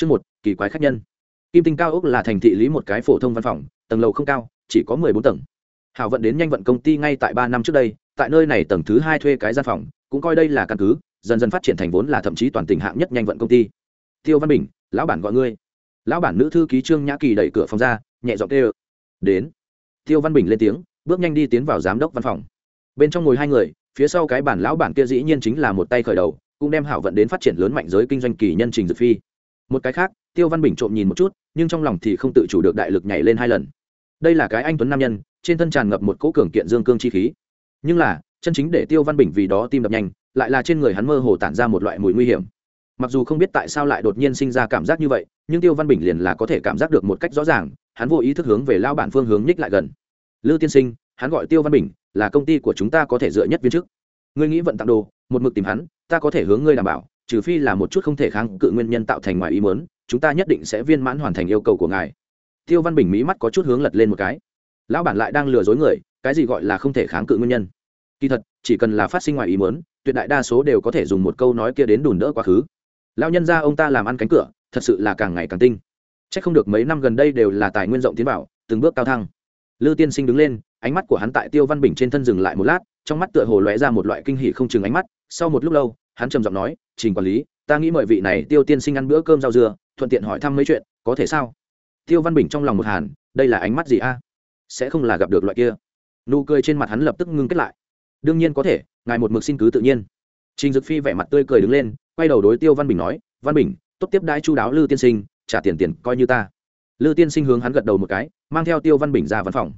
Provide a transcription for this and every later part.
Chương một, kỳ quái khách nhân. Kim Tinh cao ốc là thành thị lý một cái phổ thông văn phòng, tầng lầu không cao, chỉ có mười bốn tầng. Hảo vận đến nhanh vận công ty ngay tại ba năm trước đây, tại nơi này tầng thứ hai thuê cái gian phòng, cũng coi đây là căn cứ, dần dần phát triển thành vốn là thậm chí toàn tỉnh hạng nhất nhanh vận công ty. Tiêu Văn Bình, lão bản gọi ngươi. Lão bản nữ thư ký Trương Nhã Kỳ đẩy cửa phòng ra, nhẹ giọng kêu. Đến. Tiêu Văn Bình lên tiếng, bước nhanh đi tiến vào giám đốc văn phòng. Bên trong ngồi hai người, phía sau cái bản lão bản kia dĩ nhiên chính là một tay khởi đầu, cũng đem hảo vận đến phát triển lớn mạnh giới kinh doanh kỳ nhân trình dược phi một cái khác, tiêu văn bình trộm nhìn một chút, nhưng trong lòng thì không tự chủ được đại lực nhảy lên hai lần. Đây là cái anh tuấn nam nhân, trên thân tràn ngập một cỗ cường kiện dương cương chi khí. Nhưng là, chân chính để tiêu văn bình vì đó tim đập nhanh, lại là trên người hắn mơ hồ tản ra một loại mùi nguy hiểm. Mặc dù không biết tại sao lại đột nhiên sinh ra cảm giác như vậy, nhưng tiêu văn bình liền là có thể cảm giác được một cách rõ ràng, hắn vô ý thức hướng về lao bản phương hướng nhích lại gần. Lư tiên sinh, hắn gọi tiêu văn bình, là công ty của chúng ta có thể dựa nhất viên chức. Ngươi nghĩ vận tặng đồ, một mực tìm hắn, ta có thể hướng ngươi đảm bảo trừ phi là một chút không thể kháng cự nguyên nhân tạo thành ngoài ý muốn, chúng ta nhất định sẽ viên mãn hoàn thành yêu cầu của ngài. Tiêu văn bình mỹ mắt có chút hướng lật lên một cái. Lão bản lại đang lừa dối người cái gì gọi là không thể kháng cự nguyên nhân? Kỳ thật chỉ cần là phát sinh ngoài ý muốn, tuyệt đại đa số đều có thể dùng một câu nói kia đến đùn đỡ quá khứ. Lão nhân ra ông ta làm ăn cánh cửa thật sự là càng ngày càng tinh. Chắc không được mấy năm gần đây đều là tài nguyên rộng tiến bảo từng bước cao thăng. Lư tiên sinh đứng lên ánh mắt của hắn tại tiêu văn bình trên thân dừng lại một lát trong mắt tựa hồ lóe ra một loại kinh hỉ không chừng ánh mắt. Sau một lúc lâu hắn trầm giọng nói trình quản lý, ta nghĩ mời vị này tiêu tiên sinh ăn bữa cơm rau dưa, thuận tiện hỏi thăm mấy chuyện, có thể sao? Tiêu văn bình trong lòng một hàn, đây là ánh mắt gì a? Sẽ không là gặp được loại kia. Nụ cười trên mặt hắn lập tức ngưng kết lại. Đương nhiên có thể, ngài một mực xin cứ tự nhiên. Trình dực phi vẻ mặt tươi cười đứng lên, quay đầu đối tiêu văn bình nói, văn bình, tốt tiếp đãi chu đáo lư tiên sinh, trả tiền tiền coi như ta. Lư tiên sinh hướng hắn gật đầu một cái, mang theo tiêu văn bình ra văn phòng.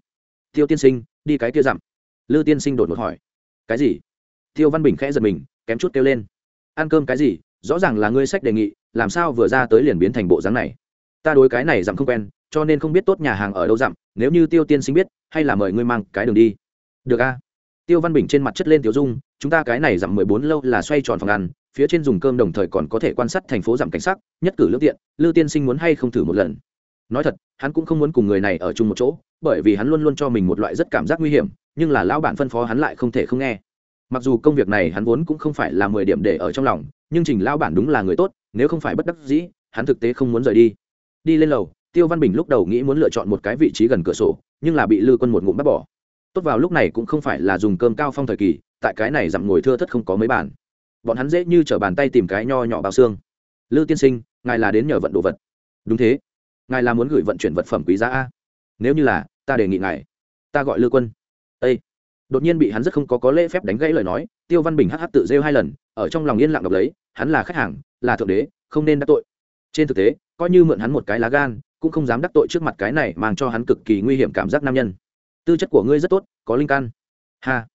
Tiêu tiên sinh, đi cái kia dặm. Lư tiên sinh đột ngột hỏi, cái gì? Tiêu văn bình khẽ giật mình, kém chút kêu lên ăn cơm cái gì, rõ ràng là ngươi sách đề nghị, làm sao vừa ra tới liền biến thành bộ dáng này? Ta đối cái này dặm không quen, cho nên không biết tốt nhà hàng ở đâu dặm, nếu như tiêu tiên sinh biết, hay là mời ngươi mang cái đường đi. Được a. Tiêu văn bình trên mặt chất lên tiểu dung, chúng ta cái này dặm mười bốn lâu là xoay tròn phòng ăn, phía trên dùng cơm đồng thời còn có thể quan sát thành phố dặm cảnh sắc, nhất cử lương tiện, Lưu tiên sinh muốn hay không thử một lần? Nói thật, hắn cũng không muốn cùng người này ở chung một chỗ, bởi vì hắn luôn luôn cho mình một loại rất cảm giác nguy hiểm, nhưng là lão bản phân phó hắn lại không thể không nghe mặc dù công việc này hắn vốn cũng không phải là mười điểm để ở trong lòng, nhưng trình lao bản đúng là người tốt, nếu không phải bất đắc dĩ, hắn thực tế không muốn rời đi. Đi lên lầu, tiêu văn bình lúc đầu nghĩ muốn lựa chọn một cái vị trí gần cửa sổ, nhưng là bị lư quân một ngụm bắt bỏ. Tốt vào lúc này cũng không phải là dùng cơm cao phong thời kỳ, tại cái này dặm ngồi thưa thất không có mấy bàn. Bọn hắn dễ như t r ở bàn tay tìm cái nho nhỏ bao xương. Lư tiên sinh, ngài là đến nhờ vận đồ vật. Đúng thế. Ngài là muốn gửi vận chuyển vật phẩm quý giá a? Nếu như là, ta đề nghị ngài. Ta gọi lư quân. Ây đột nhiên bị hắn rất không có có lễ phép đánh gãy lời nói, tiêu văn bình hh tự rêu hai lần, ở trong lòng yên lặng đọc lấy, hắn là khách hàng, là thượng đế, không nên đắc tội. Trên thực tế, coi như mượn hắn một cái lá gan, cũng không dám đắc tội trước mặt cái này mang cho hắn cực kỳ nguy hiểm cảm giác nam nhân. Tư chất của ngươi rất tốt, có linh can. ha.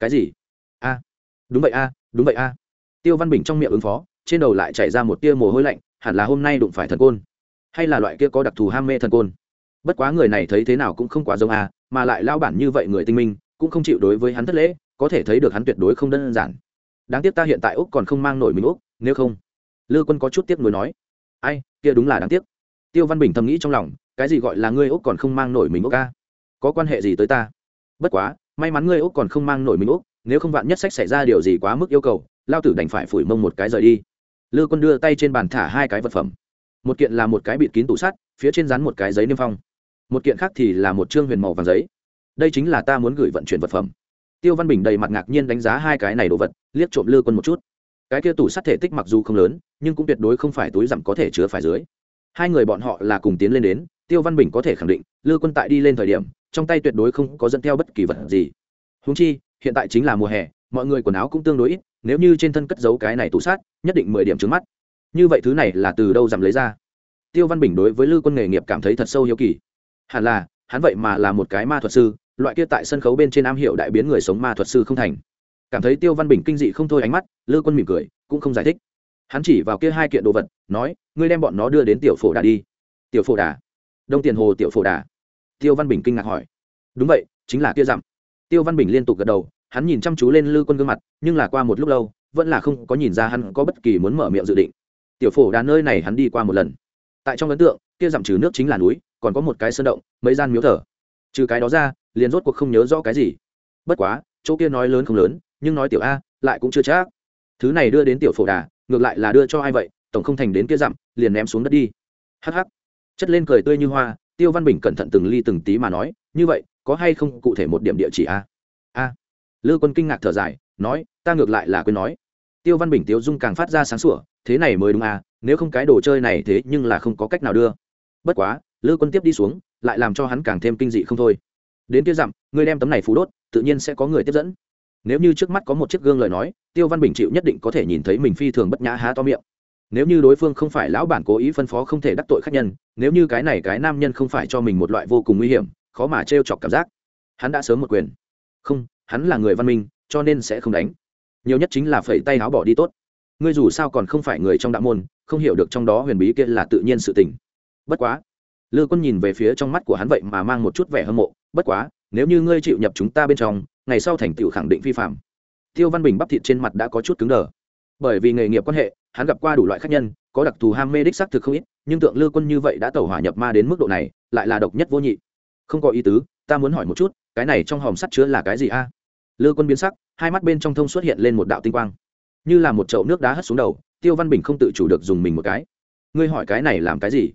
Cái gì? A. Đúng vậy a, đúng vậy a. Tiêu văn bình trong miệng ứng phó, trên đầu lại chảy ra một tia mồ hôi lạnh, hẳn là hôm nay đụng phải thần côn. Hay là loại kia có đặc thù ham mê thần côn. Bất quá người này thấy thế nào cũng không quá giống a, mà lại lao bản như vậy người tinh minh cũng không chịu đối với hắn thất lễ, có thể thấy được hắn tuyệt đối không đơn giản. Đáng tiếc ta hiện tại úc còn không mang nổi mình úc, nếu không, lư quân có chút tiếc nuối nói, ai, kia đúng là đáng tiếc. Tiêu văn bình thầm nghĩ trong lòng, cái gì gọi là ngươi úc còn không mang nổi mình úc ca có quan hệ gì tới ta? Bất quá, may mắn ngươi úc còn không mang nổi mình úc, nếu không vạn nhất sách xảy ra điều gì quá mức yêu cầu, lao tử đành phải phủi mông một cái rời đi. Lư quân đưa tay trên bàn thả hai cái vật phẩm. Một kiện là một cái bịt kín tủ sắt, phía trên dán một cái giấy niêm phong. Một kiện khác thì là một chương huyền màu vàng giấy đây chính là ta muốn gửi vận chuyển vật phẩm. Tiêu văn bình đầy mặt ngạc nhiên đánh giá hai cái này đồ vật, liếc trộm lư quân một chút. Cái kia tủ sắt thể tích mặc dù không lớn, nhưng cũng tuyệt đối không phải túi rằm có thể chứa phải dưới. Hai người bọn họ là cùng tiến lên đến, tiêu văn bình có thể khẳng định, lư quân tại đi lên thời điểm, trong tay tuyệt đối không có dẫn theo bất kỳ vật gì. Húng chi, hiện tại chính là mùa hè, mọi người quần áo cũng tương đối ít, nếu như trên thân cất giấu cái này tủ sát nhất định mười điểm trứng mắt. Như vậy thứ này là từ đâu dằm lấy ra? Tiêu văn bình đối với lư quân nghề nghiệp cảm thấy thật sâu hiếu kỳ. Hẳn là, hắn vậy mà là một cái ma thuật sư loại kia tại sân khấu bên trên am hiệu đại biến người sống ma thuật sư không thành. Cảm thấy tiêu văn bình kinh dị không thôi ánh mắt, lư quân mỉm cười, cũng không giải thích. Hắn chỉ vào kia hai kiện đồ vật, nói, ngươi đem bọn nó đưa đến tiểu phổ đà đi. Tiểu phổ đà? Đông tiền hồ tiểu phổ đà. Tiêu văn bình kinh ngạc hỏi. Đúng vậy, chính là kia dặm. Tiêu văn bình liên tục gật đầu, hắn nhìn chăm chú lên lư quân gương mặt, nhưng là qua một lúc lâu, vẫn là không có nhìn ra hắn có bất kỳ muốn mở miệng dự định. Tiểu phổ đà nơi này hắn đi qua một lần. Tại trong ấn tượng, kia dặm trừ nước chính là núi, còn có một cái sơn động, mấy gian miếu thờ. Trừ cái đó ra liền rốt cuộc không nhớ rõ cái gì. Bất quá, chỗ kia nói lớn không lớn, nhưng nói tiểu a, lại cũng chưa chắc. Thứ này đưa đến tiểu phổ đà, ngược lại là đưa cho ai vậy, tổng không thành đến kia dặm, liền ném xuống đất đi. Hh chất lên cười tươi như hoa, tiêu văn bình cẩn thận từng ly từng tí mà nói, như vậy, có hay không cụ thể một điểm địa chỉ a? A? Lư quân kinh ngạc thở dài, nói, ta ngược lại là quên nói. Tiêu văn bình tiêu dung càng phát ra sáng sủa, thế này mới đúng à nếu không cái đồ chơi này thế nhưng là không có cách nào đưa. Bất quá, lư quân tiếp đi xuống, lại làm cho hắn càng thêm kinh dị không thôi đến kia dặm, ngươi đem tấm này phú đốt, tự nhiên sẽ có người tiếp dẫn. Nếu như trước mắt có một chiếc gương lời nói, tiêu văn bình chịu nhất định có thể nhìn thấy mình phi thường bất nhã há to miệng. Nếu như đối phương không phải lão bản cố ý phân phó không thể đắc tội khách nhân, nếu như cái này cái nam nhân không phải cho mình một loại vô cùng nguy hiểm, khó mà t r e o chọc cảm giác. Hắn đã sớm một quyền. Không, hắn là người văn minh, cho nên sẽ không đánh. Nhiều nhất chính là phẩy tay áo bỏ đi tốt. Ngươi dù sao còn không phải người trong đạo môn, không hiểu được trong đó huyền bí kia là tự nhiên sự tình. Bất quá, lư quân nhìn về phía trong mắt của hắn vậy mà mang một chút vẻ hâm mộ bất quá, nếu như ngươi chịu nhập chúng ta bên trong, ngày sau thành tựu khẳng định vi phạm. Tiêu văn bình bắp thịt trên mặt đã có chút cứng đờ. Bởi vì nghề nghiệp quan hệ, hắn gặp qua đủ loại khách nhân, có đặc thù ham mê đích xác thực không ít, nhưng tượng lư quân như vậy đã tẩu hỏa nhập ma đến mức độ này, lại là độc nhất vô nhị. Không có ý tứ, ta muốn hỏi một chút, cái này trong hòm sắt chứa là cái gì a? À? lư quân biến sắc, hai mắt bên trong thông xuất hiện lên một đạo tinh quang. Như là một chậu nước đá hất xuống đầu, tiêu văn bình không tự chủ được dùng mình một cái. Ngươi hỏi cái này làm cái gì?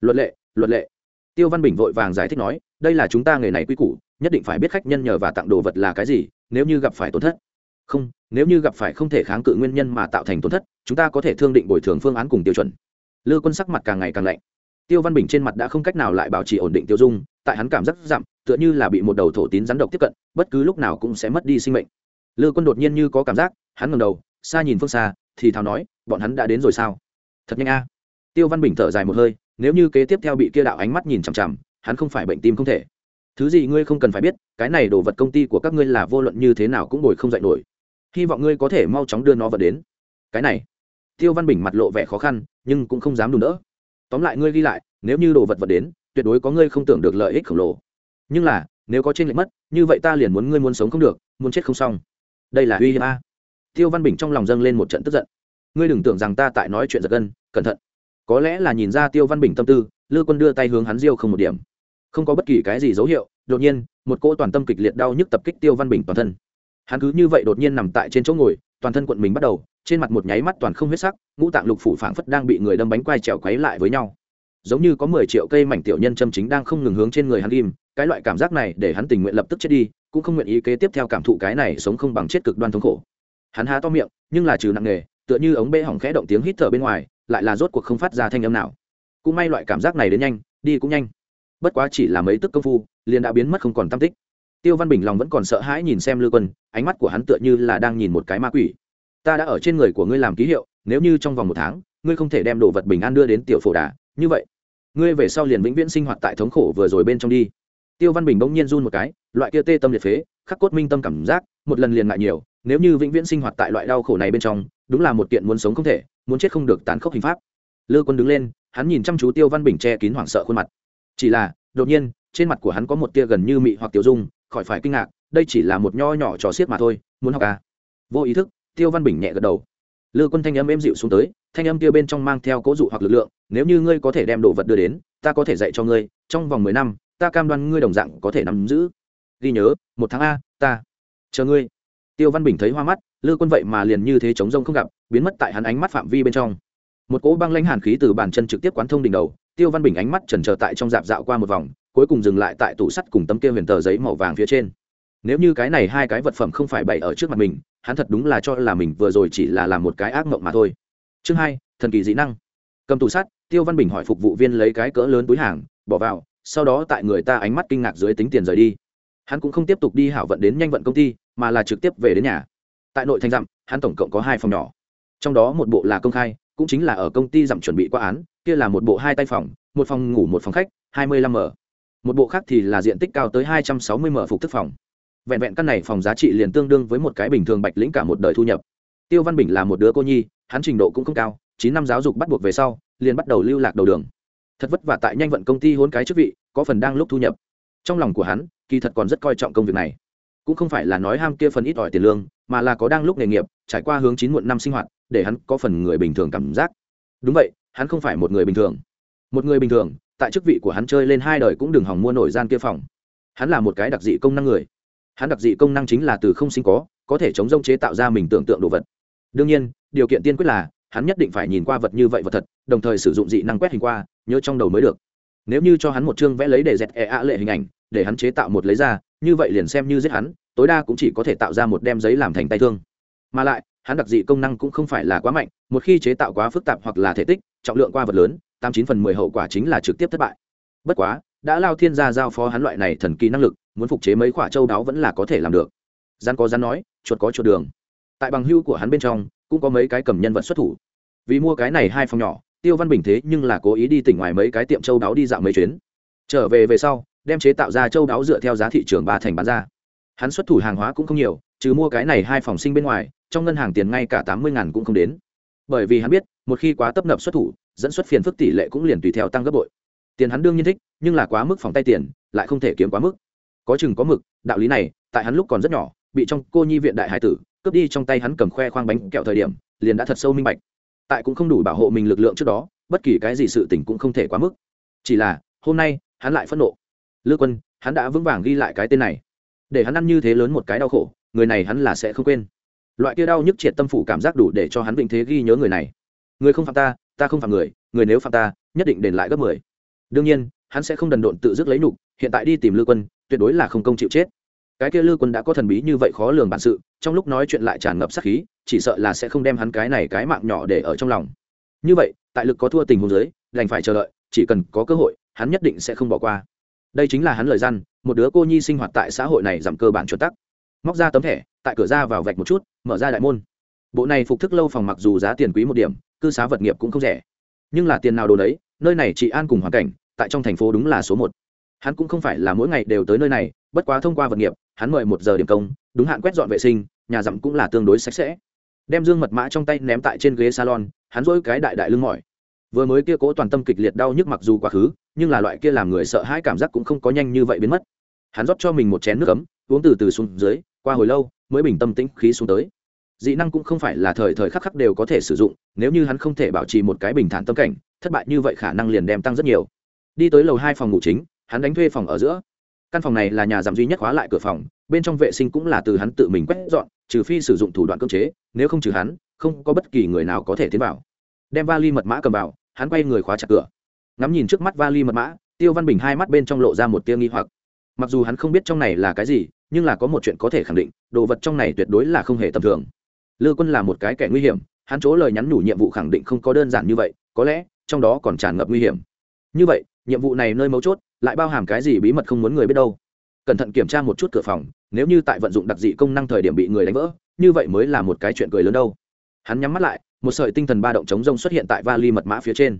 Luật lệ luật lệ. Tiêu văn bình vội vàng giải thích nói đây là chúng ta nghề này quy củ, nhất định phải biết khách nhân nhờ và tặng đồ vật là cái gì, nếu như gặp phải tổn thất. Không, nếu như gặp phải không thể kháng cự nguyên nhân mà tạo thành tổn thất, chúng ta có thể thương định bồi thường phương án cùng tiêu chuẩn. Lư quân sắc mặt càng ngày càng lạnh. Tiêu văn bình trên mặt đã không cách nào lại bảo trì ổn định tiêu dung, tại hắn cảm giác giảm, tựa như là bị một đầu thổ tín rắn độc tiếp cận, bất cứ lúc nào cũng sẽ mất đi sinh mệnh. Lư quân đột nhiên như có cảm giác, hắn ngầm đầu, xa nhìn phương xa, thì thào nói, bọn hắn đã đến rồi sao? Thật nhanh a. Tiêu văn bình thở dài một hơi, nếu như kế tiếp theo bị kia đạo ánh mắt nhìn chằm chằm hắn không phải bệnh tim không thể. Thứ gì ngươi không cần phải biết, cái này đồ vật công ty của các ngươi là vô luận như thế nào cũng bồi không dạy nổi. Hy vọng ngươi có thể mau chóng đưa nó vật đến. Cái này. Tiêu văn bình mặt lộ vẻ khó khăn, nhưng cũng không dám đùn đỡ. Tóm lại ngươi ghi lại, nếu như đồ vật vật đến, tuyệt đối có ngươi không tưởng được lợi ích khổng lồ. Nhưng là, nếu có trên lệnh mất, như vậy ta liền muốn ngươi muốn sống không được, muốn chết không xong. Đây là uy hiếp a. Tiêu văn bình trong lòng dâng lên một trận tức giận. Ngươi đừng tưởng rằng ta tại nói chuyện giật gân, cẩn thận. Có lẽ là nhìn ra tiêu văn bình tâm tư, lư quân đưa tay hướng hắn diêu không một điểm không có bất kỳ cái gì dấu hiệu, đột nhiên, một cỗ toàn tâm kịch liệt đau nhức tập kích tiêu văn bình toàn thân. Hắn cứ như vậy đột nhiên nằm tại trên chỗ ngồi, toàn thân quận mình bắt đầu, trên mặt một nháy mắt toàn không huyết sắc, ngũ tạng lục phủ phảng phất đang bị người đâm bánh quai trèo quấy lại với nhau. Giống như có mười triệu cây mảnh tiểu nhân châm chính đang không ngừng hướng trên người hắn ghim cái loại cảm giác này để hắn tình nguyện lập tức chết đi, cũng không nguyện ý kế tiếp theo cảm thụ cái này sống không bằng chết cực đoan thống khổ. Hắn há to miệng, nhưng là trừ nặng nghề tựa như ống bê hỏng khẽ động tiếng hít thở bên ngoài, lại là rốt cuộc không phát ra thanh âm nào. Cũng may loại cảm giác này đến nhanh, đi cũng nhanh bất quá chỉ là mấy tức công phu, liền đã biến mất không còn tam tích. Tiêu văn bình lòng vẫn còn sợ hãi nhìn xem lư quân, ánh mắt của hắn tựa như là đang nhìn một cái ma quỷ. Ta đã ở trên người của ngươi làm ký hiệu, nếu như trong vòng một tháng, ngươi không thể đem đồ vật bình an đưa đến tiểu phổ đà, như vậy, ngươi về sau liền vĩnh viễn sinh hoạt tại thống khổ vừa rồi bên trong đi. Tiêu văn bình bỗng nhiên run một cái, loại kia tê tâm liệt phế, khắc cốt minh tâm cảm giác, một lần liền ngại nhiều, nếu như vĩnh viễn sinh hoạt tại loại đau khổ này bên trong, đúng là một kiện muốn sống không thể, muốn chết không được tán khốc hình pháp. Lư quân đứng lên, hắn nhìn chăm chú tiêu văn bình che kín hoảng sợ khuôn mặt chỉ là, đột nhiên, trên mặt của hắn có một tia gần như mị hoặc tiểu dung, khỏi phải kinh ngạc, đây chỉ là một nho nhỏ trò xiết mà thôi, muốn học à? Vô ý thức, tiêu văn bình nhẹ gật đầu. Lư quân thanh âm êm dịu xuống tới, thanh âm kia bên trong mang theo cố dụ hoặc lực lượng, nếu như ngươi có thể đem đồ vật đưa đến, ta có thể dạy cho ngươi, trong vòng mười năm, ta cam đoan ngươi đồng dạng có thể nắm giữ. Ghi nhớ, một tháng a, ta, chờ ngươi. Tiêu văn bình thấy hoa mắt, lư quân vậy mà liền như thế chống rông không gặp, biến mất tại hắn ánh mắt phạm vi bên trong. Một cỗ băng lãnh hàn khí từ bàn chân trực tiếp quán thông đỉnh đầu tiêu văn bình ánh mắt trần trờ tại trong dạp dạo qua một vòng, cuối cùng dừng lại tại tủ sắt cùng tấm kia huyền tờ giấy màu vàng phía trên. Nếu như cái này hai cái vật phẩm không phải bày ở trước mặt mình, hắn thật đúng là cho là mình vừa rồi chỉ là làm một cái ác mộng mà thôi. Chương hai, thần kỳ dị năng. Cầm tủ sắt, tiêu văn bình hỏi phục vụ viên lấy cái cỡ lớn túi hàng, bỏ vào, sau đó tại người ta ánh mắt kinh ngạc dưới tính tiền rời đi. Hắn cũng không tiếp tục đi hảo vận đến nhanh vận công ty, mà là trực tiếp về đến nhà. Tại nội thành dặm, hắn tổng cộng có hai phòng nhỏ. Trong đó một bộ là công khai, cũng chính là ở công ty dặm chuẩn bị qua án kia là một bộ hai tay phòng, một phòng ngủ một phòng khách, hai mươi lăm m. Một bộ khác thì là diện tích cao tới hai trăm sáu mươi m phục thức phòng. Vẹn vẹn căn này phòng giá trị liền tương đương với một cái bình thường bạch lĩnh cả một đời thu nhập. Tiêu văn bình là một đứa cô nhi, hắn trình độ cũng không cao, chín năm giáo dục bắt buộc về sau, liền bắt đầu lưu lạc đầu đường. Thật vất vả tại nhanh vận công ty hôn cái chức vị, có phần đang lúc thu nhập. Trong lòng của hắn, kỳ thật còn rất coi trọng công việc này. Cũng không phải là nói ham kia phần ít ỏi tiền lương, mà là có đang lúc nghề nghiệp, trải qua hướng chín muộn năm sinh hoạt, để hắn có phần người bình thường cảm giác. Đúng vậy hắn không phải một người bình thường. Một người bình thường, tại chức vị của hắn chơi lên hai đời cũng đừng hỏng mua nổi gian kia phòng. Hắn là một cái đặc dị công năng người. Hắn đặc dị công năng chính là từ không sinh có có thể chống rông chế tạo ra mình tưởng tượng đồ vật. Đương nhiên, điều kiện tiên quyết là, hắn nhất định phải nhìn qua vật như vậy vật thật, đồng thời sử dụng dị năng quét hình qua, nhớ trong đầu mới được. Nếu như cho hắn một chương vẽ lấy để dẹt e ạ lệ hình ảnh, để hắn chế tạo một lấy ra, như vậy liền xem như giết hắn, tối đa cũng chỉ có thể tạo ra một đem giấy làm thành tay thương. Mà lại hắn đặc dị công năng cũng không phải là quá mạnh, một khi chế tạo quá phức tạp hoặc là thể tích, trọng lượng qua vật lớn, tám chín phần mười hậu quả chính là trực tiếp thất bại. Bất quá, đã lao thiên gia giao phó hắn loại này thần kỳ năng lực, muốn phục chế mấy khoả châu đáo vẫn là có thể làm được. Gian có gian nói, chuột có chuột đường. Tại bằng hưu của hắn bên trong, cũng có mấy cái cầm nhân vật xuất thủ. Vì mua cái này hai phòng nhỏ, tiêu văn bình thế nhưng là cố ý đi tỉnh ngoài mấy cái tiệm châu đáo đi dạo mấy chuyến. Trở về về sau, đem chế tạo ra châu đáo dựa theo giá thị trường ba thành bán ra. Hắn xuất thủ hàng hóa cũng không nhiều, trừ mua cái này hai phòng sinh bên ngoài trong ngân hàng tiền ngay cả tám mươi ngàn cũng không đến. Bởi vì hắn biết, một khi quá tấp nập xuất thủ, dẫn xuất phiền phức tỷ lệ cũng liền tùy theo tăng gấp bội. Tiền hắn đương nhiên thích, nhưng là quá mức phòng tay tiền, lại không thể kiếm quá mức. Có chừng có mực, đạo lý này, tại hắn lúc còn rất nhỏ, bị trong cô nhi viện đại hải tử, cướp đi trong tay hắn cầm khoe khoang bánh kẹo thời điểm, liền đã thật sâu minh bạch. Tại cũng không đủ bảo hộ mình lực lượng trước đó, bất kỳ cái gì sự tình cũng không thể quá mức. Chỉ là, hôm nay, hắn lại phẫn nộ. Lư quân, hắn đã vững vàng ghi lại cái tên này. Để hắn ăn như thế lớn một cái đau khổ, người này hắn là sẽ không quên loại kia đau nhức triệt tâm phủ cảm giác đủ để cho hắn vĩnh thế ghi nhớ người này. Người không phạm ta ta không phạm người người nếu phạm ta, nhất định đền lại gấp mười. Đương nhiên, hắn sẽ không đần độn tự dứt lấy nhục, hiện tại đi tìm lư quân, tuyệt đối là không công chịu chết. Cái kia lư quân đã có thần bí như vậy khó lường bản sự, trong lúc nói chuyện lại tràn ngập sát khí, chỉ sợ là sẽ không đem hắn cái này cái mạng nhỏ để ở trong lòng. Như vậy, tại lực có thua tình huống giới đành phải chờ đợi, chỉ cần có cơ hội, hắn nhất định sẽ không bỏ qua. Đây chính là hắn lời gian, một đứa cô nhi sinh hoạt tại xã hội này giảm cơ bản chuẩn tắc. Móc ra tấm thẻ tại cửa ra vào vạch một chút, mở ra đại môn. Bộ này phục thức lâu phòng mặc dù giá tiền quý một điểm, cư xá vật nghiệp cũng không rẻ. Nhưng là tiền nào đồ đấy nơi này chị an cùng hoàn cảnh, tại trong thành phố đúng là số một. Hắn cũng không phải là mỗi ngày đều tới nơi này, bất quá thông qua vật nghiệp, hắn mời một giờ điểm công, đúng hạn quét dọn vệ sinh, nhà dặm cũng là tương đối sạch sẽ. Đem dương mật mã trong tay ném tại trên ghế salon, hắn dỗi cái đại đại lưng mỏi. Vừa mới kia cố toàn tâm kịch liệt đau nhức mặc dù quá khứ, nhưng là loại kia làm người sợ hãi cảm giác cũng không có nhanh như vậy biến mất. Hắn rót cho mình một chén nước ấm, uống từ từ xuống dưới, qua hồi lâu mới bình tâm tĩnh khí xuống tới. Dị năng cũng không phải là thời thời khắc khắc đều có thể sử dụng, nếu như hắn không thể bảo trì một cái bình thản tâm cảnh, thất bại như vậy khả năng liền đem tăng rất nhiều. Đi tới lầu hai phòng ngủ chính, hắn đánh thuê phòng ở giữa. Căn phòng này là nhà giảm duy nhất khóa lại cửa phòng, bên trong vệ sinh cũng là từ hắn tự mình quét dọn, trừ phi sử dụng thủ đoạn cưỡng chế, nếu không trừ hắn, không có bất kỳ người nào có thể tiến vào. Đem vali mật mã cầm vào, hắn quay người khóa chặt cửa. Ngắm nhìn trước mắt vali mật mã, tiêu văn bình hai mắt bên trong lộ ra một tia nghi hoặc. Mặc dù hắn không biết trong này là cái gì nhưng là có một chuyện có thể khẳng định, đồ vật trong này tuyệt đối là không hề tầm thường. Lư quân là một cái kẻ nguy hiểm, hắn chỗ lời nhắn nhủ nhiệm vụ khẳng định không có đơn giản như vậy, có lẽ, trong đó còn tràn ngập nguy hiểm. Như vậy, nhiệm vụ này nơi mấu chốt, lại bao hàm cái gì bí mật không muốn người biết đâu. Cẩn thận kiểm tra một chút cửa phòng, nếu như tại vận dụng đặc dị công năng thời điểm bị người đánh vỡ, như vậy mới là một cái chuyện cười lớn đâu. Hắn nhắm mắt lại, một sợi tinh thần ba động chống rông xuất hiện tại vali mật mã phía trên.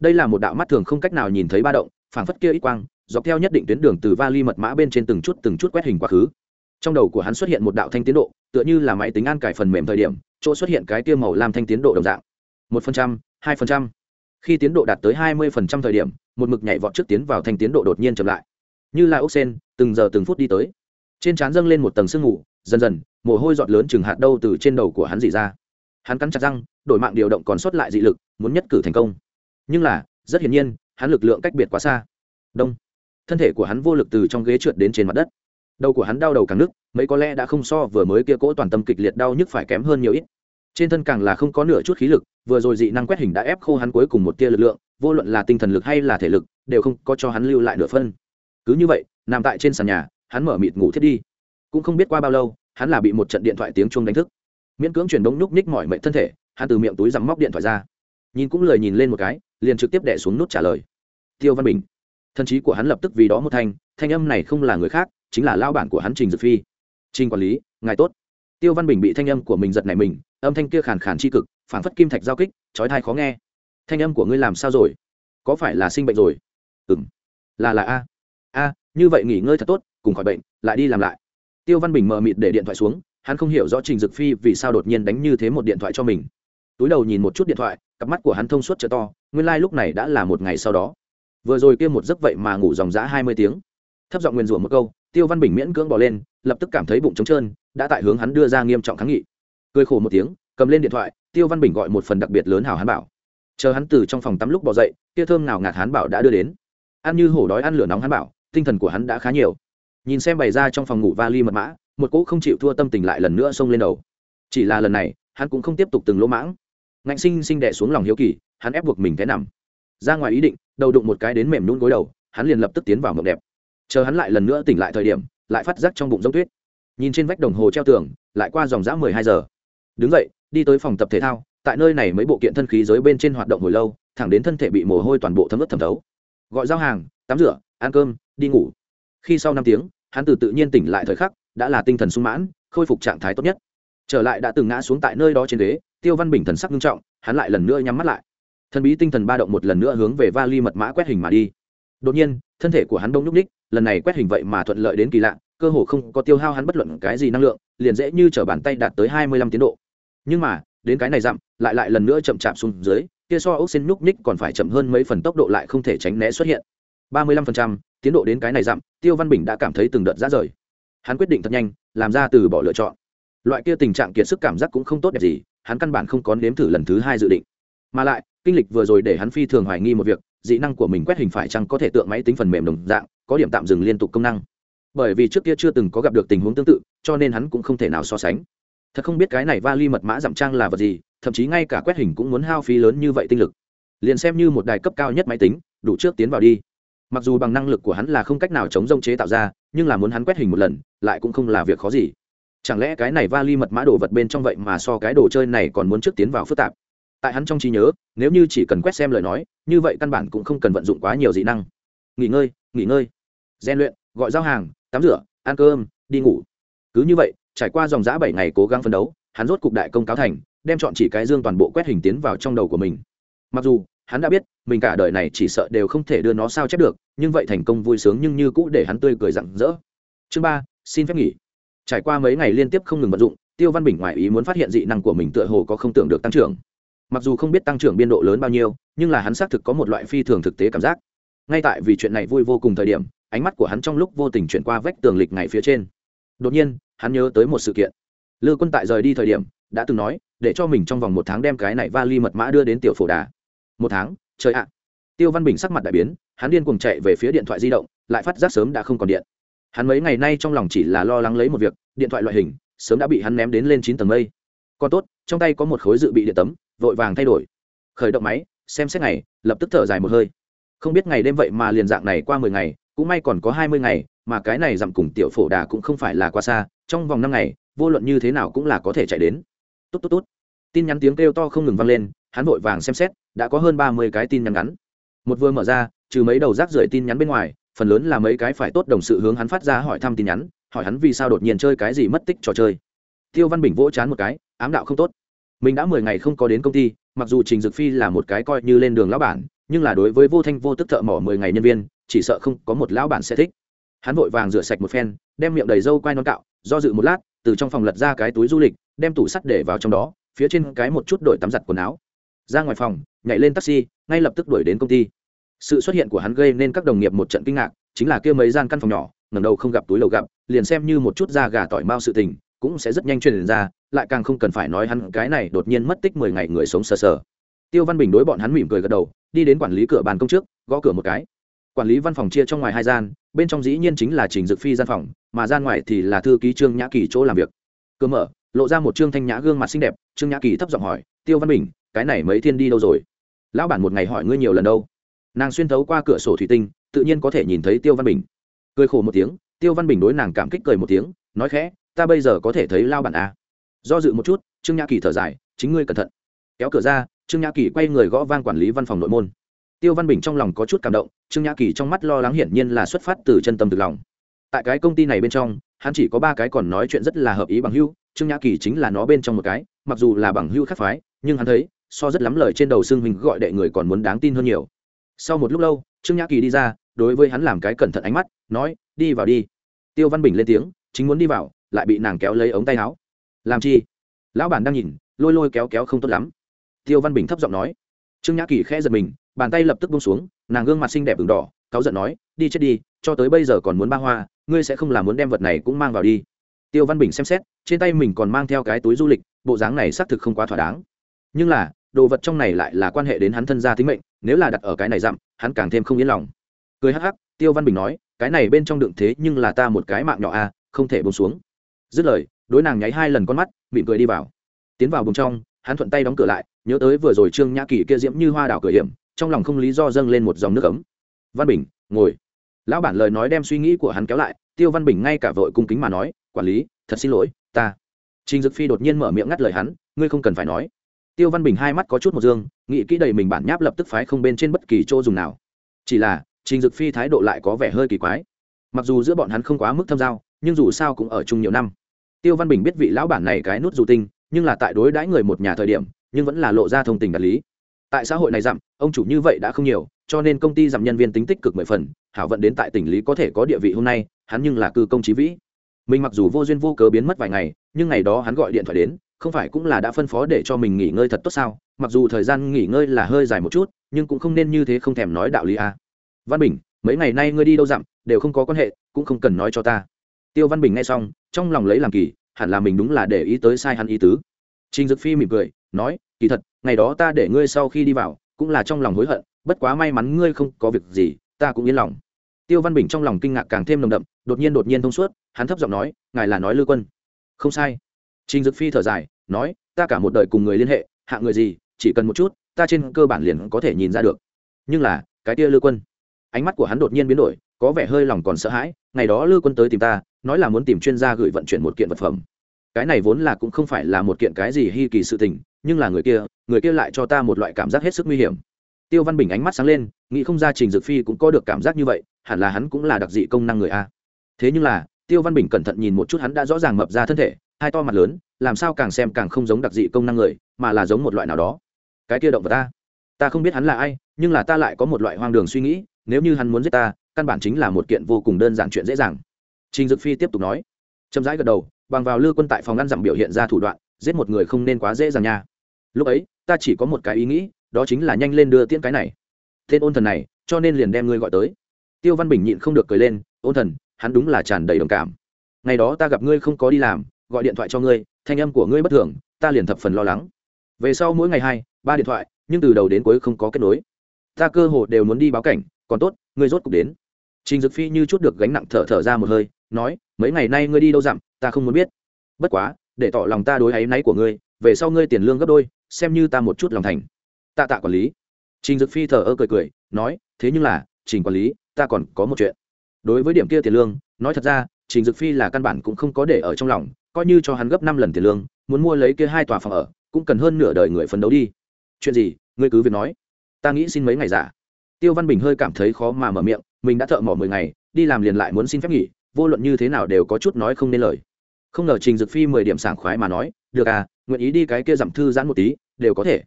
Đây là một đạo mắt thường không cách nào nhìn thấy ba động, phảng phất kia ít quang dọc theo nhất định tuyến đường từ vali mật mã bên trên từng chút từng chút quét hình quá khứ. Trong đầu của hắn xuất hiện một đạo thanh tiến độ, tựa như là máy tính an cải phần mềm thời điểm, chỗ xuất hiện cái tiêu màu làm thanh tiến độ đồng dạng. Một phần trăm, hai phần trăm. Khi tiến độ đạt tới hai mươi phần trăm thời điểm, một mực nhảy vọt trước tiến vào thanh tiến độ đột nhiên chậm lại. Như là ốc sen, từng giờ từng phút đi tới. Trên trán dâng lên một tầng sương mù, dần dần, mồ hôi giọt lớn chừng hạt đâu từ trên đầu của hắn dỉ ra. Hắn cắn chặt răng, đổi mạng điều động còn sót lại dị lực, muốn nhất cử thành công. Nhưng là, rất hiển nhiên, hắn lực lượng cách biệt quá xa. Đông thân thể của hắn vô lực từ trong ghế trượt đến trên mặt đất. Đầu của hắn đau đầu càng nức, mấy có lẽ đã không so vừa mới kia cỗ toàn tâm kịch liệt đau nhức phải kém hơn nhiều ít. Trên thân càng là không có nửa chút khí lực, vừa rồi dị năng quét hình đã ép khô hắn cuối cùng một tia lực lượng, vô luận là tinh thần lực hay là thể lực, đều không có cho hắn lưu lại nửa phân. Cứ như vậy, nằm tại trên sàn nhà, hắn mở mịt ngủ thiết đi. Cũng không biết qua bao lâu, hắn là bị một trận điện thoại tiếng chuông đánh thức. Miễn cưỡng chuyển đống nhúc nhích mọi mệnh thân thể, hắn từ miệng túi rằm móc điện thoại ra. Nhìn cũng lời nhìn lên một cái, liền trực tiếp đẻ xuống nút trả lời. Tiêu văn bình thân trí của hắn lập tức vì đó một thanh thanh âm này không là người khác, chính là lao bản của hắn trình dược phi. Trình quản lý, ngài tốt. Tiêu văn bình bị thanh âm của mình giật này mình, âm thanh kia khàn khàn c h i cực phản phất kim thạch giao kích trói thai khó nghe. Thanh âm của ngươi làm sao rồi? Có phải là sinh bệnh rồi? Ừ m là là a. A, như vậy nghỉ ngơi thật tốt, cùng khỏi bệnh, lại đi làm lại. Tiêu văn bình mờ mịt để điện thoại xuống, hắn không hiểu rõ trình dực phi vì sao đột nhiên đánh như thế một điện thoại cho mình. Túi đầu nhìn một chút điện thoại, cặp mắt của hắn thông suốt chợ to, nguyên lai、like、lúc này đã là một ngày sau đó vừa rồi kia một giấc vậy mà ngủ dòng dã hai mươi tiếng. Thấp giọng nguyền rủa một câu, tiêu văn bình miễn cưỡng bỏ lên, lập tức cảm thấy bụng trống trơn, đã tại hướng hắn đưa ra nghiêm trọng kháng nghị. Cười khổ một tiếng, cầm lên điện thoại, tiêu văn bình gọi một phần đặc biệt lớn hào hắn bảo. Chờ hắn từ trong phòng tắm lúc bỏ dậy, kia thơm nào ngạt hắn bảo đã đưa đến. Ăn như hổ đói ăn lửa nóng hắn bảo, tinh thần của hắn đã khá nhiều. Nhìn xem bày ra trong phòng ngủ vali mật mã, một cỗ không chịu thua tâm tình lại lần nữa xông lên đầu. Chỉ là lần này, hắn cũng không tiếp tục từng lỗ mãng. Ngạnh sinh sinh đẻ xuống lòng hiếu kỳ, hắn ép buộc mình té nằm ra ngoài ý định, đầu đụng một cái đến mềm nhún gối đầu, hắn liền lập tức tiến vào mộng đẹp. Chờ hắn lại lần nữa tỉnh lại thời điểm, lại phát giác trong bụng giống tuyết. Nhìn trên vách đồng hồ treo tường, lại qua dòng dã mười hai giờ. Đứng dậy, đi tới phòng tập thể thao, tại nơi này mấy bộ kiện thân khí giới bên trên hoạt động hồi lâu, thẳng đến thân thể bị mồ hôi toàn bộ thấm ướt thẩm thấu. Gọi giao hàng, tắm rửa, ăn cơm, đi ngủ. Khi sau năm tiếng, hắn từ tự nhiên tỉnh lại thời khắc, đã là tinh thần sung mãn, khôi phục trạng thái tốt nhất. Trở lại đã từng ngã xuống tại nơi đó trên ghế, tiêu văn bình thần sắc nghiêm trọng, hắn lại lần nữa nhắm mắt lại thần bí tinh thần ba động một lần nữa hướng về vali mật mã quét hình mà đi. Đột nhiên, thân thể của hắn đông nhúc ních lần này quét hình vậy mà thuận lợi đến kỳ lạ, cơ hồ không có tiêu hao hắn bất luận cái gì năng lượng, liền dễ như t bàn tay đạt tới hai mươi lăm tiến độ. Nhưng mà, đến cái này dặm, lại lại lần nữa chậm chạp xuống dưới kia so ốc xin nhúc ních còn phải chậm hơn mấy phần tốc độ lại không thể tránh né xuất hiện. Ba mươi lăm phần trăm, tiến độ đến cái này dặm, tiêu văn bình đã cảm thấy từng đợt ra rời. Hắn quyết định thật nhanh, làm ra từ bỏ lựa chọn. Loại kia tình trạng kiệt sức cảm giác cũng không tốt đẹp gì, hắn căn bản không có nếm thử lần thứ hai dự định mà lại, kinh lịch vừa rồi để hắn phi thường hoài nghi một việc, dị năng của mình quét hình phải chăng có thể tượng máy tính phần mềm đồng dạng, có điểm tạm dừng liên tục công năng. Bởi vì trước kia chưa từng có gặp được tình huống tương tự, cho nên hắn cũng không thể nào so sánh. Thật không biết cái này vali mật mã giảm trang là vật gì, thậm chí ngay cả quét hình cũng muốn hao phí lớn như vậy tinh lực. Liền xem như một đài cấp cao nhất máy tính, đủ trước tiến vào đi. Mặc dù bằng năng lực của hắn là không cách nào chống rông chế tạo ra, nhưng là muốn hắn quét hình một lần, lại cũng không là việc khó gì. Chẳng lẽ cái này vali mật mã đồ vật bên trong vậy mà so cái đồ chơi này còn muốn trước tiến vào phức tạp? Tại hắn trong trí nhớ, nếu như chỉ cần quét xem lời nói, như vậy căn bản cũng không cần vận dụng quá nhiều dị năng. Nghỉ ngơi nghỉ ngơi. Gian luyện, gọi giao hàng, tắm rửa, ăn cơm, đi ngủ. Cứ như vậy, trải qua dòng giã bảy ngày cố gắng phấn đấu, hắn rốt cục đại công cáo thành, đem chọn chỉ cái dương toàn bộ quét hình tiến vào trong đầu của mình. Mặc dù, hắn đã biết, mình cả đời này chỉ sợ đều không thể đưa nó sao chép được, nhưng vậy thành công vui sướng nhưng như cũ để hắn tươi cười rặng rỡ. Chương ba, xin phép nghỉ. Trải qua mấy ngày liên tiếp không ngừng vận dụng, tiêu văn bình ngoại ý muốn phát hiện dị năng của mình tựa hồ có không tưởng được tăng trưởng mặc dù không biết tăng trưởng biên độ lớn bao nhiêu, nhưng là hắn xác thực có một loại phi thường thực tế cảm giác. Ngay tại vì chuyện này vui vô cùng thời điểm, ánh mắt của hắn trong lúc vô tình chuyển qua vách tường lịch ngày phía trên. Đột nhiên, hắn nhớ tới một sự kiện. Lư quân tại rời đi thời điểm, đã từng nói, để cho mình trong vòng một tháng đem cái này vali mật mã đưa đến tiểu phổ đà. Một tháng? Trời ạ. Tiêu văn bình sắc mặt đại biến, hắn điên cuồng chạy về phía điện thoại di động, lại phát giác sớm đã không còn điện. Hắn mấy ngày nay trong lòng chỉ là lo lắng lấy một việc, điện thoại loại hình, sớm đã bị hắn ném đến lên chín tầng mây. Còn tốt, trong tay có một khối dự bị điện tấm vội vàng thay đổi. Khởi động máy, xem xét ngày, lập tức thở dài một hơi. Không biết ngày đêm vậy mà liền dạng này qua mười ngày, cũng may còn có hai mươi ngày, mà cái này dặm cùng tiểu phổ đà cũng không phải là quá xa, trong vòng năm ngày, vô luận như thế nào cũng là có thể chạy đến. Tốt tốt tốt tin nhắn tiếng kêu to không ngừng vang lên, hắn vội vàng xem xét, đã có hơn ba mươi cái tin nhắn ngắn. Một vừa mở ra, trừ mấy đầu rác rưởi tin nhắn bên ngoài, phần lớn là mấy cái phải tốt đồng sự hướng hắn phát ra hỏi thăm tin nhắn, hỏi hắn vì sao đột nhiên chơi cái gì mất tích trò chơi. Tiêu văn bình vỗ chán một cái, ám đạo không tốt mình đã mười ngày không có đến công ty, mặc dù trình dực phi là một cái coi như lên đường lão bản, nhưng là đối với vô thanh vô tức thợ mỏ mười ngày nhân viên, chỉ sợ không có một lão bản sẽ thích. Hắn vội vàng rửa sạch một phen, đem miệng đầy dâu quai non cạo, do dự một lát, từ trong phòng lật ra cái túi du lịch, đem tủ sắt để vào trong đó, phía trên cái một chút đổi tắm giặt quần áo. Ra ngoài phòng, nhảy lên taxi, ngay lập tức đuổi đến công ty. Sự xuất hiện của hắn gây nên các đồng nghiệp một trận kinh ngạc, chính là kia mấy gian căn phòng nhỏ, ngẩng đầu không gặp túi lầu gặp, liền xem như một chút da gà tỏi mao sự tình cũng sẽ rất nhanh truyền ra, lại càng không cần phải nói hắn cái này đột nhiên mất tích mười ngày người sống sờ sờ. Tiêu văn bình đối bọn hắn mỉm cười gật đầu, đi đến quản lý cửa bàn công trước, gõ cửa một cái. Quản lý văn phòng chia trong ngoài hai gian, bên trong dĩ nhiên chính là trình dực phi gian phòng, mà gian ngoài thì là thư ký trương nhã kỳ chỗ làm việc. Cửa mở, lộ ra một trương thanh nhã gương mặt xinh đẹp, trương nhã kỳ thấp giọng hỏi, tiêu văn bình, cái này mấy thiên đi đâu rồi? Lão bản một ngày hỏi ngươi nhiều lần đâu. Nàng xuyên thấu qua cửa sổ thủy tinh, tự nhiên có thể nhìn thấy tiêu văn bình. Cười khổ một tiếng, tiêu văn bình đối nàng cảm kích cười một tiếng, nói khẽ ta bây giờ có thể thấy lao bản à. do dự một chút, trương nhã kỳ thở dài, chính ngươi cẩn thận. Kéo cửa ra, trương nhã kỳ quay người gõ vang quản lý văn phòng nội môn. Tiêu văn bình trong lòng có chút cảm động, trương nhã kỳ trong mắt lo lắng hiển nhiên là xuất phát từ chân tâm thực lòng. Tại cái công ty này bên trong, hắn chỉ có ba cái còn nói chuyện rất là hợp ý bằng hưu trương nhã kỳ chính là nó bên trong một cái, mặc dù là bằng hưu khác phái, nhưng hắn thấy, so rất lắm lời trên đầu xương hình gọi đệ người còn muốn đáng tin hơn nhiều. Sau một lúc lâu, trương nhã kỳ đi ra, đối với hắn làm cái cẩn thận ánh mắt, nói, đi vào đi. Tiêu văn bình lên tiếng, chính muốn đi vào lại bị nàng kéo lấy ống tay áo. Làm chi? Lão bản đang nhìn lôi lôi kéo kéo không tốt lắm. Tiêu văn bình thấp giọng nói. Trương nhã kỳ khẽ giật mình bàn tay lập tức bông xuống nàng gương mặt xinh đẹp v đỏ cáu giận nói đi chết đi cho tới bây giờ còn muốn ba hoa ngươi sẽ không làm muốn đem vật này cũng mang vào đi. Tiêu văn bình xem xét trên tay mình còn mang theo cái túi du lịch bộ dáng này xác thực không quá thỏa đáng. Nhưng là đồ vật trong này lại là quan hệ đến hắn thân gia tính mệnh nếu là đặt ở cái này dặm hắn càng thêm không yên lòng. Cười hắc hắc tiêu văn bình nói cái này bên trong đựng thế nhưng là ta một cái mạng nhỏ a à, không thể bông xuống dứt lời, đối nàng nháy hai lần con mắt, mỉm cười đi vào. Tiến vào bùng trong, hắn thuận tay đóng cửa lại, nhớ tới vừa rồi trương nhã kỳ kia diễm như hoa đảo cửa hiểm, trong lòng không lý do dâng lên một dòng nước ấm. Văn bình, ngồi. Lão bản lời nói đem suy nghĩ của hắn kéo lại, tiêu văn bình ngay cả vội cung kính mà nói, quản lý, thật xin lỗi, ta. Trình dực phi đột nhiên mở miệng ngắt lời hắn, ngươi không cần phải nói. Tiêu văn bình hai mắt có chút một dương, nghĩ kỹ đầy mình bản nháp lập tức phái không bên trên bất kỳ chỗ dùng nào. Chỉ là, trình dực phi thái độ lại có vẻ hơi kỳ quái. Mặc dù giữa bọn hắn không quá mức thâm giao nhưng dù sao cũng ở chung nhiều năm. Tiêu văn bình biết vị lão bản này cái nút dù tinh, nhưng là tại đối đãi người một nhà thời điểm, nhưng vẫn là lộ ra thông tình đạt lý. Tại xã hội này dặm, ông chủ như vậy đã không nhiều, cho nên công ty dặm nhân viên tính tích cực mười phần, hảo vận đến tại tỉnh lý có thể có địa vị hôm nay, hắn nhưng là cư công trí vĩ. Mình mặc dù vô duyên vô cớ biến mất vài ngày, nhưng ngày đó hắn gọi điện thoại đến, không phải cũng là đã phân phó để cho mình nghỉ ngơi thật tốt sao? Mặc dù thời gian nghỉ ngơi là hơi dài một chút, nhưng cũng không nên như thế không thèm nói đạo lý à. văn bình, mấy ngày nay ngươi đi đâu dặm, đều không có quan hệ, cũng không cần nói cho ta tiêu văn bình nghe xong, trong lòng lấy làm kỳ, hẳn là mình đúng là để ý tới sai hắn ý tứ. Trình dực phi mỉm cười, nói, kỳ thật, ngày đó ta để ngươi sau khi đi vào, cũng là trong lòng hối hận, bất quá may mắn ngươi không có việc gì, ta cũng yên lòng. Tiêu văn bình trong lòng kinh ngạc càng thêm nồng đậm, đột nhiên đột nhiên thông suốt, hắn thấp giọng nói, ngài là nói lư quân. Không sai. Trình dực phi thở dài, nói, ta cả một đời cùng người liên hệ, hạ người gì, chỉ cần một chút, ta trên cơ bản liền có thể nhìn ra được. Nhưng là, cái tia lư quân, ánh mắt của hắn đột nhiên biến đổi, có vẻ hơi lòng còn sợ hãi ngày đó lư quân tới tìm ta, nói là muốn tìm chuyên gia gửi vận chuyển một kiện vật phẩm. Cái này vốn là cũng không phải là một kiện cái gì hy kỳ sự tình, nhưng là người kia người kia lại cho ta một loại cảm giác hết sức nguy hiểm. Tiêu văn bình ánh mắt sáng lên, nghĩ không ra trình dược phi cũng có được cảm giác như vậy, hẳn là hắn cũng là đặc dị công năng người a. Thế nhưng là, tiêu văn bình cẩn thận nhìn một chút hắn đã rõ ràng mập ra thân thể, hai to mặt lớn, làm sao càng xem càng không giống đặc dị công năng người, mà là giống một loại nào đó. Cái kia động vật ta ta không biết hắn là ai, nhưng là ta lại có một loại hoang đường suy nghĩ, nếu như hắn muốn giết ta căn bản chính là một kiện vô cùng đơn giản chuyện dễ dàng. Trình dực phi tiếp tục nói, chậm rãi gật đầu, bằng vào lư quân tại phòng ngăn dặm biểu hiện ra thủ đoạn, giết một người không nên quá dễ dàng nha. Lúc ấy, ta chỉ có một cái ý nghĩ, đó chính là nhanh lên đưa tiễn cái này. Tên ôn thần này, cho nên liền đem ngươi gọi tới. Tiêu văn bình nhịn không được cười lên, ôn thần, hắn đúng là tràn đầy đồng cảm. Ngày đó ta gặp ngươi không có đi làm, gọi điện thoại cho ngươi, thanh âm của ngươi bất thường, ta liền thập phần lo lắng. Về sau mỗi ngày hai, ba điện thoại, nhưng từ đầu đến cuối không có kết nối. Ta cơ hồ đều muốn đi báo cảnh, còn tốt, ngươi rốt cục đến trình dực phi như chút được gánh nặng thở thở ra một hơi, nói, mấy ngày nay ngươi đi đâu dặm, ta không muốn biết. Bất quá, để tỏ lòng ta đối áy náy của ngươi, về sau ngươi tiền lương gấp đôi, xem như ta một chút lòng thành. Tạ tạ quản lý. Trình dực phi thở ơ cười cười, nói, thế nhưng là, trình quản lý, ta còn có một chuyện. Đối với điểm kia tiền lương, nói thật ra, trình dực phi là căn bản cũng không có để ở trong lòng, coi như cho hắn gấp năm lần tiền lương, muốn mua lấy kia hai tòa phòng ở, cũng cần hơn nửa đời người phấn đấu đi. Chuyện gì? Ngươi cứ việc nói. Ta nghĩ xin mấy ngày giả. Tiêu văn bình hơi cảm thấy khó mà mở miệng mình đã thợ mỏ mười ngày, đi làm liền lại muốn xin phép nghỉ, vô luận như thế nào đều có chút nói không nên lời. Không ngờ trình dực phi mười điểm sảng khoái mà nói, được à nguyện ý đi cái kia giảm thư giãn một tí, đều có thể.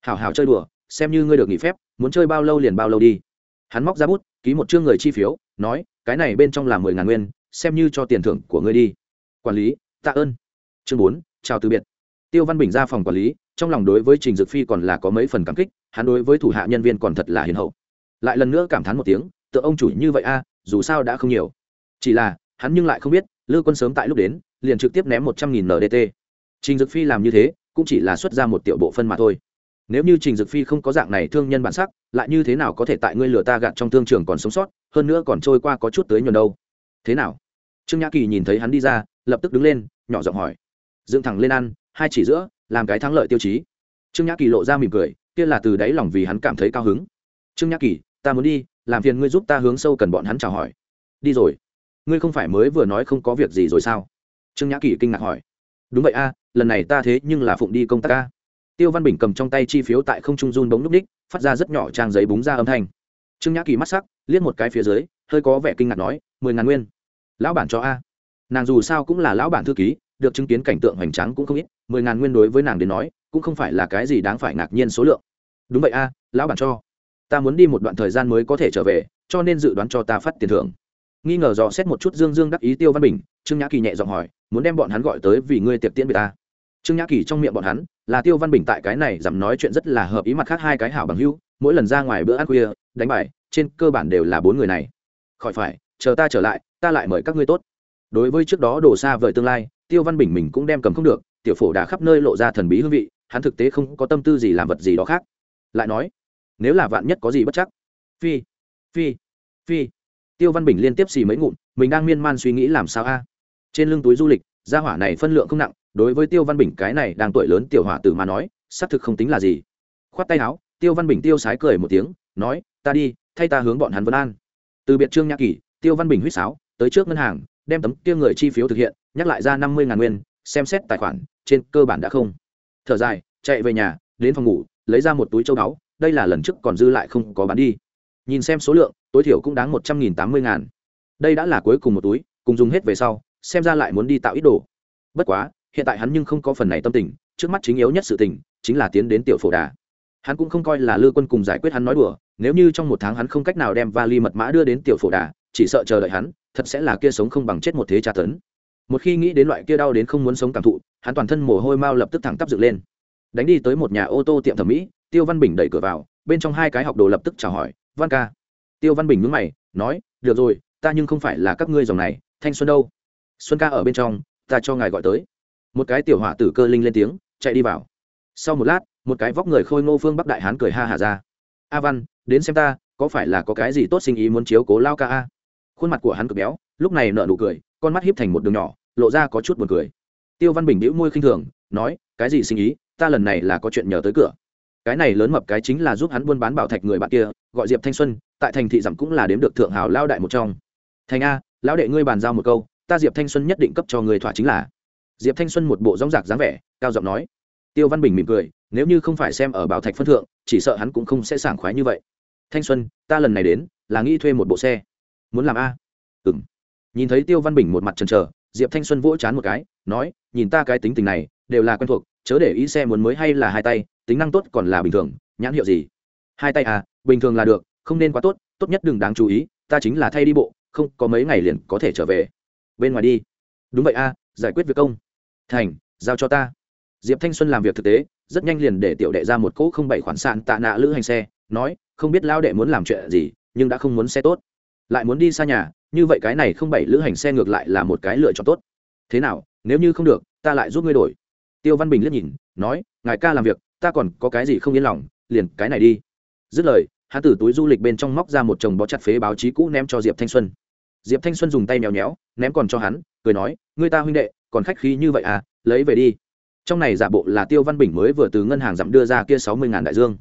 Hảo hảo chơi đùa, xem như ngươi được nghỉ phép, muốn chơi bao lâu liền bao lâu đi. Hắn móc ra bút, ký một chương người chi phiếu, nói, cái này bên trong là mười ngàn nguyên, xem như cho tiền thưởng của ngươi đi. Quản lý, tạ ơn. Chương bốn, chào từ biệt. Tiêu văn bình ra phòng quản lý, trong lòng đối với trình dực phi còn là có mấy phần cảm kích, hắn đối với thủ hạ nhân viên còn thật là hiền hậu. Lại lần nữa cảm thán một tiếng tự ông chủ như vậy a, dù sao đã không nhiều. Chỉ là, hắn nhưng lại không biết, lư quân sớm tại lúc đến, liền trực tiếp ném một trăm nghìn ndt trình dực phi làm như thế, cũng chỉ là xuất ra một tiểu bộ phân mà thôi. Nếu như trình dực phi không có dạng này thương nhân bản sắc, lại như thế nào có thể tại ngươi lừa ta gạt trong thương trường còn sống sót, hơn nữa còn trôi qua có chút tới nhuần đâu? Thế nào? Trương nhã kỳ nhìn thấy hắn đi ra, lập tức đứng lên, nhỏ giọng hỏi. Dựng thẳng lên ăn, hai chỉ giữa, làm cái thắng lợi tiêu chí. Trương nhã kỳ lộ ra mỉm cười, kia là từ đáy lòng vì hắn cảm thấy cao hứng. Trương nhã kỳ, ta muốn đi làm phiền ngươi giúp ta hướng sâu cần bọn hắn chào hỏi. Đi rồi. Ngươi không phải mới vừa nói không có việc gì rồi sao? Trương nhã kỳ kinh ngạc hỏi. Đúng vậy a, lần này ta thế nhưng là phụng đi công tác a. Tiêu văn bình cầm trong tay chi phiếu tại không trung run bóng núp ních phát ra rất nhỏ trang giấy búng ra âm thanh. Trương nhã kỳ mắt sắc, liếc một cái phía dưới, hơi có vẻ kinh ngạc nói, mười ngàn nguyên. Lão bản cho a. Nàng dù sao cũng là lão bản thư ký, được chứng kiến cảnh tượng hoành tráng cũng không ít, mười ngàn nguyên đối với nàng đến nói, cũng không phải là cái gì đáng phải ngạc nhiên số lượng. Đúng vậy a, lão bản cho ta muốn đi một đoạn thời gian mới có thể trở về, cho nên dự đoán cho ta phát tiền thưởng. Nghi ngờ dò xét một chút dương dương đắc ý tiêu văn bình, trương nhã kỳ nhẹ giọng hỏi, muốn đem bọn hắn gọi tới vì ngươi tiệc tiễn biệt ta. Trương nhã kỳ trong miệng bọn hắn, là tiêu văn bình tại cái này giảm nói chuyện rất là hợp ý mặt khác hai cái hảo bằng hưu mỗi lần ra ngoài bữa ăn khuya, đánh bài, trên cơ bản đều là bốn người này. Khỏi phải, chờ ta trở lại, ta lại mời các ngươi tốt. Đối với trước đó đổ xa vời tương lai, tiêu văn bình mình cũng đem cầm không được, tiểu phổ đã khắp nơi lộ ra thần bí hương vị, hắn thực tế không có tâm tư gì làm vật gì đó khác. Lại nói nếu là vạn nhất có gì bất chắc. Phi phi phi. Tiêu văn bình liên tiếp xì mấy ngụm, mình đang miên man suy nghĩ làm sao a? Trên lưng túi du lịch, gia hỏa này phân lượng không nặng, đối với tiêu văn bình cái này đang tuổi lớn tiểu hỏa tử mà nói, xác thực không tính là gì. Khoát tay áo, tiêu văn bình tiêu sái cười một tiếng, nói, ta đi, thay ta hướng bọn hắn vân an. Từ biệt trương nhã kỳ, tiêu văn bình huýt sáo, tới trước ngân hàng, đem tấm kia người chi phiếu thực hiện, nhắc lại ra năm mươi ngàn nguyên, xem xét tài khoản, trên cơ bản đã không. Thở dài, chạy về nhà, đến phòng ngủ, lấy ra một túi châu báu đây là lần trước còn dư lại không có bán đi. Nhìn xem số lượng, tối thiểu cũng đáng một trăm nghìn tám mươi ngàn. Đây đã là cuối cùng một túi, cùng dùng hết về sau, xem ra lại muốn đi tạo ít đồ. Bất quá, hiện tại hắn nhưng không có phần này tâm tình, trước mắt chính yếu nhất sự tình, chính là tiến đến tiểu phổ đà. Hắn cũng không coi là lư quân cùng giải quyết hắn nói đùa, nếu như trong một tháng hắn không cách nào đem vali mật mã đưa đến tiểu phổ đà, chỉ sợ chờ đợi hắn, thật sẽ là kia sống không bằng chết một thế tra tấn. Một khi nghĩ đến loại kia đau đến không muốn sống cảm thụ, hắn toàn thân mồ hôi mau lập tức thẳng tắp dựng lên đánh đi tới một nhà ô tô tiệm thẩm mỹ, tiêu văn bình đẩy cửa vào, bên trong hai cái học đồ lập tức chào hỏi, văn ca. Tiêu văn bình mướn mày, nói, được rồi, ta nhưng không phải là các ngươi dòng này, thanh xuân đâu? Xuân ca ở bên trong, ta cho ngài gọi tới. Một cái tiểu hỏa tử cơ linh lên tiếng, chạy đi vào. Sau một lát, một cái vóc người khôi ngô phương bắc đại hán cười ha hả ra. A văn, đến xem ta, có phải là có cái gì tốt sinh ý muốn chiếu cố lao ca a? Khuôn mặt của hắn cực béo, lúc này nợ nụ cười, con mắt hiếp thành một đường nhỏ, lộ ra có chút buồn cười. Tiêu văn bình đĩu môi khinh thường nói, cái gì sinh ý? Ta lần này là có chuyện nhờ tới cửa. Cái này lớn mập cái chính là giúp hắn buôn bán bảo thạch người bạn kia, gọi diệp thanh xuân, tại thành thị dặm cũng là đếm được thượng hào lao đại một trong. Thành a, lão đệ ngươi bàn giao một câu, ta diệp thanh xuân nhất định cấp cho người thỏa chính là. Diệp thanh xuân một bộ rong rạc dáng vẻ, cao giọng nói. Tiêu văn bình mỉm cười, nếu như không phải xem ở bảo thạch phân thượng, chỉ sợ hắn cũng không sẽ sảng khoái như vậy. Thanh xuân, ta lần này đến, là nghĩ thuê một bộ xe. Muốn làm a? Ừ nhìn thấy tiêu văn bình một mặt trần trờ diệp thanh xuân vỗ chán một cái, nói, nhìn ta cái tính tình này đều là quen thuộc, chớ để ý xe muốn mới hay là hai tay, tính năng tốt còn là bình thường, nhãn hiệu gì? Hai tay à bình thường là được, không nên quá tốt tốt nhất đừng đáng chú ý, ta chính là thay đi bộ, không có mấy ngày liền có thể trở về. Bên ngoài đi. Đúng vậy a giải quyết việc công. Thành, giao cho ta. Diệp thanh xuân làm việc thực tế, rất nhanh liền để tiểu đệ ra một cỗ không bảy khoản sạn tạ nạ lữ hành xe, nói, không biết lao đệ muốn làm chuyện gì, nhưng đã không muốn xe tốt. Lại muốn đi xa nhà, như vậy cái này không bảy lữ hành xe ngược lại là một cái lựa chọn tốt. Thế nào, nếu như không được, ta lại giúp ngươi đổi tiêu văn bình liếc nhìn, nói, ngài ca làm việc, ta còn có cái gì không yên lòng, liền cái này đi. Dứt lời, hắn từ túi du lịch bên trong móc ra một chồng bó chặt phế báo chí cũ ném cho diệp thanh xuân. Diệp thanh xuân dùng tay mèo nhéo ném còn cho hắn, cười nói người ta huynh đệ, còn khách khí như vậy à lấy về đi. Trong này giả bộ là tiêu văn bình mới vừa từ ngân hàng dặm đưa ra kia sáu mươi ngàn đại dương.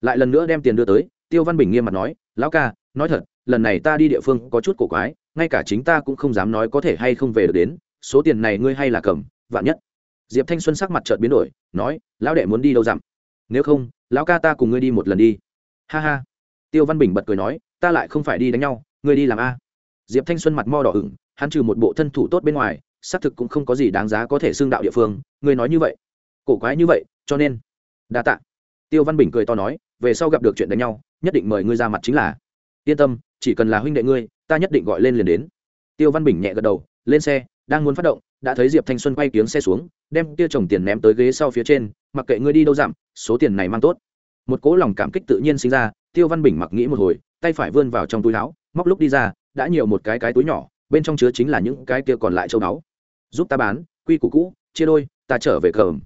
Lại lần nữa đem tiền đưa tới, tiêu văn bình nghiêm mặt nói, lão ca, nói thật, lần này ta đi địa phương có chút cổ quái, ngay cả chính ta cũng không dám nói có thể hay không về được đến, số tiền này ngươi hay là cầm, vạn nhất diệp thanh xuân sắc mặt chợt biến đổi, nói, lão đệ muốn đi đâu dặm? Nếu không, lão ca ta cùng ngươi đi một lần đi. Ha ha. Tiêu văn bình bật cười nói, ta lại không phải đi đánh nhau, ngươi đi làm a. Diệp thanh xuân mặt mo đỏ ửng, hắn trừ một bộ thân thủ tốt bên ngoài, xác thực cũng không có gì đáng giá có thể xương đạo địa phương, ngươi nói như vậy, cổ quái như vậy, cho nên, đa tạ. Tiêu văn bình cười to nói, về sau gặp được chuyện đánh nhau, nhất định mời ngươi ra mặt chính là. Yên tâm, chỉ cần là huynh đệ ngươi, ta nhất định gọi lên liền đến. Tiêu văn bình nhẹ gật đầu, lên xe, đang muốn phát động đã thấy diệp thanh xuân quay kiếng xe xuống, đem kia chồng tiền ném tới ghế sau phía trên, mặc kệ ngươi đi đâu giảm số tiền này mang tốt. Một cỗ lòng cảm kích tự nhiên sinh ra, tiêu văn bình mặc nghĩ một hồi, tay phải vươn vào trong túi áo, móc lúc đi ra, đã nhiều một cái cái túi nhỏ, bên trong chứa chính là những cái kia còn lại châu báu. Giúp ta bán, quy củ cũ, chia đôi, ta trở về cờm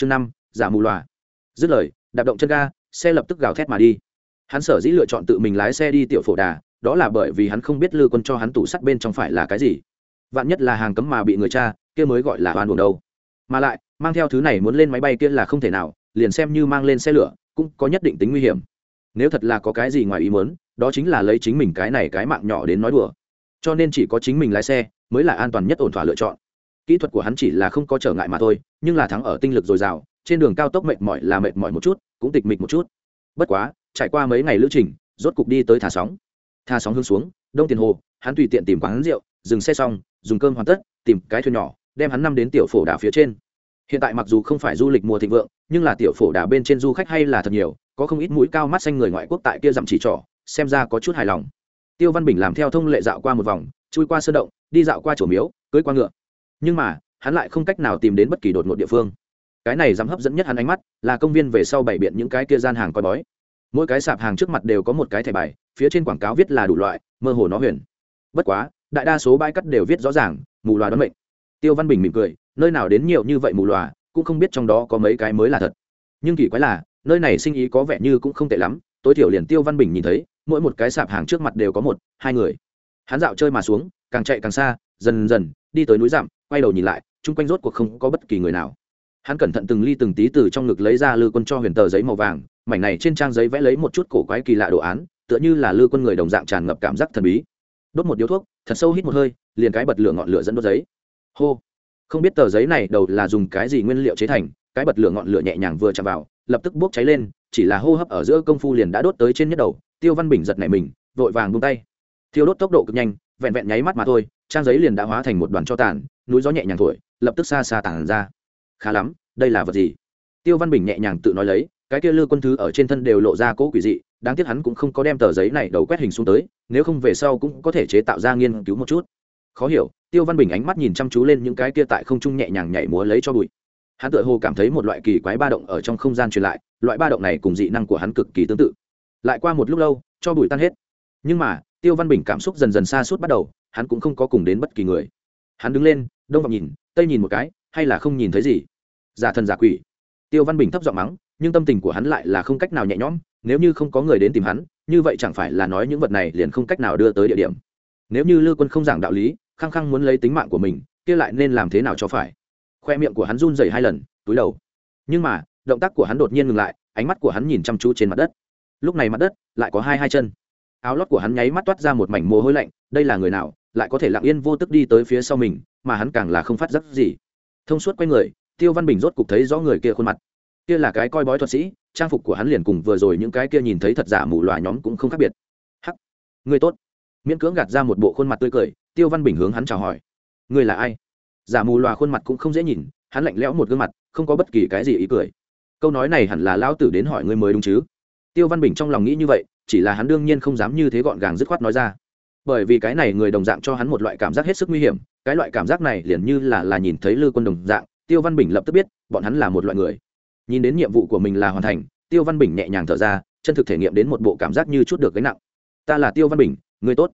chương năm, giả mù loà. Dứt lời, đạp động chân ga, xe lập tức gào thét mà đi. Hắn sở dĩ lựa chọn tự mình lái xe đi tiểu phổ đà, đó là bởi vì hắn không biết lư quân cho hắn tủ sắt bên trong phải là cái gì vạn nhất là hàng cấm mà bị người cha, kia mới gọi là oan buồn đâu. Mà lại, mang theo thứ này muốn lên máy bay kia là không thể nào, liền xem như mang lên xe lửa, cũng có nhất định tính nguy hiểm. Nếu thật là có cái gì ngoài ý muốn, đó chính là lấy chính mình cái này cái mạng nhỏ đến nói đùa. Cho nên chỉ có chính mình lái xe mới là an toàn nhất ổn thỏa lựa chọn. Kỹ thuật của hắn chỉ là không có trở ngại mà thôi, nhưng là thắng ở tinh lực dồi dào, trên đường cao tốc mệt mỏi là mệt mỏi một chút, cũng tịch mịch một chút. Bất quá, trải qua mấy ngày lữ trình, rốt cục đi tới thả sóng. Thả sóng hướng xuống, đông tiền hồ, hắn tùy tiện tìm quán rượu, dừng xe xong dùng cơm hoàn tất, tìm cái thuyền nhỏ, đem hắn năm đến tiểu phổ đảo phía trên. Hiện tại mặc dù không phải du lịch mùa thịnh vượng, nhưng là tiểu phổ đảo bên trên du khách hay là thật nhiều, có không ít mũi cao mắt xanh người ngoại quốc tại kia dặm chỉ trỏ, xem ra có chút hài lòng. Tiêu văn bình làm theo thông lệ dạo qua một vòng, chui qua sơn động, đi dạo qua chỗ miếu cưới qua ngựa. Nhưng mà, hắn lại không cách nào tìm đến bất kỳ đột ngột địa phương. Cái này dám hấp dẫn nhất hắn ánh mắt, là công viên về sau bảy biện những cái kia gian hàng coi bói. Mỗi cái sạp hàng trước mặt đều có một cái thẻ bài, phía trên quảng cáo viết là đủ loại, mơ hồ nó huyền. Bất quá đại đa số bãi cắt đều viết rõ ràng, mù loà đoán mệnh. Tiêu văn bình mỉm cười, nơi nào đến nhiều như vậy mù loà, cũng không biết trong đó có mấy cái mới là thật. Nhưng kỳ quái là, nơi này sinh ý có vẻ như cũng không tệ lắm, tối thiểu liền tiêu văn bình nhìn thấy, mỗi một cái sạp hàng trước mặt đều có một, hai người. Hắn dạo chơi mà xuống, càng chạy càng xa, dần dần, đi tới núi dặm quay đầu nhìn lại, chung quanh rốt cuộc không có bất kỳ người nào. Hắn cẩn thận từng ly từng tí từ trong ngực lấy ra lư quân cho huyền tờ giấy màu vàng, mảnh này trên trang giấy vẽ lấy một chút cổ quái kỳ lạ đồ án, tựa như là lư quân người đồng dạng tràn ngập cảm giác thần bí. Đốt một điếu thuốc thật sâu hít một hơi, liền cái bật lửa ngọn lửa dẫn đốt giấy. Hô. Không biết tờ giấy này đầu là dùng cái gì nguyên liệu chế thành, cái bật lửa ngọn lửa nhẹ nhàng vừa chạm vào, lập tức bốc cháy lên, chỉ là hô hấp ở giữa công phu liền đã đốt tới trên nhất đầu, tiêu văn bình giật nảy mình, vội vàng buông tay. Thiêu đốt tốc độ cực nhanh, vẹn vẹn nháy mắt mà thôi, trang giấy liền đã hóa thành một đoàn cho tàn, núi gió nhẹ nhàng thổi, lập tức xa xa tàn ra. Khá lắm, đây là vật gì? Tiêu văn bình nhẹ nhàng tự nói lấy cái kia lư quân thứ ở trên thân đều lộ ra cỗ quỷ dị, đáng tiếc hắn cũng không có đem tờ giấy này đầu quét hình xuống tới, nếu không về sau cũng có thể chế tạo ra nghiên cứu một chút. Khó hiểu, tiêu văn bình ánh mắt nhìn chăm chú lên những cái kia tại không trung nhẹ nhàng nhảy múa lấy cho bụi. Hắn tự hồ cảm thấy một loại kỳ quái ba động ở trong không gian truyền lại, loại ba động này cùng dị năng của hắn cực kỳ tương tự. Lại qua một lúc lâu, cho bụi tan hết. Nhưng mà, tiêu văn bình cảm xúc dần dần xa suốt bắt đầu, hắn cũng không có cùng đến bất kỳ người. Hắn đứng lên, đông vào nhìn, tây nhìn một cái, hay là không nhìn thấy gì? Giả thần giả quỷ. Tiêu văn bình thấp giọng mắng nhưng tâm tình của hắn lại là không cách nào nhẹ nhõm, nếu như không có người đến tìm hắn, như vậy chẳng phải là nói những vật này liền không cách nào đưa tới địa điểm. Nếu như lư quân không giảng đạo lý khăng khăng muốn lấy tính mạng của mình, kia lại nên làm thế nào cho phải? Khoe miệng của hắn run dày hai lần, túi đầu. Nhưng mà, động tác của hắn đột nhiên ngừng lại, ánh mắt của hắn nhìn chăm chú trên mặt đất. Lúc này mặt đất lại có hai hai chân. Áo lót của hắn nháy mắt toát ra một mảnh mồ hôi lạnh, đây là người nào, lại có thể lặng yên vô tức đi tới phía sau mình, mà hắn càng là không phát giác gì. Thông suốt q u a y người, tiêu văn bình rốt cục thấy rõ người kia khuôn mặt kia là cái coi bói thuật sĩ, trang phục của hắn liền cùng vừa rồi những cái kia nhìn thấy thật giả mù loà nhóm cũng không khác biệt. Hắc, người tốt. Miễn cưỡng gạt ra một bộ khuôn mặt tươi cười, tiêu văn bình hướng hắn chào hỏi. Người là ai? Giả mù loà khuôn mặt cũng không dễ nhìn, hắn lạnh lẽo một gương mặt, không có bất kỳ cái gì ý cười. Câu nói này hẳn là lão tử đến hỏi ngươi mới đúng chứ? Tiêu văn bình trong lòng nghĩ như vậy, chỉ là hắn đương nhiên không dám như thế gọn gàng dứt khoát nói ra. Bởi vì cái này người đồng dạng cho hắn một loại cảm giác hết sức nguy hiểm, cái loại cảm giác này liền như là là nhìn thấy lư quân đồng dạng, tiêu văn bình lập tức biết, bọn hắn là một loại người nhìn đến nhiệm vụ của mình là hoàn thành, tiêu văn bình nhẹ nhàng thở ra, chân thực thể nghiệm đến một bộ cảm giác như chút được gánh nặng. Ta là tiêu văn bình, người tốt.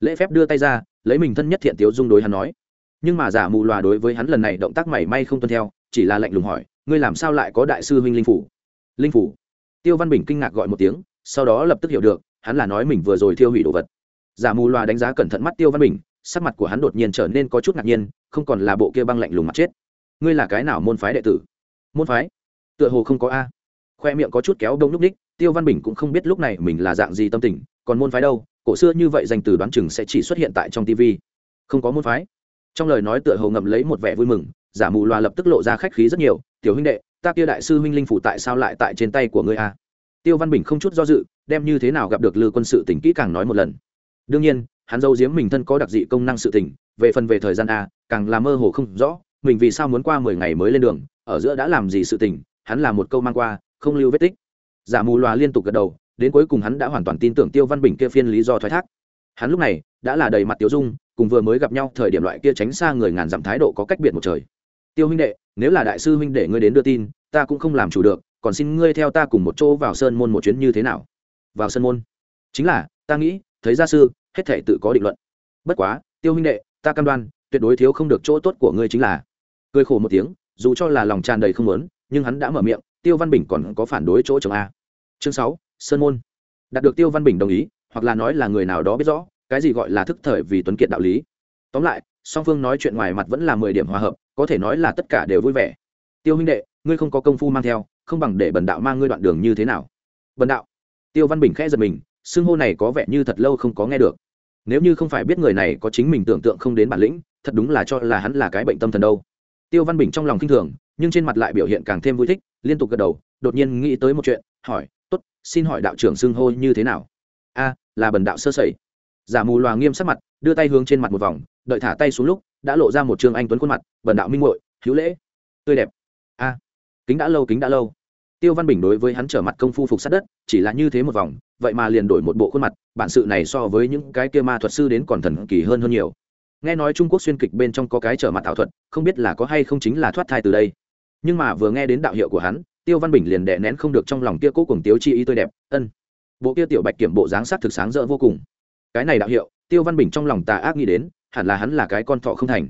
Lễ phép đưa tay ra, lấy mình thân nhất thiện tiếu dung đối hắn nói. Nhưng mà giả mù loà đối với hắn lần này động tác mảy may không tuân theo, chỉ là lạnh lùng hỏi, ngươi làm sao lại có đại sư huynh linh phủ? Linh phủ? Tiêu văn bình kinh ngạc gọi một tiếng, sau đó lập tức hiểu được, hắn là nói mình vừa rồi thiêu hủy đồ vật. Giả mù loà đánh giá cẩn thận mắt tiêu văn bình, sắc mặt của hắn đột nhiên trở nên có chút ngạc nhiên, không còn là bộ kia băng lạnh lùng mặt chết. Ngươi là cái nào môn phái đệ tử? Môn phái? Tựa hồ không có a. Khoe miệng có chút kéo đông lúc ních, tiêu văn bình cũng không biết lúc này mình là dạng gì tâm tình, còn môn phái đâu, cổ xưa như vậy danh từ đoán chừng sẽ chỉ xuất hiện tại trong tv không có môn phái. Trong lời nói tựa hồ ngậm lấy một vẻ vui mừng, giả mù loà lập tức lộ ra khách khí rất nhiều, tiểu huynh đệ, ta kia đại sư huynh linh phủ tại sao lại tại trên tay của ngươi a? Tiêu văn bình không chút do dự, đem như thế nào gặp được lư quân sự tỉnh kỹ càng nói một lần. Đương nhiên, hắn dâu giếm mình thân có đặc dị công năng sự tỉnh về phần về thời gian a, càng là mơ hồ không rõ, mình vì sao muốn qua mười ngày mới lên đường, ở giữa đã làm gì sự tỉnh hắn là một câu mang qua, không lưu vết tích. Giả mù loà liên tục gật đầu, đến cuối cùng hắn đã hoàn toàn tin tưởng tiêu văn bình kia phiên lý do thoái thác. Hắn lúc này đã là đầy mặt tiêu dung, cùng vừa mới gặp nhau thời điểm loại kia tránh xa người ngàn dặm thái độ có cách biệt một trời. Tiêu huynh đệ, nếu là đại sư huynh để ngươi đến đưa tin, ta cũng không làm chủ được, còn xin ngươi theo ta cùng một chỗ vào sơn môn một chuyến như thế nào? Vào sơn môn? Chính là, ta nghĩ, thấy gia sư, hết thể tự có định luận. Bất quá, tiêu huynh đệ, ta cam đoan, tuyệt đối thiếu không được chỗ tốt của ngươi chính là. Cười khổ một tiếng, dù cho là lòng tràn đầy không lớn nhưng hắn đã mở miệng, tiêu văn bình còn có phản đối chỗ chồng a. Chương sáu, sơn môn. Đạt được tiêu văn bình đồng ý, hoặc là nói là người nào đó biết rõ, cái gì gọi là thức thời vì tuấn kiệt đạo lý. Tóm lại, song phương nói chuyện ngoài mặt vẫn là mười điểm hòa hợp, có thể nói là tất cả đều vui vẻ. Tiêu huynh đệ, ngươi không có công phu mang theo, không bằng để bần đạo mang ngươi đoạn đường như thế nào? Bần đạo. Tiêu văn bình khẽ giật mình, xưng hô này có vẻ như thật lâu không có nghe được. Nếu như không phải biết người này có chính mình tưởng tượng không đến bản lĩnh, thật đúng là cho là hắn là cái bệnh tâm thần đâu. Tiêu văn bình trong lòng k i n h thường nhưng trên mặt lại biểu hiện càng thêm vui thích, liên tục gật đầu, đột nhiên nghĩ tới một chuyện, hỏi t ố t xin hỏi đạo trưởng xưng hô như thế nào? A, là bần đạo sơ sẩy. Giả mù loà nghiêm sắc mặt, đưa tay hướng trên mặt một vòng, đợi thả tay xuống lúc, đã lộ ra một trương anh tuấn khuôn mặt, bần đạo minh ngội hữu lễ. Tươi đẹp. A, kính đã lâu, kính đã lâu. Tiêu văn bình đối với hắn trở mặt công phu phục sát đất, chỉ là như thế một vòng, vậy mà liền đổi một bộ khuôn mặt, bản sự này so với những cái kia ma thuật sư đến còn thần kỳ hơn hơn nhiều. Nghe nói trung quốc xuyên kịch bên trong có cái trở mặt ảo thuật, không biết là có hay không chính là thoát thai từ đây nhưng mà vừa nghe đến đạo hiệu của hắn, tiêu văn bình liền đè nén không được trong lòng kia cố cùng tiếu chi ý tươi đẹp, ân. Bộ kia tiểu bạch kiểm bộ dáng sắc thực sáng rỡ vô cùng. Cái này đạo hiệu, tiêu văn bình trong lòng tà ác nghĩ đến, hẳn là hắn là cái con thọ không thành.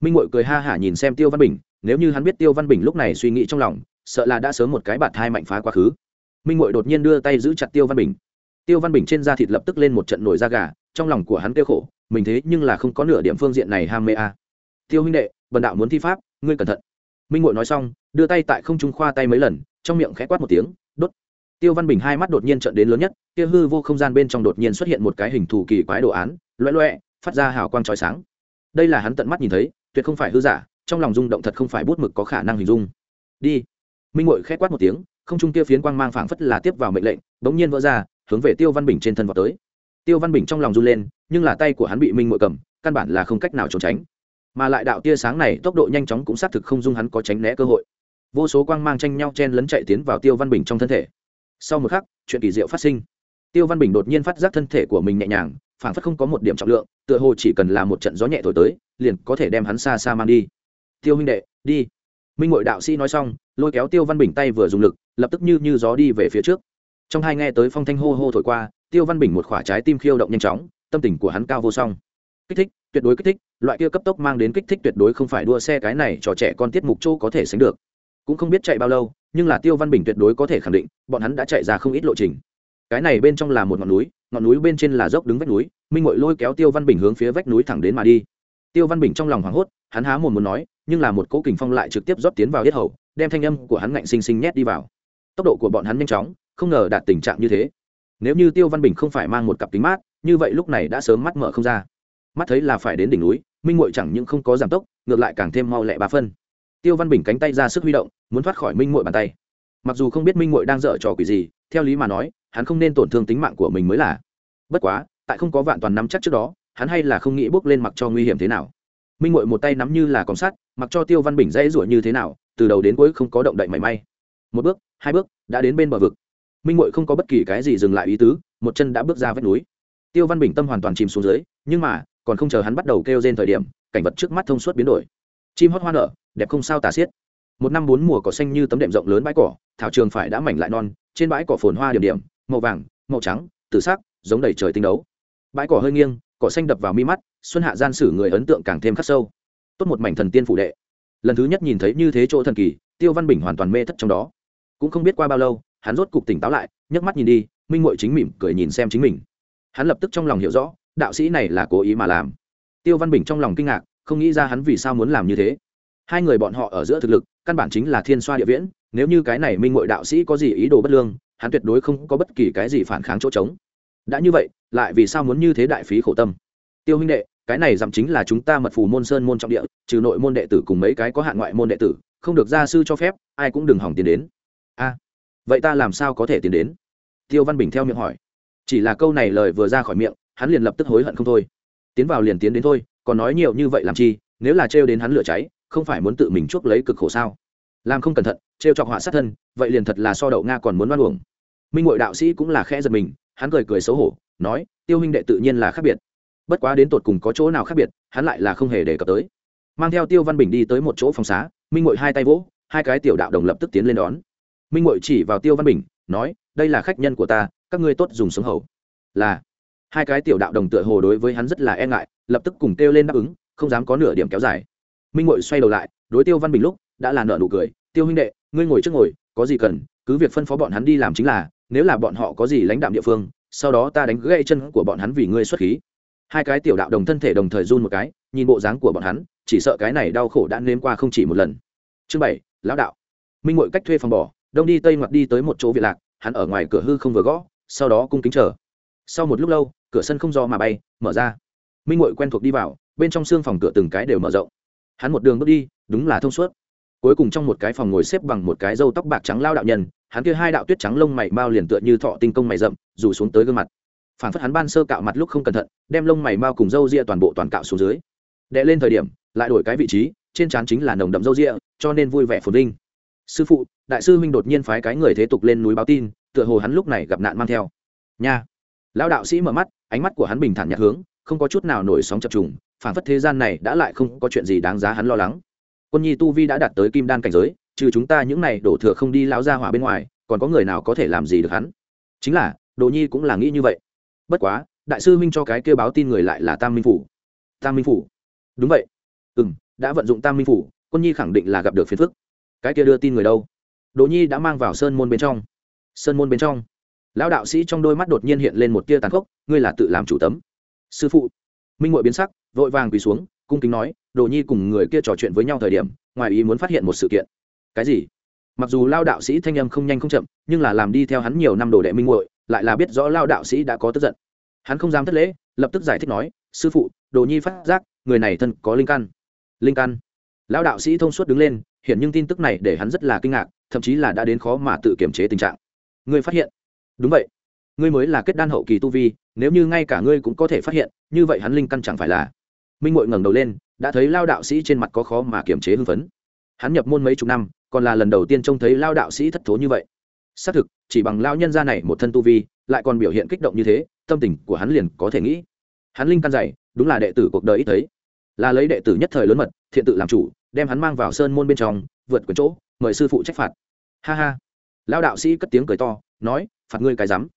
Minh ngội cười ha hả nhìn xem tiêu văn bình, nếu như hắn biết tiêu văn bình lúc này suy nghĩ trong lòng, sợ là đã sớm một cái bạt thai mạnh phá quá khứ. Minh ngội đột nhiên đưa tay giữ chặt tiêu văn bình. Tiêu văn bình trên da thịt lập tức lên một trận nổi da gà, trong lòng của hắn kêu khổ, mình thế nhưng là không có nửa điểm phương diện này ham mê a. À. tiêu huynh đệ, bần đạo muốn thi pháp, ngươi cẩn thận minh ngội nói xong, đưa tay tại không trung khoa tay mấy lần, trong miệng khẽ quát một tiếng, đốt. Tiêu văn bình hai mắt đột nhiên trận đến lớn nhất, kia hư vô không gian bên trong đột nhiên xuất hiện một cái hình thù kỳ quái đồ án, loẹ loẹ, phát ra hào quang trói sáng. Đây là hắn tận mắt nhìn thấy, tuyệt không phải hư giả, trong lòng rung động thật không phải bút mực có khả năng hình dung. Đi. Minh ngội khẽ quát một tiếng, không trung kia phiến quang mang phảng phất là tiếp vào mệnh lệnh, bỗng nhiên vỡ ra, hướng về tiêu văn bình trên thân vào tới. Tiêu văn bình trong lòng run lên, nhưng là tay của hắn bị minh ngội cầm, căn bản là không cách nào trốn tránh mà lại đạo tia sáng này tốc độ nhanh chóng cũng xác thực không dung hắn có tránh né cơ hội. Vô số quang mang tranh nhau chen lấn chạy tiến vào tiêu văn bình trong thân thể. Sau một khắc, chuyện kỳ diệu phát sinh. Tiêu văn bình đột nhiên phát giác thân thể của mình nhẹ nhàng, phảng phất không có một điểm trọng lượng, tựa hồ chỉ cần là một trận gió nhẹ thổi tới, liền có thể đem hắn xa xa mang đi. Tiêu huynh đệ, đi. Minh ngội đạo sĩ nói xong, lôi kéo tiêu văn bình tay vừa dùng lực, lập tức như như gió đi về phía trước. Trong hai nghe tới phong thanh hô hô thổi qua, tiêu văn bình một khỏa trái tim khiêu động nhanh chóng, tâm tình của hắn cao vô song. Kích thích tuyệt đối kích thích, loại kia cấp tốc mang đến kích thích tuyệt đối không phải đua xe cái này cho trẻ con tiết mục châu có thể sánh được. Cũng không biết chạy bao lâu, nhưng là tiêu văn bình tuyệt đối có thể khẳng định, bọn hắn đã chạy ra không ít lộ trình. Cái này bên trong là một ngọn núi ngọn núi bên trên là dốc đứng vách núi, minh ngội lôi kéo tiêu văn bình hướng phía vách núi thẳng đến mà đi. Tiêu văn bình trong lòng hoảng hốt, hắn há mồm muốn nói, nhưng là một cỗ kình phong lại trực tiếp rót tiến vào yết hầu, đem thanh âm của hắn ngạnh xinh xinh nhét đi vào. Tốc độ của bọn hắn nhanh chóng, không ngờ đạt tình trạng như thế. Nếu như tiêu văn bình không phải mang một cặp kính mát, như vậy lúc này đã sớm mắt mở không ra mắt thấy là phải đến đỉnh núi, minh ngội chẳng những không có giảm tốc, ngược lại càng thêm mau lẹ ba phân. Tiêu văn bình cánh tay ra sức huy động, muốn thoát khỏi minh ngội bàn tay. Mặc dù không biết minh ngội đang dở trò quỷ gì, theo lý mà nói, hắn không nên tổn thương tính mạng của mình mới là. Bất quá, tại không có vạn toàn nắm chắc trước đó, hắn hay là không nghĩ bước lên mặc cho nguy hiểm thế nào. Minh ngội một tay nắm như là còng sắt, mặc cho tiêu văn bình dãy ruổi như thế nào, từ đầu đến cuối không có động đậy mảy may. Một bước, hai bước, đã đến bên bờ vực. Minh ngội không có bất kỳ cái gì dừng lại ý tứ, một chân đã bước ra vách núi. Tiêu văn bình tâm hoàn toàn chìm xuống dưới, nhưng mà còn không chờ hắn bắt đầu kêu trên thời điểm, cảnh vật trước mắt thông suốt biến đổi. Chim hót hoa nở, đẹp không sao tả xiết. Một năm bốn mùa cỏ xanh như tấm đệm rộng lớn bãi cỏ, thảo trường phải đã mảnh lại non, trên bãi cỏ phồn hoa điểm điểm, màu vàng, màu trắng, tử sắc, giống đầy trời tinh đấu. Bãi cỏ hơi nghiêng, cỏ xanh đập vào mi mắt, xuân hạ gian sử người ấn tượng càng thêm khắc sâu. Tốt một mảnh thần tiên phủ đệ. Lần thứ nhất nhìn thấy như thế chỗ thần kỳ, tiêu văn bình hoàn toàn mê thất trong đó. Cũng không biết qua bao lâu, hắn rốt cục tỉnh táo lại, nhấc mắt nhìn đi, minh mội chính mỉm cười nhìn xem chính mình. Hắn lập tức trong lòng hiểu rõ đạo sĩ này là cố ý mà làm. Tiêu văn bình trong lòng kinh ngạc, không nghĩ ra hắn vì sao muốn làm như thế. Hai người bọn họ ở giữa thực lực, căn bản chính là thiên xoa địa viễn, nếu như cái này minh ngội đạo sĩ có gì ý đồ bất lương, hắn tuyệt đối không có bất kỳ cái gì phản kháng chỗ trống. Đã như vậy, lại vì sao muốn như thế đại phí khổ tâm? Tiêu huynh đệ, cái này dặm chính là chúng ta mật phù môn sơn môn trọng địa, trừ nội môn đệ tử cùng mấy cái có hạn ngoại môn đệ tử, không được gia sư cho phép, ai cũng đừng hỏng tiền đến. A, vậy ta làm sao có thể tiến đến? Tiêu văn bình theo miệng hỏi. Chỉ là câu này lời vừa ra khỏi miệng hắn liền lập tức hối hận không thôi. Tiến vào liền tiến đến thôi, còn nói nhiều như vậy làm chi, nếu là trêu đến hắn lửa cháy, không phải muốn tự mình chuốc lấy cực khổ sao? Làm không cẩn thận, trêu chọc họa sát thân, vậy liền thật là so đậu nga còn muốn đoan uổng. Minh ngội đạo sĩ cũng là khẽ giật mình, hắn cười cười xấu hổ, nói, tiêu huynh đệ tự nhiên là khác biệt. Bất quá đến tột cùng có chỗ nào khác biệt, hắn lại là không hề đề cập tới. Mang theo tiêu văn bình đi tới một chỗ phòng xá, minh ngội hai tay vỗ, hai cái tiểu đạo đồng lập tức tiến lên đón. Minh ngội chỉ vào tiêu văn bình, nói, đây là khách nhân của ta, các ngươi tốt dùng sống hầu. Là hai cái tiểu đạo đồng tựa hồ đối với hắn rất là e ngại, lập tức cùng kêu lên đáp ứng, không dám có nửa điểm kéo dài. Minh ngội xoay đầu lại, đối tiêu văn bình lúc, đã là nợ nụ cười, tiêu huynh đệ, ngươi ngồi trước ngồi, có gì cần, cứ việc phân phó bọn hắn đi làm chính là, nếu là bọn họ có gì lãnh đạm địa phương, sau đó ta đánh gãy chân của bọn hắn vì ngươi xuất khí. Hai cái tiểu đạo đồng thân thể đồng thời run một cái, nhìn bộ dáng của bọn hắn, chỉ sợ cái này đau khổ đã nếm qua không chỉ một lần. Chương bảy, lão đạo. Minh ngội cách thuê phòng bỏ, đông đi tây ngoặt đi tới một chỗ viện lạc, hắn ở ngoài cửa hư không vừa gõ, sau đó cung kính chờ. Sau một lúc lâu cửa sân không do mà bay, mở ra. Minh ngội quen thuộc đi vào, bên trong xương phòng cửa từng cái đều mở rộng. Hắn một đường bước đi, đúng là thông suốt. Cuối cùng trong một cái phòng ngồi xếp bằng một cái râu tóc bạc trắng lao đạo nhân, hắn kia hai đạo tuyết trắng lông mày mau liền tựa như thọ tinh công mày rậm, rủ xuống tới gương mặt. Phản phất hắn ban sơ cạo mặt lúc không cẩn thận, đem lông mày mau cùng râu ria toàn bộ toàn cạo xuống dưới. Đệ lên thời điểm, lại đổi cái vị trí, trên trán chính là nồng đậm râu ria, cho nên vui vẻ phồn vinh. Sư phụ, đại sư huynh đột nhiên phái cái người thế tục lên núi báo tin, tựa hồ hắn lúc này gặp nạn mang theo. Nha. Lão đạo sĩ mở mắt ánh mắt của hắn bình thản nhạt hướng, không có chút nào nổi sóng chập trùng phản phất thế gian này đã lại không có chuyện gì đáng giá hắn lo lắng. Quân nhi tu vi đã đạt tới kim đan cảnh giới, trừ chúng ta những này đổ thừa không đi lão ra hỏa bên ngoài, còn có người nào có thể làm gì được hắn? Chính là, đồ nhi cũng là nghĩ như vậy. Bất quá, đại sư minh cho cái kêu báo tin người lại là tam minh phủ. Tam minh phủ? Đúng vậy. Ừ m đã vận dụng tam minh phủ, quân nhi khẳng định là gặp được phiền phức. Cái kia đưa tin người đâu? Đồ nhi đã mang vào sơn môn bên trong. Sơn môn bên trong lão đạo sĩ trong đôi mắt đột nhiên hiện lên một tia tàn khốc ngươi là tự làm chủ tấm. Sư phụ. Minh ngội biến sắc vội vàng quỳ xuống cung kính nói đồ nhi cùng người kia trò chuyện với nhau thời điểm ngoài ý muốn phát hiện một sự kiện. Cái gì? Mặc dù lao đạo sĩ thanh âm không nhanh không chậm nhưng là làm đi theo hắn nhiều năm đồ đệ minh Ngụy, lại là biết rõ lao đạo sĩ đã có tức giận. Hắn không dám thất lễ lập tức giải thích nói sư phụ đồ nhi phát giác người này thân có linh căn. Linh căn? Lão đạo sĩ thông suốt đứng lên hiện nhưng tin tức này để hắn rất là kinh ngạc thậm chí là đã đến khó mà tự kiểm chế tình trạng. Ngươi phát hiện đúng vậy. Ngươi mới là kết đan hậu kỳ tu vi, nếu như ngay cả ngươi cũng có thể phát hiện, như vậy hắn linh căn chẳng phải là. Minh mội ngẩng đầu lên, đã thấy lao đạo sĩ trên mặt có khó mà kiềm chế hưng phấn. Hắn nhập môn mấy chục năm, còn là lần đầu tiên trông thấy lao đạo sĩ thất thố như vậy. Xác thực, chỉ bằng lao nhân gia này một thân tu vi, lại còn biểu hiện kích động như thế, tâm tình của hắn liền có thể nghĩ. Hắn linh căn dày, đúng là đệ tử cuộc đời ít thấy. Là lấy đệ tử nhất thời lớn mật, thiện tự làm chủ, đem hắn mang vào sơn môn bên trong, vượt quyển chỗ, mời sư phụ trách phạt. Ha ha. Lao đạo sĩ cất tiếng cười to, nói phạt ngươi cái rắm.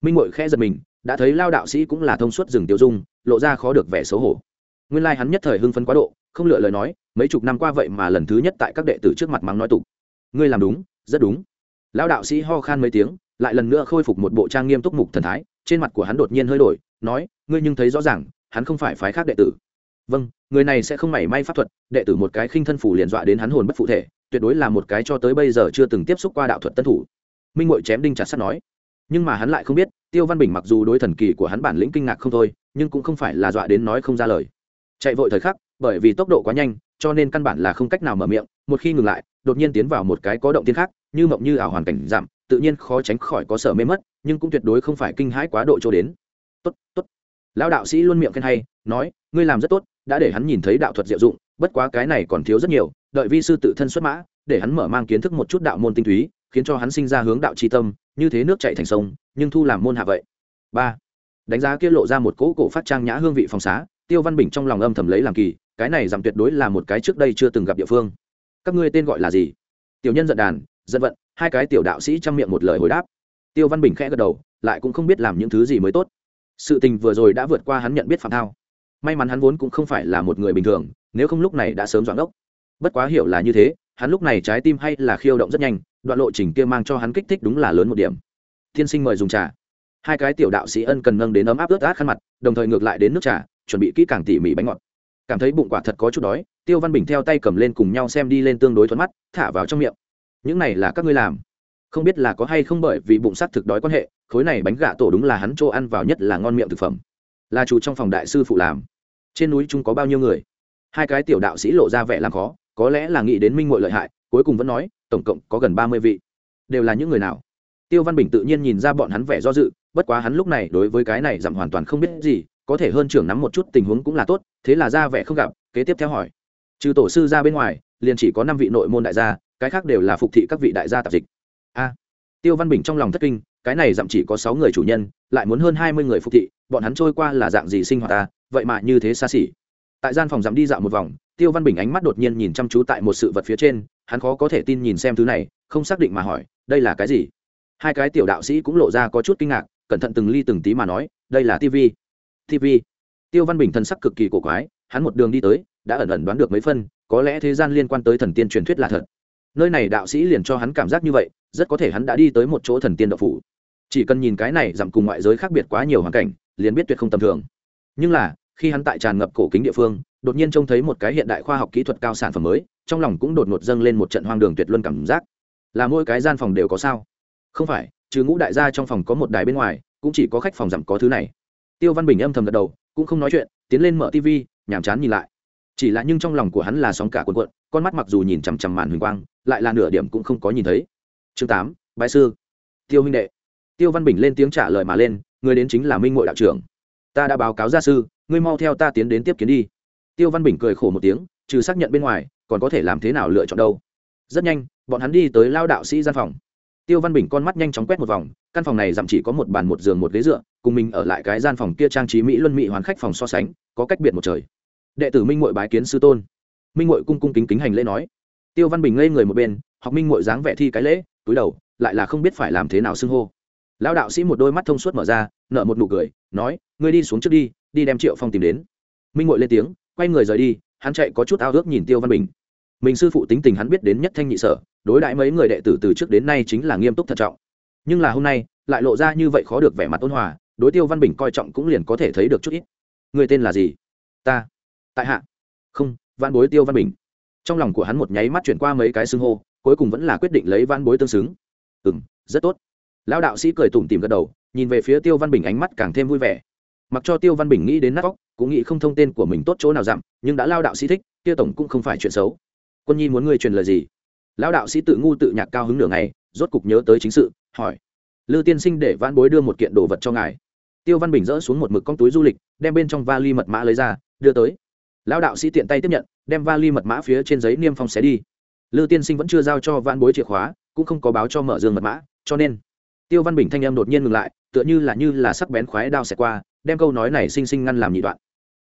Minh mội khẽ giật mình, đã thấy lao đạo sĩ cũng là thông suốt rừng tiêu dung, lộ ra khó được vẻ xấu hổ. Nguyên lai、like、hắn nhất thời hưng phấn quá độ, không lựa lời nói, mấy chục năm qua vậy mà lần thứ nhất tại các đệ tử trước mặt mắng nói tục. Ngươi làm đúng, rất đúng. Lao đạo sĩ ho khan mấy tiếng, lại lần nữa khôi phục một bộ trang nghiêm túc mục thần thái, trên mặt của hắn đột nhiên hơi đổi, nói, ngươi nhưng thấy rõ ràng, hắn không phải phái khác đệ tử. Vâng người này sẽ không mảy may pháp thuật, đệ tử một cái khinh thân phủ liền dọa đến hắn hồn bất phụ thể, tuyệt đối là một cái cho tới bây giờ chưa từng tiếp xúc qua đạo thuật tân thủ. Minh ngội chém đinh chặt sắt nói nhưng mà hắn lại không biết, tiêu văn bình mặc dù đối thần kỳ của hắn bản lĩnh kinh ngạc không thôi, nhưng cũng không phải là dọa đến nói không ra lời. Chạy vội thời khắc, bởi vì tốc độ quá nhanh, cho nên căn bản là không cách nào mở miệng, một khi ngừng lại, đột nhiên tiến vào một cái có động tiên khác, như mộng như ảo hoàn cảnh giảm, tự nhiên khó tránh khỏi có sở mê mất, nhưng cũng tuyệt đối không phải kinh hãi quá độ cho đến. Tốt tốt. Lão đạo sĩ luôn miệng khen hay, nói, ngươi làm rất tốt, đã để hắn nhìn thấy đạo thuật diệu dụng, bất quá cái này còn thiếu rất nhiều, đợi vi sư tự thân xuất mã, để hắn mở mang kiến thức một chút đạo môn tinh túy khiến cho hắn sinh ra hướng đạo tri tâm, như thế nước chạy thành sông, nhưng thu làm môn hạ vậy. Ba. Đánh giá kia lộ ra một cỗ cổ phát trang nhã hương vị phòng xá, tiêu văn bình trong lòng âm thầm lấy làm kỳ, cái này giảm tuyệt đối là một cái trước đây chưa từng gặp địa phương. Các ngươi tên gọi là gì? Tiểu nhân giận đàn dân vận, hai cái tiểu đạo sĩ chăm miệng một lời hồi đáp. Tiêu văn bình khẽ gật đầu, lại cũng không biết làm những thứ gì mới tốt. Sự tình vừa rồi đã vượt qua hắn nhận biết phạm thao. May mắn hắn vốn cũng không phải là một người bình thường, nếu không lúc này đã sớm dọn đốc. Bất quá hiểu là như thế, hắn lúc này trái tim hay là khiêu động rất nhanh đoạn lộ trình kia mang cho hắn kích thích đúng là lớn một điểm. Tiên sinh mời dùng trà. Hai cái tiểu đạo sĩ ân cần nâng đến ấm áp ướt át khăn mặt, đồng thời ngược lại đến nước trà, chuẩn bị kỹ càng tỉ mỉ bánh ngọt. Cảm thấy bụng quả thật có chút đói, tiêu văn bình theo tay cầm lên cùng nhau xem đi lên tương đối thuận mắt, thả vào trong miệng. Những này là các ngươi làm. Không biết là có hay không bởi vì bụng sắt thực đói quan hệ, khối này bánh gà tổ đúng là hắn chỗ ăn vào nhất là ngon miệng thực phẩm. Là chủ trong phòng đại sư phụ làm. Trên núi chung có bao nhiêu người? Hai cái tiểu đạo sĩ lộ ra vẻ làm khó, có lẽ là nghĩ đến minh ngội lợi hại, cuối cùng vẫn nói tổng cộng có gần ba mươi vị. Đều là những người nào? Tiêu văn bình tự nhiên nhìn ra bọn hắn vẻ do dự, bất quá hắn lúc này đối với cái này giảm hoàn toàn không biết gì, có thể hơn trưởng nắm một chút tình huống cũng là tốt, thế là ra vẻ không gặp, kế tiếp theo hỏi. Trừ tổ sư ra bên ngoài, liền chỉ có năm vị nội môn đại gia, cái khác đều là phục thị các vị đại gia tạp dịch. A. Tiêu văn bình trong lòng thất kinh, cái này giảm chỉ có sáu người chủ nhân, lại muốn hơn hai mươi người phục thị, bọn hắn trôi qua là dạng gì sinh hoạt ta, vậy mà như thế xa xỉ. Tại gian phòng giảm đi dạo một vòng tiêu văn bình ánh mắt đột nhiên nhìn chăm chú tại một sự vật phía trên, hắn khó có thể tin nhìn xem thứ này, không xác định mà hỏi, đây là cái gì? Hai cái tiểu đạo sĩ cũng lộ ra có chút kinh ngạc, cẩn thận từng ly từng tí mà nói, đây là tv tv tiêu văn bình thân sắc cực kỳ cổ quái, hắn một đường đi tới, đã ẩn ẩn đoán được mấy phân, có lẽ thế gian liên quan tới thần tiên truyền thuyết là thật. Nơi này đạo sĩ liền cho hắn cảm giác như vậy, rất có thể hắn đã đi tới một chỗ thần tiên đậu phủ. Chỉ cần nhìn cái này giảm cùng ngoại giới khác biệt quá nhiều hoàn cảnh, liền biết tuyệt không tầm thường. Nhưng là, khi hắn tại tràn ngập cổ kính địa phương đột nhiên trông thấy một cái hiện đại khoa học kỹ thuật cao sản phẩm mới, trong lòng cũng đột ngột dâng lên một trận hoang đường tuyệt luân cảm giác. Là mỗi cái gian phòng đều có sao? Không phải chứ ngũ đại gia trong phòng có một đài bên ngoài, cũng chỉ có khách phòng giảm có thứ này. Tiêu văn bình âm thầm gật đầu, cũng không nói chuyện, tiến lên mở tv nhàm chán nhìn lại. Chỉ là nhưng trong lòng của hắn là sóng cả cuộn cuộn, con mắt mặc dù nhìn chằm chằm màn huỳnh quang, lại là nửa điểm cũng không có nhìn thấy. Chương tám, bái sư. Tiêu huynh đệ. Tiêu văn bình lên tiếng trả lời mà lên, người đến chính là minh ngội đạo trưởng. Ta đã báo cáo gia sư, ngươi mau theo ta tiến đến tiếp kiến đi tiêu văn bình cười khổ một tiếng, trừ xác nhận bên ngoài, còn có thể làm thế nào lựa chọn đâu? Rất nhanh, bọn hắn đi tới lao đạo sĩ gian phòng. Tiêu văn bình con mắt nhanh chóng quét một vòng, căn phòng này dặm chỉ có một bàn một giường một ghế dựa, cùng mình ở lại cái gian phòng kia trang trí mỹ luân mỹ hoàn khách phòng so sánh, có cách biệt một trời. Đệ tử minh mội bái kiến sư tôn. Minh mội cung cung kính kính hành lễ nói. Tiêu văn bình ngây người một bên, học minh mội dáng vẻ thi cái lễ, túi đầu, lại là không biết phải làm thế nào xưng hô. Lão đạo sĩ một đôi mắt thông suốt mở ra nợ một nụ cười, nói, ngươi đi xuống trước đi đi đem triệu phong tìm đến. Minh ngội lên tiếng quay người rời đi, hắn chạy có chút ao ước nhìn tiêu văn bình. Mình sư phụ tính tình hắn biết đến nhất thanh nhị sở, đối đãi mấy người đệ tử từ trước đến nay chính là nghiêm túc thận trọng. Nhưng là hôm nay, lại lộ ra như vậy khó được vẻ mặt ôn hòa, đối tiêu văn bình coi trọng cũng liền có thể thấy được chút ít. Người tên là gì? Ta. Tại hạ. Không văn bối tiêu văn bình. Trong lòng của hắn một nháy mắt chuyển qua mấy cái xưng hô, cuối cùng vẫn là quyết định lấy văn bối tương xứng. Ừ m rất tốt. Lão đạo sĩ cười tủm tìm gật đầu, nhìn về phía tiêu văn bình ánh mắt càng thêm vui vẻ. Mặc cho tiêu văn bình nghĩ đến nát vóc cũng nghĩ không thông tên của mình tốt chỗ nào dặm, nhưng đã lao đạo sĩ thích tiêu tổng cũng không phải chuyện xấu. Quân nhi muốn ngươi truyền lời gì? Lão đạo sĩ tự ngu tự nhạc cao hứng nửa ngày, rốt cục nhớ tới chính sự, hỏi. Lư tiên sinh để van bối đưa một kiện đồ vật cho ngài. Tiêu văn bình dỡ xuống một mực con túi du lịch, đem bên trong vali mật mã lấy ra, đưa tới. Lão đạo sĩ tiện tay tiếp nhận, đem vali mật mã phía trên giấy niêm phong xé đi. Lư tiên sinh vẫn chưa giao cho van bối chìa khóa, cũng không có báo cho mở dương mật mã, cho nên. Tiêu văn bình thanh em đột nhiên ngừng lại, tựa như là như là sắc bén khoái đao xẹt qua, đem câu nói này sinh sinh ngăn làm nhị đoạn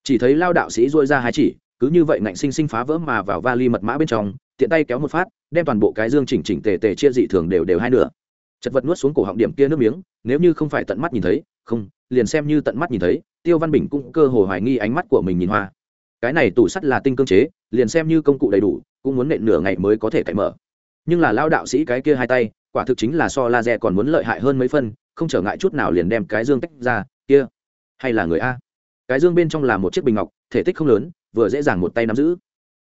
chỉ thấy lao đạo sĩ dôi ra hai chỉ, cứ như vậy ngạnh sinh sinh phá vỡ mà vào vali mật mã bên trong, tiện tay kéo một phát, đem toàn bộ cái dương chỉnh chỉnh tề tề chia dị thường đều đều hai nửa. Chật vật nuốt xuống cổ họng điểm kia nước miếng, nếu như không phải tận mắt nhìn thấy, không, liền xem như tận mắt nhìn thấy, tiêu văn bình cũng cơ hồ hoài nghi ánh mắt của mình nhìn hoa. Cái này tủ sắt là tinh cương chế, liền xem như công cụ đầy đủ, cũng muốn nện nửa ngày mới có thể cậy mở. Nhưng là lao đạo sĩ cái kia hai tay, quả thực chính là so laser còn muốn lợi hại hơn mấy phân, không trở ngại chút nào liền đem cái dương tách ra, kia, hay là người a? Cái dương bên trong là một chiếc bình ngọc, thể tích không lớn, vừa dễ dàng một tay nắm giữ.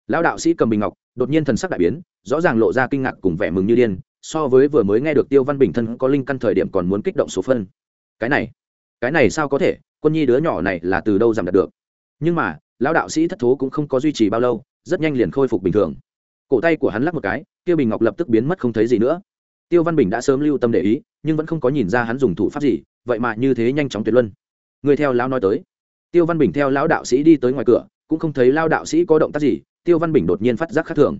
Lão đạo sĩ cầm bình ngọc, đột nhiên thần sắc đại biến, rõ ràng lộ ra kinh ngạc cùng vẻ mừng như điên, so với vừa mới nghe được tiêu văn bình thân có linh căn thời điểm còn muốn kích động số phân. Cái này cái này sao có thể, quân nhi đứa nhỏ này là từ đâu giảm đạt được? Nhưng mà, lão đạo sĩ thất thố cũng không có duy trì bao lâu, rất nhanh liền khôi phục bình thường. Cổ tay của hắn lắc một cái tiêu bình ngọc lập tức biến mất không thấy gì nữa. Tiêu văn bình đã sớm lưu tâm để ý, nhưng vẫn không có nhìn ra hắn dùng thủ pháp gì, vậy mà như thế nhanh chóng tuyệt luân. Người theo lão nói tới tiêu văn bình theo lão đạo sĩ đi tới ngoài cửa, cũng không thấy lao đạo sĩ có động tác gì, tiêu văn bình đột nhiên phát giác khác thường.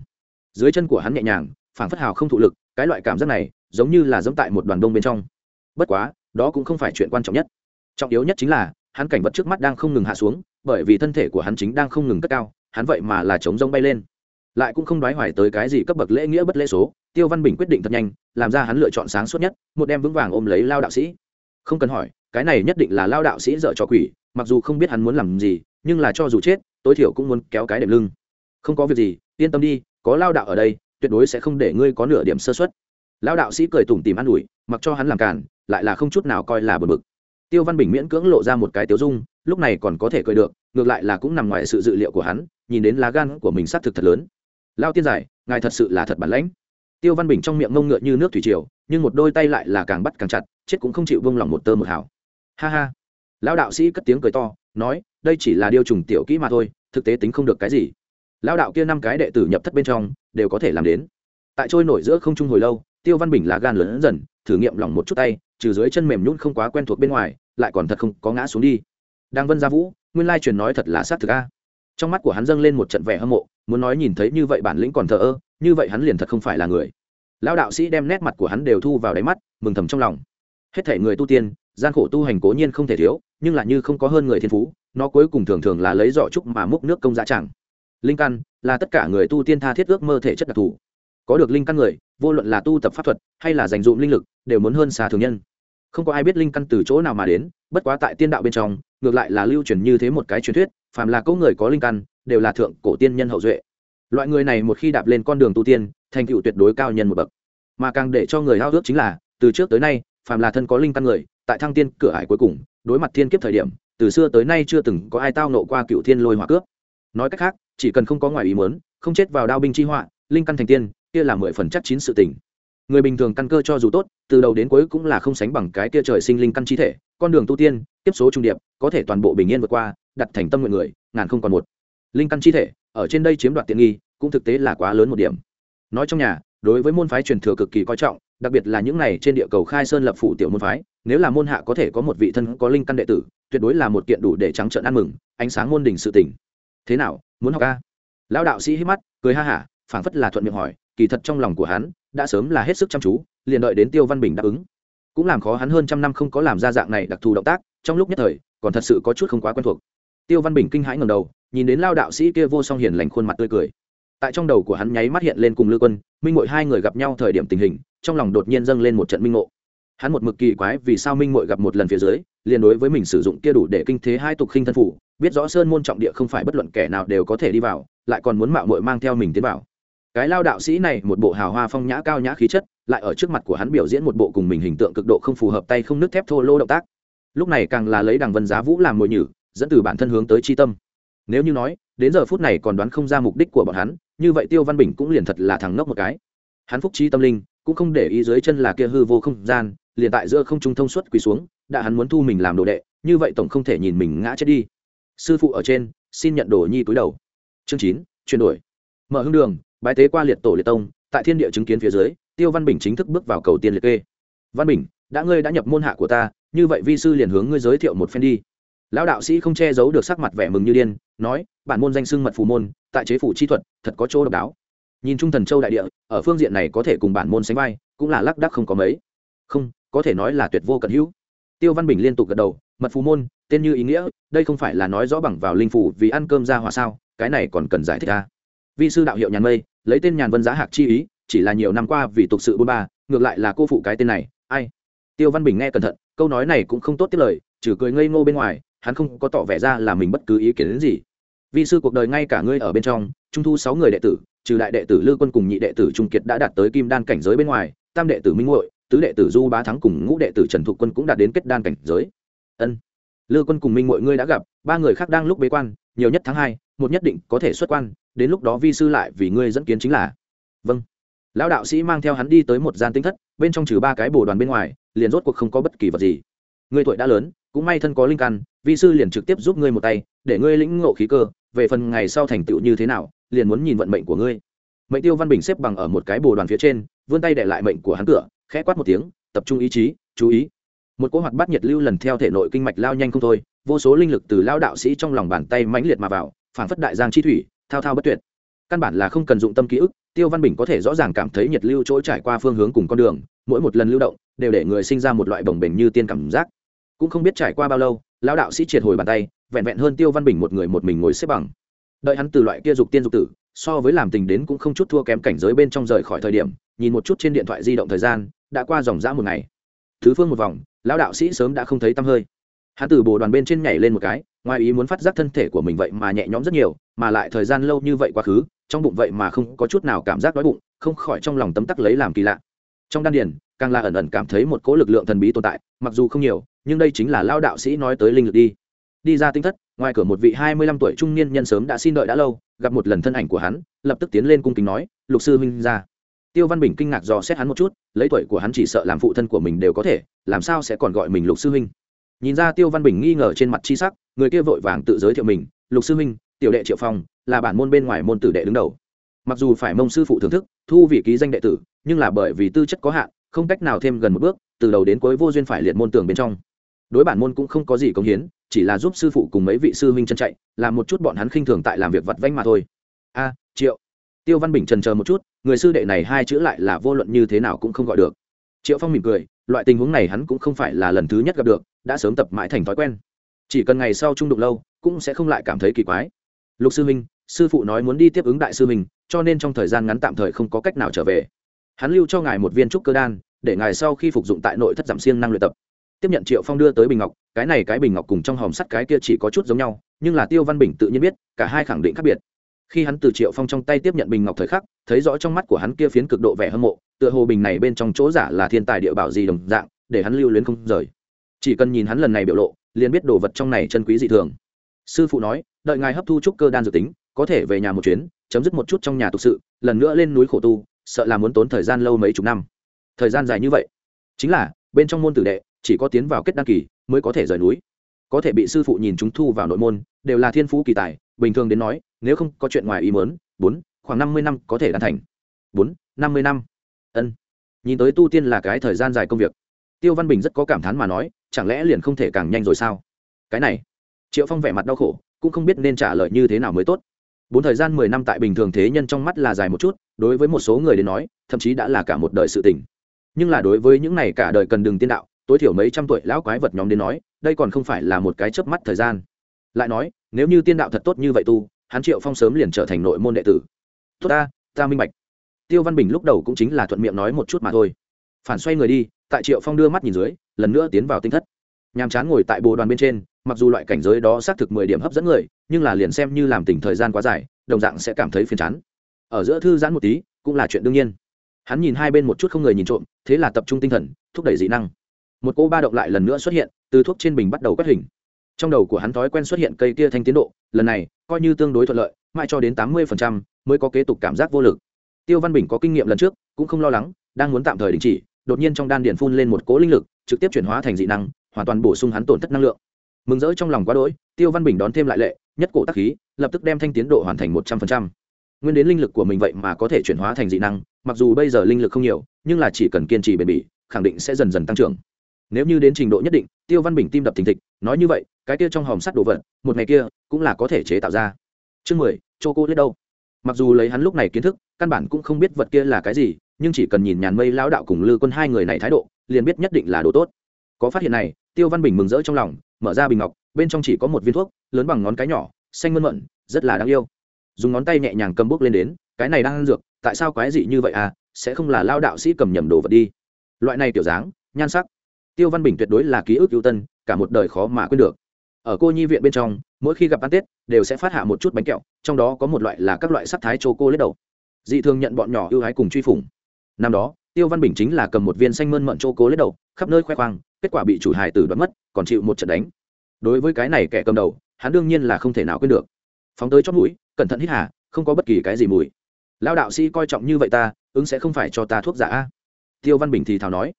Dưới chân của hắn nhẹ nhàng, phảng phất hào không thụ lực, cái loại cảm giác này, giống như là giống tại một đoàn đông bên trong. Bất quá, đó cũng không phải chuyện quan trọng nhất. Trọng yếu nhất chính là, hắn cảnh vật trước mắt đang không ngừng hạ xuống, bởi vì thân thể của hắn chính đang không ngừng cất cao, hắn vậy mà là chống rông bay lên. Lại cũng không đoái hoài tới cái gì cấp bậc lễ nghĩa bất lễ số, tiêu văn bình quyết định thật nhanh, làm ra hắn lựa chọn sáng suốt nhất, một đem vững vàng ôm lấy lao đạo sĩ. Không cần hỏi, cái này nhất định là lao đạo sĩ dợ cho quỷ mặc dù không biết hắn muốn làm gì, nhưng là cho dù chết, tối thiểu cũng muốn kéo cái đệm lưng. Không có việc gì, yên tâm đi, có lao đạo ở đây, tuyệt đối sẽ không để ngươi có nửa điểm sơ xuất lao đạo sĩ cười tủm tìm an ủi, mặc cho hắn làm cản lại là không chút nào coi là bờ bực. Tiêu văn bình miễn cưỡng lộ ra một cái tiếu dung, lúc này còn có thể cười được, ngược lại là cũng nằm ngoài sự dự liệu của hắn, nhìn đến lá gan của mình xác thực thật lớn. Lao tiên giải, ngài thật sự là thật bản lãnh. Tiêu văn bình trong miệng ngông ngựa như nước thủy triều, nhưng một đôi tay lại là càng bắt càng chặt, chết cũng không chịu vung lòng một tơ một hào. Ha ha lão đạo sĩ cất tiếng cười to, nói, đây chỉ là điều trùng tiểu kỹ mà thôi, thực tế tính không được cái gì. Lão đạo kia năm cái đệ tử nhập thất bên trong, đều có thể làm đến. Tại trôi nổi giữa không trung hồi lâu, tiêu văn bình là gan lớn dần, thử nghiệm lòng một chút tay, trừ dưới chân mềm nhún không quá quen thuộc bên ngoài, lại còn thật không có ngã xuống đi. Đang vân gia vũ, nguyên lai truyền nói thật là xác thực a. Trong mắt của hắn dâng lên một trận vẻ hâm mộ, muốn nói nhìn thấy như vậy bản lĩnh còn thờ ơ, như vậy hắn liền thật không phải là người. Lão đạo sĩ đem nét mặt của hắn đều thu vào đáy mắt, mừng thầm trong lòng. Hết thể người tu tiên, gian khổ tu hành cố nhiên không thể thiếu nhưng là như không có hơn người thiên phú, nó cuối cùng thường thường là lấy giỏ trúc mà múc nước công giá chẳng. Linh căn là tất cả người tu tiên tha thiết ước mơ thể chất đặc thù. Có được linh căn người, vô luận là tu tập pháp thuật hay là dành dụm linh lực, đều muốn hơn xa thường nhân. Không có ai biết linh căn từ chỗ nào mà đến, bất quá tại tiên đạo bên trong, ngược lại là lưu truyền như thế một cái truyền thuyết, phàm là câu người có linh căn, đều là thượng cổ tiên nhân hậu duệ. Loại người này một khi đạp lên con đường tu tiên, thành tựu tuyệt đối cao nhân một bậc. Mà càng để cho người hao ước chính là, từ trước tới nay, phàm là thân có linh căn người, tại thăng tiên cửa ải cuối cùng đối mặt thiên kiếp thời điểm, từ xưa tới nay chưa từng có ai tao nộ qua cựu thiên lôi hỏa cướp. Nói cách khác, chỉ cần không có ngoài ý muốn, không chết vào đao binh chi họa, linh căn thành tiên, kia là mười phần chắc chín sự tình. Người bình thường căn cơ cho dù tốt, từ đầu đến cuối cũng là không sánh bằng cái kia trời sinh linh căn chi thể, con đường tu tiên tiếp số trung điệp, có thể toàn bộ bình yên vượt qua, đặt thành tâm nguyện người, ngàn không còn một. Linh căn chi thể, ở trên đây chiếm đoạt tiện nghi, cũng thực tế là quá lớn một điểm. Nói trong nhà, đối với môn phái truyền thừa cực kỳ coi trọng đặc biệt là những này trên địa cầu khai sơn lập phủ tiểu môn phái, nếu là môn hạ có thể có một vị thân có linh căn đệ tử, tuyệt đối là một kiện đủ để trắng trợn ăn mừng, ánh sáng môn đình sự tỉnh thế nào, muốn học ca lão đạo sĩ hít mắt, cười ha hả, phảng phất là thuận miệng hỏi, kỳ thật trong lòng của hắn, đã sớm là hết sức chăm chú, liền đợi đến tiêu văn bình đáp ứng. Cũng làm khó hắn hơn trăm năm không có làm ra dạng này đặc thù động tác, trong lúc nhất thời, còn thật sự có chút không quá quen thuộc. Tiêu văn bình kinh hãi ngầm đầu, nhìn đến lao đạo sĩ kia vô song hiền lành khuôn mặt tươi cười tại trong đầu của hắn nháy mắt hiện lên cùng lư quân, minh mội hai người gặp nhau thời điểm tình hình, trong lòng đột nhiên dâng lên một trận minh ngộ. Hắn một mực kỳ quái vì sao minh mội gặp một lần phía dưới, liền đối với mình sử dụng kia đủ để kinh thế hai tục khinh thân phủ, biết rõ sơn môn trọng địa không phải bất luận kẻ nào đều có thể đi vào, lại còn muốn mạo mội mang theo mình tiến vào. Cái lao đạo sĩ này, một bộ hào hoa phong nhã cao nhã khí chất, lại ở trước mặt của hắn biểu diễn một bộ cùng mình hình tượng cực độ không phù hợp tay không nước thép thô lô động tác. Lúc này càng là lấy đằng vân giá vũ làm mồi nhử, dẫn từ bản thân hướng tới chi tâm. Nếu như nói, đến giờ phút này còn đoán không ra mục đích của bọn hắn như vậy tiêu văn bình cũng liền thật là thằng ngốc một cái. Hắn phúc trí tâm linh, cũng không để ý dưới chân là kia hư vô không gian, liền tại giữa không trung thông suốt quỳ xuống, đã hắn muốn thu mình làm đồ đệ, như vậy tổng không thể nhìn mình ngã chết đi. Sư phụ ở trên, xin nhận đồ nhi túi đầu. Chương chín, chuyển đổi. Mở hương đường, bái tế qua liệt tổ liệt tông, tại thiên địa chứng kiến phía dưới, tiêu văn bình chính thức bước vào cầu tiên liệt kê. Văn bình, đã ngươi đã nhập môn hạ của ta, như vậy vi sư liền hướng ngươi giới thiệu một phen đi. Lão đạo sĩ không che giấu được sắc mặt vẻ mừng như điên, nói, bản môn danh xưng mật phù môn tại chế phủ chi thuật, thật có chỗ độc đáo. Nhìn trung thần châu đại địa, ở phương diện này có thể cùng bản môn sánh vai, cũng là lác đắc không có mấy. Không, có thể nói là tuyệt vô cận hữu. Tiêu văn bình liên tục gật đầu, mật phù môn, tên như ý nghĩa, đây không phải là nói rõ bằng vào linh phủ vì ăn cơm ra hòa sao, cái này còn cần giải thích ra vi sư đạo hiệu nhàn mây, lấy tên nhàn vân giá hạc chi ý, chỉ là nhiều năm qua vì tục sự bôn ba, ngược lại là cô phụ cái tên này, ai? Tiêu văn bình nghe cẩn thận, câu nói này cũng không tốt tiết lời, trừ cười ngây ngô bên ngoài, hắn không có tỏ vẻ ra là mình bất cứ ý kiến đến gì vi sư cuộc đời ngay cả ngươi ở bên trong, trung thu sáu người đệ tử, trừ đại đệ tử lư quân cùng nhị đệ tử trung kiệt đã đạt tới kim đan cảnh giới bên ngoài, tam đệ tử minh ngội tứ đệ tử du bá thắng cùng ngũ đệ tử trần thục quân cũng đạt đến kết đan cảnh giới. Ân. Lư quân cùng minh ngội ngươi đã gặp, ba người khác đang lúc bế quan, nhiều nhất tháng hai, một nhất định có thể xuất quan, đến lúc đó vi sư lại vì ngươi dẫn kiến chính là. Vâng. Lão đạo sĩ mang theo hắn đi tới một gian tinh thất, bên trong trừ ba cái bồ đoàn bên ngoài, liền rốt cuộc không có bất kỳ vật gì. Ngươi tuổi đã lớn, cũng may thân có linh căn, vi sư liền trực tiếp giúp ngươi một tay, để ngươi lĩnh ngộ khí cơ về phần ngày sau thành tựu như thế nào, liền muốn nhìn vận mệnh của ngươi. Mệnh tiêu văn bình xếp bằng ở một cái bồ đoàn phía trên, vươn tay để lại mệnh của hắn cửa, khẽ quát một tiếng, tập trung ý chí, chú ý. Một cỗ hoạt bát nhiệt lưu lần theo thể nội kinh mạch lao nhanh không thôi, vô số linh lực từ lao đạo sĩ trong lòng bàn tay mãnh liệt mà vào phản phất đại giang chi thủy, thao thao bất tuyệt. Căn bản là không cần dụng tâm ký ức, tiêu văn bình có thể rõ ràng cảm thấy nhiệt lưu chỗ trải qua phương hướng cùng con đường, mỗi một lần lưu động, đều để người sinh ra một loại bồng bềnh như tiên cảm giác. Cũng không biết trải qua bao lâu lão đạo sĩ triệt hồi bàn tay vẹn vẹn hơn tiêu văn bình một người một mình ngồi xếp bằng. Đợi hắn từ loại kia dục tiên dục tử, so với làm tình đến cũng không chút thua kém cảnh giới bên trong rời khỏi thời điểm, nhìn một chút trên điện thoại di động thời gian, đã qua dòng dã một ngày. Thứ phương một vòng, lão đạo sĩ sớm đã không thấy tăm hơi. Hắn từ bồ đoàn bên trên nhảy lên một cái, ngoài ý muốn phát giác thân thể của mình vậy mà nhẹ nhõm rất nhiều, mà lại thời gian lâu như vậy quá khứ, trong bụng vậy mà không có chút nào cảm giác đói bụng, không khỏi trong lòng tấm tắc lấy làm kỳ lạ. Trong đan điền, càng là ẩn ẩn cảm thấy một cỗ lực lượng thần bí tồn tại, mặc dù không nhiều, nhưng đây chính là lao đạo sĩ nói tới linh lực đi đi ra tinh thất, ngoài cửa một vị hai mươi lăm tuổi trung niên nhân sớm đã xin đợi đã lâu, gặp một lần thân ảnh của hắn, lập tức tiến lên cung kính nói, lục sư huynh ra. Tiêu văn bình kinh ngạc dò xét hắn một chút, lấy tuổi của hắn chỉ sợ làm phụ thân của mình đều có thể, làm sao sẽ còn gọi mình lục sư huynh? Nhìn ra tiêu văn bình nghi ngờ trên mặt chi sắc, người kia vội vàng tự giới thiệu mình, lục sư huynh, tiểu đệ triệu phong, là bản môn bên ngoài môn tử đệ đứng đầu. Mặc dù phải mông sư phụ thưởng thức, thu vị ký danh đệ tử, nhưng là bởi vì tư chất có hạn, không cách nào thêm gần một bước, từ đầu đến cuối vô duyên phải liệt môn tưởng bên trong. Đối bản môn cũng không có gì công hiến chỉ là giúp sư phụ cùng mấy vị sư huynh chân chạy, làm một chút bọn hắn khinh thường tại làm việc vặt vanh mà thôi. A, triệu. Tiêu văn bình trần chờ một chút, người sư đệ này hai chữ lại là vô luận như thế nào cũng không gọi được. Triệu phong mỉm cười, loại tình huống này hắn cũng không phải là lần thứ nhất gặp được, đã sớm tập mãi thành thói quen. Chỉ cần ngày sau trung đụng lâu, cũng sẽ không lại cảm thấy kỳ quái. Lục sư huynh, sư phụ nói muốn đi tiếp ứng đại sư huynh, cho nên trong thời gian ngắn tạm thời không có cách nào trở về. Hắn lưu cho ngài một viên trúc cơ đan, để ngài sau khi phục dụng tại nội thất giảm siêng năng luyện tập tiếp nhận triệu phong đưa tới bình ngọc, cái này cái bình ngọc cùng trong hòm sắt cái kia chỉ có chút giống nhau, nhưng là tiêu văn bình tự nhiên biết, cả hai khẳng định khác biệt. Khi hắn từ triệu phong trong tay tiếp nhận bình ngọc thời khắc, thấy rõ trong mắt của hắn kia phiến cực độ vẻ hâm mộ, tựa hồ bình này bên trong chỗ giả là thiên tài địa bảo gì đồng dạng, để hắn lưu luyến không rời. Chỉ cần nhìn hắn lần này biểu lộ, liền biết đồ vật trong này chân quý dị thường. Sư phụ nói, đợi ngài hấp thu trúc cơ đan dự tính, có thể về nhà một chuyến, chấm dứt một chút trong nhà thực sự, lần nữa lên núi khổ tu, sợ là muốn tốn thời gian lâu mấy chục năm. Thời gian dài như vậy, chính là, bên trong môn tử đệ chỉ có tiến vào kết đăng kỳ mới có thể rời núi. Có thể bị sư phụ nhìn chúng thu vào nội môn, đều là thiên phú kỳ tài, bình thường đến nói, nếu không có chuyện ngoài ý mớn bốn, khoảng năm mươi năm có thể đan thành. Bốn, năm mươi năm. Ân. Nhìn tới tu tiên là cái thời gian dài công việc. Tiêu văn bình rất có cảm thán mà nói, chẳng lẽ liền không thể càng nhanh rồi sao? Cái này. Triệu phong vẻ mặt đau khổ, cũng không biết nên trả lời như thế nào mới tốt. Bốn thời gian mười năm tại bình thường thế nhân trong mắt là dài một chút, đối với một số người đến nói, thậm chí đã là cả một đời sự tình. Nhưng là đối với những này cả đời cần đường tiên đạo tối thiểu mấy trăm tuổi lão quái vật nhóm đến nói, đây còn không phải là một cái chớp mắt thời gian. Lại nói, nếu như tiên đạo thật tốt như vậy tu, hắn triệu phong sớm liền trở thành nội môn đệ tử. Tốt ta ta minh bạch. Tiêu văn bình lúc đầu cũng chính là thuận miệng nói một chút mà thôi. Phản xoay người đi, tại triệu phong đưa mắt nhìn dưới, lần nữa tiến vào tinh thất. Nhàm chán ngồi tại bồ đoàn bên trên, mặc dù loại cảnh giới đó xác thực mười điểm hấp dẫn người, nhưng là liền xem như làm tỉnh thời gian quá dài, đồng dạng sẽ cảm thấy phiền chán. Ở giữa thư giãn một tí, cũng là chuyện đương nhiên. Hắn nhìn hai bên một chút không người nhìn trộm, thế là tập trung tinh thần, thúc đẩy dị năng một cô ba động lại lần nữa xuất hiện, từ thuốc trên bình bắt đầu quét hình. Trong đầu của hắn thói quen xuất hiện cây tia thanh tiến độ, lần này, coi như tương đối thuận lợi, mãi cho đến tám mươi mới có kế tục cảm giác vô lực. Tiêu văn bình có kinh nghiệm lần trước, cũng không lo lắng, đang muốn tạm thời đình chỉ, đột nhiên trong đan điện phun lên một cỗ linh lực, trực tiếp chuyển hóa thành dị năng, hoàn toàn bổ sung hắn tổn thất năng lượng. Mừng rỡ trong lòng quá đỗi, tiêu văn bình đón thêm lại lệ, nhất cổ tác khí, lập tức đem thanh tiến độ hoàn thành một trăm phần trăm. Nguyên đến linh lực của mình vậy mà có thể chuyển hóa thành dị năng, mặc dù bây giờ linh lực không nhiều, nhưng là chỉ cần kiên trì bền bỉ, khẳng định sẽ dần dần tăng trưởng nếu như đến trình độ nhất định, tiêu văn bình tim đập thình thịch, nói như vậy, cái kia trong hòm sắt đồ vật, một ngày kia, cũng là có thể chế tạo ra. Chương mười chô cô lết đâu? Mặc dù lấy hắn lúc này kiến thức, căn bản cũng không biết vật kia là cái gì, nhưng chỉ cần nhìn nhàn mây lão đạo cùng lư quân hai người này thái độ, liền biết nhất định là đồ tốt. Có phát hiện này, tiêu văn bình mừng rỡ trong lòng, mở ra bình ngọc, bên trong chỉ có một viên thuốc, lớn bằng ngón cái nhỏ, xanh mơn mận, rất là đáng yêu. Dùng ngón tay nhẹ nhàng cầm bút lên đến, cái này đang ăn dược, tại sao quái dị như vậy à sẽ không là lao đạo sĩ cầm nhầm đồ vật đi. Loại này kiểu dáng, nhan sắc tiêu văn bình tuyệt đối là ký ức ưu tân, cả một đời khó mà quên được. Ở cô nhi viện bên trong, mỗi khi gặp ăn tết, đều sẽ phát hạ một chút bánh kẹo, trong đó có một loại là các loại sắc thái chô cô lết đầu dị thường nhận bọn nhỏ ưu ái cùng truy phủng. Năm đó, tiêu văn bình chính là cầm một viên xanh mơn mận chô cô lết đầu khắp nơi khoe khoang, kết quả bị chủ hài tử đoán mất, còn chịu một trận đánh. Đối với cái này kẻ cầm đầu, hắn đương nhiên là không thể nào quên được. Phóng tới chót mũi, cẩn thận hít hà, không có bất kỳ cái gì mùi. Lao đạo sĩ coi trọng như vậy ta, ứng sẽ không phải cho ta thuốc giả tiêu văn bình thì thào nói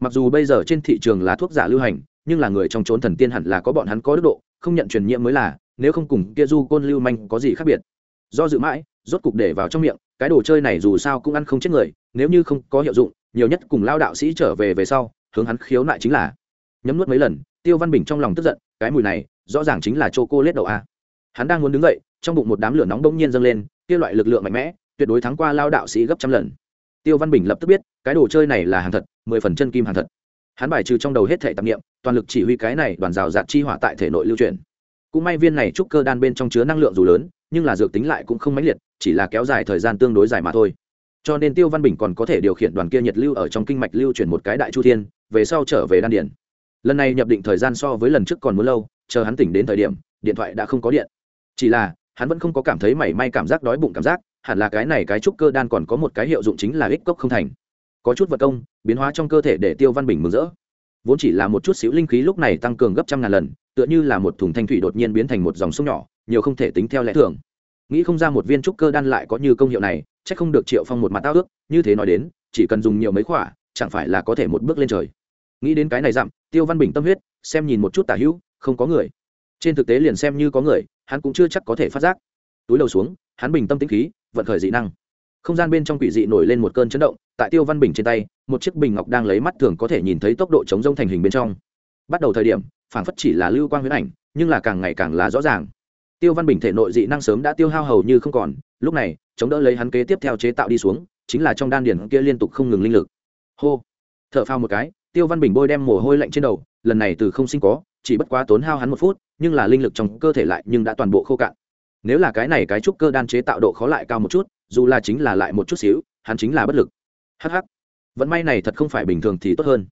mặc dù bây giờ trên thị trường lá thuốc giả lưu hành, nhưng là người trong trốn thần tiên hẳn là có bọn hắn có đức độ, không nhận truyền nhiễm mới là, nếu không cùng kia du côn lưu manh có gì khác biệt. Do dự mãi, rốt cục để vào trong miệng, cái đồ chơi này dù sao cũng ăn không chết người, nếu như không có hiệu dụng, nhiều nhất cùng lao đạo sĩ trở về về sau, hướng hắn khiếu nại chính là. Nhấm nuốt mấy lần, tiêu văn bình trong lòng tức giận, cái mùi này, rõ ràng chính là chô cô lết đậu a. Hắn đang muốn đứng dậy, trong bụng một đám lửa nóng bỗng nhiên dâng lên, kia loại lực lượng mạnh mẽ, tuyệt đối thắng qua lao đạo sĩ gấp trăm lần. Tiêu văn bình lập tức biết, cái đồ chơi này là hàng thật mười phần chân kim hàng thật. Hắn bài trừ trong đầu hết thể tạp nghiệm toàn lực chỉ huy cái này đoàn rào rạt chi hỏa tại thể nội lưu truyền. Cũng may viên này trúc cơ đan bên trong chứa năng lượng dù lớn, nhưng là dược tính lại cũng không mãnh liệt, chỉ là kéo dài thời gian tương đối dài mà thôi. Cho nên tiêu văn bình còn có thể điều khiển đoàn kia nhiệt lưu ở trong kinh mạch lưu chuyển một cái đại chu thiên, về sau trở về đan điện lần này nhập định thời gian so với lần trước còn muốn lâu, chờ hắn tỉnh đến thời điểm, điện thoại đã không có điện. Chỉ là, hắn vẫn không có cảm thấy mảy may cảm giác đói bụng cảm giác, hẳn là cái này cái trúc cơ đan còn có một cái hiệu dụng chính là ích cốc không thành có chút vật công, biến hóa trong cơ thể để tiêu văn bình mừng rỡ. Vốn chỉ là một chút xíu linh khí lúc này tăng cường gấp trăm ngàn lần, tựa như là một thùng thanh thủy đột nhiên biến thành một dòng sông nhỏ, nhiều không thể tính theo lẽ thường. Nghĩ không ra một viên trúc cơ đan lại có như công hiệu này c h ắ c không được triệu phong một mặt tao ước, như thế nói đến, chỉ cần dùng nhiều mấy khoả chẳng phải là có thể một bước lên trời. Nghĩ đến cái này dặm, tiêu văn bình tâm huyết, xem nhìn một chút tả hữu, không có người. Trên thực tế liền xem như có người, hắn cũng chưa chắc có thể phát giác. Túi đầu xuống, hắn bình tâm tĩnh khí, vận khởi dị năng. Không gian bên trong quỷ dị nổi lên một cơn chấn động tại tiêu văn bình trên tay, một chiếc bình ngọc đang lấy mắt thường có thể nhìn thấy tốc độ chống rông thành hình bên trong. Bắt đầu thời điểm phản phất chỉ là lưu quang huyễn ảnh, nhưng là càng ngày càng là rõ ràng. Tiêu văn bình thể nội dị năng sớm đã tiêu hao hầu như không còn, lúc này, chống đỡ lấy hắn kế tiếp theo chế tạo đi xuống, chính là trong đan điển kia liên tục không ngừng linh lực. Hô! T h ở phao một cái, tiêu văn bình bôi đem mồ hôi lạnh trên đầu, lần này từ không sinh có, chỉ bất quá tốn hao hắn một phút, nhưng là linh lực trong cơ thể lại nhưng đã toàn bộ khô cạn. Nếu là cái này cái trúc cơ đan chế tạo độ khó lại cao một chút, dù là chính là lại một chút xíu, hắn chính là bất lực hh vẫn may này thật không phải bình thường thì tốt hơn.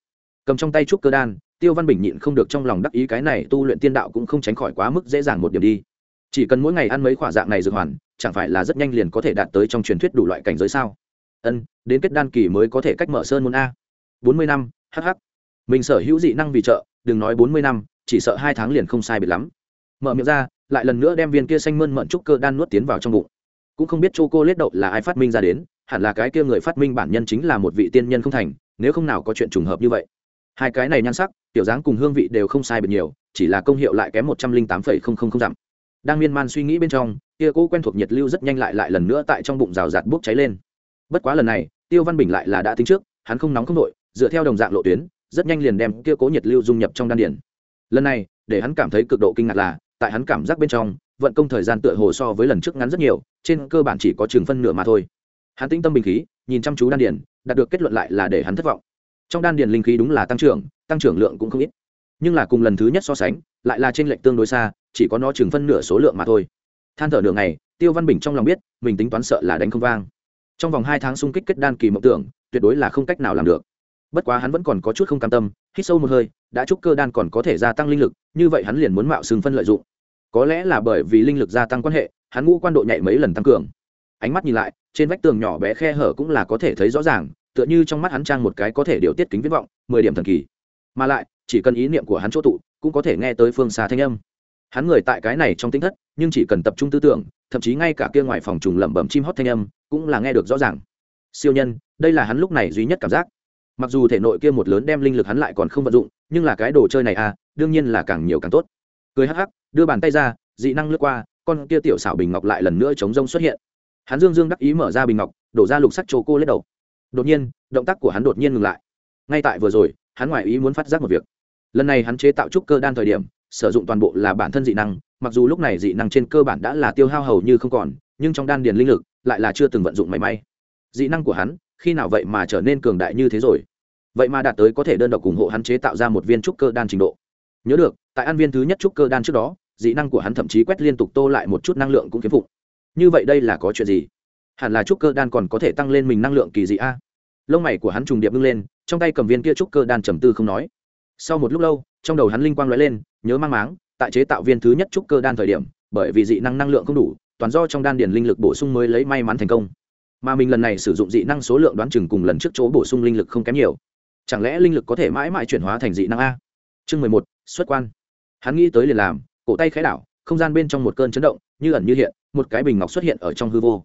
Cầm trong tay trúc cơ đan, tiêu văn bình nhịn không được trong lòng đắc ý cái này tu luyện tiên đạo cũng không tránh khỏi quá mức dễ dàng một điểm đi. Chỉ cần mỗi ngày ăn mấy khỏa dạng này dược hoàn, chẳng phải là rất nhanh liền có thể đạt tới trong truyền thuyết đủ loại cảnh giới sao? Ân, đến kết đan kỳ mới có thể cách mở sơn môn a. Bốn mươi năm hh mình sở hữu dị năng vì trợ, đừng nói bốn mươi năm, chỉ sợ hai tháng liền không sai biệt lắm. Mở miệng ra, lại lần nữa đem viên kia xanh mơn mận trúc cơ đan nuốt tiến vào trong bụng. Cũng không biết chô cô lết đậu là ai phát minh ra đến hẳn là cái kia người phát minh bản nhân chính là một vị tiên nhân không thành, nếu không nào có chuyện trùng hợp như vậy. Hai cái này nhan sắc, tiểu dáng cùng hương vị đều không sai biệt nhiều, chỉ là công hiệu lại kém một trăm linh tám phẩy không không không dặm. Đang miên man suy nghĩ bên trong, kia cô quen thuộc nhiệt lưu rất nhanh lại lại lần nữa tại trong bụng rào rạt bốc cháy lên. Bất quá lần này, tiêu văn bình lại là đã tính trước, hắn không nóng không nội dựa theo đồng dạng lộ tuyến, rất nhanh liền đem kia cố nhiệt lưu dung nhập trong đan điển lần này, để hắn cảm thấy cực độ kinh ngạc là, tại hắn cảm giác bên trong, vận công thời gian tựa hồ so với lần trước ngắn rất nhiều, trên cơ bản chỉ có chừng phân nửa mà thôi hắn tĩnh tâm bình khí, nhìn chăm chú đan điển đạt được kết luận lại là để hắn thất vọng. Trong đan điển linh khí đúng là tăng trưởng tăng trưởng lượng cũng không ít. Nhưng là cùng lần thứ nhất so sánh, lại là trên lệnh tương đối xa, chỉ có nó chừng phân nửa số lượng mà thôi. Than thở nửa ngày, tiêu văn bình trong lòng biết, mình tính toán sợ là đánh không vang. Trong vòng hai tháng xung kích kết đan kỳ mộng tưởng, tuyệt đối là không cách nào làm được. Bất quá hắn vẫn còn có chút không cam tâm, hít sâu một hơi, đã chúc cơ đan còn có thể gia tăng linh lực, như vậy hắn liền muốn mạo xương phân lợi dụng. Có lẽ là bởi vì linh lực gia tăng quan hệ, hắn ngũ quan độ nhạy mấy lần tăng cường ánh mắt nhìn lại, trên vách tường nhỏ bé khe hở cũng là có thể thấy rõ ràng, tựa như trong mắt hắn trang một cái có thể điều tiết kính viết vọng, mười điểm thần kỳ. Mà lại, chỉ cần ý niệm của hắn chỗ tụ, cũng có thể nghe tới phương xa thanh âm. Hắn người tại cái này trong tính thất, nhưng chỉ cần tập trung tư tưởng, thậm chí ngay cả kia ngoài phòng trùng lẩm bẩm chim hót thanh âm, cũng là nghe được rõ ràng. Siêu nhân, đây là hắn lúc này duy nhất cảm giác. Mặc dù thể nội kia một lớn đem linh lực hắn lại còn không vận dụng, nhưng là cái đồ chơi này à đương nhiên là càng nhiều càng tốt. Cười hắc hắc, đưa bàn tay ra, dị năng lướt qua, con kia tiểu xảo bình ngọc lại lần nữa chống rông xuất hiện hắn dương dương đắc ý mở ra bình ngọc, đổ ra lục sắc chô cô lết đầu. Đột nhiên, động tác của hắn đột nhiên ngừng lại. Ngay tại vừa rồi, hắn ngoại ý muốn phát giác một việc. Lần này hắn chế tạo trúc cơ đan thời điểm, sử dụng toàn bộ là bản thân dị năng, mặc dù lúc này dị năng trên cơ bản đã là tiêu hao hầu như không còn, nhưng trong đan điền linh lực lại là chưa từng vận dụng mảy may. Dị năng của hắn, khi nào vậy mà trở nên cường đại như thế rồi? Vậy mà đạt tới có thể đơn độc ủng hộ hắn chế tạo ra một viên trúc cơ đan trình độ. Nhớ được, tại ăn viên thứ nhất trúc cơ đan trước đó, dị năng của hắn thậm chí quét liên tục tô lại một chút năng lượng cũng kiếm phụng như vậy đây là có chuyện gì? Hẳn là trúc cơ đan còn có thể tăng lên mình năng lượng kỳ dị a. Lông mày của hắn trùng điệp ngưng lên, trong tay cầm viên kia trúc cơ đan trầm tư không nói. Sau một lúc lâu, trong đầu hắn linh quang lóe lên, nhớ mang máng, tại chế tạo viên thứ nhất trúc cơ đan thời điểm, bởi vì dị năng năng lượng không đủ, toàn do trong đan điền linh lực bổ sung mới lấy may mắn thành công. Mà mình lần này sử dụng dị năng số lượng đoán chừng cùng lần trước chỗ bổ sung linh lực không kém nhiều. Chẳng lẽ linh lực có thể mãi mãi chuyển hóa thành dị năng a? Chương mười một, xuất quan. Hắn nghĩ tới liền làm, cổ tay khẽ đảo, không gian bên trong một cơn chấn động, như ẩn như hiện một cái bình ngọc xuất hiện ở trong hư vô.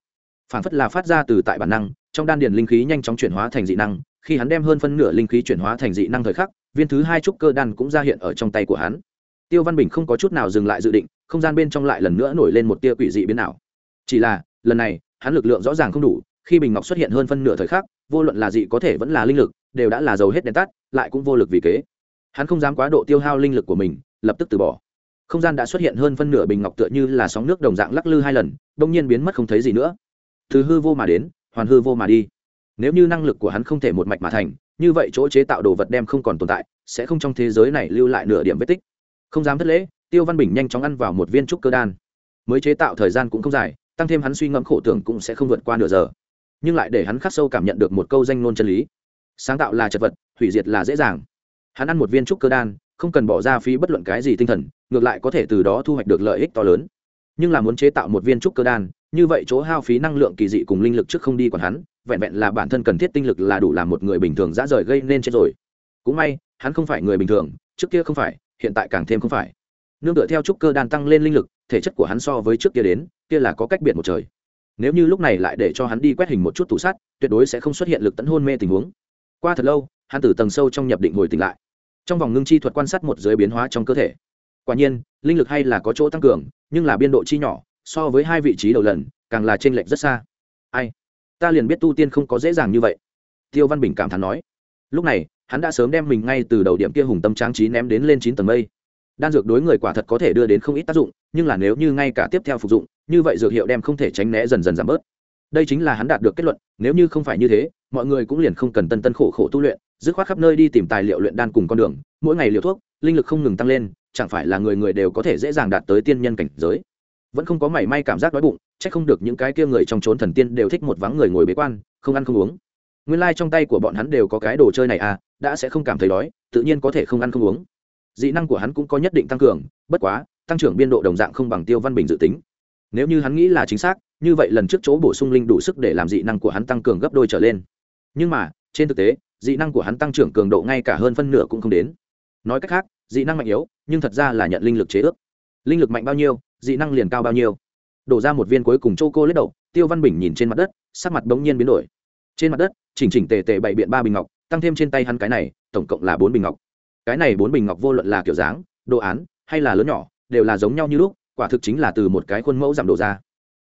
Phản phất là phát ra từ tại bản năng, trong đan điền linh khí nhanh chóng chuyển hóa thành dị năng, khi hắn đem hơn phân nửa linh khí chuyển hóa thành dị năng thời khắc, viên thứ hai trúc cơ đan cũng ra hiện ở trong tay của hắn. Tiêu văn bình không có chút nào dừng lại dự định, không gian bên trong lại lần nữa nổi lên một tia quỷ dị biến ảo. Chỉ là, lần này, hắn lực lượng rõ ràng không đủ, khi bình ngọc xuất hiện hơn phân nửa thời khắc, vô luận là dị có thể vẫn là linh lực, đều đã là dầu hết đèn tắt, lại cũng vô lực vì kế. Hắn không dám quá độ tiêu hao linh lực của mình, lập tức từ bỏ không gian đã xuất hiện hơn phân nửa bình ngọc tựa như là sóng nước đồng dạng lắc lư hai lần đông nhiên biến mất không thấy gì nữa. Từ hư vô mà đến, hoàn hư vô mà đi. Nếu như năng lực của hắn không thể một mạch mà thành, như vậy chỗ chế tạo đồ vật đem không còn tồn tại, sẽ không trong thế giới này lưu lại nửa điểm vết tích. Không dám thất lễ, tiêu văn bình nhanh chóng ăn vào một viên trúc cơ đan. Mới chế tạo thời gian cũng không dài, tăng thêm hắn suy ngẫm khổ tưởng cũng sẽ không vượt qua nửa giờ. Nhưng lại để hắn khắc sâu cảm nhận được một câu danh ngôn chân lý. Sáng tạo là chật vật, hủy diệt là dễ dàng. Hắn ăn một viên trúc cơ đan không cần bỏ ra phí bất luận cái gì tinh thần ngược lại có thể từ đó thu hoạch được lợi ích to lớn. Nhưng là muốn chế tạo một viên trúc cơ đan như vậy chỗ hao phí năng lượng kỳ dị cùng linh lực trước không đi còn hắn vẹn vẹn là bản thân cần thiết tinh lực là đủ làm một người bình thường dã rời gây nên chết rồi. Cũng may hắn không phải người bình thường trước kia không phải hiện tại càng thêm không phải. Nương tựa theo trúc cơ đan tăng lên linh lực thể chất của hắn so với trước kia đến kia là có cách biệt một trời. Nếu như lúc này lại để cho hắn đi quét hình một chút tủ sát, tuyệt đối sẽ không xuất hiện lực tấn hôn mê tình huống. Qua thật lâu hắn từ tầng sâu trong nhập định hồi tỉnh lại trong vòng ngưng chi thuật quan sát một giới biến hóa trong cơ thể. Quả nhiên, linh lực hay là có chỗ tăng cường, nhưng là biên độ chi nhỏ, so với hai vị trí đầu lần, càng là t r ê n lệch rất xa. Ai? Ta liền biết tu tiên không có dễ dàng như vậy. Tiêu văn bình cảm thán nói. Lúc này, hắn đã sớm đem mình ngay từ đầu điểm kia hùng tâm tráng trí ném đến lên chín tầng mây. Đan dược đối người quả thật có thể đưa đến không ít tác dụng, nhưng là nếu như ngay cả tiếp theo phục dụng, như vậy dược hiệu đem không thể tránh né dần dần giảm bớt. Đây chính là hắn đạt được kết luận, nếu như không phải như thế, mọi người cũng liền không cần tân tân khổ khổ tu luyện dứt khoát khắp nơi đi tìm tài liệu luyện đan cùng con đường, mỗi ngày liều thuốc, linh lực không ngừng tăng lên, chẳng phải là người người đều có thể dễ dàng đạt tới tiên nhân cảnh giới. Vẫn không có mảy may cảm giác đói bụng, chắc không được những cái kia người trong trốn thần tiên đều thích một vắng người ngồi bế quan, không ăn không uống. Nguyên lai、like、trong tay của bọn hắn đều có cái đồ chơi này à đã sẽ không cảm thấy đói, tự nhiên có thể không ăn không uống. Dị năng của hắn cũng có nhất định tăng cường, bất quá, tăng trưởng biên độ đồng dạng không bằng tiêu văn bình dự tính. Nếu như hắn nghĩ là chính xác, như vậy lần trước chỗ bổ sung linh đủ sức để làm dị năng của hắn tăng cường gấp đôi trở lên. Nhưng mà, trên thực tế dị năng của hắn tăng trưởng cường độ ngay cả hơn phân nửa cũng không đến. Nói cách khác, dị năng mạnh yếu, nhưng thật ra là nhận linh lực chế ước. Linh lực mạnh bao nhiêu, dị năng liền cao bao nhiêu. Đổ ra một viên cuối cùng chô cô lết đầu. tiêu văn bình nhìn trên mặt đất, sắc mặt bỗng nhiên biến đổi. Trên mặt đất, chỉnh chỉnh tề tề bày biện ba bình ngọc, tăng thêm trên tay hắn cái này, tổng cộng là bốn bình ngọc. Cái này bốn bình ngọc vô luận là kiểu dáng, đồ án, hay là lớn nhỏ, đều là giống nhau như lúc, quả thực chính là từ một cái khuôn mẫu giảm đổ ra.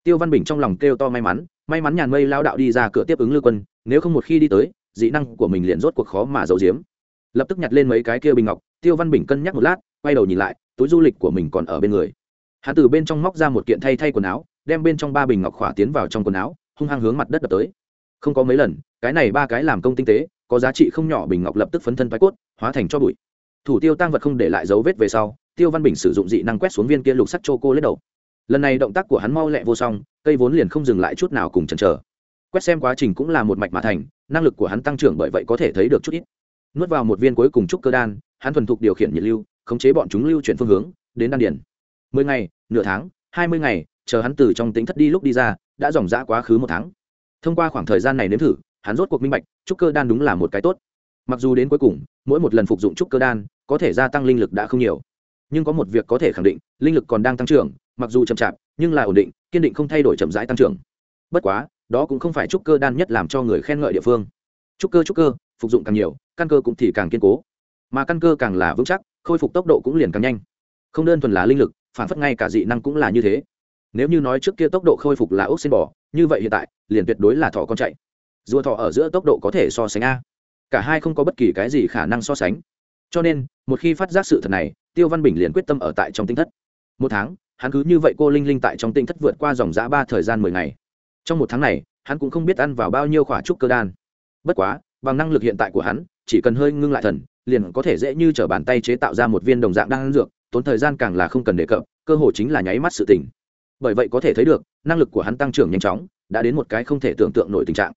Tiêu văn bình trong lòng kêu to may mắn may mắn nhàn mây lao đạo đi ra cửa tiếp ứng lưu quân, nếu không một khi đi tới dị năng của mình liền rốt cuộc khó mà giấu giếm. Lập tức nhặt lên mấy cái kia bình ngọc, tiêu văn bình cân nhắc một lát, quay đầu nhìn lại, túi du lịch của mình còn ở bên người. Hắn từ bên trong móc ra một kiện thay thay quần áo, đem bên trong ba bình ngọc khỏa tiến vào trong quần áo, hung hăng hướng mặt đất đập tới. Không có mấy lần, cái này ba cái làm công tinh tế, có giá trị không nhỏ bình ngọc lập tức phấn thân thoái cốt, hóa thành cho bụi. Thủ tiêu tăng vật không để lại dấu vết về sau, tiêu văn bình sử dụng dị năng quét xuống viên kia lục sắt chô cô lết đầu. Lần này động tác của hắn mau lẹ vô song, cây vốn liền không dừng lại chút nào cùng chần chờ quét xem quá trình cũng là một mạch mà thành, năng lực của hắn tăng trưởng bởi vậy có thể thấy được chút ít. Nuốt vào một viên cuối cùng trúc cơ đan, hắn thuần thục điều khiển nhiệt lưu, khống chế bọn chúng lưu chuyển phương hướng, đến đan điển mười ngày, nửa tháng, hai mươi ngày, chờ hắn từ trong tính thất đi lúc đi ra, đã dòng dã quá khứ một tháng. Thông qua khoảng thời gian này nếm thử, hắn rốt cuộc minh bạch, trúc cơ đan đúng là một cái tốt. Mặc dù đến cuối cùng, mỗi một lần phục dụng trúc cơ đan, có thể gia tăng linh lực đã không nhiều. Nhưng có một việc có thể khẳng định, linh lực còn đang tăng trưởng, mặc dù chậm chạp, nhưng là ổn định, kiên định không thay đổi chậm rãi tăng trưởng. Bất quá đó cũng không phải trúc cơ đan nhất làm cho người khen ngợi địa phương. Trúc cơ trúc cơ, phục dụng càng nhiều, căn cơ cũng thì càng kiên cố. Mà căn cơ càng là vững chắc, khôi phục tốc độ cũng liền càng nhanh. Không đơn thuần là linh lực, phản phất ngay cả dị năng cũng là như thế. Nếu như nói trước kia tốc độ khôi phục là ốc xin bò, như vậy hiện tại, liền tuyệt đối là thỏ con chạy. Rùa thỏ ở giữa tốc độ có thể so sánh a. Cả hai không có bất kỳ cái gì khả năng so sánh. Cho nên, một khi phát giác sự thật này, tiêu văn bình liền quyết tâm ở tại trong tinh thất. Một tháng, hắn cứ như vậy cô linh linh tại trong tinh thất vượt qua dòng giã ba thời gian mười ngày trong một tháng này, hắn cũng không biết ăn vào bao nhiêu khỏa trúc cơ đan. Bất quá, bằng năng lực hiện tại của hắn, chỉ cần hơi ngưng lại thần, liền có thể dễ như t r ở bàn tay chế tạo ra một viên đồng dạng đan dược, tốn thời gian càng là không cần đề cập, cơ hội chính là nháy mắt sự tỉnh bởi vậy có thể thấy được, năng lực của hắn tăng trưởng nhanh chóng, đã đến một cái không thể tưởng tượng nổi tình trạng.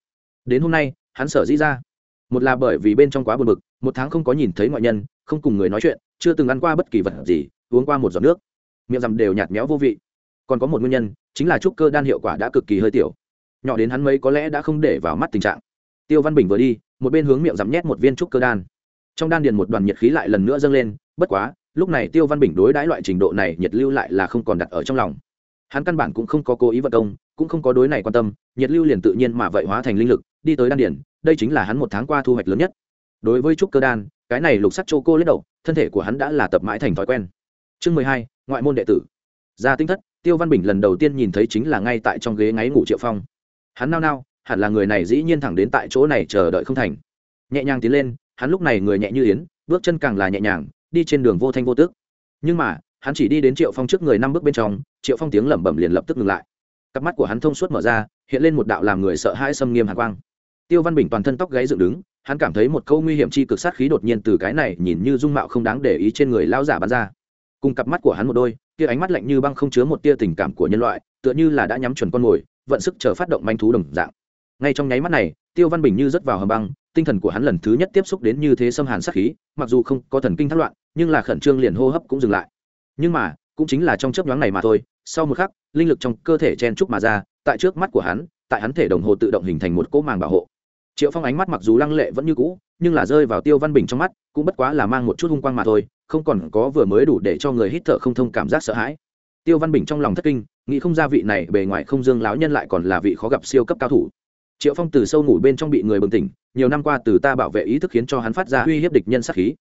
Đến hôm nay, hắn sở dĩ ra. Một là bởi vì bên trong quá buồn bực, một tháng không có nhìn thấy ngoại nhân, không cùng người nói chuyện, chưa từng ăn qua bất kỳ vật gì, uống qua một giọt nước. Miệng rằm đều nhạt méo vô vị còn có một nguyên nhân, chính là trúc cơ đan hiệu quả đã cực kỳ hơi tiểu. Nhỏ đến hắn mấy có lẽ đã không để vào mắt tình trạng. Tiêu văn bình vừa đi, một bên hướng miệng dắm nhét một viên trúc cơ đan. Trong đan điền một đoàn nhiệt khí lại lần nữa dâng lên, bất quá, lúc này tiêu văn bình đối đãi loại trình độ này nhiệt lưu lại là không còn đặt ở trong lòng. Hắn căn bản cũng không có cố ý vận công, cũng không có đối này quan tâm, nhiệt lưu liền tự nhiên mà vậy hóa thành linh lực, đi tới đan điển đây chính là hắn một tháng qua thu hoạch lớn nhất. Đối với trúc cơ đan, cái này lục sắc chô cô lết đầu thân thể của hắn đã là tập mãi thành thói quen. Chương mười hai, ngoại môn đệ tử. Gia tinh thất tiêu văn bình lần đầu tiên nhìn thấy chính là ngay tại trong ghế ngáy ngủ triệu phong. Hắn nao nao, hẳn là người này dĩ nhiên thẳng đến tại chỗ này chờ đợi không thành. Nhẹ nhàng tiến lên, hắn lúc này người nhẹ như yến, bước chân càng là nhẹ nhàng, đi trên đường vô thanh vô tước nhưng mà, hắn chỉ đi đến triệu phong trước người năm bước bên trong, triệu phong tiếng lẩm bẩm liền lập tức ngừng lại. Cặp mắt của hắn thông suốt mở ra, hiện lên một đạo làm người sợ hãi xâm nghiêm hạ quang. Tiêu văn bình toàn thân tóc gáy dựng đứng, hắn cảm thấy một câu nguy hiểm chi cực sát khí đột nhiên từ cái này nhìn như dung mạo không đáng để ý trên người lao giả bắn ra. Cùng cặp mắt của hắn một đôi tia ánh mắt lạnh như băng không chứa một tia tình cảm của nhân loại, tựa như là đã nhắm chuẩn con mồi, vận sức chờ phát động manh thú đồng dạng. Ngay trong nháy mắt này, tiêu văn bình như rớt vào hầm băng, tinh thần của hắn lần thứ nhất tiếp xúc đến như thế xâm hàn sát khí, mặc dù không có thần kinh thất loạn, nhưng là khẩn trương liền hô hấp cũng dừng lại. Nhưng mà, cũng chính là trong chớp nhoáng này mà thôi, sau một khắc, linh lực trong cơ thể chen trúc mà ra, tại trước mắt của hắn, tại hắn thể đồng hồ tự động hình thành một cỗ màng bảo hộ. Triệu phong ánh mắt mặc dù lăng lệ vẫn như cũ, nhưng là rơi vào tiêu văn bình trong mắt, cũng bất quá là mang một chút hung quang mà thôi không còn có vừa mới đủ để cho người hít thở không thông cảm giác sợ hãi. Tiêu văn bình trong lòng thất kinh, nghĩ không ra vị này bề ngoài không dương láo nhân lại còn là vị khó gặp siêu cấp cao thủ. Triệu phong từ sâu ngủ bên trong bị người bừng tỉnh, nhiều năm qua từ ta bảo vệ ý thức khiến cho hắn phát ra uy hiếp địch nhân sát khí.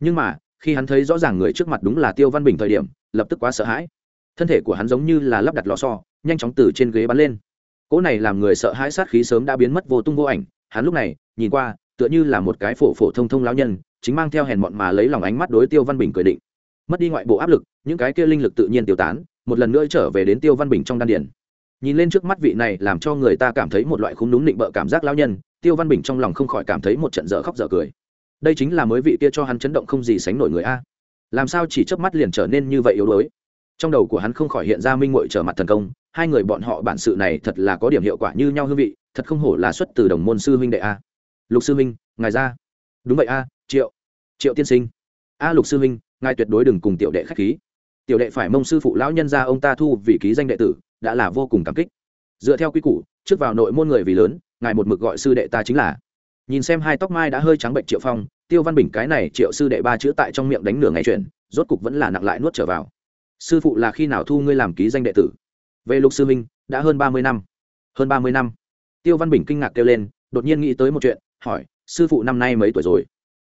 Nhưng mà, khi hắn thấy rõ ràng người trước mặt đúng là tiêu văn bình thời điểm, lập tức quá sợ hãi. Thân thể của hắn giống như là lắp đặt lò xo, nhanh chóng từ trên ghế bắn lên. Cỗ này làm người sợ hãi sát khí sớm đã biến mất vô tung vô ảnh. Hắn lúc này, nhìn qua, tựa như là một cái phổ phổ thông thông lão nhân chính mang theo hèn mọn mà lấy lòng ánh mắt đối tiêu văn bình cười định. Mất đi ngoại bộ áp lực, những cái kia linh lực tự nhiên tiêu tán, một lần nữa trở về đến tiêu văn bình trong đan điền. Nhìn lên trước mắt vị này làm cho người ta cảm thấy một loại khung đúng định bợ cảm giác lão nhân, tiêu văn bình trong lòng không khỏi cảm thấy một trận dở khóc dở cười. Đây chính là mới vị kia cho hắn chấn động không gì sánh nổi người a. Làm sao chỉ chớp mắt liền trở nên như vậy yếu đuối? Trong đầu của hắn không khỏi hiện ra minh ngội trở mặt thần công, hai người bọn họ bản sự này thật là có điểm hiệu quả như nhau hương vị, thật không hổ là xuất từ đồng môn sư huynh đệ a. Lục sư huynh, ngài ra. Đúng vậy a triệu tiên sinh. A lục sư huynh, ngài tuyệt đối đừng cùng tiểu đệ k h á c h khí. Tiểu đệ phải mông sư phụ lão nhân ra ông ta thu vì ký danh đệ tử, đã là vô cùng cảm kích. Dựa theo quy củ, trước vào nội môn người vì lớn, ngài một mực gọi sư đệ ta chính là. Nhìn xem hai tóc mai đã hơi trắng bệnh triệu phong, tiêu văn bình cái này triệu sư đệ ba chữ tại trong miệng đánh nửa ngày chuyện, rốt cục vẫn là nặng lại nuốt trở vào. Sư phụ là khi nào thu ngươi làm ký danh đệ tử? Về lục sư minh đã hơn ba mươi năm. Hơn ba mươi năm. Tiêu văn bình kinh ngạc kêu lên, đột nhiên nghĩ tới một chuyện, hỏi, sư phụ năm nay mấy tuổi rồi?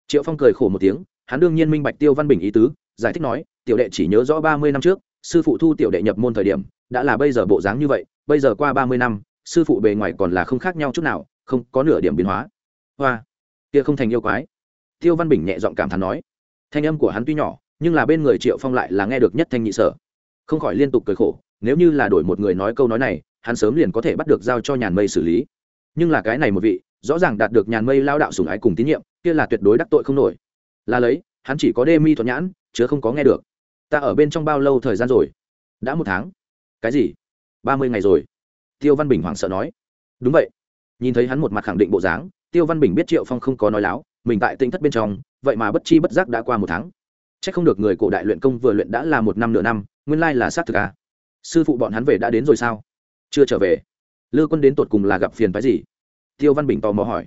Triệu phong cười khổ một tiếng, hắn đương nhiên minh bạch tiêu văn bình ý tứ, giải thích nói, tiểu đệ chỉ nhớ rõ ba mươi năm trước, sư phụ thu tiểu đệ nhập môn thời điểm, đã là bây giờ bộ dáng như vậy, bây giờ qua ba mươi năm, sư phụ bề ngoài còn là không khác nhau chút nào, không có nửa điểm biến hóa. Hoa, kia không thành yêu quái. Tiêu văn bình nhẹ giọng cảm thán nói. Thanh âm của hắn tuy nhỏ, nhưng là bên người triệu phong lại là nghe được nhất thanh nhị sở. Không khỏi liên tục cười khổ, nếu như là đổi một người nói câu nói này, hắn sớm liền có thể bắt được giao cho nhàn mây xử lý. Nhưng là cái này một vị, rõ ràng đạt được nhàn mây lao đạo sùng ái cùng tín nhiệm kia là tuyệt đối đắc tội không nổi. Là lấy, hắn chỉ có đê mi thuận nhãn chứ không có nghe được. Ta ở bên trong bao lâu thời gian rồi? Đã một tháng. Cái gì? Ba mươi ngày rồi. Tiêu văn bình hoảng sợ nói. Đúng vậy. Nhìn thấy hắn một mặt khẳng định bộ dáng, tiêu văn bình biết triệu phong không có nói láo, mình tại tinh thất bên trong, vậy mà bất chi bất giác đã qua một tháng. C h ắ c không được người cổ đại luyện công vừa luyện đã là một năm nửa năm, nguyên lai là sát thực à. sư phụ bọn hắn về đã đến rồi sao? Chưa trở về. Lư quân đến tột cùng là gặp phiền phái gì? Tiêu văn bình tò mò hỏi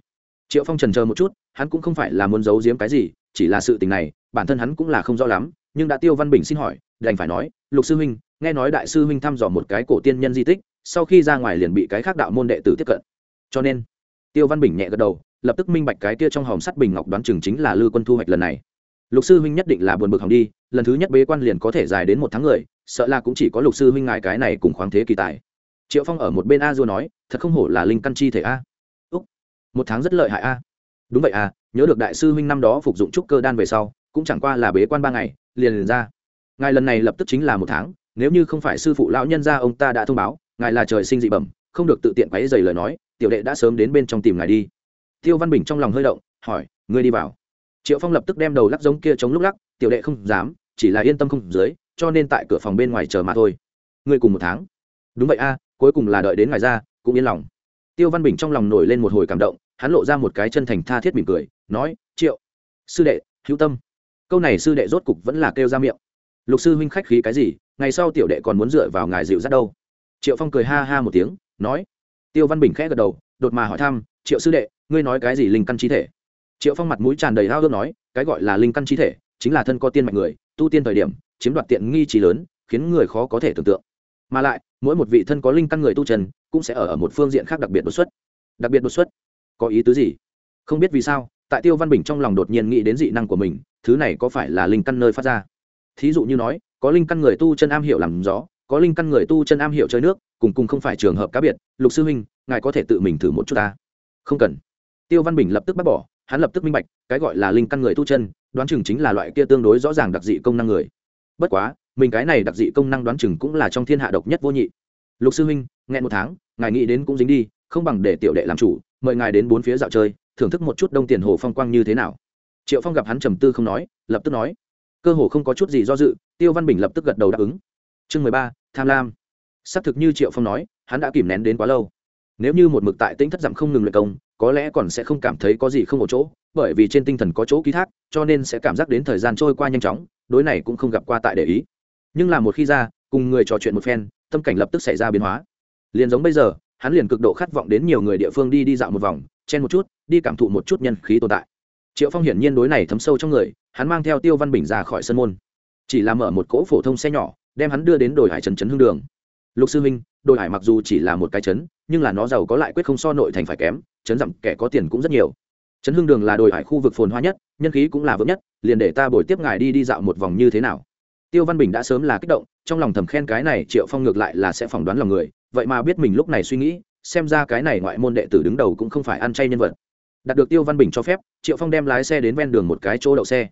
triệu phong trần chờ một chút, hắn cũng không phải là muốn giấu giếm cái gì, chỉ là sự tình này, bản thân hắn cũng là không rõ lắm, nhưng đã tiêu văn bình xin hỏi, đành phải nói, lục sư huynh, nghe nói đại sư huynh thăm dò một cái cổ tiên nhân di tích, sau khi ra ngoài liền bị cái khác đạo môn đệ tử tiếp cận. Cho nên, tiêu văn bình nhẹ gật đầu, lập tức minh bạch cái kia trong hòm sắt bình ngọc đoán chừng chính là lư quân thu hoạch lần này. Lục sư huynh nhất định là buồn bực hỏng đi, lần thứ nhất bế quan liền có thể dài đến một tháng người, sợ là cũng chỉ có lục sư huynh ngài cái này cùng khoáng thế kỳ tài. Triệu phong ở một bên a dua nói, thật không hổ là linh căn chi thể a một tháng rất lợi hại a. Đúng vậy à nhớ được đại sư huynh năm đó phục dụng trúc cơ đan về sau, cũng chẳng qua là bế quan ba ngày, liền liền ra. Ngài lần này lập tức chính là một tháng, nếu như không phải sư phụ lão nhân gia ông ta đã thông báo, ngài là trời sinh dị bẩm, không được tự tiện quấy dày lời nói, tiểu đệ đã sớm đến bên trong tìm ngài đi. Tiêu văn bình trong lòng hơi động, hỏi, ngươi đi vào. Triệu phong lập tức đem đầu lắc giống kia chống lúc lắc, tiểu đệ không dám, chỉ là yên tâm không dưới, cho nên tại cửa phòng bên ngoài chờ mà thôi. Ngươi cùng một tháng. Đúng vậy a, cuối cùng là đợi đến ngài ra, cũng yên lòng tiêu văn bình trong lòng nổi lên một hồi cảm động, hắn lộ ra một cái chân thành tha thiết mỉm cười, nói, triệu, sư đệ, hữu tâm. Câu này sư đệ rốt cục vẫn là kêu ra miệng. Lục sư huynh khách khí cái gì, ngày sau tiểu đệ còn muốn dựa vào ngài dịu dắt đâu? Triệu phong cười ha ha một tiếng, nói. Tiêu văn bình khẽ gật đầu, đột mà hỏi thăm, triệu sư đệ, ngươi nói cái gì linh căn chi thể? Triệu phong mặt mũi tràn đầy hao ước nói, cái gọi là linh căn chi thể, chính là thân có tiên mạnh người, tu tiên thời điểm, chiếm đoạt tiện nghi trí lớn, khiến người khó có thể tưởng tượng. Mà lại, mỗi một vị thân có linh căn người tu trần cũng sẽ ở ở một phương diện khác đặc biệt đột xuất. Đặc biệt đột xuất? Có ý tứ gì? Không biết vì sao, tại tiêu văn bình trong lòng đột nhiên nghĩ đến dị năng của mình, thứ này có phải là linh căn nơi phát ra? Thí dụ như nói, có linh căn người tu chân am hiểu làm gió, có linh căn người tu chân am hiểu chơi nước, cùng cùng không phải trường hợp cá biệt. Lục sư huynh, ngài có thể tự mình thử một chút ta. Không cần. Tiêu văn bình lập tức bác bỏ, hắn lập tức minh bạch, cái gọi là linh căn người tu chân, đoán chừng chính là loại kia tương đối rõ ràng đặc dị công năng người. Bất quá, mình cái này đặc dị công năng đoán chừng cũng là trong thiên hạ độc nhất vô nhị lục sư huynh, nghẹn một tháng, ngài nghĩ đến cũng dính đi, không bằng để tiểu đệ làm chủ, mời ngài đến bốn phía dạo chơi, thưởng thức một chút đông tiền hồ phong quang như thế nào. Triệu phong gặp hắn trầm tư không nói, lập tức nói. Cơ hồ không có chút gì do dự, tiêu văn bình lập tức gật đầu đáp ứng. Chương mười ba, tham lam. Xác thực như triệu phong nói, hắn đã kìm nén đến quá lâu. Nếu như một mực tại tính thất giảm không ngừng luyện công, có lẽ còn sẽ không cảm thấy có gì không một chỗ, bởi vì trên tinh thần có chỗ ký thác, cho nên sẽ cảm giác đến thời gian trôi qua nhanh chóng, đối này cũng không gặp qua tại để ý. Nhưng là một khi ra, cùng người trò chuyện một phen tâm cảnh lập tức xảy ra biến hóa. Liền giống bây giờ, hắn liền cực độ khát vọng đến nhiều người địa phương đi đi dạo một vòng, chen một chút, đi cảm thụ một chút nhân khí tồn tại. Triệu phong hiển nhiên đối này thấm sâu trong người, hắn mang theo tiêu văn bình ra khỏi sân môn. Chỉ là mở một cỗ phổ thông xe nhỏ, đem hắn đưa đến đồi hải trấn trấn hương đường. Lục sư minh đồi hải mặc dù chỉ là một cái trấn, nhưng là nó giàu có lại quyết không so nội thành phải kém, trấn dặm kẻ có tiền cũng rất nhiều. Trấn hương đường là đồi hải khu vực phồn hoa nhất, nhân khí cũng là vững nhất, liền để ta bồi tiếp ngài đi đi dạo một vòng như thế nào? Tiêu văn bình đã sớm là kích động, trong lòng thầm khen cái này triệu phong ngược lại là sẽ phỏng đoán lòng người, vậy mà biết mình lúc này suy nghĩ, xem ra cái này ngoại môn đệ tử đứng đầu cũng không phải ăn chay nhân vật. Đạt được tiêu văn bình cho phép, triệu phong đem lái xe đến ven đường một cái chỗ đậu xe.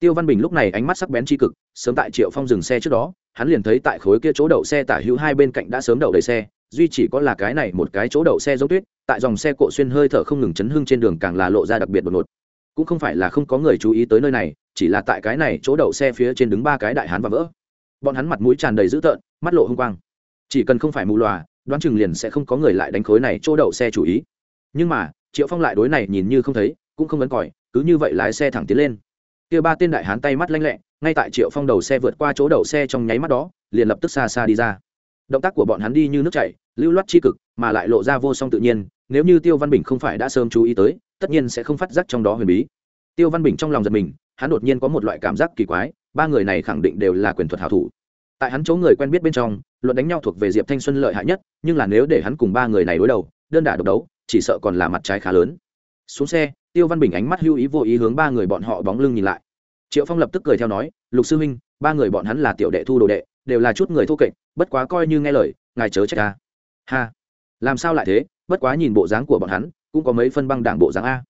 Tiêu văn bình lúc này ánh mắt sắc bén tri cực, sớm tại triệu phong dừng xe trước đó, hắn liền thấy tại khối kia chỗ đậu xe tả hữu hai bên cạnh đã sớm đậu đầy xe, duy chỉ có là cái này một cái chỗ đậu xe giống tuyết, tại dòng xe cộ xuyên hơi thở không ngừng chấn hưng trên đường càng là lộ ra đặc biệt đột ngột. Cũng không phải là không có người chú ý tới nơi này chỉ là tại cái này chỗ đậu xe phía trên đứng ba cái đại hán và vỡ. Bọn hắn mặt mũi tràn đầy dữ tợn, mắt lộ h ư n g quang. Chỉ cần không phải mù loà, đoán chừng liền sẽ không có người lại đánh khối này chỗ đậu xe chủ ý. Nhưng mà, triệu phong lại đối này nhìn như không thấy, cũng không vấn còi, cứ như vậy lái xe thẳng tiến lên. Kia ba tên đại hán tay mắt lanh lẹ, ngay tại triệu phong đầu xe vượt qua chỗ đậu xe trong nháy mắt đó, liền lập tức xa xa đi ra. Động tác của bọn hắn đi như nước chảy, lưu loát tri cực, mà lại lộ ra vô song tự nhiên, nếu như tiêu văn bình không phải đã sớm chú ý tới, tất nhiên sẽ không phát giác trong đó huyền bí. Tiêu văn bình trong lòng giật mình hắn đột nhiên có một loại cảm giác kỳ quái, ba người này khẳng định đều là quyền thuật hảo thủ. Tại hắn chỗ người quen biết bên trong, luận đánh nhau thuộc về diệp thanh xuân lợi hại nhất, nhưng là nếu để hắn cùng ba người này đối đầu, đơn đả độc đấu, chỉ sợ còn là mặt trái khá lớn. Xuống xe, tiêu văn bình ánh mắt hưu ý vô ý hướng ba người bọn họ bóng lưng nhìn lại. Triệu phong lập tức cười theo nói, lục sư huynh, ba người bọn hắn là tiểu đệ thu đồ đệ, đều là chút người thô kệch, bất quá coi như nghe lời, ngài chớ trách ta. Ha, làm sao lại thế? Bất quá nhìn bộ dáng của bọn hắn, cũng có mấy phân băng đảng bộ dáng a.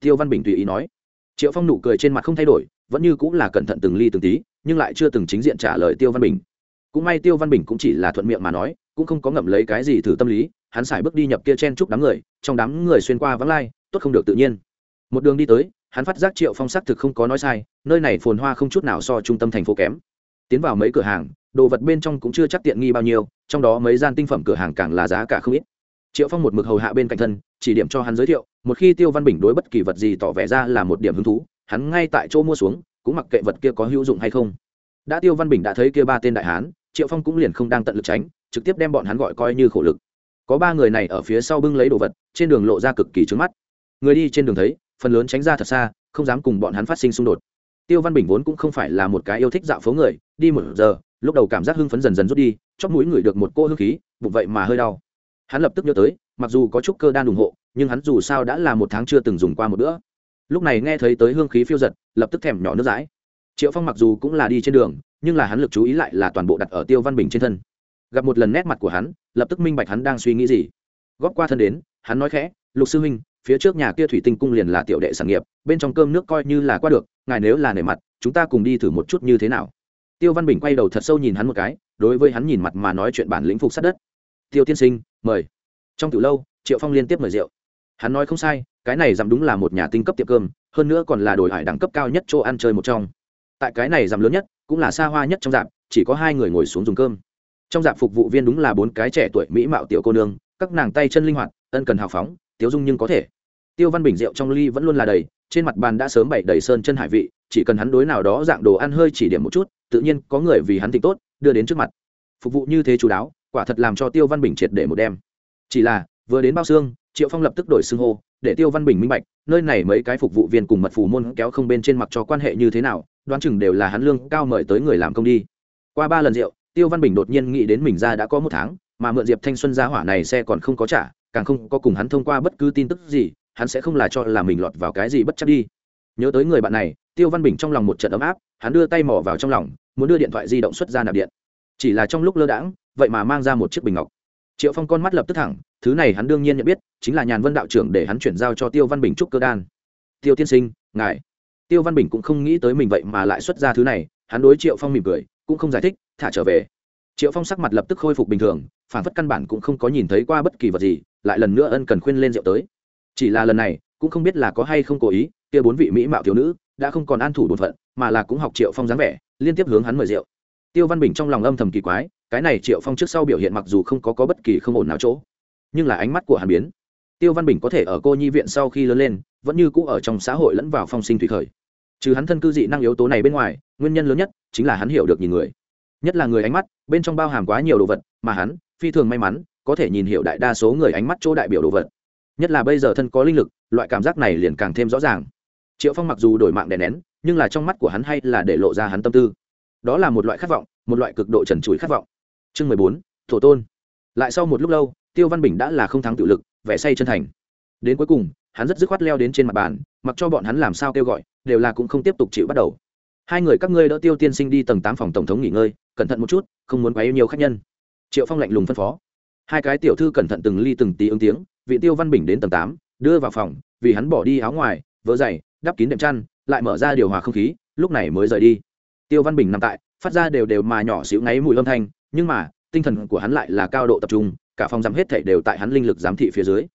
Tiêu văn bình tùy ý nói triệu phong nụ cười trên mặt không thay đổi vẫn như cũng là cẩn thận từng ly từng tí nhưng lại chưa từng chính diện trả lời tiêu văn bình cũng may tiêu văn bình cũng chỉ là thuận miệng mà nói cũng không có ngậm lấy cái gì thử tâm lý hắn sải bước đi nhập kia chen chúc đám người trong đám người xuyên qua vắng lai, tốt không được tự nhiên. Một đường đi tới, hắn phát giác triệu phong xác thực không có nói sai, nơi này phồn hoa không chút nào so trung tâm thành phố kém. Tiến vào mấy cửa hàng, đồ vật bên trong cũng chưa chắc tiện nghi bao nhiêu, trong đó mấy gian tinh phẩm cửa hàng càng là giá cả không ít triệu phong một mực hầu hạ bên cạnh thân, chỉ điểm cho hắn giới thiệu, một khi tiêu văn bình đối bất kỳ vật gì tỏ vẻ ra là một điểm hứng thú, hắn ngay tại chỗ mua xuống, cũng mặc kệ vật kia có hữu dụng hay không. Đã tiêu văn bình đã thấy kia ba tên đại hán, triệu phong cũng liền không đang tận lực tránh, trực tiếp đem bọn hắn gọi coi như khổ lực. Có ba người này ở phía sau bưng lấy đồ vật, trên đường lộ ra cực kỳ trứng mắt. Người đi trên đường thấy, phần lớn tránh ra thật xa, không dám cùng bọn hắn phát sinh xung đột. Tiêu văn bình vốn cũng không phải là một cái yêu thích dạo phố người, đi một giờ, lúc đầu cảm giác hưng phấn dần dần rút đi, chóp mũi ngửi được một cô hương khí, bụng vậy mà hơi đau hắn lập tức nhớ tới, mặc dù có chút cơ đan ủng hộ, nhưng hắn dù sao đã là một tháng chưa từng dùng qua một bữa. Lúc này nghe thấy tới hương khí phiêu giật, lập tức thèm nhỏ nước dãi. Triệu phong mặc dù cũng là đi trên đường, nhưng là hắn lực chú ý lại là toàn bộ đặt ở tiêu văn bình trên thân. Gặp một lần nét mặt của hắn, lập tức minh bạch hắn đang suy nghĩ gì. Góp qua thân đến, hắn nói khẽ, lục sư huynh, phía trước nhà kia thủy tinh cung liền là tiểu đệ sản nghiệp, bên trong cơm nước coi như là qua được, ngài nếu là nể mặt, chúng ta cùng đi thử một chút như thế nào. Tiêu văn bình quay đầu thật sâu nhìn hắn một cái, đối với hắn nhìn mặt mà nói chuyện bản lĩnh phục sát đất tiêu tiên sinh, mời. Trong từ lâu, triệu phong liên tiếp mời rượu. Hắn nói không sai, cái này giảm đúng là một nhà tinh cấp tiệm cơm, hơn nữa còn là đổi hải đẳng cấp cao nhất chỗ ăn chơi một trong. Tại cái này giảm lớn nhất, cũng là xa hoa nhất trong dạp, chỉ có hai người ngồi xuống dùng cơm. Trong dạp phục vụ viên đúng là bốn cái trẻ tuổi mỹ mạo tiểu cô nương, các nàng tay chân linh hoạt, ân cần hào phóng, tiếu dung nhưng có thể. Tiêu văn bình rượu trong ly vẫn luôn là đầy, trên mặt bàn đã sớm bày đầy sơn chân hải vị, chỉ cần hắn đối nào đó dạng đồ ăn hơi chỉ điểm một chút, tự nhiên có người vì hắn thịnh tốt, đưa đến trước mặt. Phục vụ như thế chú đáo quả thật làm cho tiêu văn bình triệt để một đêm. Chỉ là, vừa đến bao xương, triệu phong lập tức đổi xưng hô, để tiêu văn bình minh bạch, nơi này mấy cái phục vụ viên cùng mật phù môn kéo không bên trên mặt cho quan hệ như thế nào, đoán chừng đều là hắn lương cao mời tới người làm công đi. Qua ba lần rượu, tiêu văn bình đột nhiên nghĩ đến mình ra đã có một tháng, mà mượn diệp thanh xuân ra hỏa này xe còn không có trả, càng không có cùng hắn thông qua bất cứ tin tức gì, hắn sẽ không là cho là mình lọt vào cái gì bất chấp đi. Nhớ tới người bạn này, tiêu văn bình trong lòng một trận ấm áp, hắn đưa tay mỏ vào trong lòng, muốn đưa điện thoại di động xuất ra nạp điện chỉ là trong lúc lơ đãng, vậy mà mang ra một chiếc bình ngọc. Triệu phong con mắt lập tức thẳng, thứ này hắn đương nhiên nhận biết, chính là nhàn vân đạo trưởng để hắn chuyển giao cho tiêu văn bình trúc cơ đan. Tiêu tiên sinh, ngài. Tiêu văn bình cũng không nghĩ tới mình vậy mà lại xuất ra thứ này, hắn đối triệu phong mỉm cười, cũng không giải thích, thả trở về. Triệu phong sắc mặt lập tức khôi phục bình thường, phản phất căn bản cũng không có nhìn thấy qua bất kỳ vật gì, lại lần nữa ân cần khuyên lên rượu tới. Chỉ là lần này, cũng không biết là có hay không cố ý, kia bốn vị mỹ mạo thiếu nữ, đã không còn an thủ bổn phận, mà là cũng học triệu phong dáng vẻ, liên tiếp hướng hắn mời rượu tiêu văn bình trong lòng âm thầm kỳ quái cái này triệu phong trước sau biểu hiện mặc dù không có, có bất kỳ không ổn nào chỗ nhưng là ánh mắt của hắn biến. Tiêu văn bình có thể ở cô nhi viện sau khi lớn lên vẫn như cũ ở trong xã hội lẫn vào phong sinh thủy khởi. Trừ hắn thân cư dị năng yếu tố này bên ngoài nguyên nhân lớn nhất chính là hắn hiểu được nhìn người. Nhất là người ánh mắt bên trong bao hàm quá nhiều đồ vật mà hắn phi thường may mắn có thể nhìn hiểu đại đa số người ánh mắt chỗ đại biểu đồ vật. Nhất là bây giờ thân có linh lực loại cảm giác này liền càng thêm rõ ràng. Triệu phong mặc dù đổi mạng đè nén nhưng là trong mắt của hắn hay là để lộ ra hắn tâm tư đó là một loại khát vọng, một loại cực độ trần trụi khát vọng. Chương mười bốn, thổ tôn. Lại sau một lúc lâu, tiêu văn bình đã là không thắng tự lực, vẻ say chân thành. Đến cuối cùng, hắn rất dứt khoát leo đến trên mặt bàn, mặc cho bọn hắn làm sao kêu gọi, đều là cũng không tiếp tục chịu bắt đầu. Hai người các ngươi đỡ tiêu tiên sinh đi tầng tám phòng tổng thống nghỉ ngơi, cẩn thận một chút, không muốn quá yêu nhiều khách nhân. Triệu phong lạnh lùng phân phó. Hai cái tiểu thư cẩn thận từng ly từng tí ứng tiếng, vị tiêu văn bình đến tầng tám, đưa vào phòng, vì hắn bỏ đi áo ngoài vỡ dày đắp kín đệm chăn, lại mở ra điều hòa không khí, lúc này mới rời đi tiêu văn bình nằm tại, phát ra đều đều mà nhỏ xíu ngáy mùi âm thanh, nhưng mà, tinh thần của hắn lại là cao độ tập trung, cả phòng giám hết thảy đều tại hắn linh lực giám thị phía dưới.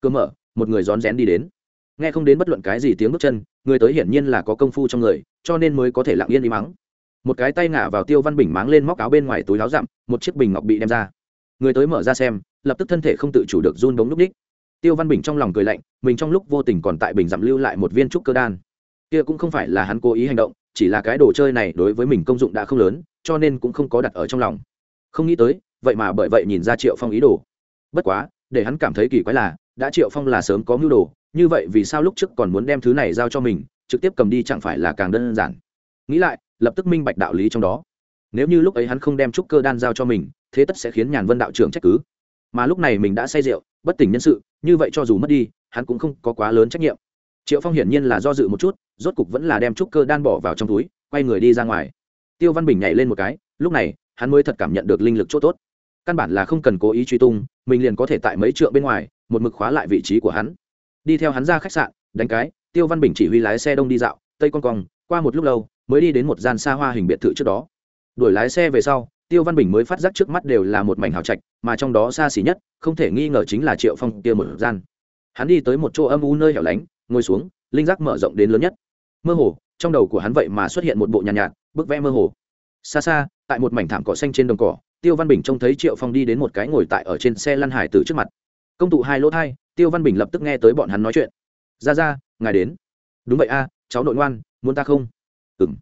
Cơ mở, một người rón rén đi đến. Nghe không đến bất luận cái gì tiếng bước chân, người tới hiển nhiên là có công phu trong người, cho nên mới có thể lặng yên đi mắng. Một cái tay ngả vào tiêu văn bình máng lên móc áo bên ngoài túi láo dặm một chiếc bình ngọc bị đem ra. Người tới mở ra xem, lập tức thân thể không tự chủ được run bóng núp ních. Tiêu văn bình trong lòng cười lạnh, mình trong lúc vô tình còn tại bình dặm lưu lại một viên trúc cơ đan. Kia cũng không phải là hắn cố ý hành động chỉ là cái đồ chơi này đối với mình công dụng đã không lớn, cho nên cũng không có đặt ở trong lòng. Không nghĩ tới, vậy mà bởi vậy nhìn ra triệu phong ý đồ. Bất quá, để hắn cảm thấy kỳ quái là, đã triệu phong là sớm có mưu đồ, như vậy vì sao lúc trước còn muốn đem thứ này giao cho mình, trực tiếp cầm đi chẳng phải là càng đơn giản? Nghĩ lại, lập tức minh bạch đạo lý trong đó. Nếu như lúc ấy hắn không đem trúc cơ đan giao cho mình, thế tất sẽ khiến nhàn vân đạo trưởng trách cứ. Mà lúc này mình đã say rượu, bất tỉnh nhân sự, như vậy cho dù mất đi, hắn cũng không có quá lớn trách nhiệm. Triệu phong hiển nhiên là do dự một chút rốt cục vẫn là đem trúc cơ đan bỏ vào trong túi, quay người đi ra ngoài. Tiêu văn bình nhảy lên một cái, lúc này, hắn mới thật cảm nhận được linh lực chỗ tốt. Căn bản là không cần cố ý truy tung, mình liền có thể tại mấy trượng bên ngoài, một mực khóa lại vị trí của hắn. Đi theo hắn ra khách sạn, đánh cái, tiêu văn bình chỉ huy lái xe đông đi dạo, tây con cong qua một lúc lâu, mới đi đến một gian xa hoa hình biệt thự trước đó. Đuổi lái xe về sau, tiêu văn bình mới phát giác trước mắt đều là một mảnh hào trạch, mà trong đó xa xỉ nhất, không thể nghi ngờ chính là triệu phong kia một gian. Hắn đi tới một chỗ âm u nơi hẻo lánh, ngồi xuống, linh giác mở rộng đến lớn nhất mơ hồ trong đầu của hắn vậy mà xuất hiện một bộ nhàn nhạt, nhạt bức vẽ mơ hồ. Xa xa tại một mảnh thảm cỏ xanh trên đồng cỏ tiêu văn bình trông thấy triệu phong đi đến một cái ngồi tại ở trên xe lăn hải từ trước mặt. Công tụ hai lỗ thai tiêu văn bình lập tức nghe tới bọn hắn nói chuyện. Ra ra ngài đến. Đúng vậy a cháu nội ngoan muốn ta không? Ừng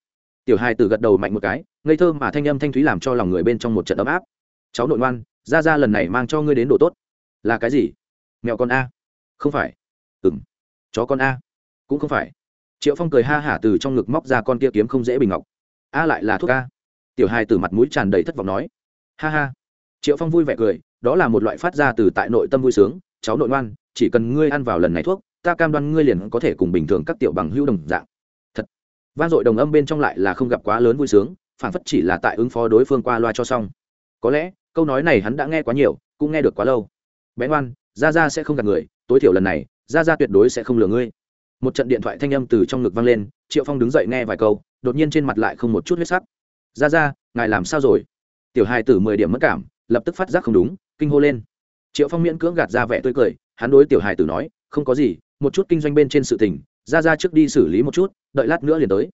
tiểu hai từ gật đầu mạnh một cái ngây thơ mà thanh âm thanh thúy làm cho lòng người bên trong một trận ấm áp. Cháu nội ngoan ra ra lần này mang cho ngươi đến đồ tốt. Là cái gì? Mẹo con a. Không phải. Ừng chó con a. Cũng không phải triệu phong cười ha hả từ trong ngực móc ra con kia kiếm không dễ bình ngọc. A lại là thuốc a tiểu hai từ mặt mũi tràn đầy thất vọng nói. Ha ha. Triệu phong vui vẻ cười, đó là một loại phát ra từ tại nội tâm vui sướng. Cháu nội ngoan, chỉ cần ngươi ăn vào lần này thuốc, ta cam đoan ngươi liền có thể cùng bình thường các tiểu bằng hữu đồng dạng. Thật. Vang dội đồng âm bên trong lại là không gặp quá lớn vui sướng phản phất chỉ là tại ứng phó đối phương qua loa cho xong. Có lẽ, câu nói này hắn đã nghe quá nhiều, cũng nghe được quá lâu. Bé ngoan ra ra sẽ không gặp người, tối thiểu lần này ra ra tuyệt đối sẽ không lừa ngươi một trận điện thoại thanh âm từ trong ngực vang lên, triệu phong đứng dậy nghe vài câu, đột nhiên trên mặt lại không một chút huyết sắc. Ra ra, ngài làm sao rồi? Tiểu hai tử mười điểm mất cảm, lập tức phát giác không đúng, kinh hô lên. Triệu phong miễn cưỡng gạt ra vẻ tươi cười, hắn đối tiểu hài tử nói, không có gì, một chút kinh doanh bên trên sự tình, ra ra trước đi xử lý một chút, đợi lát nữa liền tới.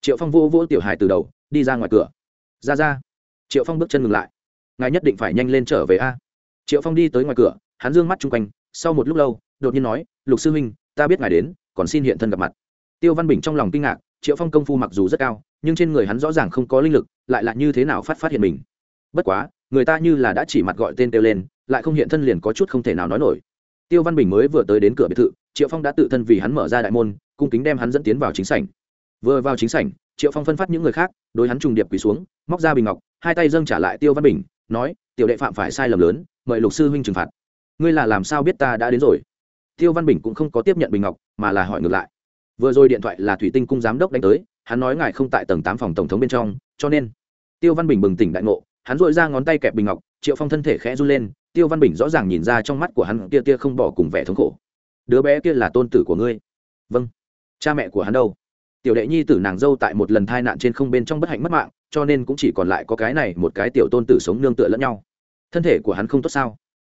Triệu phong vô vô tiểu hài từ đầu, đi ra ngoài cửa. Ra ra. Triệu phong bước chân ngừng lại. Ngài nhất định phải nhanh lên trở về a. Triệu phong đi tới ngoài cửa, hắn d ư ơ n g mắt chung quanh, sau một lúc lâu, đột nhiên nói, lục sư huynh, ta biết ngài đến còn xin hiện thân gặp mặt. Tiêu văn bình trong lòng kinh ngạc, triệu phong công phu mặc dù rất cao, nhưng trên người hắn rõ ràng không có linh lực, lại là như thế nào phát phát hiện mình. Bất quá, người ta như là đã chỉ mặt gọi tên kêu lên, lại không hiện thân liền có chút không thể nào nói nổi. Tiêu văn bình mới vừa tới đến cửa biệt thự, triệu phong đã tự thân vì hắn mở ra đại môn, cung kính đem hắn dẫn tiến vào chính sảnh. Vừa vào chính sảnh, triệu phong phân phát những người khác, đối hắn trùng điệp quỳ xuống, móc ra bình ngọc, hai tay dâng trả lại tiêu văn bình, nói, tiểu đệ phạm phải sai lầm lớn, mời lục sư huynh trừng phạt. Ngươi là làm sao biết ta đã đến rồi? Tiêu văn bình cũng không có tiếp nhận bình ngọc, mà là hỏi ngược lại. Vừa rồi điện thoại là thủy tinh cung giám đốc đánh tới, hắn nói ngài không tại tầng tám phòng tổng thống bên trong, cho nên. Tiêu văn bình bừng tỉnh đại ngộ, hắn dội ra ngón tay kẹp bình ngọc, triệu phong thân thể khẽ run lên, tiêu văn bình rõ ràng nhìn ra trong mắt của hắn kia tia không bỏ cùng vẻ thống khổ. Đứa bé kia là tôn tử của ngươi. Vâng. Cha mẹ của hắn đâu? Tiểu đệ nhi tử nàng dâu tại một lần thai nạn trên không bên trong bất hạnh mất mạng, cho nên cũng chỉ còn lại có cái này một cái tiểu tôn tử sống nương tựa lẫn nhau. Thân thể của hắn không tốt sao?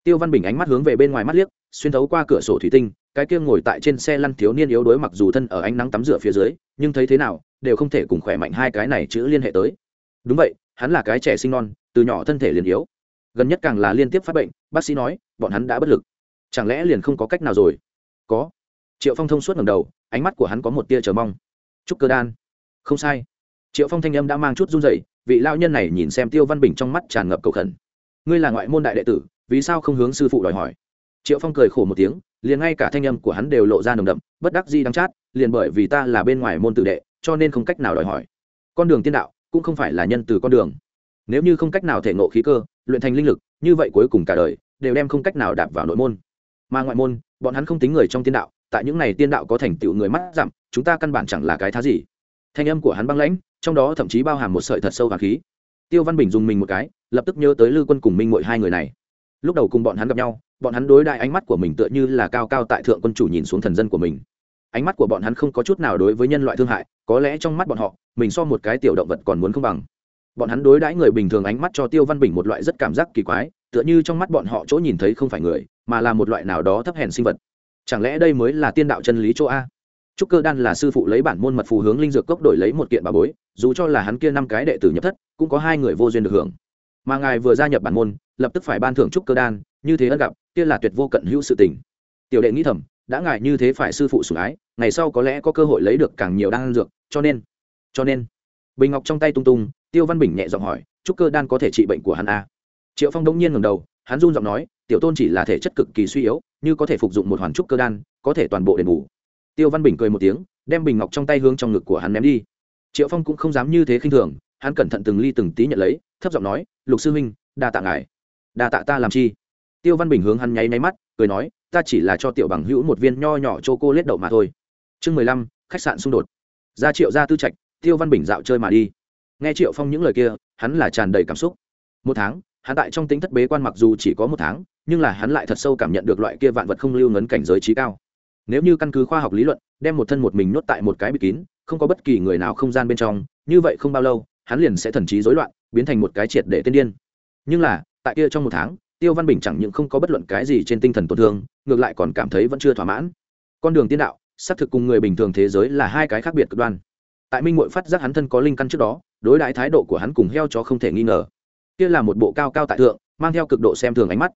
Tiêu văn bình ánh mắt hướng về bên ngoài mắt liếc, xuyên thấu qua cửa sổ thủy tinh, cái kia ngồi tại trên xe lăn thiếu niên yếu đuối mặc dù thân ở ánh nắng tắm rửa phía dưới, nhưng thấy thế nào, đều không thể cùng khỏe mạnh hai cái này chữ liên hệ tới. Đúng vậy, hắn là cái trẻ sinh non, từ nhỏ thân thể liền yếu. Gần nhất càng là liên tiếp phát bệnh, bác sĩ nói, bọn hắn đã bất lực. Chẳng lẽ liền không có cách nào rồi? Có. Triệu phong thông suốt ngầm đầu, ánh mắt của hắn có một tia chờ mong. Chúc cơ đan. Không sai. Triệu phong thanh âm đã mang chút run dậy vị lao nhân này nhìn xem tiêu văn bình trong mắt tràn ngập cầu khẩn. Ngươi là ngoại môn đại đệ tử vì sao không hướng sư phụ đòi hỏi? Triệu phong cười khổ một tiếng, liền ngay cả thanh âm của hắn đều lộ ra nồng đậm, bất đắc di đắng chát, liền bởi vì ta là bên ngoài môn tự đệ, cho nên không cách nào đòi hỏi. Con đường tiên đạo cũng không phải là nhân từ con đường. Nếu như không cách nào thể ngộ khí cơ, luyện thành linh lực, như vậy cuối cùng cả đời đều đem không cách nào đạp vào nội môn. Mà ngoại môn, bọn hắn không tính người trong tiên đạo, tại những này tiên đạo có thành tựu người mắt giảm chúng ta căn bản chẳng là cái thá gì. Thanh âm của hắn băng lãnh, trong đó thậm chí bao hàm một sợi thật sâu và khí. Tiêu văn bình dùng mình một cái, lập tức nhớ tới lư quân cùng minh mội hai người này lúc đầu cùng bọn hắn gặp nhau, bọn hắn đối đại ánh mắt của mình tựa như là cao cao tại thượng quân chủ nhìn xuống thần dân của mình. Ánh mắt của bọn hắn không có chút nào đối với nhân loại thương hại, có lẽ trong mắt bọn họ, mình so một cái tiểu động vật còn muốn không bằng. Bọn hắn đối đãi người bình thường ánh mắt cho tiêu văn bình một loại rất cảm giác kỳ quái, tựa như trong mắt bọn họ chỗ nhìn thấy không phải người, mà là một loại nào đó thấp hèn sinh vật. Chẳng lẽ đây mới là tiên đạo chân lý chỗ a? Trúc cơ đan là sư phụ lấy bản môn mật phù hướng linh dược cốc đổi lấy một kiện bà bối, dù cho là hắn kia năm cái đệ tử nhập thất, cũng có hai người vô duyên được hưởng mà ngài vừa gia nhập bản môn, lập tức phải ban thưởng trúc cơ đan, như thế ân gặp, kia là tuyệt vô cận hữu sự tình. Tiểu đệ nghĩ thầm, đã ngài như thế phải sư phụ sủng ái, ngày sau có lẽ có cơ hội lấy được càng nhiều đan dược, cho nên cho nên. Bình ngọc trong tay tung tung, tiêu văn bình nhẹ giọng hỏi trúc cơ đan có thể trị bệnh của hắn a triệu phong đông nhiên ngầm đầu, hắn run giọng nói, tiểu tôn chỉ là thể chất cực kỳ suy yếu, như có thể phục dụng một hoàn trúc cơ đan, có thể toàn bộ đền bù. Tiêu văn bình cười một tiếng, đem bình ngọc trong tay hướng trong ngực của hắn ném đi. Triệu phong cũng không dám như thế khinh thường, hắn cẩn thận từng ly từng tí nhận lấy thấp giọng nói, lục sư huynh, đa tạ ngài. Đa tạ ta làm chi? Tiêu văn bình hướng hắn nháy nháy mắt, cười nói, ta chỉ là cho tiểu bằng hữu một viên nho nhỏ chô cô lết đậu mà thôi. Chương mười lăm, khách sạn xung đột. Ra triệu ra tư trạch, tiêu văn bình dạo chơi mà đi. Nghe triệu phong những lời kia, hắn là tràn đầy cảm xúc. Một tháng, hắn tại trong tính thất bế quan mặc dù chỉ có một tháng, nhưng là hắn lại thật sâu cảm nhận được loại kia vạn vật không lưu ngấn cảnh giới trí cao. Nếu như căn cứ khoa học lý luận, đem một thân một mình nhốt tại một cái bịt kín, không có bất kỳ người nào không gian bên trong, như vậy không bao lâu, hắn liền sẽ thần trí rối loạn biến thành một cái triệt để tiên điên. Nhưng là, tại kia trong một tháng, tiêu văn bình chẳng những không có bất luận cái gì trên tinh thần tổn thương, ngược lại còn cảm thấy vẫn chưa thỏa mãn. Con đường tiên đạo, xác thực cùng người bình thường thế giới là hai cái khác biệt cực đoan. Tại minh mội phát giác hắn thân có linh căn trước đó, đối đãi thái độ của hắn cùng heo chó không thể nghi ngờ. Kia là một bộ cao cao tại thượng, mang theo cực độ xem thường ánh mắt.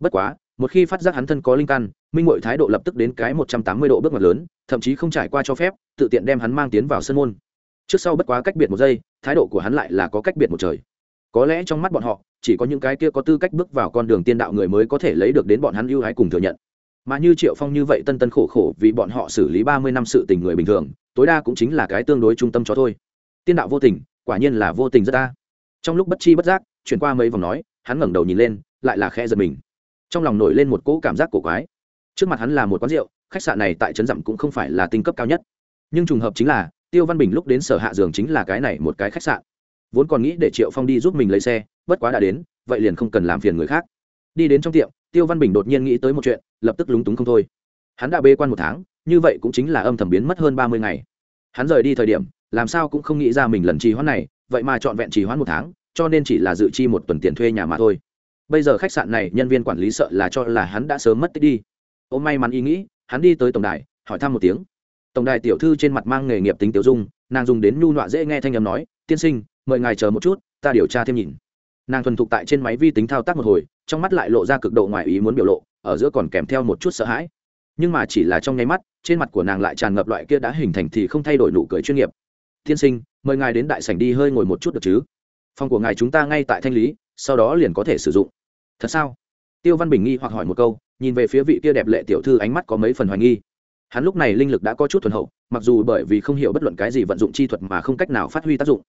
Bất quá, một khi phát giác hắn thân có linh căn, minh mội thái độ lập tức đến cái một trăm tám mươi độ bước ngoặt lớn, thậm chí không trải qua cho phép, tự tiện đem hắn mang tiến vào sân môn trước sau bất quá cách biệt một giây, thái độ của hắn lại là có cách biệt một trời. Có lẽ trong mắt bọn họ, chỉ có những cái kia có tư cách bước vào con đường tiên đạo người mới có thể lấy được đến bọn hắn ưu ái cùng thừa nhận. Mà như triệu phong như vậy tân tân khổ khổ vì bọn họ xử lý ba mươi năm sự tình người bình thường, tối đa cũng chính là cái tương đối trung tâm cho thôi. Tiên đạo vô tình, quả nhiên là vô tình rất ta. Trong lúc bất chi bất giác, chuyển qua mấy vòng nói, hắn ngẩng đầu nhìn lên, lại là khe giật mình. Trong lòng nổi lên một cỗ cảm giác cổ quái. Trước mặt hắn là một quán rượu, khách sạn này tại trấn dặm cũng không phải là tinh cấp cao nhất. Nhưng trùng hợp chính là tiêu văn bình lúc đến sở hạ giường chính là cái này một cái khách sạn. Vốn còn nghĩ để triệu phong đi giúp mình lấy xe, bất quá đã đến, vậy liền không cần làm phiền người khác. Đi đến trong tiệm, tiêu văn bình đột nhiên nghĩ tới một chuyện, lập tức lúng túng không thôi. Hắn đã bê quan một tháng, như vậy cũng chính là âm thầm biến mất hơn ba mươi ngày. Hắn rời đi thời điểm, làm sao cũng không nghĩ ra mình lần trì hoãn này, vậy mà trọn vẹn trì hoãn một tháng, cho nên chỉ là dự chi một tuần tiền thuê nhà mà thôi. Bây giờ khách sạn này, nhân viên quản lý sợ là cho là hắn đã sớm mất tích đi. Ô, may mắn ý nghĩ, hắn đi tới tổng đài, hỏi thăm một tiếng tổng đài tiểu thư trên mặt mang nghề nghiệp tính tiểu dung, nàng dùng đến nhu nọa dễ nghe thanh âm nói, tiên sinh, mời ngài chờ một chút, ta điều tra thêm nhìn. Nàng thuần thục tại trên máy vi tính thao tác một hồi, trong mắt lại lộ ra cực độ ngoài ý muốn biểu lộ, ở giữa còn kèm theo một chút sợ hãi. Nhưng mà chỉ là trong nháy mắt, trên mặt của nàng lại tràn ngập loại kia đã hình thành thì không thay đổi nụ cười chuyên nghiệp. Tiên sinh, mời ngài đến đại sảnh đi hơi ngồi một chút được chứ? Phòng của ngài chúng ta ngay tại thanh lý, sau đó liền có thể sử dụng. Thật sao? Tiêu văn bình nghi hoặc hỏi một câu, nhìn về phía vị kia đẹp lệ tiểu thư ánh mắt có mấy phần hoài nghi hắn lúc này linh lực đã có chút thuần hậu, mặc dù bởi vì không hiểu bất luận cái gì vận dụng chi thuật mà không cách nào phát huy tác dụng.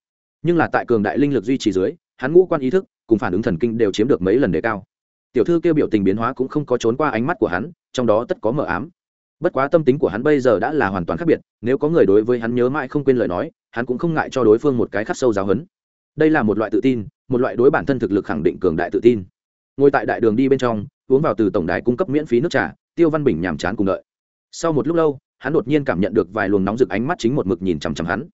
Nhưng là tại cường đại linh lực duy trì dưới, hắn ngũ quan ý thức cùng phản ứng thần kinh đều chiếm được mấy lần đề cao. Tiểu thư kêu biểu tình biến hóa cũng không có trốn qua ánh mắt của hắn, trong đó tất có mờ ám. Bất quá tâm tính của hắn bây giờ đã là hoàn toàn khác biệt, nếu có người đối với hắn nhớ mãi không quên lời nói, hắn cũng không ngại cho đối phương một cái khắc sâu giáo hấn đây là một loại tự tin, một loại đối bản thân thực lực khẳng định cường đại tự tin. Ngồi tại đại đường đi bên trong, uống vào từ tổng đài cung cấp miễn phí nước trà, tiêu văn bình nhàm chán cùng đợi sau một lúc lâu, hắn đột nhiên cảm nhận được vài luồng nóng rực ánh mắt chính một mực nhìn chằm chằm hắn.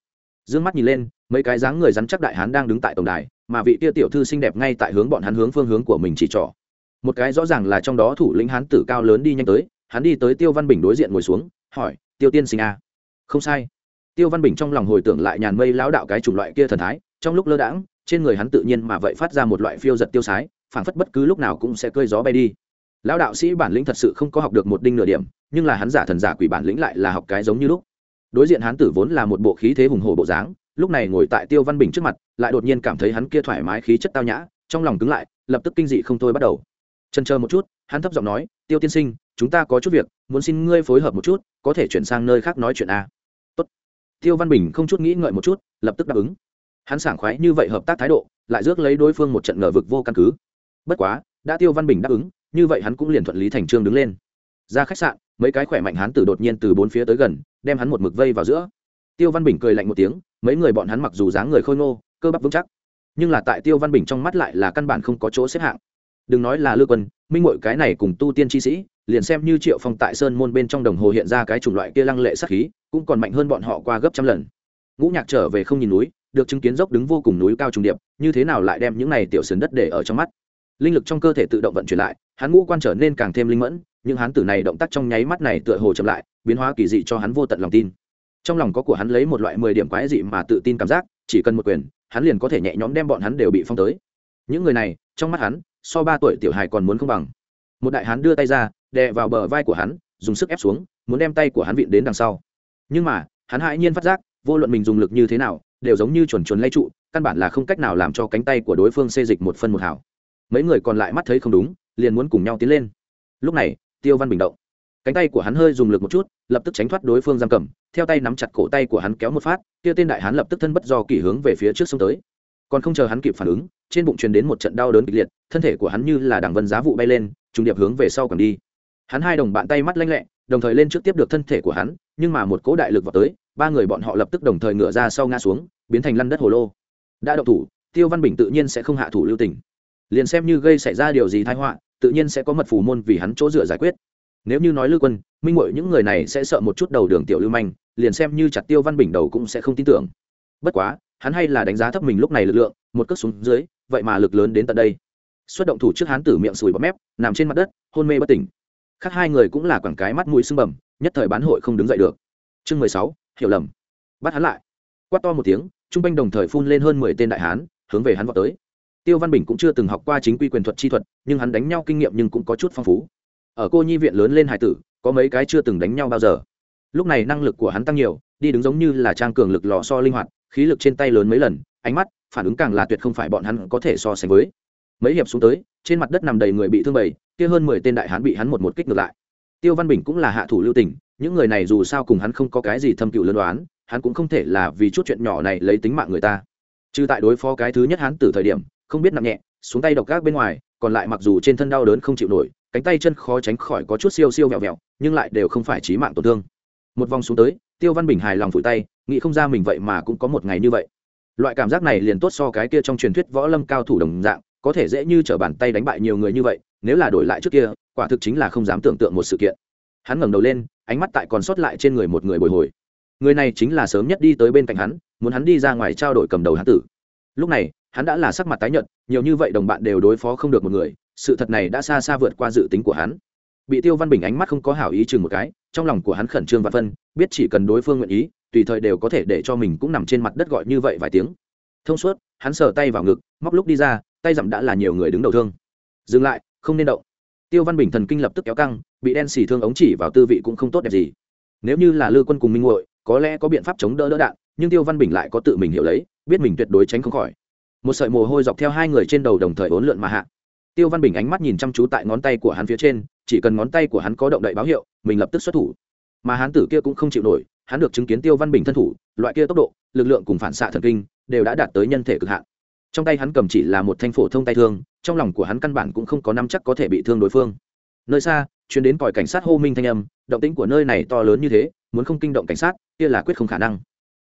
D ư ơ n g mắt nhìn lên, mấy cái dáng người rắn chắc đại hắn đang đứng tại tổng đài, mà vị tia tiểu thư xinh đẹp ngay tại hướng bọn hắn hướng phương hướng của mình chỉ trỏ. Một cái rõ ràng là trong đó thủ lĩnh hắn tử cao lớn đi nhanh tới, hắn đi tới tiêu văn bình đối diện ngồi xuống, hỏi, tiêu tiên sinh a à? không sai. Tiêu văn bình trong lòng hồi tưởng lại nhàn mây lão đạo cái chủng loại kia thần thái, trong lúc lơ đãng, trên người hắn tự nhiên mà vậy phát ra một loại phiêu giật tiêu sái, phảng phất bất cứ lúc nào cũng sẽ cơi gió bay đi. Lão đạo sĩ bản lĩnh thật sự không có học được một đinh nửa điểm nhưng là hắn giả thần giả quỷ bản lĩnh lại là học cái giống như lúc. Đối diện hắn tử vốn là một bộ khí thế hùng hồ bộ dáng, lúc này ngồi tại tiêu văn bình trước mặt, lại đột nhiên cảm thấy hắn kia thoải mái khí chất tao nhã, trong lòng cứng lại, lập tức kinh dị không thôi bắt đầu. Trần chờ một chút, hắn thấp giọng nói, tiêu tiên sinh, chúng ta có chút việc, muốn xin ngươi phối hợp một chút, có thể chuyển sang nơi khác nói chuyện a Tốt. tiêu văn bình không chút nghĩ ngợi một chút, lập tức đáp ứng. Hắn sảng khoái như vậy hợp tác thái độ, lại rước lấy đối phương một trận ngờ vực vô căn cứ. Bất quá, đã tiêu văn bình đáp ứng, như vậy hắn cũng liền thuận lý thành trương đứng lên ra khách sạn, mấy cái khỏe mạnh hắn tử đột nhiên từ bốn phía tới gần, đem hắn một mực vây vào giữa. Tiêu văn bình cười lạnh một tiếng, mấy người bọn hắn mặc dù dáng người khôi ngô, cơ bắp vững chắc, nhưng là tại tiêu văn bình trong mắt lại là căn bản không có chỗ xếp hạng. Đừng nói là lư quân, minh mội cái này cùng tu tiên chi sĩ, liền xem như triệu phong tại sơn môn bên trong đồng hồ hiện ra cái chủng loại kia lăng lệ sắc khí, cũng còn mạnh hơn bọn họ qua gấp trăm lần. Ngũ nhạc trở về không nhìn núi, được chứng kiến dốc đứng vô cùng núi cao trùng điệp, như thế nào lại đem những này tiểu sườn đất để ở trong mắt? Linh lực trong cơ thể tự động vận chuyển lại, hắn ngũ quan trở nên càng thêm linh mẫn nhưng hán tử này động tác trong nháy mắt này tựa hồ chậm lại, biến hóa kỳ dị cho hắn vô tận lòng tin. Trong lòng có của hắn lấy một loại mười điểm quái dị mà tự tin cảm giác, chỉ cần một quyền, hắn liền có thể nhẹ nhõm đem bọn hắn đều bị phong tới. Những người này, trong mắt hắn, so ba tuổi tiểu hài còn muốn không bằng. Một đại hắn đưa tay ra, đè vào bờ vai của hắn, dùng sức ép xuống, muốn đem tay của hắn vịn đến đằng sau. Nhưng mà, hắn hãi nhiên phát giác, vô luận mình dùng lực như thế nào, đều giống như chuẩn chuẩn lay trụ, căn bản là không cách nào làm cho cánh tay của đối phương xê dịch một phân một hảo. Mấy người còn lại mắt thấy không đúng, liền muốn cùng nhau tiến lên. Lúc này tiêu văn bình động. Cánh tay của hắn hơi dùng lực một chút, lập tức tránh thoát đối phương giam cầm, theo tay nắm chặt cổ tay của hắn kéo một phát, kia tên đại hắn lập tức thân bất do kỷ hướng về phía trước sông tới. Còn không chờ hắn kịp phản ứng, trên bụng truyền đến một trận đau đớn kịch liệt, thân thể của hắn như là đằng vân giá vụ bay lên, trùng điệp hướng về sau còn đi. Hắn hai đồng bạn tay mắt lanh lẹ, đồng thời lên trước tiếp được thân thể của hắn, nhưng mà một cỗ đại lực vào tới, ba người bọn họ lập tức đồng thời ngựa ra sau ngã xuống, biến thành lăn đất hồ lô. Đã động thủ, tiêu văn bình tự nhiên sẽ không hạ thủ lưu tình. Liền xem như gây xảy ra điều gì thái họa tự nhiên sẽ có mật phù môn vì hắn chỗ dựa giải quyết. Nếu như nói lưu quân, minh mội những người này sẽ sợ một chút đầu đường tiểu lưu manh, liền xem như chặt tiêu văn bình đầu cũng sẽ không tin tưởng. Bất quá, hắn hay là đánh giá thấp mình lúc này lực lượng, một cước xuống dưới, vậy mà lực lớn đến tận đây. Xuất động thủ trước hắn tử miệng sùi bọt mép, nằm trên mặt đất, hôn mê bất tỉnh. Khác hai người cũng là quảng cái mắt mũi sưng bầm, nhất thời bán hội không đứng dậy được. Chương mười sáu, hiểu lầm. Bắt hắn lại. Quát to một tiếng, trung quanh đồng thời phun lên hơn mười tên đại hán, hướng về hắn vào tới tiêu văn bình cũng chưa từng học qua chính quy quyền thuật chi thuật, nhưng hắn đánh nhau kinh nghiệm nhưng cũng có chút phong phú. Ở cô nhi viện lớn lên hải tử, có mấy cái chưa từng đánh nhau bao giờ. Lúc này năng lực của hắn tăng nhiều, đi đứng giống như là trang cường lực lò so linh hoạt, khí lực trên tay lớn mấy lần, ánh mắt, phản ứng càng là tuyệt không phải bọn hắn có thể so sánh với. Mấy hiệp xuống tới, trên mặt đất nằm đầy người bị thương bầy, kia hơn mười tên đại hán bị hắn một một kích ngược lại. Tiêu văn bình cũng là hạ thủ lưu tình, những người này dù sao cùng hắn không có cái gì thâm cựu lân đoán, hắn cũng không thể là vì chút chuyện nhỏ này lấy tính mạng người ta. Trừ tại đối phó cái thứ nhất hắn tử thời điểm không biết nặng nhẹ, xuống tay độc gác bên ngoài, còn lại mặc dù trên thân đau đớn không chịu nổi, cánh tay chân khó tránh khỏi có chút siêu siêu vẹo vẹo, nhưng lại đều không phải trí mạng tổn thương. Một vòng xuống tới, tiêu văn bình hài lòng phủi tay, nghĩ không ra mình vậy mà cũng có một ngày như vậy. Loại cảm giác này liền tốt so cái kia trong truyền thuyết võ lâm cao thủ đồng dạng, có thể dễ như t r ở bàn tay đánh bại nhiều người như vậy, nếu là đổi lại trước kia, quả thực chính là không dám tưởng tượng một sự kiện. Hắn ngẩng đầu lên, ánh mắt tại còn sót lại trên người một người bồi hồi. Người này chính là sớm nhất đi tới bên cạnh hắn, muốn hắn đi ra ngoài trao đổi cầm đầu hắn tử lúc này, hắn đã là sắc mặt tái nhợt, nhiều như vậy đồng bạn đều đối phó không được một người, sự thật này đã xa xa vượt qua dự tính của hắn. Bị tiêu văn bình ánh mắt không có hảo ý chừng một cái, trong lòng của hắn khẩn trương và phân, biết chỉ cần đối phương nguyện ý, tùy thời đều có thể để cho mình cũng nằm trên mặt đất gọi như vậy vài tiếng. Thông suốt, hắn sờ tay vào ngực, móc lúc đi ra, tay dặm đã là nhiều người đứng đầu thương. Dừng lại, không nên động. Tiêu văn bình thần kinh lập tức kéo căng, bị đen xì thương ống chỉ vào tư vị cũng không tốt đẹp gì. Nếu như là lư quân cùng minh nguội có lẽ có biện pháp chống đỡ đỡ đạn nhưng tiêu văn bình lại có tự mình hiểu lấy, biết mình tuyệt đối tránh không khỏi. Một sợi mồ hôi dọc theo hai người trên đầu đồng thời ốn lượn mà hạ. Tiêu văn bình ánh mắt nhìn chăm chú tại ngón tay của hắn phía trên, chỉ cần ngón tay của hắn có động đậy báo hiệu, mình lập tức xuất thủ. Mà hán tử kia cũng không chịu nổi, hắn được chứng kiến tiêu văn bình thân thủ, loại kia tốc độ, lực lượng cùng phản xạ thần kinh, đều đã đạt tới nhân thể cực hạn. Trong tay hắn cầm chỉ là một thanh phổ thông tay thương, trong lòng của hắn căn bản cũng không có năm chắc có thể bị thương đối phương. Nơi xa chuyến đến còi cảnh sát hô minh thanh âm, động tĩnh của nơi này to lớn như thế, muốn không kinh động cảnh sát, kia là quyết không khả năng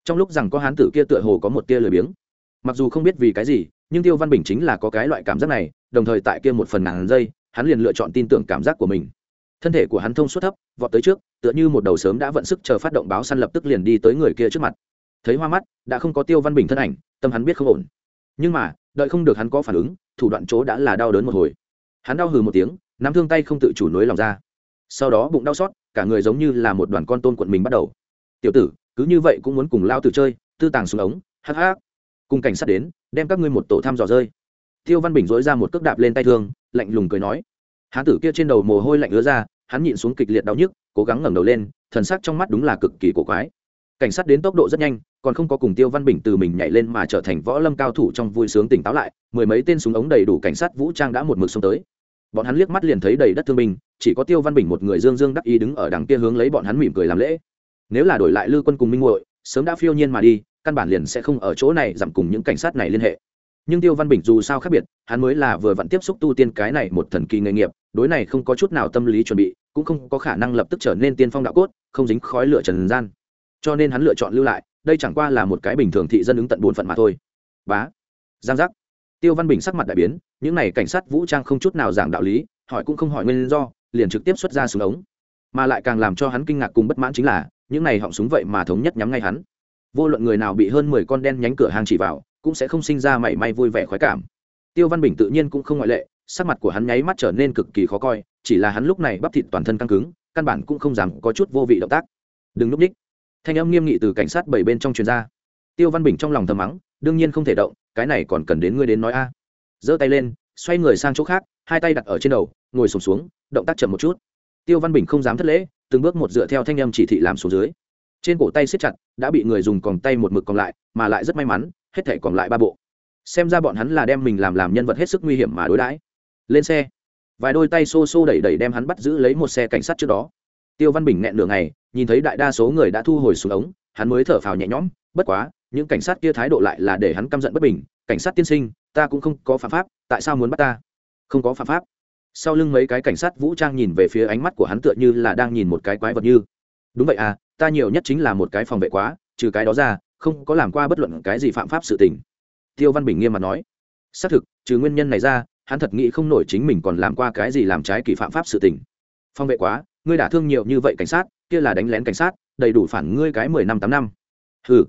trong lúc rằng có hán tử kia tựa hồ có một tia lười biếng. Mặc dù không biết vì cái gì, nhưng tiêu văn bình chính là có cái loại cảm giác này, đồng thời tại kia một phần ngàn giây, hắn liền lựa chọn tin tưởng cảm giác của mình. Thân thể của hắn thông suốt thấp, vọt tới trước, tựa như một đầu sớm đã vận sức chờ phát động báo săn lập tức liền đi tới người kia trước mặt. Thấy hoa mắt, đã không có tiêu văn bình thân ảnh, tâm hắn biết không ổn. Nhưng mà, đợi không được hắn có phản ứng, thủ đoạn chỗ đã là đau đớn một hồi. Hắn đau hừ một tiếng, nắm thương tay không tự chủ nối lòng ra. Sau đó bụng đau xót, cả người giống như là một đoàn con tôn quận mình bắt đầu. Tiểu tử cứ như vậy cũng muốn cùng lao tử chơi, tư tàng xuống ống hắc hắc cùng cảnh sát đến, đem các ngươi một tổ thăm dò rơi. Tiêu văn bình dối ra một cước đạp lên tay thương, lạnh lùng cười nói. Hán tử kia trên đầu mồ hôi lạnh ứa ra, hắn nhịn xuống kịch liệt đau nhức, cố gắng ngẩng đầu lên, thần sắc trong mắt đúng là cực kỳ cổ quái. Cảnh sát đến tốc độ rất nhanh, còn không có cùng tiêu văn bình từ mình nhảy lên mà trở thành võ lâm cao thủ trong vui sướng tỉnh táo lại, mười mấy tên súng ống đầy đủ cảnh sát vũ trang đã một mực xông tới. Bọn hắn liếc mắt liền thấy đầy đất thương binh, chỉ có tiêu văn bình một người dương dương đắc ý đứng ở đằng kia hướng lấy bọn hắn mỉm cười làm lễ nếu là đổi lại lư quân cùng minh muội, sớm đã phiêu nhiên mà đi, căn bản liền sẽ không ở chỗ này giảm cùng những cảnh sát này liên hệ. Nhưng tiêu văn bình dù sao khác biệt, hắn mới là vừa vặn tiếp xúc tu tiên cái này một thần kỳ nghề nghiệp, đối này không có chút nào tâm lý chuẩn bị, cũng không có khả năng lập tức trở nên tiên phong đạo cốt, không dính khói lửa trần gian. Cho nên hắn lựa chọn lưu lại, đây chẳng qua là một cái bình thường thị dân ứng tận bốn phận mà thôi. Bá, giang giác. Tiêu văn bình sắc mặt đại biến, những này cảnh sát vũ trang không chút nào giảng đạo lý, hỏi cũng không hỏi nguyên do, liền trực tiếp xuất ra súng ống. Mà lại càng làm cho hắn kinh ngạc cùng bất mãn chính là những này họng súng vậy mà thống nhất nhắm ngay hắn. Vô luận người nào bị hơn mười con đen nhánh cửa hàng chỉ vào cũng sẽ không sinh ra mảy may vui vẻ khoái cảm. Tiêu văn bình tự nhiên cũng không ngoại lệ sắc mặt của hắn nháy mắt trở nên cực kỳ khó coi chỉ là hắn lúc này bắp thịt toàn thân căng cứng căn bản cũng không dám có chút vô vị động tác. Đừng núp ních thanh âm nghiêm nghị từ cảnh sát bảy bên trong truyền ra. Tiêu văn bình trong lòng thầm mắng đương nhiên không thể động cái này còn cần đến ngươi đến nói a. Giơ tay lên xoay người sang chỗ khác hai tay đặt ở trên đầu ngồi sùng xuống, xuống động tác chậm một chút. Tiêu văn bình không dám thất lễ từng bước một dựa theo thanh âm chỉ thị làm xuống dưới. Trên cổ tay siết chặt, đã bị người dùng còng tay một mực còn lại, mà lại rất may mắn, hết thể còn lại ba bộ. Xem ra bọn hắn là đem mình làm làm nhân vật hết sức nguy hiểm mà đối đãi. Lên xe. Vài đôi tay xô xô đẩy đẩy đem hắn bắt giữ lấy một xe cảnh sát trước đó. Tiêu văn bình nghẹn nửa ngày, nhìn thấy đại đa số người đã thu hồi xuống ống, hắn mới thở phào nhẹ nhõm, bất quá, những cảnh sát kia thái độ lại là để hắn căm giận bất bình, cảnh sát tiên sinh, ta cũng không có phạm pháp, tại sao muốn bắt ta? Không có phạm pháp sau lưng mấy cái cảnh sát vũ trang nhìn về phía ánh mắt của hắn tựa như là đang nhìn một cái quái vật như, đúng vậy à ta nhiều nhất chính là một cái phòng vệ quá, trừ cái đó ra, không có làm qua bất luận cái gì phạm pháp sự tình. Tiêu văn bình nghiêm mặt nói, xác thực, trừ nguyên nhân này ra, hắn thật nghĩ không nổi chính mình còn làm qua cái gì làm trái kỳ phạm pháp sự tình. Phong vệ quá, ngươi đả thương nhiều như vậy cảnh sát, kia là đánh lén cảnh sát, đầy đủ phản ngươi cái mười năm tám năm. Hừ,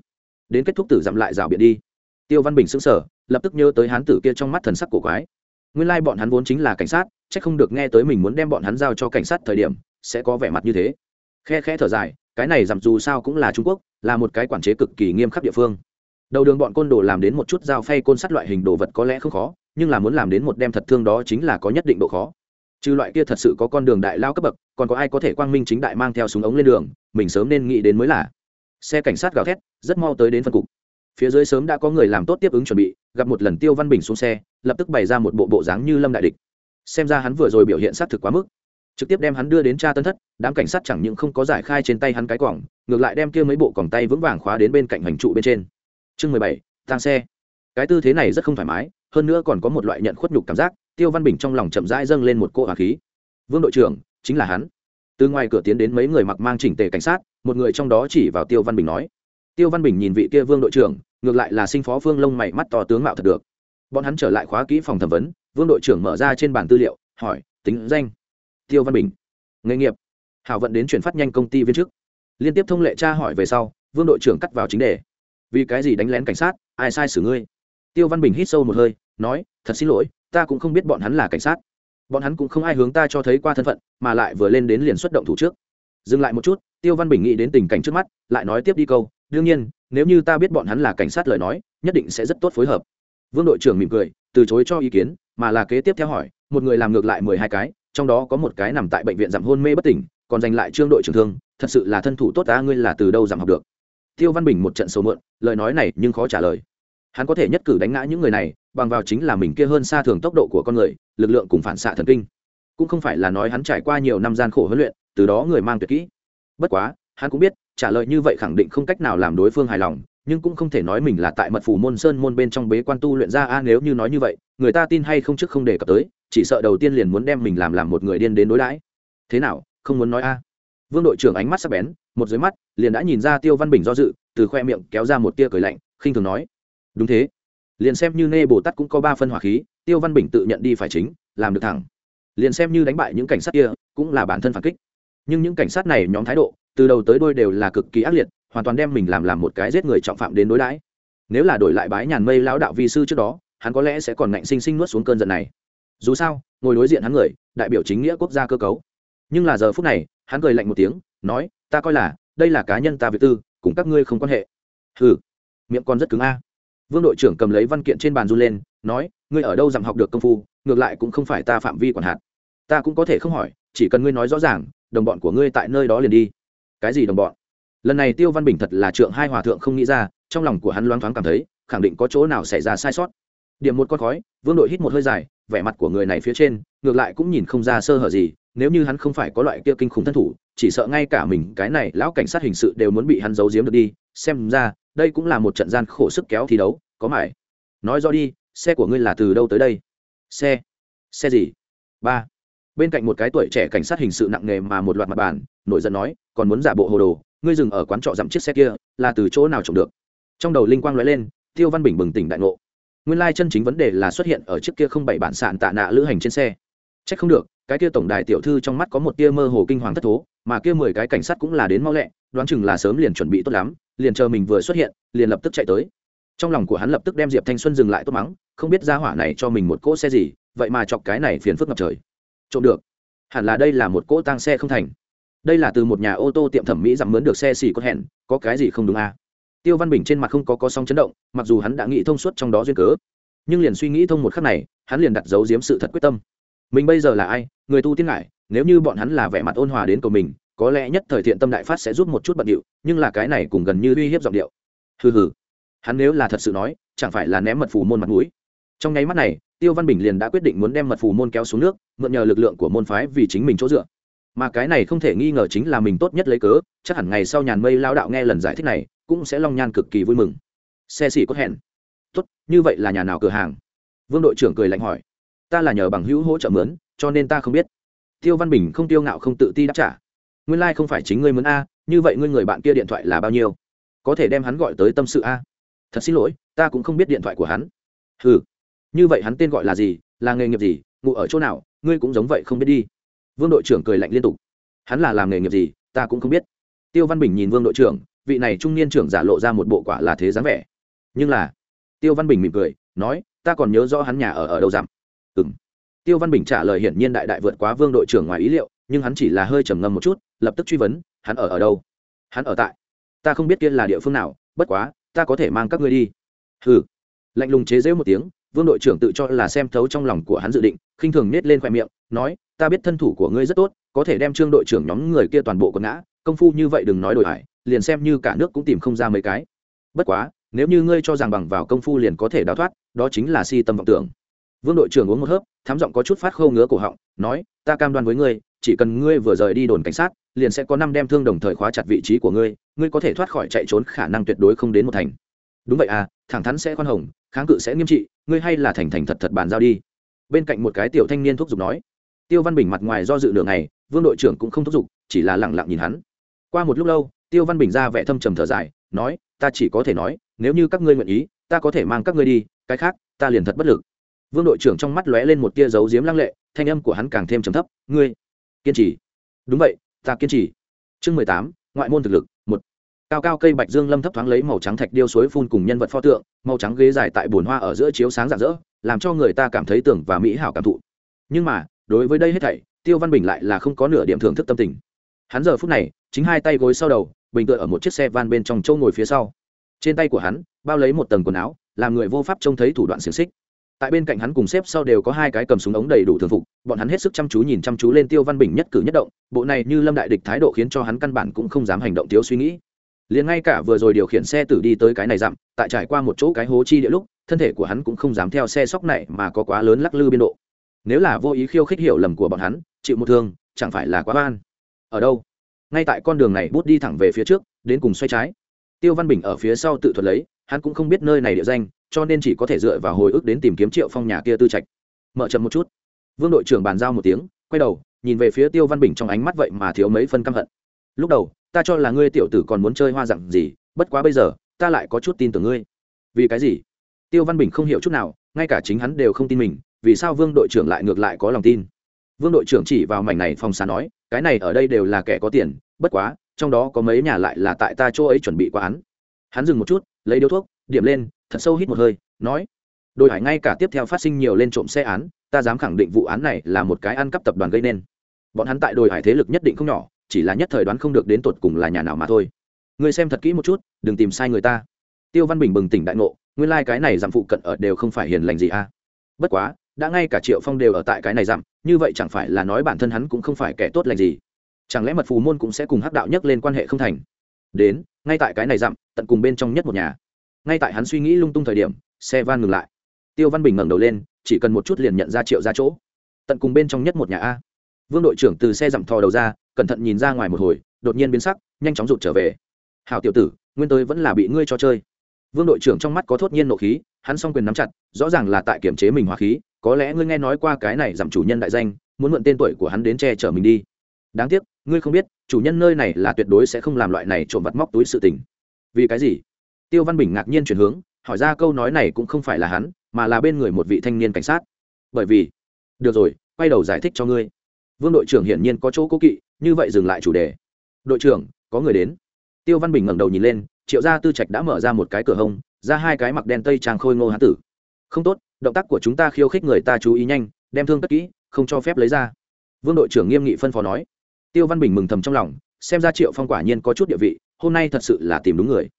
đến kết thúc tử dặm lại rào biện đi. Tiêu văn bình sững sờ, lập tức nhớ tới hán tử kia trong mắt thần sắc cổ quái nguyên lai bọn hắn vốn chính là cảnh sát c h ắ c không được nghe tới mình muốn đem bọn hắn giao cho cảnh sát thời điểm, sẽ có vẻ mặt như thế. Khe khe thở dài, cái này giảm dù sao cũng là trung quốc, là một cái quản chế cực kỳ nghiêm khắc địa phương. Đầu đường bọn côn đồ làm đến một chút dao phay côn sắt loại hình đồ vật có lẽ không khó, nhưng là muốn làm đến một đem thật thương đó chính là có nhất định độ khó. Trừ loại kia thật sự có con đường đại lao cấp bậc, còn có ai có thể quang minh chính đại mang theo súng ống lên đường, mình sớm nên nghĩ đến mới là. Xe cảnh sát gào thét, rất mau tới đến phân cục. Phía dưới sớm đã có người làm tốt tiếp ứng chuẩn bị gặp một lần tiêu văn bình xuống xe, lập tức bày ra một bộ bộ dáng như lâm đại địch. Xem ra hắn vừa rồi biểu hiện xác thực quá mức. Trực tiếp đem hắn đưa đến tra tân thất, đám cảnh sát chẳng những không có giải khai trên tay hắn cái quỏng ngược lại đem kia mấy bộ còng tay vững vàng khóa đến bên cạnh hành trụ bên trên. Chương mười bảy tăng xe. Cái tư thế này rất không thoải mái, hơn nữa còn có một loại nhận khuất nhục cảm giác, tiêu văn bình trong lòng chậm rãi dâng lên một cỗ hà khí. Vương đội trưởng, chính là hắn. Từ ngoài cửa tiến đến mấy người mặc mang chỉnh tề cảnh sát, một người trong đó chỉ vào tiêu văn bình nói. Tiêu văn bình nhìn vị kia vương đội trưởng ngược lại là sinh phó phương lông mày mắt to tướng mạo thật được. Bọn hắn trở lại khóa kỹ phòng thẩm vấn, vương đội trưởng mở ra trên bản tư liệu, hỏi, tính danh? Tiêu văn bình. Nghề nghiệp. Hảo vận đến chuyển phát nhanh công ty viên chức. Liên tiếp thông lệ tra hỏi về sau, vương đội trưởng cắt vào chính đề. Vì cái gì đánh lén cảnh sát? Ai sai xử ngươi? Tiêu văn bình hít sâu một hơi, nói, thật xin lỗi, ta cũng không biết bọn hắn là cảnh sát. Bọn hắn cũng không ai hướng ta cho thấy qua thân phận, mà lại vừa lên đến liền xuất động thủ trước. Dừng lại một chút, tiêu văn bình nghĩ đến tình cảnh trước mắt, lại nói tiếp đi câu đương nhiên, nếu như ta biết bọn hắn là cảnh sát lời nói, nhất định sẽ rất tốt phối hợp. Vương đội trưởng mỉm cười, từ chối cho ý kiến, mà là kế tiếp theo hỏi, một người làm ngược lại mười hai cái, trong đó có một cái nằm tại bệnh viện giảm hôn mê bất tỉnh, còn giành lại trương đội trưởng thương, thật sự là thân thủ tốt ta, ngươi là từ đâu giảm học được? Tiêu văn bình một trận sầu mượn lời nói này nhưng khó trả lời. Hắn có thể nhất cử đánh ngã những người này, bằng vào chính là mình kia hơn xa thường tốc độ của con người, lực lượng cùng phản xạ thần kinh. Cũng không phải là nói hắn trải qua nhiều năm gian khổ huấn luyện, từ đó người mang tuyệt kỹ. Bất quá, hắn cũng biết trả lời như vậy khẳng định không cách nào làm đối phương hài lòng, nhưng cũng không thể nói mình là tại mật phủ môn sơn môn bên trong bế quan tu luyện ra a, nếu như nói như vậy, người ta tin hay không trước không đề cập tới, chỉ sợ đầu tiên liền muốn đem mình làm làm một người điên đến đối đãi. Thế nào, không muốn nói a? Vương đội trưởng ánh mắt sắc bén, một dưới mắt, liền đã nhìn ra tiêu văn bình do dự, từ khoe miệng kéo ra một tia cười lạnh, khinh thường nói. Đúng thế. Liền xem như nê bồ tát cũng có ba phân hỏa khí, tiêu văn bình tự nhận đi phải chính, làm được thẳng. Liền xem như đánh bại những cảnh sát kia, cũng là bản thân phản kích. Nhưng những cảnh sát này nhóm thái độ từ đầu tới đôi đều là cực kỳ ác liệt, hoàn toàn đem mình làm làm một cái giết người trọng phạm đến đối đãi. Nếu là đổi lại bái nhàn mây lão đạo vi sư trước đó, hắn có lẽ sẽ còn ngạnh sinh sinh nuốt xuống cơn giận này. Dù sao, ngồi đối diện hắn người, đại biểu chính nghĩa quốc gia cơ cấu. Nhưng là giờ phút này, hắn cười lạnh một tiếng, nói, ta coi là, đây là cá nhân ta việc tư, cùng các ngươi không quan hệ. Hừ, miệng con rất cứng a. Vương đội trưởng cầm lấy văn kiện trên bàn run lên, nói, ngươi ở đâu dặm học được công phu, ngược lại cũng không phải ta phạm vi quản hạt. Ta cũng có thể không hỏi, chỉ cần ngươi nói rõ ràng, đồng bọn của ngươi tại nơi đó liền đi cái gì đồng bọn? Lần này tiêu văn bình thật là trượng hai hòa thượng không nghĩ ra, trong lòng của hắn loáng thoáng cảm thấy, khẳng định có chỗ nào xảy ra sai sót. Điểm một con khói, vương đội hít một hơi dài, vẻ mặt của người này phía trên, ngược lại cũng nhìn không ra sơ hở gì, nếu như hắn không phải có loại kia kinh khủng thân thủ, chỉ sợ ngay cả mình, cái này lão cảnh sát hình sự đều muốn bị hắn giấu giếm được đi, xem ra, đây cũng là một trận gian khổ sức kéo thi đấu, có mải nói rõ đi, xe của ngươi là từ đâu tới đây? Xe. Xe gì? Ba bên cạnh một cái tuổi trẻ cảnh sát hình sự nặng nề mà một loạt mặt bàn, nổi giận nói, còn muốn giả bộ hồ đồ, ngươi dừng ở quán trọ dặm chiếc xe kia, là từ chỗ nào trộm được? Trong đầu linh quang lóe lên, tiêu văn bình bừng tỉnh đại ngộ. Nguyên lai chân chính vấn đề là xuất hiện ở chiếc kia không bảy bản sạn tạ nạ lữ hành trên xe. C h ắ c không được, cái kia tổng đài tiểu thư trong mắt có một tia mơ hồ kinh hoàng thất thố, mà kia mười cái cảnh sát cũng là đến mau lẹ, đoán chừng là sớm liền chuẩn bị tốt lắm, liền chờ mình vừa xuất hiện, liền lập tức chạy tới. Trong lòng của hắn lập tức đem diệp thanh xuân dừng lại tốt mắng, không biết ra hỏa này cho mình một cỗ xe gì, vậy mà chọc cái này phiền phức ngập trời trộm được. Hẳn là đây là một cỗ tăng xe không thành. Đây là từ một nhà ô tô tiệm thẩm mỹ giảm mướn được xe xỉ có hẹn, có cái gì không đúng à? tiêu văn bình trên mặt không có có song chấn động, mặc dù hắn đã nghĩ thông suốt trong đó duyên cớ, nhưng liền suy nghĩ thông một khắc này, hắn liền đặt dấu diếm sự thật quyết tâm. Mình bây giờ là ai? Người tu tiên ngại, nếu như bọn hắn là vẻ mặt ôn hòa đến cầu mình, có lẽ nhất thời thiện tâm đại phát sẽ giúp một chút bận điệu, nhưng là cái này cũng gần như uy hiếp giọng điệu. Hừ hừ. Hắn nếu là thật sự nói, chẳng phải là ném mật phù môn mặt mũi. Trong nháy mắt này tiêu văn bình liền đã quyết định muốn đem mật phù môn kéo xuống nước, mượn nhờ lực lượng của môn phái vì chính mình chỗ dựa. Mà cái này không thể nghi ngờ chính là mình tốt nhất lấy cớ, chắc hẳn ngày sau nhàn mây lao đạo nghe lần giải thích này, cũng sẽ long nhan cực kỳ vui mừng. Xe xỉ có hẹn. Tốt, như vậy là nhà nào cửa hàng? Vương đội trưởng cười lạnh hỏi. Ta là nhờ bằng hữu hỗ trợ mướn, cho nên ta không biết. Tiêu văn bình không tiêu ngạo không tự ti đáp trả. Nguyên lai、like、không phải chính ngươi mướn a, như vậy ngươi người bạn kia điện thoại là bao nhiêu? Có thể đem hắn gọi tới tâm sự a? Thật xin lỗi, ta cũng không biết điện thoại của hắn. Ừ như vậy hắn tên gọi là gì? Là nghề nghiệp gì? Ngụ ở chỗ nào? Ngươi cũng giống vậy không biết đi. Vương đội trưởng cười lạnh liên tục. Hắn là làm nghề nghiệp gì? Ta cũng không biết. Tiêu văn bình nhìn vương đội trưởng, vị này trung niên trưởng giả lộ ra một bộ quả là thế dáng vẻ. Nhưng là, tiêu văn bình mỉm cười, nói, ta còn nhớ rõ hắn nhà ở ở đâu dặm. Ừ m tiêu văn bình trả lời hiển nhiên đại đại vượt quá vương đội trưởng ngoài ý liệu, nhưng hắn chỉ là hơi trầm ngâm một chút, lập tức truy vấn, hắn ở ở đâu? Hắn ở tại. Ta không biết kia là địa phương nào, bất quá, ta có thể mang các ngươi đi. Ừ lạnh lùng chế dễu một tiếng vương đội trưởng tự cho là xem thấu trong lòng của hắn dự định, khinh thường nết lên khoe miệng, nói, ta biết thân thủ của ngươi rất tốt, có thể đem trương đội trưởng nhóm người kia toàn bộ quần ngã, công phu như vậy đừng nói đổi hải liền xem như cả nước cũng tìm không ra mấy cái. Bất quá, nếu như ngươi cho rằng bằng vào công phu liền có thể đào thoát, đó chính là si tâm vọng tưởng. Vương đội trưởng uống một hớp thám giọng có chút phát khâu ngứa cổ họng, nói, ta cam đoan với ngươi, chỉ cần ngươi vừa rời đi đồn cảnh sát, liền sẽ có năm đem thương đồng thời khóa chặt vị trí của ngươi ngươi có thể thoát khỏi chạy trốn khả năng tuyệt đối không đến một thành. Đúng vậy à thẳng thắn sẽ khoan hồng, kháng cự sẽ nghiêm trị ngươi hay là thành thành thật thật bàn giao đi. Bên cạnh một cái tiểu thanh niên thúc giục nói. Tiêu văn bình mặt ngoài do dự lượng này vương đội trưởng cũng không thúc giục, chỉ là lẳng lặng nhìn hắn. Qua một lúc lâu, tiêu văn bình ra vẻ thâm trầm thở dài, nói, ta chỉ có thể nói, nếu như các ngươi nguyện ý, ta có thể mang các ngươi đi, cái khác, ta liền thật bất lực. Vương đội trưởng trong mắt lóe lên một tia dấu diếm lăng lệ, thanh âm của hắn càng thêm trầm thấp, ngươi, kiên trì. Đúng vậy, ta kiên trì. Chương mười tám, ngoại môn thực lực, một cao cao cây bạch dương lâm thấp thoáng lấy màu trắng thạch điêu suối phun cùng nhân vật pho tượng, màu trắng ghế dài tại bồn hoa ở giữa chiếu sáng rạng rỡ, làm cho người ta cảm thấy tưởng và mỹ hảo cảm thụ. Nhưng mà, đối với đây hết thảy, tiêu văn bình lại là không có nửa điểm thưởng thức tâm tình. Hắn giờ phút này, chính hai tay gối sau đầu, bình tựa ở một chiếc xe van bên trong châu ngồi phía sau. Trên tay của hắn, bao lấy một tầng quần áo, làm người vô pháp trông thấy thủ đoạn xiềng xích. Tại bên cạnh hắn cùng xếp sau đều có hai cái cầm súng ống đầy đủ thường phục, bọn hắn hết sức chăm chú nhìn chăm chú lên tiêu văn bình nhất cử nhất động, bộ này như lâm đại địch thái độ khiến cho hắn căn bản cũng không dám hành động thiếu suy nghĩ liền ngay cả vừa rồi điều khiển xe tử đi tới cái này dặm, tại trải qua một chỗ cái hố chi địa lúc, thân thể của hắn cũng không dám theo xe sóc này mà có quá lớn lắc lư biên độ. Nếu là vô ý khiêu khích hiểu lầm của bọn hắn, chịu một thương, chẳng phải là quá oan. Ở đâu? Ngay tại con đường này bút đi thẳng về phía trước, đến cùng xoay trái. Tiêu văn bình ở phía sau tự thuật lấy, hắn cũng không biết nơi này địa danh, cho nên chỉ có thể dựa vào hồi ức đến tìm kiếm triệu phong nhà kia tư trạch. Mở chậm một chút. Vương đội trưởng bàn giao một tiếng, quay đầu, nhìn về phía tiêu văn bình trong ánh mắt vậy mà thiếu mấy phân căm hận. Lúc đầu ta cho là ngươi tiểu tử còn muốn chơi hoa dặn gì, bất quá bây giờ, ta lại có chút tin tưởng ngươi. Vì cái gì? Tiêu văn bình không hiểu chút nào, ngay cả chính hắn đều không tin mình, vì sao vương đội trưởng lại ngược lại có lòng tin? Vương đội trưởng chỉ vào mảnh này phòng xá nói, cái này ở đây đều là kẻ có tiền, bất quá, trong đó có mấy nhà lại là tại ta chỗ ấy chuẩn bị quá hắn hắn dừng một chút, lấy điếu thuốc, điểm lên, thật sâu hít một hơi, nói đôi hải ngay cả tiếp theo phát sinh nhiều lên trộm xe án, ta dám khẳng định vụ án này là một cái ăn cắp tập đoàn gây nên. Bọn hắn tại đồi hải thế lực nhất định không nhỏ chỉ là nhất thời đoán không được đến tột cùng là nhà nào mà thôi. Người xem thật kỹ một chút, đừng tìm sai người ta. Tiêu văn bình bừng tỉnh đại ngộ, nguyên lai、like、cái này giảm phụ cận ở đều không phải hiền lành gì a à. bất quá, đã ngay cả triệu phong đều ở tại cái này giảm như vậy chẳng phải là nói bản thân hắn cũng không phải kẻ tốt lành gì? Chẳng lẽ mật phù môn cũng sẽ cùng hắc đạo nhấc lên quan hệ không thành? Đến, ngay tại cái này dặm, tận cùng bên trong nhất một nhà. Ngay tại hắn suy nghĩ lung tung thời điểm, xe van ngừng lại. Tiêu văn bình ngẩng đầu lên, chỉ cần một chút liền nhận ra triệu ra chỗ. Tận cùng bên trong nhất một nhà a. Vương đội trưởng từ xe dặm thò đầu ra cẩn thận nhìn ra ngoài một hồi, đột nhiên biến sắc, nhanh chóng rụt trở về. Hào tiểu tử, nguyên tới vẫn là bị ngươi cho chơi. Vương đội trưởng trong mắt có thốt nhiên nộ khí, hắn s o n g quyền nắm chặt, rõ ràng là tại kiểm chế mình hòa khí, có lẽ ngươi nghe nói qua cái này giảm chủ nhân đại danh, muốn mượn tên tuổi của hắn đến che chở mình đi. Đáng tiếc, ngươi không biết, chủ nhân nơi này là tuyệt đối sẽ không làm loại này trộm vặt móc túi sự tình. Vì cái gì? Tiêu văn bình ngạc nhiên chuyển hướng, hỏi ra câu nói này cũng không phải là hắn, mà là bên người một vị thanh niên cảnh sát. Bởi vì, được rồi, quay đầu giải thích cho ngươi. Vương đội trưởng hiển nhiên có chỗ cố kỵ như vậy dừng lại chủ đề. Đội trưởng, có người đến. Tiêu văn bình ngẩng đầu nhìn lên, triệu gia tư trạch đã mở ra một cái cửa hông, ra hai cái mặc đen tây trang khôi ngô hán tử. Không tốt, động tác của chúng ta khiêu khích người ta chú ý nhanh, đem thương cất kỹ, không cho phép lấy ra. Vương đội trưởng nghiêm nghị phân phó nói. Tiêu văn bình mừng thầm trong lòng, xem ra triệu phong quả nhiên có chút địa vị, hôm nay thật sự là tìm đúng người.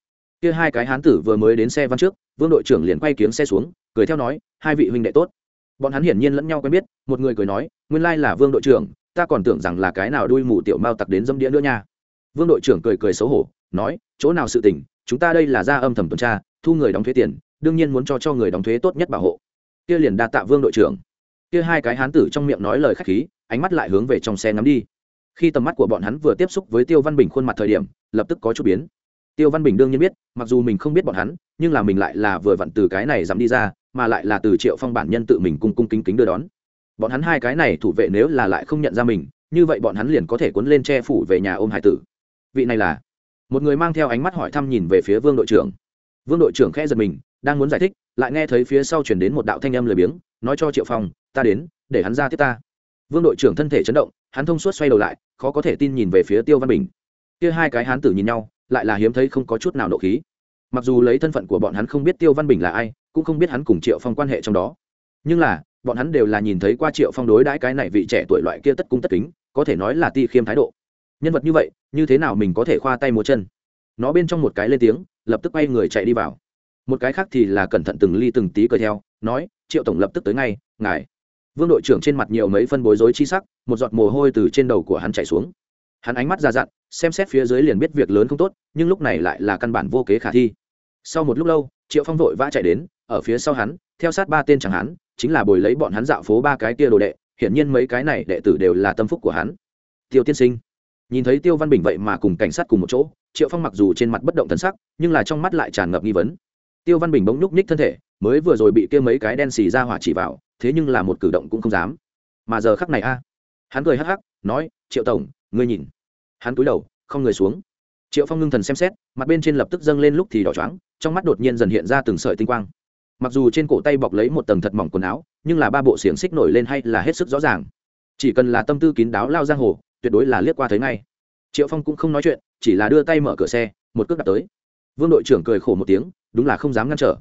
Kia hai cái hán tử vừa mới đến xe văn trước, vương đội trưởng liền quay kiếng xe xuống, cười theo nói, hai vị huynh đệ tốt. Bọn hắn hiển nhiên lẫn nhau quen biết, một người cười nói, nguyên lai là vương đội trưởng ta còn tưởng rằng là cái nào đuôi mù tiểu mao tặc đến dâm đĩa nữa nha. Vương đội trưởng cười cười xấu hổ, nói, chỗ nào sự tình, chúng ta đây là ra âm thầm tuần tra, thu người đóng thuế tiền, đương nhiên muốn cho cho người đóng thuế tốt nhất bảo hộ. Kia liền đa tạ vương đội trưởng. Kia hai cái hán tử trong miệng nói lời khách khí, ánh mắt lại hướng về trong xe ngắm đi. Khi tầm mắt của bọn hắn vừa tiếp xúc với tiêu văn bình khuôn mặt thời điểm, lập tức có chút biến. Tiêu văn bình đương nhiên biết, mặc dù mình không biết bọn hắn, nhưng là mình lại là vừa vặn từ cái này dám đi ra, mà lại là từ triệu phong bản nhân tự mình cung cung kính kính đưa đón bọn hắn hai cái này thủ vệ nếu là lại không nhận ra mình, như vậy bọn hắn liền có thể cuốn lên che phủ về nhà ôm hải tử. Vị này là? Một người mang theo ánh mắt hỏi thăm nhìn về phía vương đội trưởng. Vương đội trưởng khẽ giật mình, đang muốn giải thích, lại nghe thấy phía sau chuyển đến một đạo thanh âm lười biếng, nói cho triệu phong, ta đến, để hắn ra tiếp ta. Vương đội trưởng thân thể chấn động, hắn thông suốt xoay đầu lại, khó có thể tin nhìn về phía tiêu văn bình. Kia hai cái hán tử nhìn nhau, lại là hiếm thấy không có chút nào nộ khí. Mặc dù lấy thân phận của bọn hắn không biết tiêu văn bình là ai, cũng không biết hắn cùng triệu phong quan hệ trong đó. Nhưng là bọn hắn đều là nhìn thấy qua triệu phong đối đãi cái này vị trẻ tuổi loại kia tất cung tất kính, có thể nói là ti khiêm thái độ. Nhân vật như vậy, như thế nào mình có thể khoa tay múa chân? Nó bên trong một cái lên tiếng, lập tức bay người chạy đi vào. Một cái khác thì là cẩn thận từng ly từng tí cười theo, nói, triệu tổng lập tức tới ngay, ngài. Vương đội trưởng trên mặt nhiều mấy phân bối rối chi sắc, một giọt mồ hôi từ trên đầu của hắn chảy xuống. Hắn ánh mắt ra dặn, xem xét phía dưới liền biết việc lớn không tốt, nhưng lúc này lại là căn bản vô kế khả thi. Sau một lúc lâu, triệu phong vội vã chạy đến, ở phía sau hắn, theo sát ba tên chẳng hắn chính là bồi lấy bọn hắn dạo phố ba cái kia đồ đệ, hiển nhiên mấy cái này đệ tử đều là tâm phúc của hắn. Tiêu tiên sinh, nhìn thấy tiêu văn bình vậy mà cùng cảnh sát cùng một chỗ, triệu phong mặc dù trên mặt bất động thân sắc, nhưng là trong mắt lại tràn ngập nghi vấn. Tiêu văn bình bỗng nhúc nhích thân thể, mới vừa rồi bị kia mấy cái đen xì ra hỏa chỉ vào, thế nhưng là một cử động cũng không dám. Mà giờ khắc này a, hắn cười hắc hắc, nói, triệu tổng, ngươi nhìn. Hắn cúi đầu, không người xuống. Triệu phong ngưng thần xem xét, mặt bên trên lập tức dâng lên lúc thì đỏ choáng, trong mắt đột nhiên dần hiện ra từng sợi tinh quang mặc dù trên cổ tay bọc lấy một tầng thật mỏng quần áo, nhưng là ba bộ xiềng xích nổi lên hay là hết sức rõ ràng. Chỉ cần là tâm tư kín đáo lao giang hồ, tuyệt đối là liếc qua thấy ngay. Triệu phong cũng không nói chuyện, chỉ là đưa tay mở cửa xe, một cước đặt tới. Vương đội trưởng cười khổ một tiếng, đúng là không dám ngăn trở.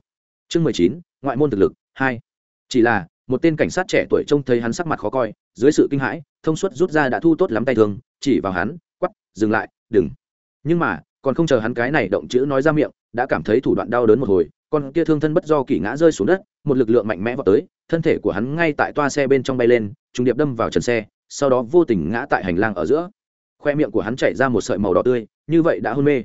Chương mười chín, ngoại môn thực lực, hai. Chỉ là, một tên cảnh sát trẻ tuổi trông thấy hắn sắc mặt khó coi, dưới sự kinh hãi, thông suốt rút ra đã thu tốt lắm tay thương chỉ vào hắn quắp dừng lại, đừng. Nhưng mà, còn không chờ hắn cái này động chữ nói ra miệng, đã cảm thấy thủ đoạn đau đớn một hồi con kia thương thân bất do kỷ ngã rơi xuống đất, một lực lượng mạnh mẽ vào tới, thân thể của hắn ngay tại toa xe bên trong bay lên, trùng điệp đâm vào trần xe, sau đó vô tình ngã tại hành lang ở giữa. Khoe miệng của hắn chảy ra một sợi màu đỏ tươi, như vậy đã hôn mê.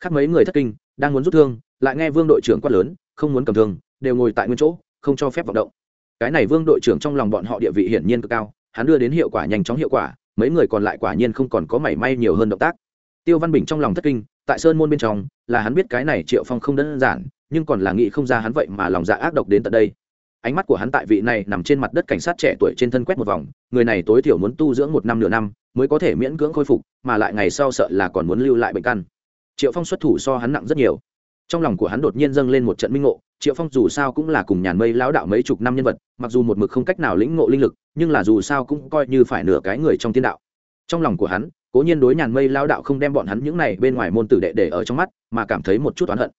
Khác mấy người thất kinh, đang muốn rút thương, lại nghe vương đội trưởng quát lớn, không muốn cầm thương, đều ngồi tại nguyên chỗ, không cho phép vận động. Cái này vương đội trưởng trong lòng bọn họ địa vị hiển nhiên cực cao, hắn đưa đến hiệu quả nhanh chóng hiệu quả, mấy người còn lại quả nhiên không còn có mảy may nhiều hơn động tác tiêu văn bình trong lòng thất kinh, tại sơn môn bên trong, là hắn biết cái này triệu phong không đơn giản, nhưng còn là nghĩ không ra hắn vậy mà lòng dạ ác độc đến tận đây. Ánh mắt của hắn tại vị này nằm trên mặt đất cảnh sát trẻ tuổi trên thân quét một vòng, người này tối thiểu muốn tu dưỡng một năm nửa năm, mới có thể miễn cưỡng khôi phục, mà lại ngày sau sợ là còn muốn lưu lại bệnh căn. Triệu phong xuất thủ so hắn nặng rất nhiều. Trong lòng của hắn đột nhiên dâng lên một trận minh ngộ, triệu phong dù sao cũng là cùng nhàn mây lão đạo mấy chục năm nhân vật, mặc dù một mực không cách nào lĩnh ngộ linh lực, nhưng là dù sao cũng coi như phải nửa cái người trong tiên đạo trong lòng của hắn, cố nhiên đối nhàn mây lão đạo không đem bọn hắn những này bên ngoài môn tử đệ để ở trong mắt, mà cảm thấy một chút oán hận.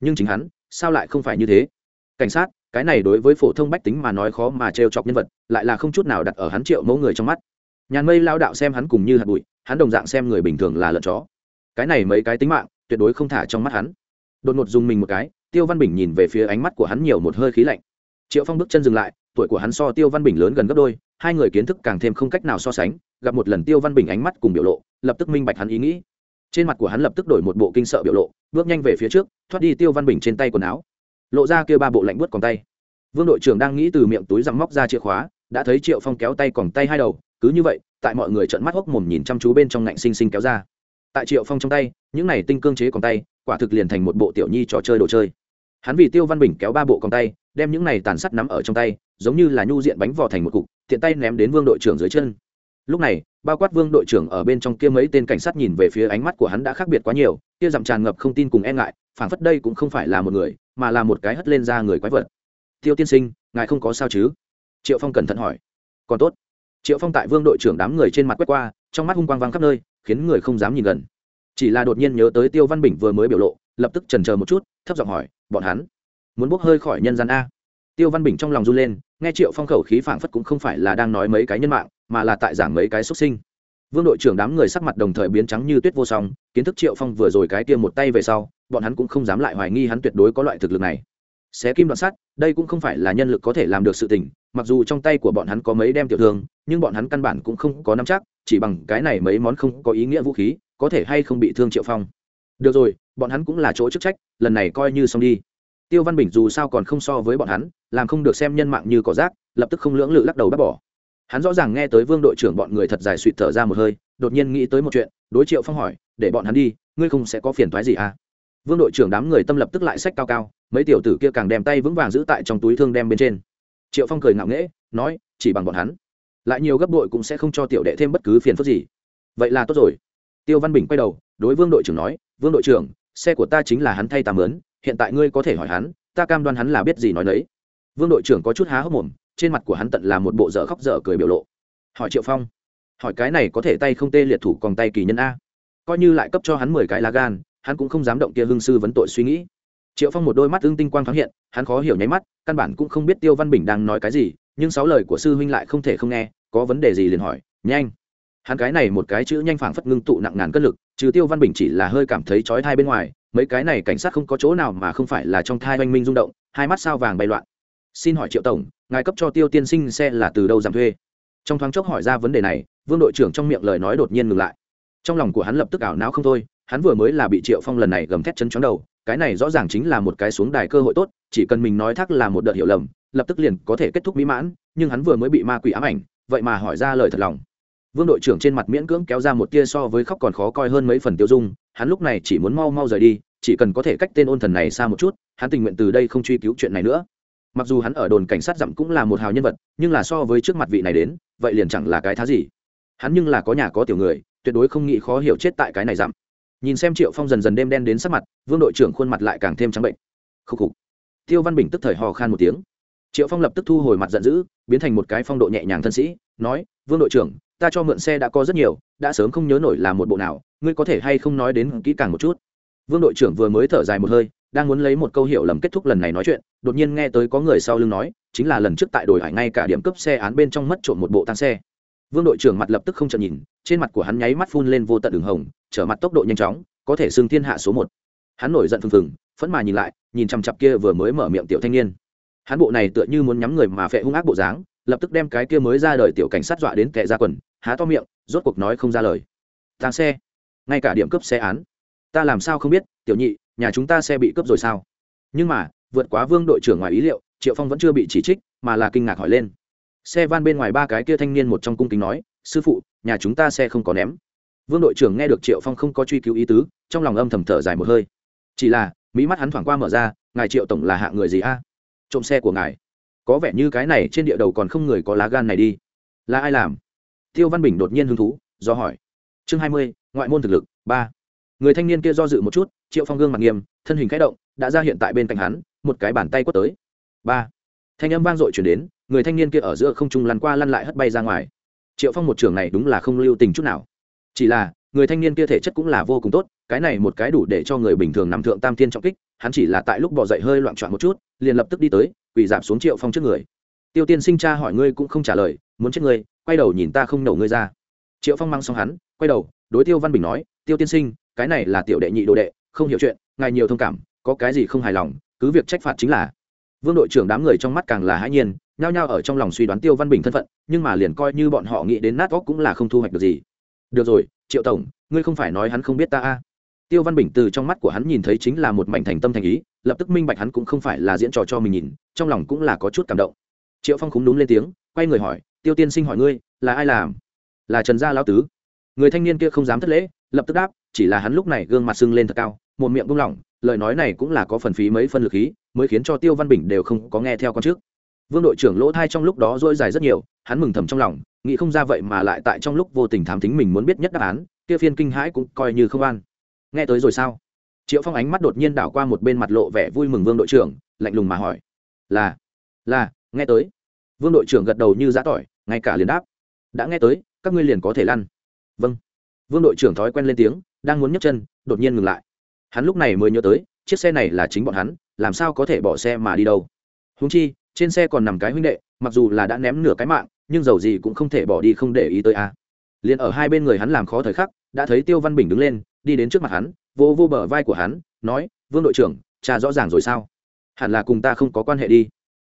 Nhưng chính hắn, sao lại không phải như thế? Cảnh sát, cái này đối với phổ thông bách tính mà nói khó mà trêu chọc nhân vật, lại là không chút nào đặt ở hắn triệu mẫu người trong mắt. Nhàn mây lao đạo xem hắn cùng như hạt bụi, hắn đồng dạng xem người bình thường là lợn chó. Cái này mấy cái tính mạng, tuyệt đối không thả trong mắt hắn. Đột ngột dùng mình một cái, tiêu văn bình nhìn về phía ánh mắt của hắn nhiều một hơi khí lạnh. Triệu phong bước chân dừng lại, tuổi của hắn so tiêu văn bình lớn gần gấp đôi, hai người kiến thức càng thêm không cách nào so sánh gặp một lần tiêu văn bình ánh mắt cùng biểu lộ, lập tức minh bạch hắn ý nghĩ. Trên mặt của hắn lập tức đổi một bộ kinh sợ biểu lộ, bước nhanh về phía trước, thoát đi tiêu văn bình trên tay quần áo. Lộ ra kia ba bộ lạnh buốt còn tay. Vương đội trưởng đang nghĩ từ miệng túi răng móc ra chìa khóa, đã thấy triệu phong kéo tay còn tay hai đầu, cứ như vậy, tại mọi người trợn mắt hốc mồm nhìn chăm chú bên trong ngạnh xinh xinh kéo ra. Tại triệu phong trong tay, những này tinh cương chế còn tay, quả thực liền thành một bộ tiểu nhi trò chơi đồ chơi. Hắn vì tiêu văn bình kéo ba bộ còn tay, đem những này tàn sắt nắm ở trong tay, giống như là nhu diện bánh vò thành một cục, tiện tay ném đến vương đội trưởng dưới chân lúc này, bao quát vương đội trưởng ở bên trong kia mấy tên cảnh sát nhìn về phía ánh mắt của hắn đã khác biệt quá nhiều, kia dặm tràn ngập không tin cùng e ngại, phảng phất đây cũng không phải là một người, mà là một cái hất lên ra người quái vật. Tiêu tiên sinh, ngài không có sao chứ? Triệu phong cẩn thận hỏi. Còn tốt. Triệu phong tại vương đội trưởng đám người trên mặt quét qua, trong mắt hung quang vang khắp nơi, khiến người không dám nhìn gần. Chỉ là đột nhiên nhớ tới tiêu văn bình vừa mới biểu lộ, lập tức trần chờ một chút, thấp giọng hỏi, bọn hắn muốn bốc hơi khỏi nhân gian a? Tiêu văn bình trong lòng run lên, nghe triệu phong khẩu khí phảng phất cũng không phải là đang nói mấy cái nhân mạng mà là tại giảng mấy cái xuất sinh. Vương đội trưởng đám người sắc mặt đồng thời biến trắng như tuyết vô song, kiến thức triệu phong vừa rồi cái tiêm một tay về sau, bọn hắn cũng không dám lại hoài nghi hắn tuyệt đối có loại thực lực này. Xé kim đoạn sắt, đây cũng không phải là nhân lực có thể làm được sự tình, mặc dù trong tay của bọn hắn có mấy đem tiểu thương, nhưng bọn hắn căn bản cũng không có nắm chắc, chỉ bằng cái này mấy món không có ý nghĩa vũ khí, có thể hay không bị thương triệu phong. Được rồi, bọn hắn cũng là chỗ chức trách, lần này coi như xong đi. Tiêu văn bình dù sao còn không so với bọn hắn, làm không được xem nhân mạng như cỏ rác, lập tức không lưỡng lự lắc đầu bác bỏ hắn rõ ràng nghe tới vương đội trưởng bọn người thật dài suỵt thở ra một hơi, đột nhiên nghĩ tới một chuyện, đối triệu phong hỏi, để bọn hắn đi, ngươi không sẽ có phiền thoái gì à? Vương đội trưởng đám người tâm lập tức lại sách cao cao, mấy tiểu tử kia càng đem tay vững vàng giữ tại trong túi thương đem bên trên. Triệu phong cười ngạo nghễ, nói, chỉ bằng bọn hắn, lại nhiều gấp đội cũng sẽ không cho tiểu đệ thêm bất cứ phiền phức gì. Vậy là tốt rồi. Tiêu văn bình quay đầu, đối vương đội trưởng nói, vương đội trưởng, xe của ta chính là hắn thay ta mướn, hiện tại ngươi có thể hỏi hắn, ta cam đoan hắn là biết gì nói đấy vương đội trưởng có chút há hốc mồm trên mặt của hắn tận là một bộ dở khóc dở cười biểu lộ. Hỏi triệu phong, hỏi cái này có thể tay không tê liệt thủ còn tay kỳ nhân a. Coi như lại cấp cho hắn mười cái lá gan, hắn cũng không dám động kia hương sư vấn tội suy nghĩ. Triệu phong một đôi mắt tương tinh quang thoáng hiện, hắn khó hiểu nháy mắt, căn bản cũng không biết tiêu văn bình đang nói cái gì, nhưng sáu lời của sư huynh lại không thể không nghe, có vấn đề gì liền hỏi, nhanh. Hắn cái này một cái chữ nhanh phảng phất ngưng tụ nặng ngàn cân lực, trừ tiêu văn bình chỉ là hơi cảm thấy trói thai bên ngoài, mấy cái này cảnh sát không có chỗ nào mà không phải là trong thai oanh minh rung động, hai mắt sao vàng bay loạn. Xin hỏi triệu tổng ngài cấp cho tiêu tiên sinh xe là từ đâu giảm thuê? Trong thoáng chốc hỏi ra vấn đề này, vương đội trưởng trong miệng lời nói đột nhiên ngừng lại. Trong lòng của hắn lập tức ảo não không thôi, hắn vừa mới là bị triệu phong lần này gầm thét chân chóng đầu, cái này rõ ràng chính là một cái xuống đài cơ hội tốt, chỉ cần mình nói thắc là một đợt hiểu lầm, lập tức liền có thể kết thúc mỹ mãn, nhưng hắn vừa mới bị ma quỷ ám ảnh, vậy mà hỏi ra lời thật lòng. Vương đội trưởng trên mặt miễn cưỡng kéo ra một tia so với khóc còn khó coi hơn mấy phần tiêu dung, hắn lúc này chỉ muốn mau mau rời đi, chỉ cần có thể cách tên ôn thần này xa một chút, hắn tình nguyện từ đây không truy cứu chuyện này nữa mặc dù hắn ở đồn cảnh sát dặm cũng là một hào nhân vật, nhưng là so với trước mặt vị này đến, vậy liền chẳng là cái thá gì. Hắn nhưng là có nhà có tiểu người, tuyệt đối không nghĩ khó hiểu chết tại cái này dặm. Nhìn xem triệu phong dần dần đêm đen đến sắc mặt, vương đội trưởng khuôn mặt lại càng thêm trắng bệnh. Khúc khục. Tiêu văn bình tức thời hò khan một tiếng. Triệu phong lập tức thu hồi mặt giận dữ, biến thành một cái phong độ nhẹ nhàng thân sĩ, nói, vương đội trưởng, ta cho mượn xe đã có rất nhiều, đã sớm không nhớ nổi là một bộ nào, ngươi có thể hay không nói đến kỹ càng một chút? Vương đội trưởng vừa mới thở dài một hơi đang muốn lấy một câu hiểu lầm kết thúc lần này nói chuyện, đột nhiên nghe tới có người sau lưng nói, chính là lần trước tại đồi hải ngay cả điểm cấp xe án bên trong mất trộm một bộ tăng xe. Vương đội trưởng mặt lập tức không chậm nhìn, trên mặt của hắn nháy mắt phun lên vô tận đường hồng, trở mặt tốc độ nhanh chóng, có thể xưng thiên hạ số một. Hắn nổi giận phừng phừng, phẫn mà nhìn lại, nhìn chằm chặp kia vừa mới mở miệng tiểu thanh niên. Hắn bộ này tựa như muốn nhắm người mà phệ hung ác bộ dáng, lập tức đem cái kia mới ra đời tiểu cảnh sát dọa đến kẻ ra quần, há to miệng, rốt cuộc nói không ra lời. Tăng xe, ngay cả điểm cướp xe án. Ta làm sao không biết, tiểu nhị nhà chúng ta xe bị cướp rồi sao? Nhưng mà, vượt quá vương đội trưởng ngoài ý liệu, triệu phong vẫn chưa bị chỉ trích, mà là kinh ngạc hỏi lên. Xe van bên ngoài ba cái kia thanh niên một trong cung kính nói, sư phụ, nhà chúng ta xe không có ném. Vương đội trưởng nghe được triệu phong không có truy cứu ý tứ, trong lòng âm thầm thở dài một hơi. Chỉ là, mỹ mắt hắn thoảng qua mở ra, ngài triệu tổng là hạ người gì a? Trộm xe của ngài. Có vẻ như cái này trên địa đầu còn không người có lá gan này đi. Là ai làm? Tiêu văn bình đột nhiên hứng thú, do hỏi. Chương hai mươi, ngoại môn thực lực, ba người thanh niên kia do dự một chút, triệu phong gương mặt nghiêm, thân hình k h ẽ động, đã ra hiện tại bên cạnh hắn, một cái bàn tay quất tới. Ba. Thanh âm vang dội chuyển đến, người thanh niên kia ở giữa không trung lăn qua lăn lại hất bay ra ngoài. Triệu phong một trường này đúng là không lưu tình chút nào. Chỉ là, người thanh niên kia thể chất cũng là vô cùng tốt, cái này một cái đủ để cho người bình thường nằm thượng tam thiên trọng kích, hắn chỉ là tại lúc bỏ dậy hơi loạn trọn một chút, liền lập tức đi tới, quỳ giảm xuống triệu phong trước người. Tiêu tiên sinh cha hỏi ngươi cũng không trả lời, muốn chết ngươi, quay đầu nhìn ta không nổ ngươi ra. Triệu phong mang xong hắn, quay đầu, đối tiêu văn bình nói, tiêu tiên sinh cái này là tiểu đệ nhị đồ đệ, không hiểu chuyện, ngài nhiều thông cảm, có cái gì không hài lòng, cứ việc trách phạt chính là. Vương đội trưởng đám người trong mắt càng là hãi nhiên, nhao nhao ở trong lòng suy đoán tiêu văn bình thân phận, nhưng mà liền coi như bọn họ nghĩ đến nát óc cũng là không thu hoạch được gì. Được rồi, triệu tổng, ngươi không phải nói hắn không biết ta a? À. tiêu văn bình từ trong mắt của hắn nhìn thấy chính là một mảnh thành tâm thành ý, lập tức minh bạch hắn cũng không phải là diễn trò cho mình nhìn, trong lòng cũng là có chút cảm động. Triệu phong khúng đúng lên tiếng, quay người hỏi, tiêu tiên sinh hỏi ngươi, là ai làm? Là trần gia lão tứ. Người thanh niên kia không dám thất lễ, lập tức đáp chỉ là hắn lúc này gương mặt sưng lên thật cao, một miệng buông lỏng, lời nói này cũng là có phần phí mấy phân lực khí, mới khiến cho tiêu văn bình đều không có nghe theo con trước. Vương đội trưởng lỗ thai trong lúc đó dỗi dài rất nhiều, hắn mừng thầm trong lòng, nghĩ không ra vậy mà lại tại trong lúc vô tình thám tính mình muốn biết nhất đáp án, kia phiên kinh hãi cũng coi như không an. Nghe tới rồi sao? Triệu phong ánh mắt đột nhiên đảo qua một bên mặt lộ vẻ vui mừng vương đội trưởng, lạnh lùng mà hỏi. Là là, nghe tới. Vương đội trưởng gật đầu như giã tỏi, ngay cả liền đáp. Đã nghe tới, các ngươi liền có thể lăn. Vâng vương đội trưởng thói quen lên tiếng, đang muốn nhấc chân, đột nhiên ngừng lại. Hắn lúc này mới nhớ tới, chiếc xe này là chính bọn hắn, làm sao có thể bỏ xe mà đi đâu. Húng chi, trên xe còn nằm cái huynh đệ, mặc dù là đã ném nửa cái mạng, nhưng dầu gì cũng không thể bỏ đi không để ý tới a. À. liền ở hai bên người hắn làm khó thời khắc, đã thấy tiêu văn bình đứng lên, đi đến trước mặt hắn, vô vô bờ vai của hắn, nói, vương đội trưởng, cha rõ ràng rồi sao? Hẳn là cùng ta không có quan hệ đi.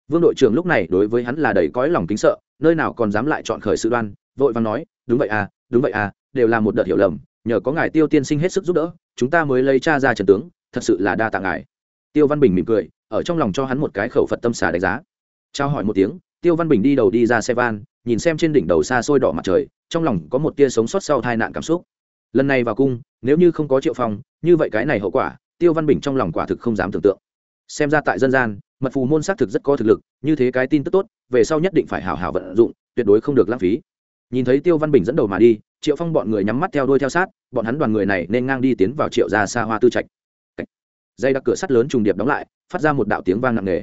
Vương đội trưởng lúc này đối với hắn là đầy cõi lòng kính sợ, nơi nào còn dám lại chọn khởi sự đoan, vội vàng nói, đúng vậy à đúng vậy à đều là một đợt hiểu lầm, nhờ có ngài tiêu tiên sinh hết sức giúp đỡ, chúng ta mới lấy cha ra trần tướng, thật sự là đa tạ ngài. Tiêu văn bình mỉm cười, ở trong lòng cho hắn một cái khẩu phật tâm xà đánh giá. Trao hỏi một tiếng, tiêu văn bình đi đầu đi ra xe van, nhìn xem trên đỉnh đầu xa xôi đỏ mặt trời, trong lòng có một tia sống sót sau tai nạn cảm xúc. Lần này vào cung, nếu như không có triệu phong, như vậy cái này hậu quả, tiêu văn bình trong lòng quả thực không dám tưởng tượng. Xem ra tại dân gian, mật phù môn xác thực rất có thực lực, như thế cái tin tức tốt, về sau nhất định phải hào hào vận dụng, tuyệt đối không được lãng phí. Nhìn thấy tiêu văn bình dẫn đầu mà đi triệu phong bọn người nhắm mắt theo đuôi theo sát bọn hắn đoàn người này nên ngang đi tiến vào triệu gia xa hoa tư trạch dây đặc cửa sắt lớn trùng điệp đóng lại, phát ra một đạo tiếng vang nặng nề.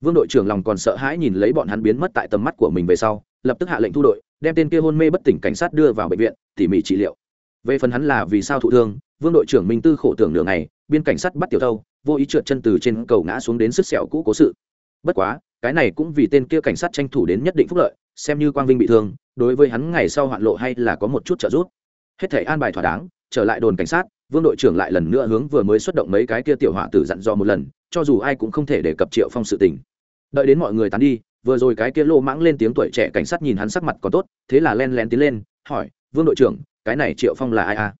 Vương đội trưởng lòng còn sợ hãi nhìn lấy bọn hắn biến mất tại tầm mắt của mình về sau, lập tức hạ lệnh thu đội, đem tên kia hôn mê bất tỉnh cảnh sát đưa vào bệnh viện, tỉ mỉ trị liệu. Về phần hắn là vì sao thụ thương, vương đội trưởng minh tư khổ tưởng nửa ngày, biên cảnh sát bắt tiểu thâu, vô ý trượt chân từ trên cầu ngã xuống đến sức sẹo cũ cố sự. Bất quá, cái này cũng vì tên kia cảnh sát tranh thủ đến nhất định phúc lợi, xem như quang vinh bị thương đối với hắn ngày sau hoạn lộ hay là có một chút trợ giúp. Hết thể an bài thỏa đáng, trở lại đồn cảnh sát, vương đội trưởng lại lần nữa hướng vừa mới xuất động mấy cái kia tiểu họa tử dặn dò một lần, cho dù ai cũng không thể đề cập triệu phong sự tình. Đợi đến mọi người tán đi, vừa rồi cái kia lô mãng lên tiếng tuổi trẻ cảnh sát nhìn hắn sắc mặt còn tốt, thế là len lén tiến lên, hỏi, vương đội trưởng, cái này triệu phong là ai à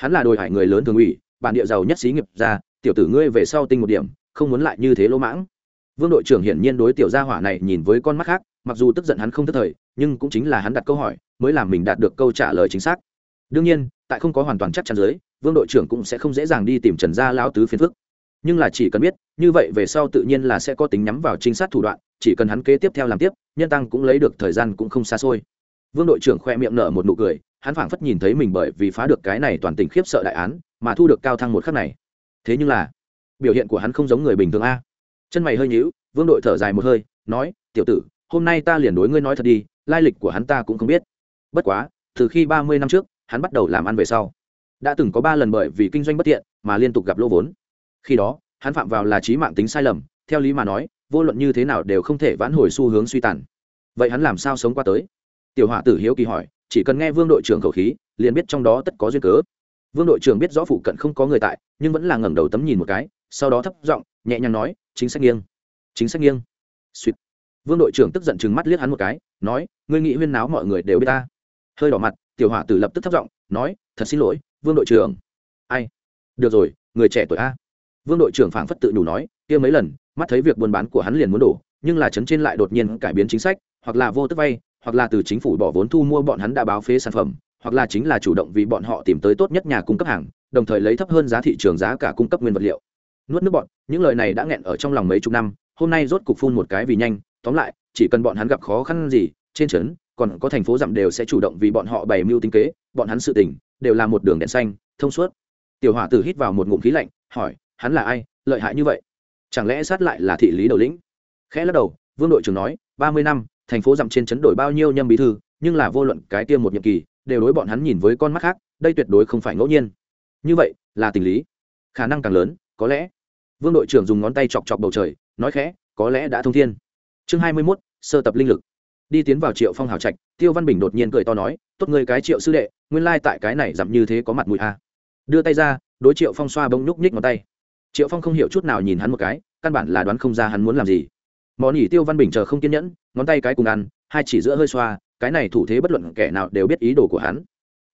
hắn là đồi hải người lớn thường ủy, bản địa giàu nhất xí nghiệp ra tiểu tử ngươi về sau tinh một điểm, không muốn lại như thế lô mãng. Vương đội trưởng hiển nhiên đối tiểu gia hỏa này nhìn với con mắt khác mặc dù tức giận hắn không tức thời, nhưng cũng chính là hắn đặt câu hỏi, mới làm mình đạt được câu trả lời chính xác. Đương nhiên, tại không có hoàn toàn chắc chắn giới vương đội trưởng cũng sẽ không dễ dàng đi tìm trần gia lão tứ phiền phức. Nhưng là chỉ cần biết, như vậy về sau tự nhiên là sẽ có tính nhắm vào trinh sát thủ đoạn, chỉ cần hắn kế tiếp theo làm tiếp, nhân tăng cũng lấy được thời gian cũng không xa xôi. Vương đội trưởng khoe miệng nở một nụ cười, hắn phảng phất nhìn thấy mình bởi vì phá được cái này toàn tình khiếp sợ đại án, mà thu được cao thăng một khắc này. Thế nhưng là, biểu hiện của hắn không giống người bình thường a. Chân mày hơi nhíu, vương đội thở dài một hơi, nói, tiểu tử hôm nay ta liền đối ngươi nói thật đi, lai lịch của hắn ta cũng không biết. Bất quá, từ khi ba mươi năm trước, hắn bắt đầu làm ăn về sau. Đã từng có ba lần bởi vì kinh doanh bất tiện mà liên tục gặp lỗ vốn. Khi đó, hắn phạm vào là trí mạng tính sai lầm, theo lý mà nói, vô luận như thế nào đều không thể vãn hồi xu hướng suy tàn. Vậy hắn làm sao sống qua tới? Tiểu họa tử hiếu kỳ hỏi, chỉ cần nghe vương đội trưởng khẩu khí, liền biết trong đó tất có duyên cớ. Vương đội trưởng biết rõ phụ cận không có người tại, nhưng vẫn là ngẩng đầu tấm nhìn một cái, sau đó thấp giọng, nhẹ nhàng nói, chính sách nghiêng, chính sách nghiêng. Suýt vương đội trưởng tức giận chừng mắt liếc hắn một cái, nói, ngươi nghĩ huyên náo mọi người đều biết ta? Hơi đỏ mặt, tiểu hỏa tử lập tức thấp giọng, nói, thật xin lỗi, vương đội trưởng. Ai? Được rồi, người trẻ tuổi a. Vương đội trưởng phảng phất tự đủ nói, kia mấy lần, mắt thấy việc buôn bán của hắn liền muốn đổ, nhưng là chấn trên lại đột nhiên cải biến chính sách, hoặc là vô tức vay, hoặc là từ chính phủ bỏ vốn thu mua bọn hắn đã báo phế sản phẩm, hoặc là chính là chủ động vì bọn họ tìm tới tốt nhất nhà cung cấp hàng, đồng thời lấy thấp hơn giá thị trường giá cả cung cấp nguyên vật liệu. Nuốt nước bọn những lời này đã nghẹn ở trong lòng mấy chục năm, hôm nay rốt cục phun một cái vì nhanh tóm lại, chỉ cần bọn hắn gặp khó khăn gì, trên trấn, còn có thành phố dặm đều sẽ chủ động vì bọn họ bày mưu tính kế, bọn hắn sự tình đều là một đường đèn xanh, thông suốt. Tiểu hỏa tử hít vào một ngụm khí lạnh, hỏi, hắn là ai, lợi hại như vậy? Chẳng lẽ sát lại là thị lý đầu lĩnh? Khẽ lắc đầu, vương đội trưởng nói, ba mươi năm, thành phố dặm trên chấn đổi bao nhiêu nhâm bí thư, nhưng là vô luận cái tiêm một nhiệm kỳ, đều đối bọn hắn nhìn với con mắt khác, đây tuyệt đối không phải ngẫu nhiên. Như vậy, là tình lý. Khả năng càng lớn, có lẽ. Vương đội trưởng dùng ngón tay chọc chọc bầu trời, nói khẽ, có lẽ đã thông thiên chương hai mươi mốt, sơ tập linh lực. Đi tiến vào triệu phong hào trạch, tiêu văn bình đột nhiên cười to nói, tốt người cái triệu sư đệ, nguyên lai tại cái này giảm như thế có mặt mũi a. Đưa tay ra, đối triệu phong xoa bông nhúc nhích ngón tay. Triệu phong không hiểu chút nào nhìn hắn một cái, căn bản là đoán không ra hắn muốn làm gì. Món ỉ tiêu văn bình chờ không kiên nhẫn, ngón tay cái cùng ăn, hai chỉ giữa hơi xoa, cái này thủ thế bất luận kẻ nào đều biết ý đồ của hắn.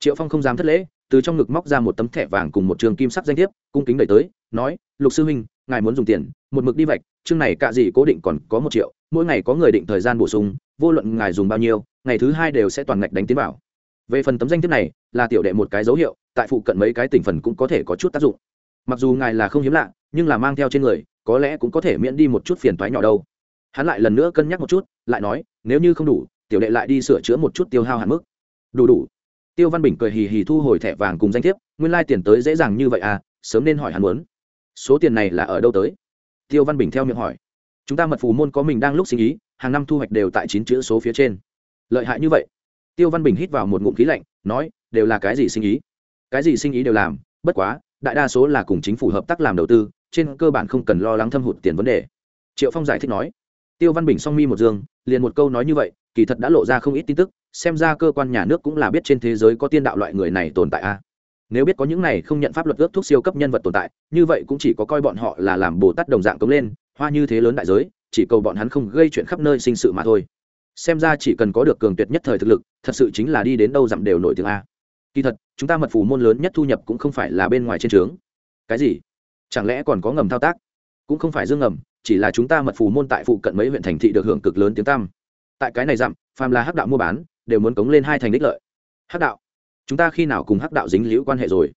Triệu phong không dám thất lễ, từ trong ngực móc ra một tấm thẻ vàng cùng một trường kim sắc danh thiếp, cung kính đẩy tới, nói, lục sư huynh, ngài muốn dùng tiền, một mực đi vạch, chương này cạ gì cố định còn có một triệu mỗi ngày có người định thời gian bổ sung, vô luận ngài dùng bao nhiêu, ngày thứ hai đều sẽ toàn ngạch đánh tiến vào. về phần tấm danh thiếp này, là tiểu đệ một cái dấu hiệu, tại phụ cận mấy cái tỉnh phần cũng có thể có chút tác dụng. Mặc dù ngài là không hiếm lạ, nhưng là mang theo trên người, có lẽ cũng có thể miễn đi một chút phiền toái nhỏ đâu. Hắn lại lần nữa cân nhắc một chút, lại nói, nếu như không đủ, tiểu đệ lại đi sửa chữa một chút tiêu hao hạn mức. Đủ đủ. Tiêu văn bình cười hì hì thu hồi thẻ vàng cùng danh thiếp, nguyên lai tiền tới dễ dàng như vậy à sớm nên hỏi hắn muốn. Số tiền này là ở đâu tới? Tiêu văn bình theo miệng hỏi chúng ta mật phù môn có mình đang lúc sinh ý, hàng năm thu hoạch đều tại chín chữ số phía trên. Lợi hại như vậy. Tiêu văn bình hít vào một ngụm khí lạnh, nói, đều là cái gì sinh ý? Cái gì sinh ý đều làm, bất quá, đại đa số là cùng chính phủ hợp tác làm đầu tư, trên cơ bản không cần lo lắng thâm hụt tiền vấn đề. Triệu phong giải thích nói. Tiêu văn bình song mi một dương liền một câu nói như vậy, kỳ thật đã lộ ra không ít tin tức, xem ra cơ quan nhà nước cũng là biết trên thế giới có tiên đạo loại người này tồn tại a. Nếu biết có những này không nhận pháp luật ước thuốc siêu cấp nhân vật tồn tại, như vậy cũng chỉ có coi bọn họ là làm bồ tát đồng dạng cống lên hoa như thế lớn đại giới, chỉ cầu bọn hắn không gây chuyện khắp nơi sinh sự mà thôi. Xem ra chỉ cần có được cường tuyệt nhất thời thực lực, thật sự chính là đi đến đâu dặm đều nổi tiếng a. Kỳ thật, chúng ta mật phù môn lớn nhất thu nhập cũng không phải là bên ngoài trên trướng cái gì? Chẳng lẽ còn có ngầm thao tác? Cũng không phải dương ngầm, chỉ là chúng ta mật phù môn tại phụ cận mấy huyện thành thị được hưởng cực lớn tiếng tăm. Tại cái này dặm, phàm là hắc đạo mua bán, đều muốn cống lên hai thành đích lợi. Hắc đạo? Chúng ta khi nào cùng hắc đạo dính liễu quan hệ rồi?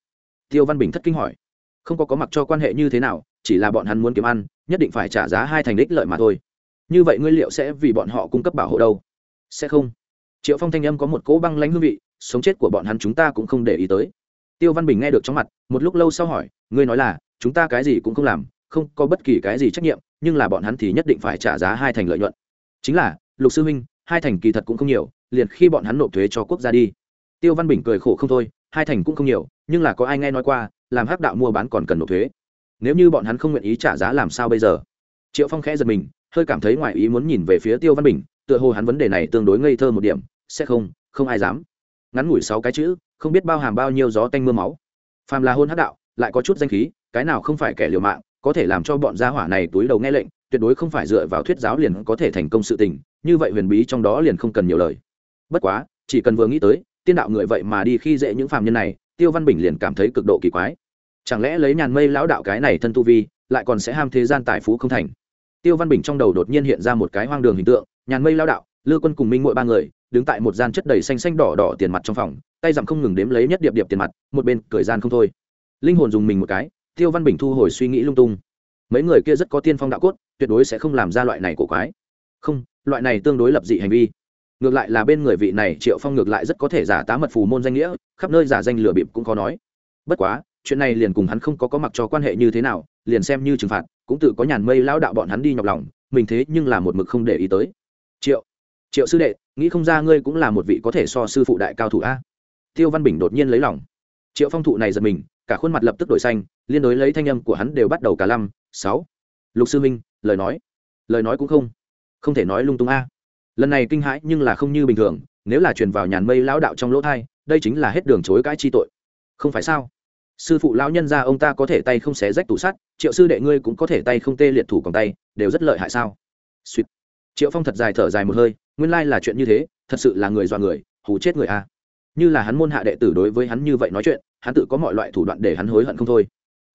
Tiêu văn bình thất kinh hỏi. Không có có mặc cho quan hệ như thế nào, chỉ là bọn hắn muốn kiếm ăn nhất định phải trả giá hai thành đích lợi mà thôi. Như vậy ngươi liệu sẽ vì bọn họ cung cấp bảo hộ đâu? Sẽ không. Triệu phong thanh âm có một cỗ băng lãnh hương vị, sống chết của bọn hắn chúng ta cũng không để ý tới. Tiêu văn bình nghe được trong mặt, một lúc lâu sau hỏi, ngươi nói là, chúng ta cái gì cũng không làm, không có bất kỳ cái gì trách nhiệm, nhưng là bọn hắn thì nhất định phải trả giá hai thành lợi nhuận. Chính là, lục sư huynh, hai thành kỳ thật cũng không nhiều, liền khi bọn hắn nộp thuế cho quốc gia đi. Tiêu văn bình cười khổ không thôi, hai thành cũng không nhiều, nhưng là có ai nghe nói qua, làm hắc đạo mua bán còn cần nộp thuế nếu như bọn hắn không nguyện ý trả giá làm sao bây giờ? Triệu phong khẽ giật mình, hơi cảm thấy ngoài ý muốn nhìn về phía tiêu văn bình, tựa hồ hắn vấn đề này tương đối ngây thơ một điểm, sẽ không không ai dám. Ngắn ngủi sáu cái chữ, không biết bao hàm bao nhiêu gió tanh mưa máu. Phàm là hôn hát đạo, lại có chút danh khí, cái nào không phải kẻ liều mạng, có thể làm cho bọn gia hỏa này túi đầu nghe lệnh, tuyệt đối không phải dựa vào thuyết giáo liền có thể thành công sự tình, như vậy huyền bí trong đó liền không cần nhiều lời. Bất quá, chỉ cần vừa nghĩ tới, tiên đạo người vậy mà đi khi dễ những phàm nhân này, tiêu văn bình liền cảm thấy cực độ kỳ quái chẳng lẽ lấy nhàn mây lão đạo cái này thân tu vi, lại còn sẽ ham thế gian tài phú không thành? Tiêu văn bình trong đầu đột nhiên hiện ra một cái hoang đường hình tượng, nhàn mây lão đạo, lư quân cùng minh mỗi ba người, đứng tại một gian chất đầy xanh xanh đỏ đỏ tiền mặt trong phòng, tay dặm không ngừng đếm lấy nhất điệp điệp tiền mặt, một bên cười gian không thôi. Linh hồn dùng mình một cái, tiêu văn bình thu hồi suy nghĩ lung tung. Mấy người kia rất có tiên phong đạo cốt, tuyệt đối sẽ không làm ra loại này của quái. Không, loại này tương đối lập dị hành vi. Ngược lại là bên người vị này triệu phong ngược lại rất có thể giả tá mật phù môn danh nghĩa, khắp nơi giả danh lừa bịp cũng có nói. Bất quá chuyện này liền cùng hắn không có có mặc cho quan hệ như thế nào, liền xem như trừng phạt, cũng tự có nhàn mây lão đạo bọn hắn đi nhọc lòng, mình thế nhưng là một mực không để ý tới. Triệu triệu sư đệ, nghĩ không ra ngươi cũng là một vị có thể so sư phụ đại cao thủ a. Tiêu văn bình đột nhiên lấy lòng. Triệu phong thụ này giật mình, cả khuôn mặt lập tức đổi xanh, liên đối lấy thanh âm của hắn đều bắt đầu cả năm sáu. Lục sư minh lời nói. Lời nói cũng không không thể nói lung tung a. Lần này kinh hãi nhưng là không như bình thường, nếu là truyền vào nhàn mây lão đạo trong lỗ thai, đây chính là hết đường chối cãi chi tội. Không phải sao? Sư phụ lão nhân ra ông ta có thể tay không xé rách tủ sắt, triệu sư đệ ngươi cũng có thể tay không tê liệt thủ còn tay, đều rất lợi hại sao? Sweet. triệu phong thật dài thở dài một hơi, nguyên lai là chuyện như thế, thật sự là người dọa người, hù chết người a. Như là hắn môn hạ đệ tử đối với hắn như vậy nói chuyện, hắn tự có mọi loại thủ đoạn để hắn hối hận không thôi.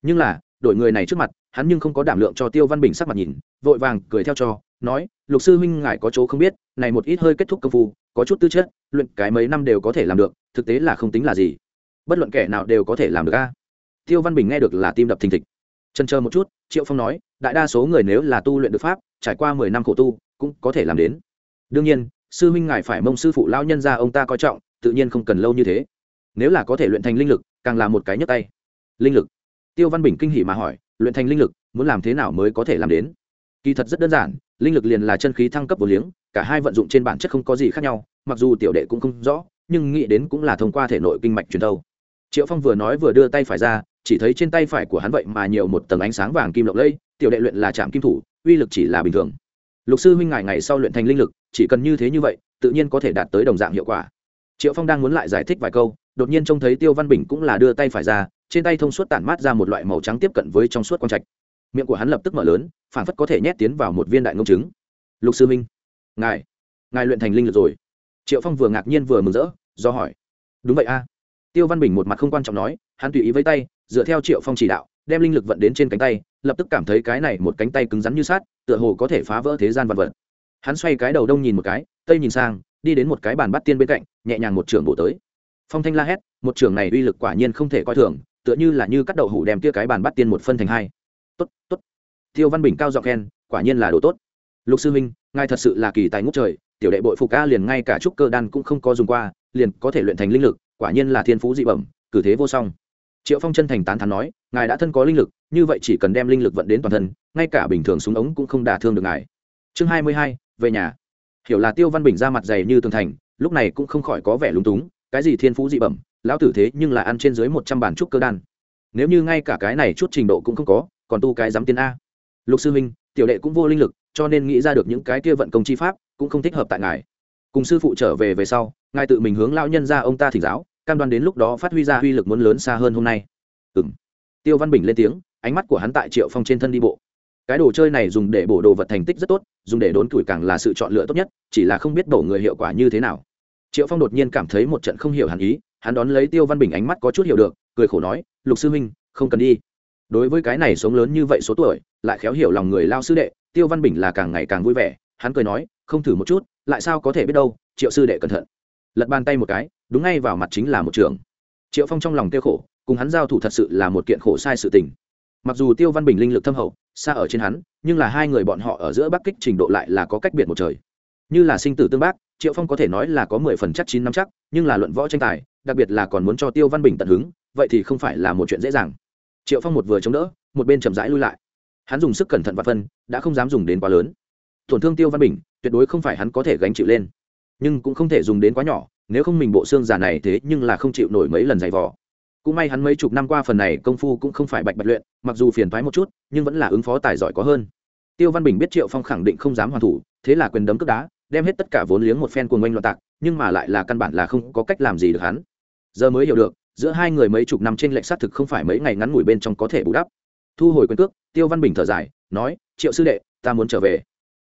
Nhưng là, đổi người này trước mặt, hắn nhưng không có đảm lượng cho tiêu văn bình sắc mặt nhìn, vội vàng cười theo cho, nói, lục sư huynh ngài có chỗ không biết, này một ít hơi kết thúc công phu, có chút tư chất, luyện cái mấy năm đều có thể làm được, thực tế là không tính là gì bất luận kẻ nào đều có thể làm được a. Tiêu văn bình nghe được là tim đập thình thịch. Trần chờ một chút, triệu phong nói, đại đa số người nếu là tu luyện được pháp, trải qua mười năm khổ tu, cũng có thể làm đến. Đương nhiên, sư huynh ngài phải mông sư phụ lão nhân ra ông ta coi trọng, tự nhiên không cần lâu như thế. Nếu là có thể luyện thành linh lực, càng là một cái nhấp tay. Linh lực. Tiêu văn bình kinh hỉ mà hỏi, luyện thành linh lực, muốn làm thế nào mới có thể làm đến? Kỳ thật rất đơn giản, linh lực liền là chân khí thăng cấp vô liếng, cả hai vận dụng trên bản chất không có gì khác nhau, mặc dù tiểu đệ cũng không rõ, nhưng nghĩ đến cũng là thông qua thể nội kinh mạch truyền thâu triệu phong vừa nói vừa đưa tay phải ra, chỉ thấy trên tay phải của hắn vậy mà nhiều một tầng ánh sáng vàng kim lộng lẫy, tiểu đệ luyện là trạm kim thủ, uy lực chỉ là bình thường. Lục sư huynh ngày ngày sau luyện thành linh lực, chỉ cần như thế như vậy, tự nhiên có thể đạt tới đồng dạng hiệu quả. Triệu phong đang muốn lại giải thích vài câu, đột nhiên trông thấy tiêu văn bình cũng là đưa tay phải ra, trên tay thông suốt tản mát ra một loại màu trắng tiếp cận với trong suốt quang trạch. Miệng của hắn lập tức mở lớn phản phất có thể nhét tiến vào một viên đại ngông trứng. Lục sư minh ngài ngài luyện thành linh lực rồi. Triệu phong vừa ngạc nhiên vừa mừng rỡ, do hỏi, đúng vậy a tiêu văn bình một mặt không quan trọng nói, hắn tùy ý với tay, dựa theo triệu phong chỉ đạo, đem linh lực vận đến trên cánh tay, lập tức cảm thấy cái này một cánh tay cứng rắn như sát tựa hồ có thể phá vỡ thế gian vật vật. Hắn xoay cái đầu đông nhìn một cái, tây nhìn sang, đi đến một cái bàn bắt tiên bên cạnh, nhẹ nhàng một trường bổ tới. Phong thanh la hét, một trường này uy lực quả nhiên không thể coi thường, tựa như là như cắt đậu hủ đem kia cái bàn bắt tiên một phân thành hai. Tốt tốt. Tiêu văn bình cao giọng khen, quả nhiên là đồ tốt. Lục sư minh ngài thật sự là kỳ tài ngút trời, tiểu đệ bội phục ca liền ngay cả trúc cơ đan cũng không có dùng qua, liền có thể luyện thành linh lực quả nhiên là thiên phú dị bẩm, cử thế vô song. Triệu phong chân thành tán thán nói, ngài đã thân có linh lực, như vậy chỉ cần đem linh lực vận đến toàn thân, ngay cả bình thường súng ống cũng không đả thương được ngài. Chương hai mươi hai, về nhà. Hiểu là tiêu văn bình ra mặt dày như tường thành, lúc này cũng không khỏi có vẻ lúng túng, cái gì thiên phú dị bẩm, lão tử thế nhưng là ăn trên dưới một trăm bản trúc cơ đan. Nếu như ngay cả cái này chút trình độ cũng không có, còn tu cái dám tiên a. Lục sư minh tiểu đệ cũng vô linh lực, cho nên nghĩ ra được những cái kia vận công chi pháp, cũng không thích hợp tại ngài cùng sư phụ trở về về sau, ngài tự mình hướng lao nhân ra ông ta thỉnh giáo, cam đoan đến lúc đó phát huy ra uy lực muốn lớn xa hơn hôm nay. Ừ m tiêu văn bình lên tiếng, ánh mắt của hắn tại triệu phong trên thân đi bộ. Cái đồ chơi này dùng để bổ đồ vật thành tích rất tốt, dùng để đốn tuổi càng là sự chọn lựa tốt nhất, chỉ là không biết bổ người hiệu quả như thế nào. Triệu phong đột nhiên cảm thấy một trận không hiểu hẳn ý, hắn đón lấy tiêu văn bình ánh mắt có chút hiểu được, cười khổ nói, lục sư huynh, không cần đi. Đối với cái này sống lớn như vậy số tuổi, lại khéo hiểu lòng người lao sư đệ, tiêu văn bình là càng ngày càng vui vẻ, hắn cười nói, không thử một chút lại sao có thể biết đâu, triệu sư đệ cẩn thận. Lật bàn tay một cái, đúng ngay vào mặt chính là một trường. Triệu phong trong lòng tiêu khổ, cùng hắn giao thủ thật sự là một kiện khổ sai sự tình. Mặc dù tiêu văn bình linh lực thâm hậu, xa ở trên hắn, nhưng là hai người bọn họ ở giữa bắc kích trình độ lại là có cách biệt một trời. Như là sinh tử tương bác, triệu phong có thể nói là có mười phần chắc chín năm chắc, nhưng là luận võ tranh tài, đặc biệt là còn muốn cho tiêu văn bình tận hứng, vậy thì không phải là một chuyện dễ dàng. Triệu phong một vừa chống đỡ, một bên chậm rãi lui lại. Hắn dùng sức cẩn thận và phân, đã không dám dùng đến quá lớn. Tổn thương tiêu văn bình tuyệt đối không phải hắn có thể gánh chịu lên. Nhưng cũng không thể dùng đến quá nhỏ, nếu không mình bộ xương giả này thế nhưng là không chịu nổi mấy lần giày vò. Cũng may hắn mấy chục năm qua phần này công phu cũng không phải bạch bạch luyện, mặc dù phiền thoái một chút, nhưng vẫn là ứng phó tài giỏi có hơn. Tiêu văn bình biết triệu phong khẳng định không dám hoàn thủ, thế là quyền đấm cướp đá, đem hết tất cả vốn liếng một phen cuồng oanh loạn tạc, nhưng mà lại là căn bản là không có cách làm gì được hắn. Giờ mới hiểu được, giữa hai người mấy chục năm trên lệnh xác thực không phải mấy ngày ngắn ngủi bên trong có thể bù đắp. Thu hồi quyền cước, tiêu văn bình thở dài, nói, triệu sư đệ, ta muốn trở về.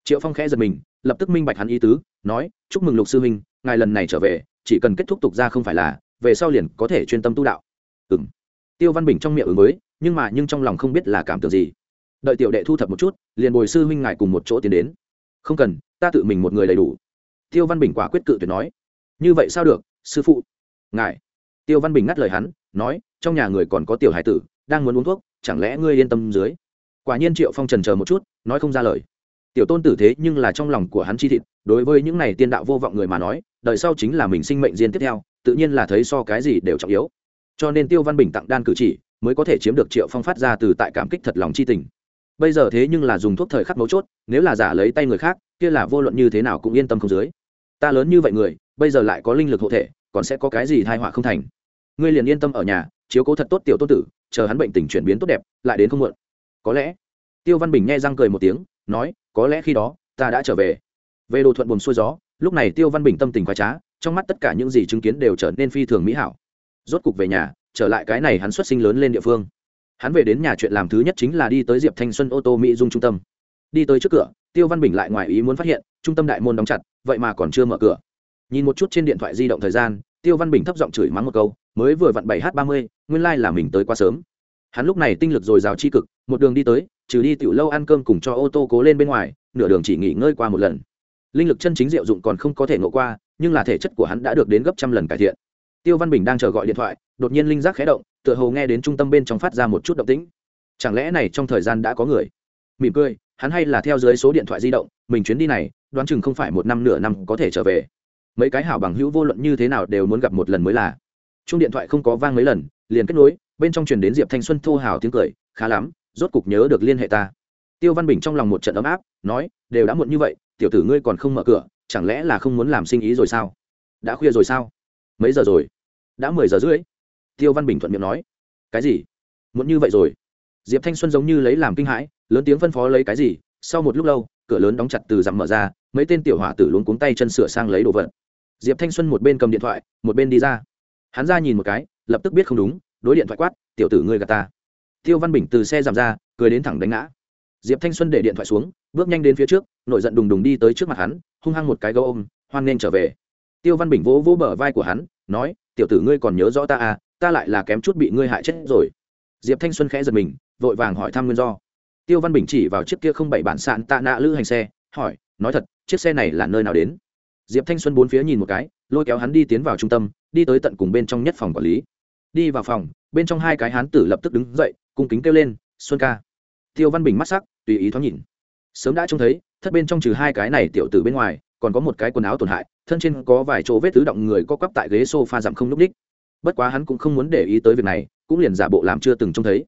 Triệu phong khẽ giật mình lập tức minh bạch hắn ý tứ, nói, chúc mừng lục sư huynh, ngài lần này trở về, chỉ cần kết thúc tục ra không phải là, về sau liền có thể chuyên tâm tu đạo. Ừ m tiêu văn bình trong miệng ứng mới nhưng mà nhưng trong lòng không biết là cảm tưởng gì. Đợi tiểu đệ thu thập một chút, liền bồi sư huynh ngài cùng một chỗ tiến đến. Không cần, ta tự mình một người đầy đủ. Tiêu văn bình quả quyết cự tuyệt nói. Như vậy sao được, sư phụ? Ngài. Tiêu văn bình ngắt lời hắn, nói, trong nhà người còn có tiểu hải tử, đang muốn uống thuốc, chẳng lẽ ngươi yên tâm dưới? Quả nhiên triệu phong trần chờ một chút, nói không ra lời tiểu tôn tử thế nhưng là trong lòng của hắn chi thịt, đối với những này tiên đạo vô vọng người mà nói, đời sau chính là mình sinh mệnh riêng tiếp theo, tự nhiên là thấy so cái gì đều trọng yếu. Cho nên tiêu văn bình tặng đan cử chỉ, mới có thể chiếm được triệu phong phát ra từ tại cảm kích thật lòng chi tình. Bây giờ thế nhưng là dùng thuốc thời khắc mấu chốt, nếu là giả lấy tay người khác, kia là vô luận như thế nào cũng yên tâm không dưới. Ta lớn như vậy người, bây giờ lại có linh lực hộ thể, còn sẽ có cái gì thai họa không thành? Ngươi liền yên tâm ở nhà, chiếu cố thật tốt tiểu tôn tử, chờ hắn bệnh tình chuyển biến tốt đẹp, lại đến không muộn. Có lẽ, tiêu văn bình nghe răng cười một tiếng nói, có lẽ khi đó, ta đã trở về. Về đồ thuận buồn xuôi gió, lúc này tiêu văn bình tâm tình khoái trá, trong mắt tất cả những gì chứng kiến đều trở nên phi thường mỹ hảo. Rốt cục về nhà, trở lại cái này hắn xuất sinh lớn lên địa phương. Hắn về đến nhà chuyện làm thứ nhất chính là đi tới diệp thanh xuân ô tô mỹ dung trung tâm. Đi tới trước cửa, tiêu văn bình lại ngoài ý muốn phát hiện, trung tâm đại môn đóng chặt, vậy mà còn chưa mở cửa. Nhìn một chút trên điện thoại di động thời gian, tiêu văn bình thấp giọng chửi mắng một câu, mới vừa vặn bảy h ba mươi, nguyên lai、like、là mình tới quá sớm. Hắn lúc này tinh lực dồi dào c h i cực, một đường đi tới trừ đi tiểu lâu ăn cơm cùng cho ô tô cố lên bên ngoài, nửa đường chỉ nghỉ ngơi qua một lần. Linh lực chân chính diệu dụng còn không có thể ngộ qua, nhưng là thể chất của hắn đã được đến gấp trăm lần cải thiện. Tiêu văn bình đang chờ gọi điện thoại, đột nhiên linh giác khé động, tựa hồ nghe đến trung tâm bên trong phát ra một chút động tĩnh. Chẳng lẽ này trong thời gian đã có người? Mỉm cười, hắn hay là theo dưới số điện thoại di động, mình chuyến đi này, đoán chừng không phải một năm nửa năm có thể trở về. Mấy cái hảo bằng hữu vô luận như thế nào đều muốn gặp một lần mới là. Chung điện thoại không có vang mấy lần, liền kết nối, bên trong truyền đến diệp thanh xuân thô hào tiếng cười, khá lắm rốt cục nhớ được liên hệ ta. Tiêu văn bình trong lòng một trận ấm áp, nói, đều đã muộn như vậy, tiểu tử ngươi còn không mở cửa, chẳng lẽ là không muốn làm sinh ý rồi sao? Đã khuya rồi sao? Mấy giờ rồi? Đã mười giờ rưỡi. Tiêu văn bình thuận miệng nói. Cái gì? Muốn như vậy rồi. Diệp thanh xuân giống như lấy làm kinh hãi, lớn tiếng phân phó lấy cái gì, sau một lúc lâu, cửa lớn đóng chặt từ dặm mở ra, mấy tên tiểu hỏa tử luống cuống tay chân sửa sang lấy đồ vật. Diệp thanh xuân một bên cầm điện thoại, một bên đi ra. Hắn ra nhìn một cái, lập tức biết không đúng, đối điện thoại quát, tiểu tử ngươi gà ta tiêu văn bình từ xe giảm ra, cười đến thẳng đánh ngã. Diệp thanh xuân để điện thoại xuống, bước nhanh đến phía trước, nổi giận đùng đùng đi tới trước mặt hắn, hung hăng một cái gấu ôm, hoan nên trở về. Tiêu văn bình vỗ vỗ bờ vai của hắn, nói, tiểu tử ngươi còn nhớ rõ ta à ta lại là kém chút bị ngươi hại chết rồi. Diệp thanh xuân khẽ giật mình, vội vàng hỏi thăm nguyên do. Tiêu văn bình chỉ vào chiếc kia không bảy bản sạn tạ nạ lữ hành xe, hỏi, nói thật, chiếc xe này là nơi nào đến? Diệp thanh xuân bốn phía nhìn một cái, lôi kéo hắn đi tiến vào trung tâm, đi tới tận cùng bên trong nhất phòng quản lý. Đi vào phòng bên trong hai cái hán tử lập tức đứng dậy, cung kính kêu lên, xuân ca. Tiêu văn bình mắt sắc, tùy ý thoáng nhìn. Sớm đã trông thấy, thất bên trong trừ hai cái này tiểu tử bên ngoài, còn có một cái quần áo tổn hại, thân trên có vài chỗ vết tứ động người co quắp tại ghế s o f a giảm không n ú c đích bất quá hắn cũng không muốn để ý tới việc này, cũng liền giả bộ làm chưa từng trông thấy.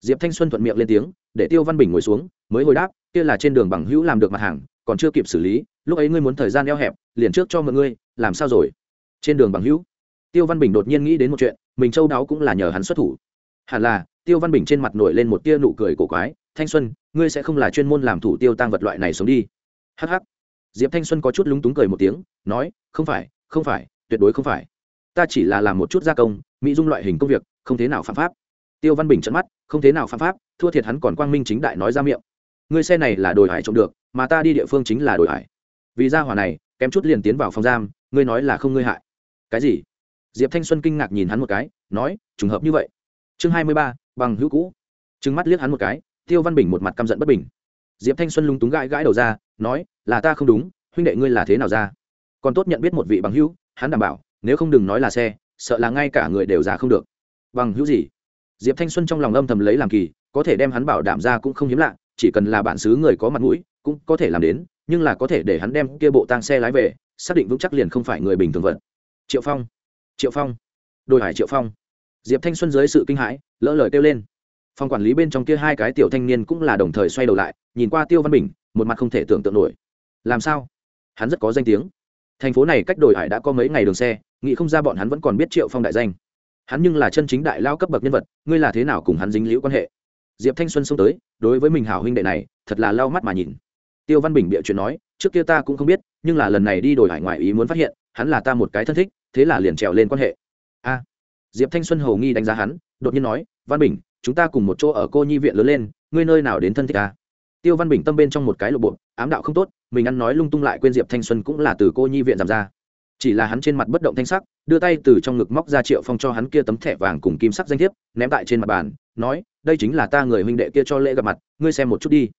Diệp thanh xuân thuận miệng lên tiếng, để tiêu văn bình ngồi xuống, mới hồi đáp, kia là trên đường bằng hữu làm được mặt hàng, còn chưa kịp xử lý, lúc ấy ngươi muốn thời gian eo hẹp, liền trước cho mọi ngươi làm sao rồi? Trên đường bằng hữu? Tiêu văn bình đột nhiên nghĩ đến một chuyện mình châu đáo cũng là nhờ hắn xuất thủ. Hẳn là, tiêu văn bình trên mặt nổi lên một tia nụ cười cổ quái, thanh xuân, ngươi sẽ không là chuyên môn làm thủ tiêu tăng vật loại này sống đi. Hh diệp thanh xuân có chút lúng túng cười một tiếng, nói, không phải không phải, tuyệt đối không phải. Ta chỉ là làm một chút gia công, mỹ dung loại hình công việc, không thế nào phạm pháp. Tiêu văn bình trận mắt, không thế nào phạm pháp, thua thiệt hắn còn quang minh chính đại nói ra miệng. Ngươi xe này là đồi hải trộm được, mà ta đi địa phương chính là đồi hải. Vì ra hỏa này, kém chút liền tiến vào phòng giam, ngươi nói là không ngươi hại. Cái gì? Diệp thanh xuân kinh ngạc nhìn hắn một cái, nói, trùng hợp như vậy. Chương hai mươi ba, bằng hữu cũ. Trừng mắt liếc hắn một cái, tiêu văn bình một mặt căm giận bất bình. Diệp thanh xuân lung túng gãi gãi đầu ra, nói, là ta không đúng, huynh đệ ngươi là thế nào ra? Còn tốt nhận biết một vị bằng hữu, hắn đảm bảo, nếu không đừng nói là xe, sợ là ngay cả người đều ra không được. Bằng hữu gì? Diệp thanh xuân trong lòng âm thầm lấy làm kỳ, có thể đem hắn bảo đảm ra cũng không hiếm lạ, chỉ cần là bản xứ người có mặt mũi, cũng có thể làm đến, nhưng là có thể để hắn đem kia bộ tang xe lái về, xác định vững chắc liền không phải người bình thường vận. Triệu phong triệu phong đôi hải triệu phong diệp thanh xuân dưới sự kinh hãi lỡ lời kêu lên phòng quản lý bên trong kia hai cái tiểu thanh niên cũng là đồng thời xoay đầu lại nhìn qua tiêu văn bình một mặt không thể tưởng tượng nổi làm sao hắn rất có danh tiếng thành phố này cách đồi hải đã có mấy ngày đường xe nghĩ không ra bọn hắn vẫn còn biết triệu phong đại danh hắn nhưng là chân chính đại lao cấp bậc nhân vật ngươi là thế nào cùng hắn dính liễu quan hệ diệp thanh xuân xông tới đối với mình hảo huynh đệ này thật là lao mắt mà nhìn tiêu văn bình bịa chuyện nói trước kia ta cũng không biết nhưng là lần này đi đổi hải ngoại ý muốn phát hiện hắn là ta một cái thân thích thế là liền trèo lên quan hệ. A, diệp thanh xuân hầu nghi đánh giá hắn, đột nhiên nói, văn bình, chúng ta cùng một chỗ ở cô nhi viện lớn lên, ngươi nơi nào đến thân thích ta? Tiêu văn bình tâm bên trong một cái lộ bộ, ám đạo không tốt, mình ăn nói lung tung lại quên diệp thanh xuân cũng là từ cô nhi viện giảm ra. Chỉ là hắn trên mặt bất động thanh sắc, đưa tay từ trong ngực móc ra triệu phong cho hắn kia tấm thẻ vàng cùng kim sắc danh thiếp, ném tại trên mặt bàn, nói, đây chính là ta người huynh đệ kia cho lễ gặp mặt, ngươi xem một chút đi.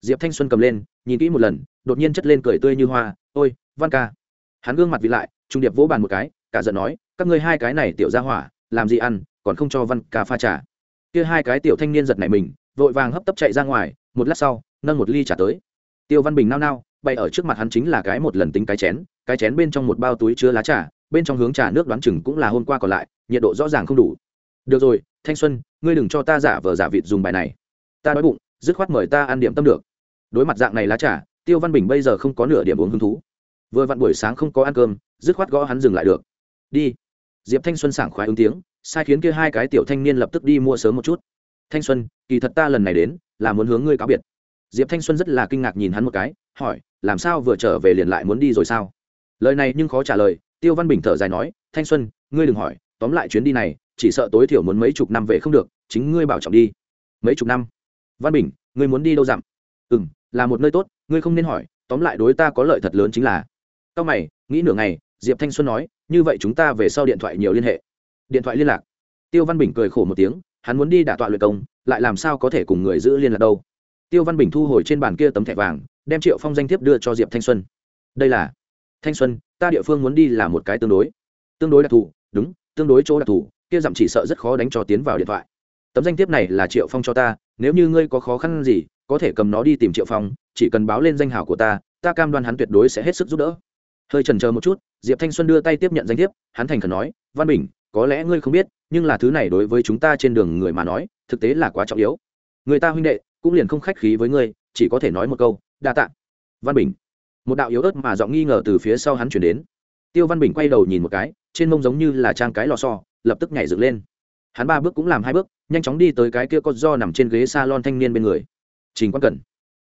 Diệp thanh xuân cầm lên, nhìn kỹ một lần, đột nhiên chất lên cười tươi như hoa, ôi, văn ca. Hắn gương mặt vị lại, trung điệp vỗ bàn một cái cả giận nói, các ngươi hai cái này tiểu ra hỏa, làm gì ăn, còn không cho văn ca pha trà. Kia hai cái tiểu thanh niên giật này mình, vội vàng hấp tấp chạy ra ngoài, một lát sau, nâng một ly trà tới. Tiêu văn bình nao nao, bày ở trước mặt hắn chính là cái một lần tính cái chén cái chén bên trong một bao túi chứa lá trà, bên trong hướng trà nước đoán chừng cũng là hôm qua còn lại, nhiệt độ rõ ràng không đủ. Được rồi, thanh xuân, ngươi đừng cho ta giả vờ giả vịt dùng bài này. Ta đói bụng, dứt khoát mời ta ăn điểm tâm được. Đối mặt dạng này lá trà, tiêu văn bình bây giờ không có nửa điểm uống hứng thú. Vừa vặn buổi sáng không có ăn cơm, dứt khoát gõ hắn dừng lại được đi. Diệp thanh xuân sảng khoái ứng tiếng, sai khiến kia hai cái tiểu thanh niên lập tức đi mua sớm một chút. Thanh xuân, kỳ thật ta lần này đến, là muốn hướng ngươi cáo biệt. Diệp thanh xuân rất là kinh ngạc nhìn hắn một cái, hỏi, làm sao vừa trở về liền lại muốn đi rồi sao? Lời này nhưng khó trả lời, tiêu văn bình thở dài nói, thanh xuân, ngươi đừng hỏi, tóm lại chuyến đi này, chỉ sợ tối thiểu muốn mấy chục năm về không được, chính ngươi bảo trọng đi. Mấy chục năm? Văn bình, ngươi muốn đi đâu dặm? Ừ m là một nơi tốt, ngươi không nên hỏi, tóm lại đối ta có lợi thật lớn chính là. Sau mày, nghĩ nửa ngày diệp thanh xuân nói, như vậy chúng ta về sau điện thoại nhiều liên hệ. Điện thoại liên lạc. Tiêu văn bình cười khổ một tiếng, hắn muốn đi đả tọa luyện công, lại làm sao có thể cùng người giữ liên lạc đâu. Tiêu văn bình thu hồi trên bàn kia tấm thẻ vàng, đem triệu phong danh thiếp đưa cho diệp thanh xuân. Đây là thanh xuân, ta địa phương muốn đi là một cái tương đối. Tương đối đặc thù. Đúng, tương đối chỗ đặc thù. Kia dặm chỉ sợ rất khó đánh cho tiến vào điện thoại. Tấm danh thiếp này là triệu phong cho ta, nếu như ngươi có khó khăn gì, có thể cầm nó đi tìm triệu phong, chỉ cần báo lên danh hảo của ta ta cam đoan hắn tuyệt đối sẽ hết sức giúp đỡ hơi trần chờ một chút, diệp thanh xuân đưa tay tiếp nhận danh thiếp, hắn thành khẩn nói, văn bình, có lẽ ngươi không biết, nhưng là thứ này đối với chúng ta trên đường người mà nói, thực tế là quá trọng yếu. Người ta huynh đệ, cũng liền không khách khí với ngươi, chỉ có thể nói một câu, đa tạ. Văn bình. Một đạo yếu ớt mà giọng nghi ngờ từ phía sau hắn chuyển đến. Tiêu văn bình quay đầu nhìn một cái, trên mông giống như là trang cái lò xo, lập tức nhảy dựng lên. Hắn ba bước cũng làm hai bước, nhanh chóng đi tới cái kia có do nằm trên ghế s a lon thanh niên bên người. Trình quang cần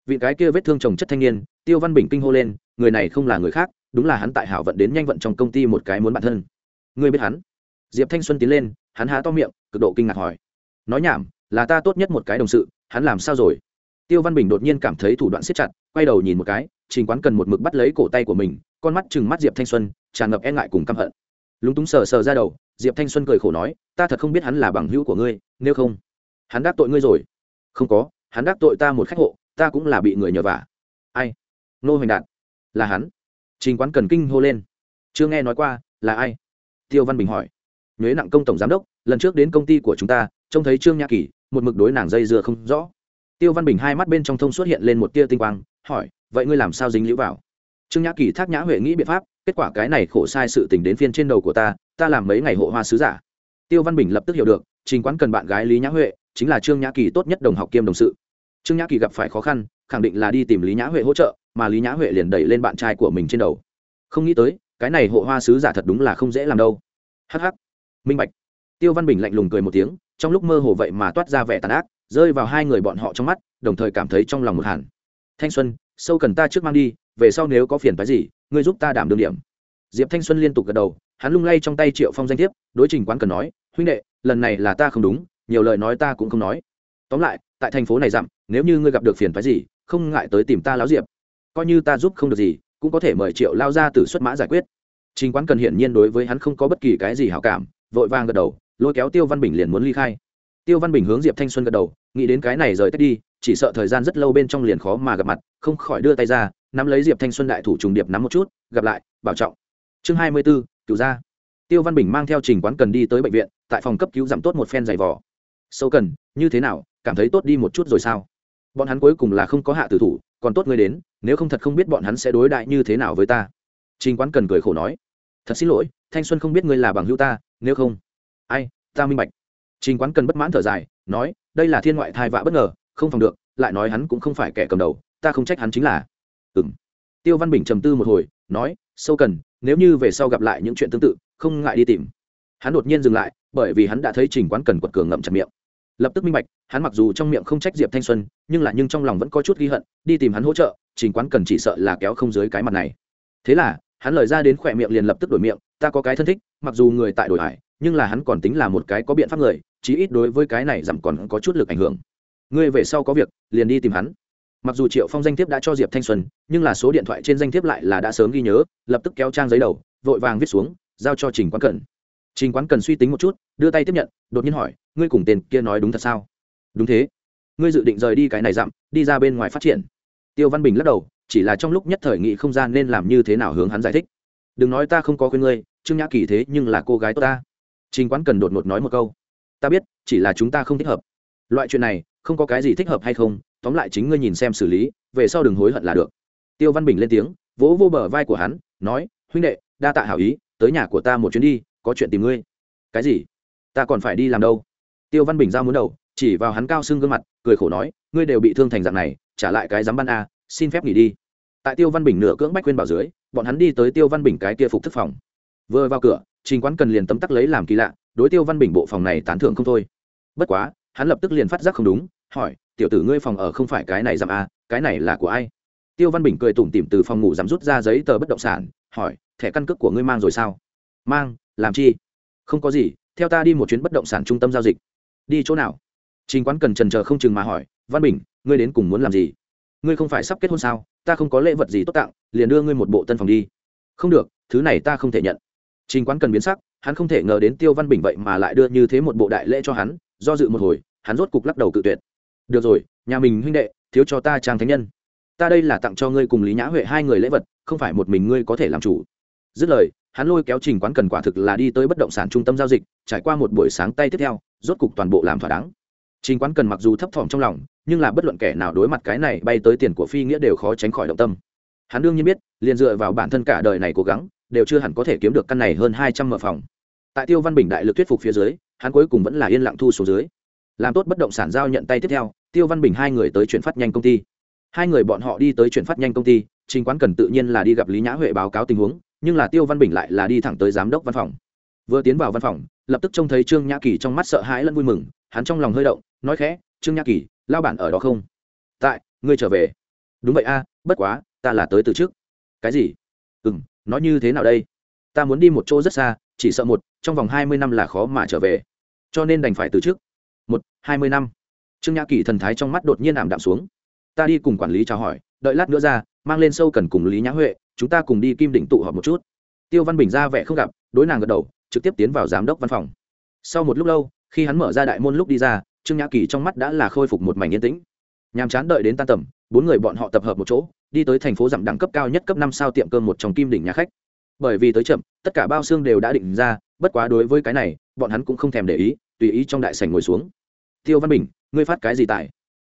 vị cái kia vết thương chồng chất thanh niên, tiêu văn bình kinh hô lên, người này không là người khác đúng là hắn tại hảo vận đến nhanh vận trong công ty một cái muốn bản thân. Ngươi biết hắn? Diệp thanh xuân tiến lên, hắn há to miệng, cực độ kinh ngạc hỏi. Nói nhảm, là ta tốt nhất một cái đồng sự, hắn làm sao rồi? Tiêu văn bình đột nhiên cảm thấy thủ đoạn siết chặt, quay đầu nhìn một cái, trình quán cần một mực bắt lấy cổ tay của mình, con mắt chừng mắt diệp thanh xuân, tràn ngập e ngại cùng căm hận. Lúng túng sờ sờ ra đầu, diệp thanh xuân cười khổ nói, ta thật không biết hắn là bằng hữu của ngươi, nếu không, hắn đắc tội ngươi rồi. Không có, hắn đắc tội ta một khách hộ, ta cũng là bị người nhờ vả. Ai? Nô hoành đạt. Là hắn trình quán cần kinh hô lên. Chưa nghe nói qua, là ai? Tiêu văn bình hỏi. Nhuế nặng công tổng giám đốc, lần trước đến công ty của chúng ta, trông thấy trương nhã kỳ, một mực đối nàng dây dưa không rõ. Tiêu văn bình hai mắt bên trong thông xuất hiện lên một tia tinh quang, hỏi, vậy ngươi làm sao dính lũ vào? Trương nhã kỳ thác nhã huệ nghĩ biện pháp, kết quả cái này khổ sai sự tình đến phiên trên đầu của ta ta làm mấy ngày hộ hoa sứ giả. Tiêu văn bình lập tức hiểu được, trình quán cần bạn gái lý nhã huệ, chính là trương nhã kỳ tốt nhất đồng học kiêm đồng sự. Trương nhã kỳ gặp phải khó khăn, khẳng định là đi tìm lý nhã huệ hỗ trợ mà lý nhã huệ liền đẩy lên bạn trai của mình trên đầu. Không nghĩ tới, cái này hộ hoa sứ giả thật đúng là không dễ làm đâu. Hh minh bạch. Tiêu văn bình lạnh lùng cười một tiếng, trong lúc mơ hồ vậy mà toát ra vẻ tàn ác, rơi vào hai người bọn họ trong mắt, đồng thời cảm thấy trong lòng một hẳn. Thanh xuân, sâu cần ta trước mang đi, về sau nếu có phiền phái gì, ngươi giúp ta đảm đương điểm. Diệp thanh xuân liên tục gật đầu, hắn lung lay trong tay triệu phong danh thiếp, đối trình quán cần nói, huynh đệ, lần này là ta không đúng, nhiều lời nói ta cũng không nói. Tóm lại, tại thành phố này dặm, nếu như ngươi gặp được phiền phái gì, không ngại tới tìm ta láo diệp coi như ta giúp không được gì, cũng có thể mời triệu lao ra từ xuất mã giải quyết. Trình quán cần hiển nhiên đối với hắn không có bất kỳ cái gì hảo cảm, vội vàng gật đầu, lôi kéo tiêu văn bình liền muốn ly khai. Tiêu văn bình hướng diệp thanh xuân gật đầu, nghĩ đến cái này rời tách đi, chỉ sợ thời gian rất lâu bên trong liền khó mà gặp mặt, không khỏi đưa tay ra, nắm lấy diệp thanh xuân đại thủ trùng điệp nắm một chút, gặp lại, bảo trọng. Chương hai mươi b ố cựu gia tiêu văn bình mang theo trình quán cần đi tới bệnh viện, tại phòng cấp cứu giảm tốt một phen giày vỏ sâu cần, như thế nào? Cảm thấy tốt đi một chút rồi sao? Bọn hắn cuối cùng là không có hạ tử thủ, còn tốt ngươi đến nếu không thật không biết bọn hắn sẽ đối đại như thế nào với ta. Trình quán cần cười khổ nói, thật xin lỗi, thanh xuân không biết ngươi là bằng hữu ta, nếu không. Ai, ta minh bạch. Trình quán cần bất mãn thở dài, nói, đây là thiên ngoại thai vạ bất ngờ, không phòng được, lại nói hắn cũng không phải kẻ cầm đầu, ta không trách hắn chính là. Ừng tiêu văn bình trầm tư một hồi, nói, sâu cần, nếu như về sau gặp lại những chuyện tương tự, không ngại đi tìm. Hắn đột nhiên dừng lại, bởi vì hắn đã thấy trình quán cần quật cường ngậm chặt miệng. Lập tức minh bạch, hắn mặc dù trong miệng không trách diệp thanh xuân, nhưng là nhưng trong lòng vẫn có chút ghi hận, đi tìm hắn hỗ trợ trình quán cần chỉ sợ là kéo không dưới cái mặt này. Thế là, hắn lời ra đến khỏe miệng liền lập tức đổi miệng, ta có cái thân thích, mặc dù người tại đổi hải nhưng là hắn còn tính là một cái có biện pháp người, chí ít đối với cái này giảm còn có chút lực ảnh hưởng. Ngươi về sau có việc, liền đi tìm hắn. Mặc dù triệu phong danh thiếp đã cho diệp thanh xuân, nhưng là số điện thoại trên danh thiếp lại là đã sớm ghi nhớ, lập tức kéo trang giấy đầu, vội vàng viết xuống, giao cho trình quán cần. Trình quán cần suy tính một chút, đưa tay tiếp nhận, đột nhiên hỏi, ngươi cùng tên kia nói đúng thật sao? Đúng thế. Ngươi dự định rời đi cái này dặm, đi ra bên ngoài phát triển tiêu văn bình lắc đầu, chỉ là trong lúc nhất thời nghị không gian nên làm như thế nào hướng hắn giải thích. Đừng nói ta không có khuyên ngươi, trương nhã kỳ thế nhưng là cô gái tốt ta. Trình quán cần đột ngột nói một câu. Ta biết, chỉ là chúng ta không thích hợp. Loại chuyện này, không có cái gì thích hợp hay không, tóm lại chính ngươi nhìn xem xử lý, về sau đừng hối hận là được. Tiêu văn bình lên tiếng, vỗ vô bờ vai của hắn, nói, huynh đệ, đa tạ hảo ý, tới nhà của ta một chuyến đi, có chuyện tìm ngươi. Cái gì? Ta còn phải đi làm đâu? Tiêu văn bình ra muốn đầu, chỉ vào hắn cao xương gương mặt, cười khổ nói, ngươi đều bị thương thành dạng này trả lại cái giám ban a, xin phép nghỉ đi. Tại tiêu văn bình nửa cưỡng bách khuyên bảo dưới, bọn hắn đi tới tiêu văn bình cái kia phục thức phòng. Vừa vào cửa, trình quán cần liền tấm tắc lấy làm kỳ lạ, đối tiêu văn bình bộ phòng này tán thưởng không thôi. Bất quá, hắn lập tức liền phát giác không đúng, hỏi, tiểu tử ngươi phòng ở không phải cái này giảm a, cái này là của ai? Tiêu văn bình cười tủm tỉm từ phòng ngủ giảm rút ra giấy tờ bất động sản, hỏi, thẻ căn cước của ngươi mang rồi sao? Mang, làm chi? Không có gì, theo ta đi một chuyến bất động sản trung tâm giao dịch. Đi chỗ nào? Trình quán cần trần chờ không chừng mà hỏi, văn bình ngươi đến cùng muốn làm gì? Ngươi không phải sắp kết hôn sao? Ta không có lễ vật gì tốt tặng, liền đưa ngươi một bộ tân phòng đi. Không được, thứ này ta không thể nhận. Trình quán cần biến sắc, hắn không thể ngờ đến tiêu văn bình vậy mà lại đưa như thế một bộ đại lễ cho hắn, do dự một hồi, hắn rốt cục lắc đầu cự tuyệt. Được rồi, nhà mình huynh đệ, thiếu cho ta trang thánh nhân. Ta đây là tặng cho ngươi cùng lý nhã huệ hai người lễ vật, không phải một mình ngươi có thể làm chủ. Dứt lời, hắn lôi kéo trình quán cần quả thực là đi tới bất động sản trung tâm giao dịch, trải qua một buổi sáng tay tiếp theo, rốt cục toàn bộ làm thỏa đáng trình quán cần mặc dù thấp thỏm trong lòng, nhưng là bất luận kẻ nào đối mặt cái này bay tới tiền của phi nghĩa đều khó tránh khỏi động tâm. Hắn đương nhiên biết, liền dựa vào bản thân cả đời này cố gắng, đều chưa hẳn có thể kiếm được căn này hơn hai trăm mở phòng. Tại tiêu văn bình đại lực thuyết phục phía dưới, hắn cuối cùng vẫn là yên lặng thu số dưới. Làm tốt bất động sản giao nhận tay tiếp theo, tiêu văn bình hai người tới chuyển phát nhanh công ty. Hai người bọn họ đi tới chuyển phát nhanh công ty, trình quán cần tự nhiên là đi gặp lý nhã huệ báo cáo tình huống, nhưng là tiêu văn bình lại là đi thẳng tới giám đốc văn phòng vừa tiến vào văn phòng, lập tức trông thấy trương nhã kỳ trong mắt sợ hãi lẫn vui mừng, hắn trong lòng hơi động, nói khẽ, trương nhã kỳ, lao bản ở đó không? Tại, ngươi trở về. Đúng vậy a, bất quá, ta là tới từ trước. Cái gì? Ừ m nói như thế nào đây? Ta muốn đi một chỗ rất xa, chỉ sợ một, trong vòng hai mươi năm là khó mà trở về. Cho nên đành phải từ trước. Một, hai mươi năm. Trương nhã kỳ thần thái trong mắt đột nhiên ảm đạm xuống. Ta đi cùng quản lý chào hỏi, đợi lát nữa ra, mang lên sâu cần cùng lý nhã huệ, chúng ta cùng đi kim đỉnh tụ họp một chút. Tiêu văn bình ra vẻ không gặp, đối nàng gật đầu trực tiếp tiến vào giám đốc văn phòng. Sau một lúc lâu, khi hắn mở ra đại môn lúc đi ra, trương nhã kỳ trong mắt đã là khôi phục một mảnh yên tĩnh. Nhàm chán đợi đến tan tầm, bốn người bọn họ tập hợp một chỗ, đi tới thành phố giảm đẳng cấp cao nhất cấp năm sao tiệm cơm một trong kim đỉnh nhà khách. Bởi vì tới chậm, tất cả bao xương đều đã định ra, bất quá đối với cái này, bọn hắn cũng không thèm để ý, tùy ý trong đại sảnh ngồi xuống. Tiêu văn bình, ngươi phát cái gì tại?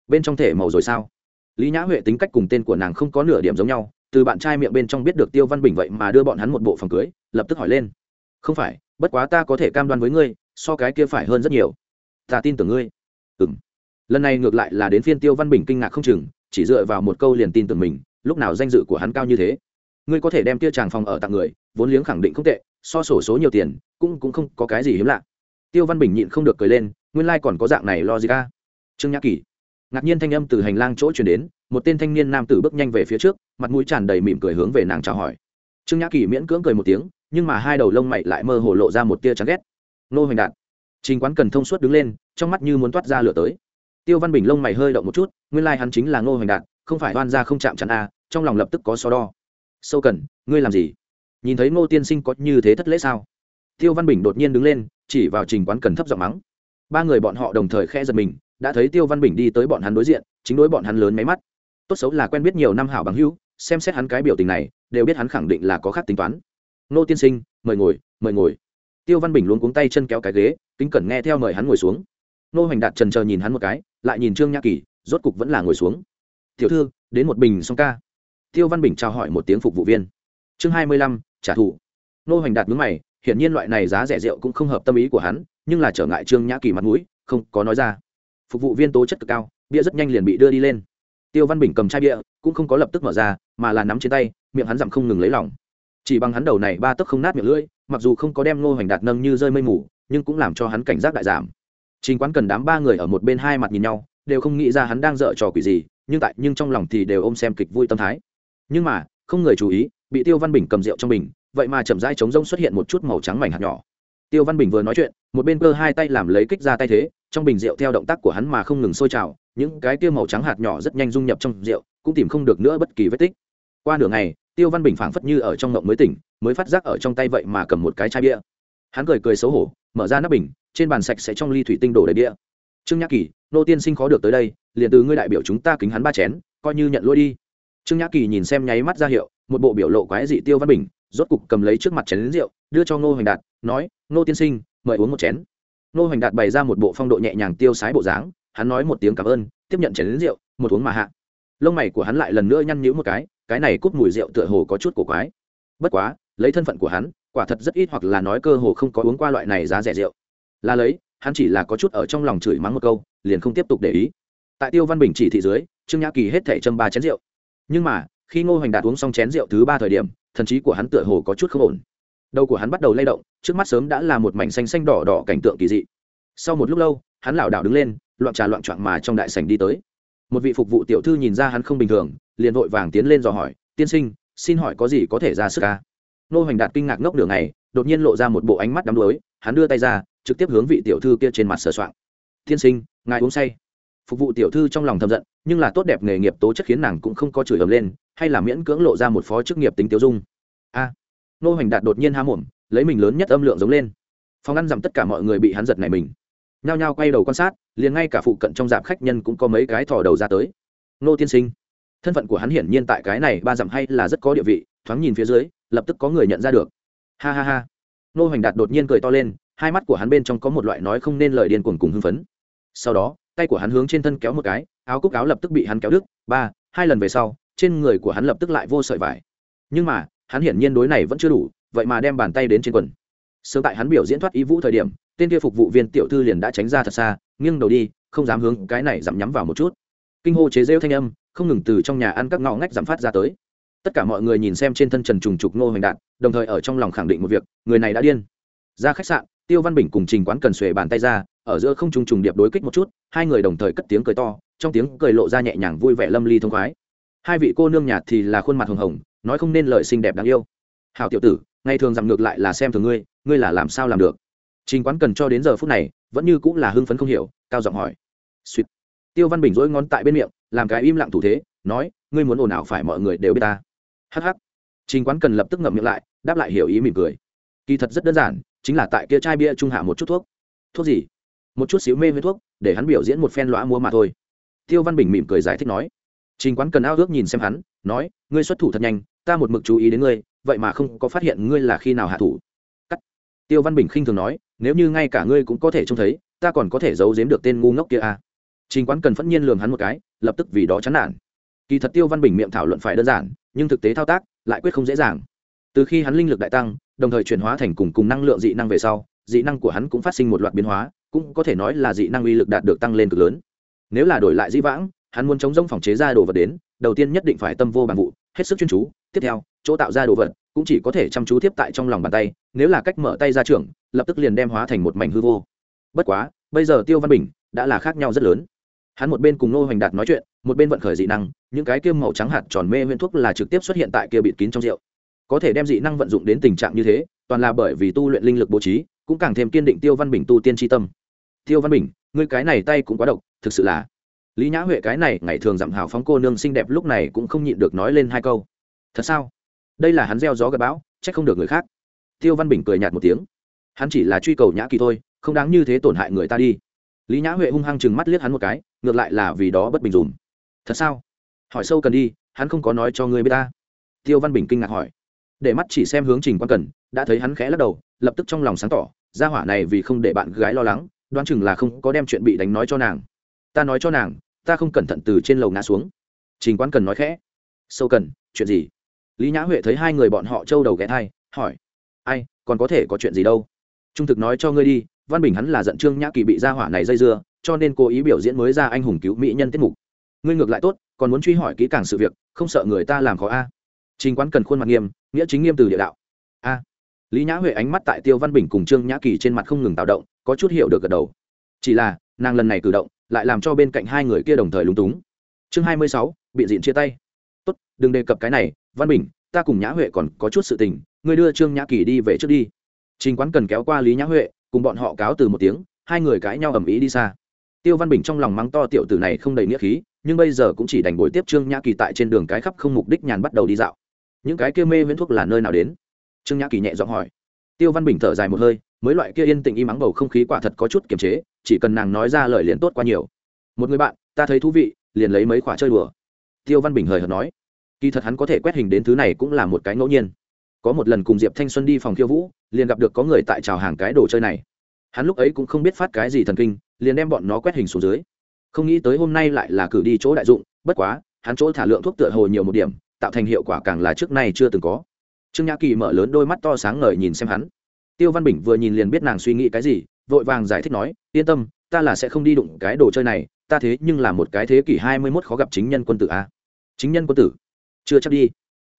Bên trong thể màu rồi sao? Lý nhã huệ tính cách cùng tên của nàng không có nửa điểm giống nhau, từ bạn trai miệng bên trong biết được tiêu văn bình vậy mà đưa bọn hắn một bộ phòng cưới, lập tức hỏi lên. Không phải bất quá ta có thể cam đoan với ngươi, so cái kia phải hơn rất nhiều. Ta tin tưởng ngươi. Ừ m lần này ngược lại là đến phiên tiêu văn bình kinh ngạc không chừng, chỉ dựa vào một câu liền tin tưởng mình, lúc nào danh dự của hắn cao như thế. Ngươi có thể đem kia tràng phòng ở tặng người, vốn liếng khẳng định không tệ, so sổ số nhiều tiền, cũng cũng không có cái gì hiếm lạ. Tiêu văn bình nhịn không được cười lên, nguyên lai、like、còn có dạng này lo gì ca trương nhã kỳ. Ngạc nhiên thanh âm từ hành lang chỗ chuyển đến, một tên thanh niên nam tử bước nhanh về phía trước, mặt mũi tràn đầy mỉm cười hướng về nàng chào hỏi. Trương nhã kỳ miễn cưỡng cười một tiếng nhưng mà hai đầu lông mày lại mơ hồ lộ ra một tia chán ghét. Nô hoành đạt, trình quán cần thông suốt đứng lên, trong mắt như muốn toát ra lửa tới. Tiêu văn bình lông mày hơi động một chút, nguyên lai hắn chính là ngô hoành đạt, không phải oan ra không chạm chắn a, trong lòng lập tức có so đo. Sâu cần, ngươi làm gì? Nhìn thấy ngô tiên sinh có như thế thất lễ sao? Tiêu văn bình đột nhiên đứng lên, chỉ vào trình quán cần thấp giọng mắng. Ba người bọn họ đồng thời khe giật mình, đã thấy tiêu văn bình đi tới bọn hắn đối diện, chính đối bọn hắn lớn máy mắt. Tốt xấu là quen biết nhiều năm hảo bằng hữu, xem xét hắn cái biểu tình này, đều biết hắn khẳng định là có khác tính toán nô tiên sinh, mời ngồi mời ngồi. Tiêu văn bình luôn cuống tay chân kéo cái ghế, kính cẩn nghe theo mời hắn ngồi xuống. Nô hoành đạt trần chờ nhìn hắn một cái, lại nhìn trương nhã kỳ, rốt cục vẫn là ngồi xuống. Tiểu thư, đến một bình song ca. Tiêu văn bình trao hỏi một tiếng phục vụ viên. Chương hai mươi lăm, trả thù. Nô hoành đạt mướn mày, hiển nhiên loại này giá rẻ rượu cũng không hợp tâm ý của hắn, nhưng là trở ngại trương nhã kỳ mặt mũi, không có nói ra. Phục vụ viên tố chất cực cao, bia rất nhanh liền bị đưa đi lên. Tiêu văn bình cầm chai bia, cũng không có lập tức mở ra, mà là nắm trên tay, miệng hắn dặm không ngừng lấy lỏng chỉ bằng hắn đầu này ba tấc không nát miệng lưỡi, mặc dù không có đem ngô hoành đạt nâng như rơi mây mù, nhưng cũng làm cho hắn cảnh giác đại giảm. Trình quán cần đám ba người ở một bên hai mặt nhìn nhau, đều không nghĩ ra hắn đang dở trò quỷ gì, nhưng tại, nhưng trong lòng thì đều ôm xem kịch vui tâm thái. Nhưng mà, không người chú ý, bị tiêu văn bình cầm rượu trong bình, vậy mà chậm rãi chống rông xuất hiện một chút màu trắng mảnh hạt nhỏ. Tiêu văn bình vừa nói chuyện, một bên cơ hai tay làm lấy kích ra tay thế, trong bình rượu theo động tác của hắn mà không ngừng sôi trào, những cái tiêu màu trắng hạt nhỏ rất nhanh dung nhập trong rượu, cũng tìm không được nữa bất kỳ vết tích. Qua nửa ngày tiêu văn bình phảng phất như ở trong ngộng mới tỉnh, mới phát giác ở trong tay vậy mà cầm một cái chai bia. Hắn cười cười xấu hổ, mở ra nắp bình, trên bàn sạch sẽ trong ly thủy tinh đổ đầy bia. Trương nhã kỳ, nô tiên sinh khó được tới đây, liền từ ngươi đại biểu chúng ta kính hắn ba chén, coi như nhận lỗi đi. Trương nhã kỳ nhìn xem nháy mắt ra hiệu, một bộ biểu lộ quái dị tiêu văn bình, rốt cục cầm lấy trước mặt chén rượu, đưa cho ngô hoành đạt, nói, ngô tiên sinh, mời uống một chén. Ngô hoành đạt bày ra một bộ phong độ nhẹ nhàng tiêu sái bộ dáng, hắn nói một tiếng cảm ơn, tiếp nhận chén rượu, một uống mà hạ. Lông mày của hắn lại lần nữa nhăn nhữ một cái cái này cúp mùi rượu tựa hồ có chút cổ quái. Bất quá, lấy thân phận của hắn, quả thật rất ít hoặc là nói cơ hồ không có uống qua loại này giá rẻ rượu. Là lấy, hắn chỉ là có chút ở trong lòng chửi mắng một câu, liền không tiếp tục để ý. Tại tiêu văn bình chỉ thị dưới, trương nhã kỳ hết thể châm ba chén rượu. Nhưng mà, khi ngô hoành đạt uống xong chén rượu thứ ba thời điểm, thần trí của hắn tựa hồ có chút không ổn. Đầu của hắn bắt đầu lay động, trước mắt sớm đã là một mảnh xanh xanh đỏ đỏ cảnh tượng kỳ dị. Sau một lúc lâu, hắn lảo đảo đứng lên, loạn trà loạn choạng mà trong đại sảnh đi tới một vị phục vụ tiểu thư nhìn ra hắn không bình thường, liền vội vàng tiến lên dò hỏi, tiên sinh, xin hỏi có gì có thể ra sức ca nô hoành đạt kinh ngạc ngốc nửa ngày, đột nhiên lộ ra một bộ ánh mắt đắm đuối, hắn đưa tay ra, trực tiếp hướng vị tiểu thư kia trên mặt sờ soạng. Tiên sinh, ngài uống say. Phục vụ tiểu thư trong lòng thầm giận, nhưng là tốt đẹp nghề nghiệp tố chất khiến nàng cũng không có chửi ầm lên, hay là miễn cưỡng lộ ra một phó chức nghiệp tính tiêu dung. A. Nô hoành đạt đột nhiên há mồm, lấy mình lớn nhất âm lượng giống lên. Phòng ăn giảm tất cả mọi người bị hắn giật này mình. Nhao nhao quay đầu quan sát liền ngay cả phụ cận trong dạp khách nhân cũng có mấy cái thò đầu ra tới. Nô tiên sinh, thân phận của hắn hiển nhiên tại cái này ba dặm hay là rất có địa vị, thoáng nhìn phía dưới, lập tức có người nhận ra được. Ha ha ha. Nô hoành đạt đột nhiên cười to lên, hai mắt của hắn bên trong có một loại nói không nên lời điên cuồng cùng hưng phấn. Sau đó, tay của hắn hướng trên thân kéo một cái, áo cúc áo lập tức bị hắn kéo đứt. Ba, hai lần về sau, trên người của hắn lập tức lại vô sợi vải. Nhưng mà, hắn hiển nhiên đối này vẫn chưa đủ, vậy mà đem bàn tay đến trên quần sớm tại hắn biểu diễn thoát ý vũ thời điểm, tên kia phục vụ viên tiểu thư liền đã tránh ra thật xa, nghiêng đầu đi, không dám hướng cái này dặm nhắm vào một chút. Kinh hô chế rêu thanh âm, không ngừng từ trong nhà ăn các ngõ ngách giảm phát ra tới. Tất cả mọi người nhìn xem trên thân trần trùng trục ngô hoành đạt đồng thời ở trong lòng khẳng định một việc, người này đã điên. Ra khách sạn, tiêu văn bình cùng trình quán cần xuề bàn tay ra, ở giữa không trùng trùng điệp đối kích một chút, hai người đồng thời cất tiếng cười to, trong tiếng cười lộ ra nhẹ nhàng vui vẻ lâm ly thông khoái. Hai vị cô nương nhạt thì là khuôn mặt hồng hồng, nói không nên lời xinh đẹp đáng yêu. Hào tiểu tử, ngày thường dặm ngược lại là xem thường ngươi ngươi là làm sao làm được? Trình quán cần cho đến giờ phút này, vẫn như cũng là hưng phấn không hiểu, cao giọng hỏi. Suýt tiêu văn bình dỗi ngón tại bên miệng, làm cái im lặng thủ thế, nói, ngươi muốn ồn ào phải mọi người đều biết ta. Hh trình quán cần lập tức ngậm miệng lại, đáp lại hiểu ý mỉm cười. Kỳ thật rất đơn giản, chính là tại kia chai bia trung hạ một chút thuốc. Thuốc gì? Một chút xíu mê với thuốc, để hắn biểu diễn một phen lõa mua mà thôi. Tiêu văn bình mỉm cười giải thích nói. Trình quán cần ao ước nhìn xem hắn, nói, ngươi xuất thủ thật nhanh, ta một mực chú ý đến ngươi, vậy mà không có phát hiện ngươi là khi nào hạ thủ tiêu văn bình khinh thường nói, nếu như ngay cả ngươi cũng có thể trông thấy, ta còn có thể giấu giếm được tên ngu ngốc kia à. trình quán cần phẫn nhiên lường hắn một cái, lập tức vì đó chán nản. Kỳ thật tiêu văn bình miệng thảo luận phải đơn giản, nhưng thực tế thao tác lại quyết không dễ dàng. Từ khi hắn linh lực đại tăng, đồng thời chuyển hóa thành cùng cùng năng lượng dị năng về sau, dị năng của hắn cũng phát sinh một loạt biến hóa, cũng có thể nói là dị năng uy lực đạt được tăng lên cực lớn. Nếu là đổi lại dĩ vãng, hắn muốn chống rông phòng chế ra đồ vật đến, đầu tiên nhất định phải tâm vô bằng vụ hết sức chuyên chú, tiếp theo, chỗ tạo ra đồ vật cũng chỉ có thể chăm chú tiếp tại trong lòng bàn tay, nếu là cách mở tay ra trường, lập tức liền đem hóa thành một mảnh hư vô. Bất quá, bây giờ tiêu văn bình đã là khác nhau rất lớn. Hắn một bên cùng nô hoành đạt nói chuyện, một bên vận khởi dị năng, những cái kiêm màu trắng hạt tròn mê huyễn thuốc là trực tiếp xuất hiện tại kia bịt kín trong rượu. Có thể đem dị năng vận dụng đến tình trạng như thế, toàn là bởi vì tu luyện linh lực bố trí, cũng càng thêm kiên định tiêu văn bình tu tiên tri tâm. Tiêu văn bình, ngươi cái này tay cũng quá độc, thực sự là lý nhã huệ cái này ngày thường dặm hào phóng cô nương xinh đẹp lúc này cũng không nhịn được nói lên hai câu. Thật sao? Đây là hắn gieo gió gặp bão, trách không được người khác. Tiêu văn bình cười nhạt một tiếng. Hắn chỉ là truy cầu nhã kỳ thôi, không đáng như thế tổn hại người ta đi. Lý nhã huệ hung hăng chừng mắt liếc hắn một cái, ngược lại là vì đó bất bình dùm. Thật sao? Hỏi sâu cần đi, hắn không có nói cho ngươi biết ta. Tiêu văn bình kinh ngạc hỏi. Để mắt chỉ xem hướng trình quan cần, đã thấy hắn khẽ lắc đầu, lập tức trong lòng sáng tỏ ra hỏa này vì không để bạn gái lo lắng, đoán chừng là không có đem chuyện bị đánh nói cho nàng ta nói cho nàng, ta không cẩn thận từ trên lầu ngã xuống. Trình quan cần nói khẽ. Sâu cần, chuyện gì? Lý nhã huệ thấy hai người bọn họ trâu đầu ghé thai, hỏi. Ai, còn có thể có chuyện gì đâu? Trung thực nói cho ngươi đi, văn bình hắn là giận trương nhã kỳ bị ra hỏa này dây dưa, cho nên cố ý biểu diễn mới ra anh hùng cứu mỹ nhân tiết mục. Ngươi ngược lại tốt, còn muốn truy hỏi kỹ càng sự việc, không sợ người ta làm khó a? Trình quán cần khuôn mặt nghiêm, nghĩa chính nghiêm từ địa đạo. A. Lý nhã huệ ánh mắt tại tiêu văn bình cùng trương nhã kỳ trên mặt không ngừng tạo động, có chút hiểu được gật đầu. Chỉ là, nàng lần này cử động lại làm cho bên cạnh hai người kia đồng thời lúng túng. Chương hai mươi sáu, bị dịn chia tay. Tốt, đừng đề cập cái này, văn bình, ta cùng nhã huệ còn có chút sự tình, ngươi đưa trương nhã kỳ đi về trước đi. Trình quán cần kéo qua lý nhã huệ, cùng bọn họ cáo từ một tiếng, hai người cãi nhau ầm ĩ đi xa. Tiêu văn bình trong lòng mắng to tiểu tử này không đầy nghĩa khí, nhưng bây giờ cũng chỉ đành bồi tiếp trương nhã kỳ tại trên đường cái khắp không mục đích nhàn bắt đầu đi dạo. Những cái kia mê viễn thuốc là nơi nào đến? Trương nhã kỳ nhẹ giọng hỏi. Tiêu văn bình thở dài một hơi, mới loại kia yên tĩnh im mắng bầu không khí quả thật có chút kiềm chế chỉ cần nàng nói ra lời liền tốt qua nhiều. Một người bạn, ta thấy thú vị, liền lấy mấy khoả chơi đùa. Tiêu văn bình hời hợt nói, kỳ thật hắn có thể quét hình đến thứ này cũng là một cái ngẫu nhiên. Có một lần cùng diệp thanh xuân đi phòng khiêu vũ, liền gặp được có người tại trào hàng cái đồ chơi này. Hắn lúc ấy cũng không biết phát cái gì thần kinh, liền đem bọn nó quét hình xuống dưới. Không nghĩ tới hôm nay lại là cử đi chỗ đại dụng, bất quá, hắn chỗ thả lượng thuốc tựa hồ nhiều một điểm, tạo thành hiệu quả càng là trước nay chưa từng có. Trương nhã kỳ mở lớn đôi mắt to sáng ngời nhìn xem hắn. Tiêu văn bình vừa nhìn liền biết nàng suy nghĩ cái gì vội vàng giải thích nói, yên tâm, ta là sẽ không đi đụng cái đồ chơi này, ta thế nhưng là một cái thế kỷ hai mươi mốt khó gặp chính nhân quân tử a. Chính nhân quân tử? Chưa chắc đi.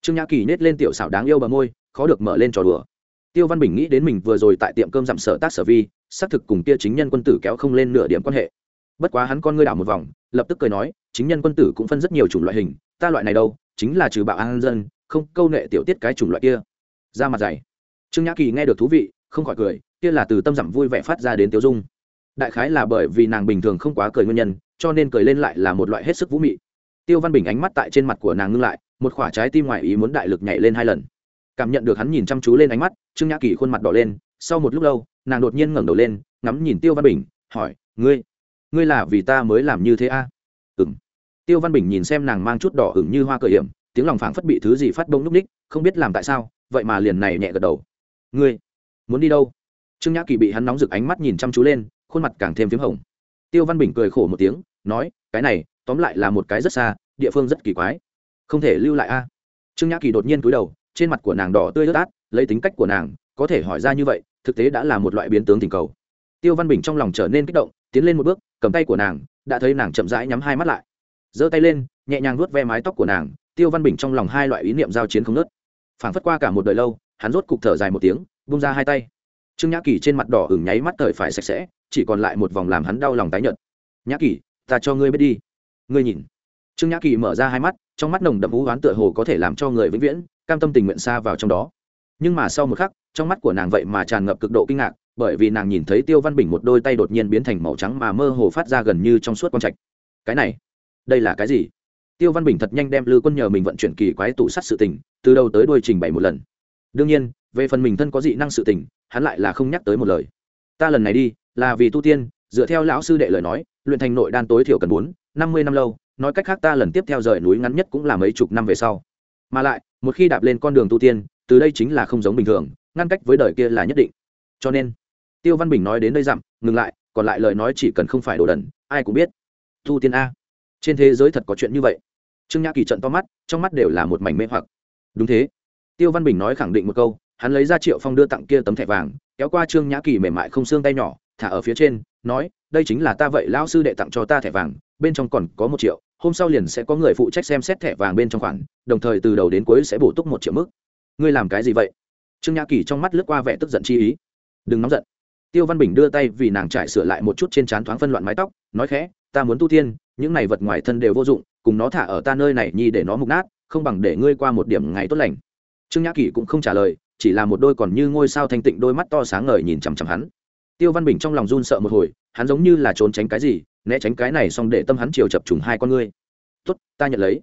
Trương nhã kỳ nết lên tiểu xảo đáng yêu bờ môi, khó được mở lên trò đùa. Tiêu văn bình nghĩ đến mình vừa rồi tại tiệm cơm dặm sở tác sở vi, xác thực cùng kia chính nhân quân tử kéo không lên nửa điểm quan hệ. Bất quá hắn con ngươi đảo một vòng, lập tức cười nói, chính nhân quân tử cũng phân rất nhiều chủng loại hình, ta loại này đâu, chính là trừ bạo an dân, không câu nệ tiểu tiết cái chủng loại kia. Ra mặt dày. Trương nhã kỳ nghe được thú vị không khỏi cười, kia là từ tâm giảm vui vẻ phát ra đến tiêu dung. Đại khái là bởi vì nàng bình thường không quá cười nguyên nhân, cho nên cười lên lại là một loại hết sức vũ mị. Tiêu văn bình ánh mắt tại trên mặt của nàng ngưng lại, một khoả trái tim ngoài ý muốn đại lực nhảy lên hai lần. Cảm nhận được hắn nhìn chăm chú lên ánh mắt, trương nhã kỳ khuôn mặt đỏ lên, sau một lúc lâu, nàng đột nhiên ngẩng đầu lên, ngắm nhìn tiêu văn bình, hỏi, ngươi ngươi là vì ta mới làm như thế a? À? ừng tiêu văn bình nhìn xem nàng mang chút đỏ ửng như hoa cờ hiểm, tiếng lòng phảng phất bị thứ gì phát bông núp ních, không biết làm tại sao, vậy mà liền này nhẹ gật đầu. Ngươi muốn đi đâu? Trương nhã kỳ bị hắn nóng rực ánh mắt nhìn chăm chú lên, khuôn mặt càng thêm p h í m hồng. Tiêu văn bình cười khổ một tiếng, nói, cái này, tóm lại là một cái rất xa, địa phương rất kỳ quái. Không thể lưu lại a. Trương nhã kỳ đột nhiên cúi đầu, trên mặt của nàng đỏ tươi ướt át, lấy tính cách của nàng, có thể hỏi ra như vậy, thực tế đã là một loại biến tướng tình cầu. Tiêu văn bình trong lòng trở nên kích động, tiến lên một bước, cầm tay của nàng, đã thấy nàng chậm rãi nhắm hai mắt lại. Giơ tay lên, nhẹ nhàng nuốt ve mái tóc của nàng, tiêu văn bình trong lòng hai loại ý niệm giao chiến không nớt phảng phất qua cả một đời lâu, hắn rốt cục thở dài một tiếng bung ra hai tay. Trương nhã kỳ trên mặt đỏ ửng nháy mắt thời phải sạch sẽ, chỉ còn lại một vòng làm hắn đau lòng tái nhợt. Nhã kỳ, ta cho ngươi biết đi. Ngươi nhìn. Trương nhã kỳ mở ra hai mắt, trong mắt nồng đậm vũ hoán tựa hồ có thể làm cho người vĩnh viễn cam tâm tình nguyện xa vào trong đó. Nhưng mà sau một khắc, trong mắt của nàng vậy mà tràn ngập cực độ kinh ngạc, bởi vì nàng nhìn thấy tiêu văn bình một đôi tay đột nhiên biến thành màu trắng mà mơ hồ phát ra gần như trong suốt con trạch. Cái này, đây là cái gì? Tiêu văn bình thật nhanh đem lư quân nhờ mình vận chuyển kỳ quái tủ sắt sự tình, từ đầu tới đuôi trình bày một lần. Đương nhiên về phần mình thân có dị năng sự tình, hắn lại là không nhắc tới một lời. Ta lần này đi, là vì tu tiên, dựa theo lão sư đệ lời nói, luyện thành nội đan tối thiểu cần bốn, năm mươi năm lâu, nói cách khác ta lần tiếp theo rời núi ngắn nhất cũng là mấy chục năm về sau. Mà lại, một khi đạp lên con đường tu tiên, từ đây chính là không giống bình thường, ngăn cách với đời kia là nhất định. Cho nên, tiêu văn bình nói đến đây dặm, ngừng lại, còn lại lời nói chỉ cần không phải đồ đần, ai cũng biết. Tu tiên a. Trên thế giới thật có chuyện như vậy. Trương nhã kỳ trận to mắt, trong mắt đều là một mảnh mê hoặc. Đúng thế. Tiêu văn bình nói khẳng định một câu hắn lấy ra triệu phong đưa tặng kia tấm thẻ vàng, kéo qua trương nhã kỳ mềm mại không xương tay nhỏ, thả ở phía trên, nói, đây chính là ta vậy lao sư đệ tặng cho ta thẻ vàng, bên trong còn có một triệu, hôm sau liền sẽ có người phụ trách xem xét thẻ vàng bên trong khoản, đồng thời từ đầu đến cuối sẽ bổ túc một triệu mức. Ngươi làm cái gì vậy? Trương nhã kỳ trong mắt lướt qua vẻ tức giận chi ý. Đừng nóng giận. Tiêu văn bình đưa tay vì nàng trải sửa lại một chút trên trán thoáng phân loạn mái tóc, nói khẽ, ta muốn tu tiên, những này vật ngoài thân đều vô dụng, cùng nó thả ở ta nơi này nhi để nó mục nát, không bằng để ngươi qua một điểm ngày tốt lành. Trương nhã kỳ cũng không trả lời chỉ là một đôi còn như ngôi sao thanh tịnh đôi mắt to sáng ngời nhìn chằm chằm hắn. Tiêu văn bình trong lòng run sợ một hồi, hắn giống như là trốn tránh cái gì, né tránh cái này xong để tâm hắn chiều chập trùng hai con ngươi. Tốt, ta nhận lấy.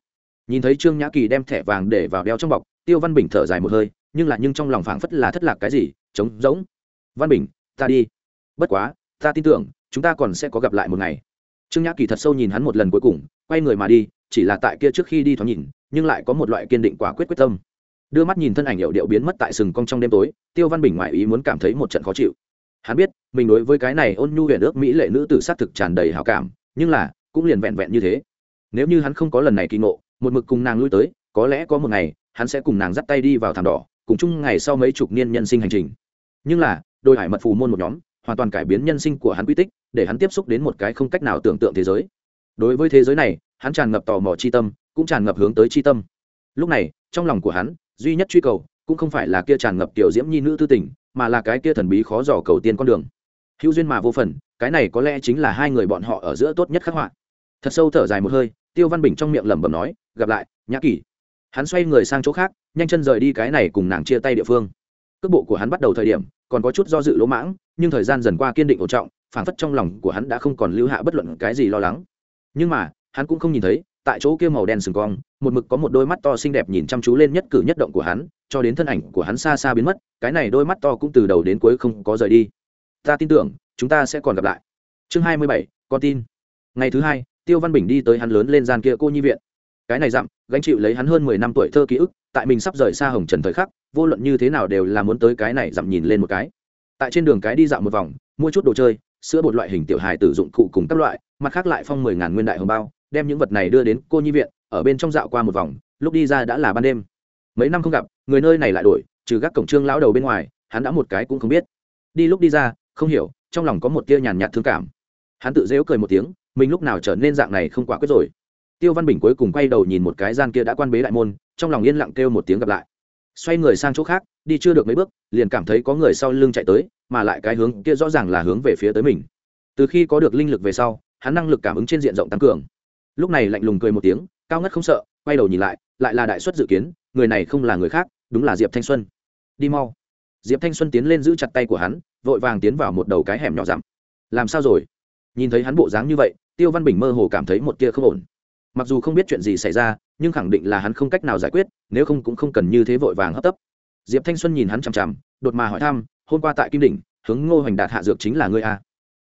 Nhìn thấy trương nhã kỳ đem thẻ vàng để vào đeo trong bọc, tiêu văn bình thở dài một hơi, nhưng là nhưng trong lòng phảng phất là thất lạc cái gì, trống rỗng. Văn bình, ta đi. Bất quá, ta tin tưởng, chúng ta còn sẽ có gặp lại một ngày. Trương nhã kỳ thật sâu nhìn hắn một lần cuối cùng, quay người mà đi, chỉ là tại kia trước khi đi thoáng nhìn, nhưng lại có một loại kiên định quả quyết quyết tâm đưa mắt nhìn thân ảnh hiệu điệu biến mất tại sừng cong trong đêm tối, tiêu văn bình ngoại ý muốn cảm thấy một trận khó chịu. Hắn biết, mình đối với cái này ôn nhu huyền ước mỹ lệ nữ tử s á thực tràn đầy hào cảm, nhưng là, cũng liền vẹn vẹn như thế. Nếu như hắn không có lần này kỳ ngộ, một mực cùng nàng lui tới, có lẽ có một ngày, hắn sẽ cùng nàng dắt tay đi vào thảm đỏ, cùng chung ngày sau mấy chục niên nhân sinh hành trình. Nhưng là, đôi hải mật phù môn một nhóm, hoàn toàn cải biến nhân sinh của hắn quy tích, để hắn tiếp xúc đến một cái không cách nào tưởng tượng thế giới. Đối với thế giới này, hắn tràn ngập tò mò chi tâm, cũng tràn ngập hướng tới chi tâm. Lúc này, trong lòng của hắn duy nhất truy cầu cũng không phải là kia tràn ngập tiểu diễm nhi nữ tư tình, mà là cái kia thần bí khó dò cầu tiên con đường. Hữu duyên mà vô phần, cái này có lẽ chính là hai người bọn họ ở giữa tốt nhất khắc họa. Thật sâu thở dài một hơi, tiêu văn bình trong miệng lẩm bẩm nói, gặp lại, nhã kỳ hắn xoay người sang chỗ khác, nhanh chân rời đi cái này cùng nàng chia tay địa phương. Cước bộ của hắn bắt đầu thời điểm, còn có chút do dự lỗ mãng, nhưng thời gian dần qua kiên định ổn trọng phản phất trong lòng của hắn đã không còn lưu hạ bất luận cái gì lo lắng. Nhưng mà, hắn cũng không nhìn thấy tại chỗ kia màu đen sừng cong, một mực có một đôi mắt to xinh đẹp nhìn chăm chú lên nhất cử nhất động của hắn, cho đến thân ảnh của hắn xa xa biến mất, cái này đôi mắt to cũng từ đầu đến cuối không có rời đi. Ta tin tưởng, chúng ta sẽ còn gặp lại. Chương hai mươi bảy, con tin. Ngày thứ hai, tiêu văn bình đi tới hắn lớn lên gian kia cô nhi viện. Cái này dặm, gánh chịu lấy hắn hơn mười năm tuổi thơ ký ức, tại mình sắp rời xa hồng trần thời khắc, vô luận như thế nào đều là muốn tới cái này dặm nhìn lên một cái. Tại trên đường cái đi dạo một vòng, mua chút đồ chơi, sữa bột loại hình tiểu hài tử dụng cụ cùng các loại, mặt khác lại phong mười ngàn nguyên đại hồng bao đem những vật này đưa đến cô nhi viện, ở bên trong dạo qua một vòng, lúc đi ra đã là ban đêm. Mấy năm không gặp, người nơi này lại đổi, trừ gác cổng trương lão đầu bên ngoài, hắn đã một cái cũng không biết. Đi lúc đi ra, không hiểu, trong lòng có một tia nhàn nhạt thương cảm. Hắn tự dễu cười một tiếng, mình lúc nào trở nên dạng này không quả quyết rồi. Tiêu văn bình cuối cùng quay đầu nhìn một cái gian kia đã quan bế đại môn, trong lòng yên lặng kêu một tiếng gặp lại. Xoay người sang chỗ khác, đi chưa được mấy bước, liền cảm thấy có người sau lưng chạy tới, mà lại cái hướng kia rõ ràng là hướng về phía tới mình. Từ khi có được linh lực về sau, hắn năng lực cảm ứng trên diện rộng tăng cường lúc này lạnh lùng cười một tiếng, cao ngất không sợ, quay đầu nhìn lại lại là đại xuất dự kiến, người này không là người khác, đúng là diệp thanh xuân. Đi mau. Diệp thanh xuân tiến lên giữ chặt tay của hắn, vội vàng tiến vào một đầu cái hẻm nhỏ dặm. Làm sao rồi? Nhìn thấy hắn bộ dáng như vậy, tiêu văn bình mơ hồ cảm thấy một tia không ổn. Mặc dù không biết chuyện gì xảy ra, nhưng khẳng định là hắn không cách nào giải quyết, nếu không cũng không cần như thế vội vàng hấp tấp. Diệp thanh xuân nhìn hắn chằm chằm, đột mà hỏi thăm, hôm qua tại kim đỉnh, hướng ngô hoành đạt hạ dược chính là ngươi a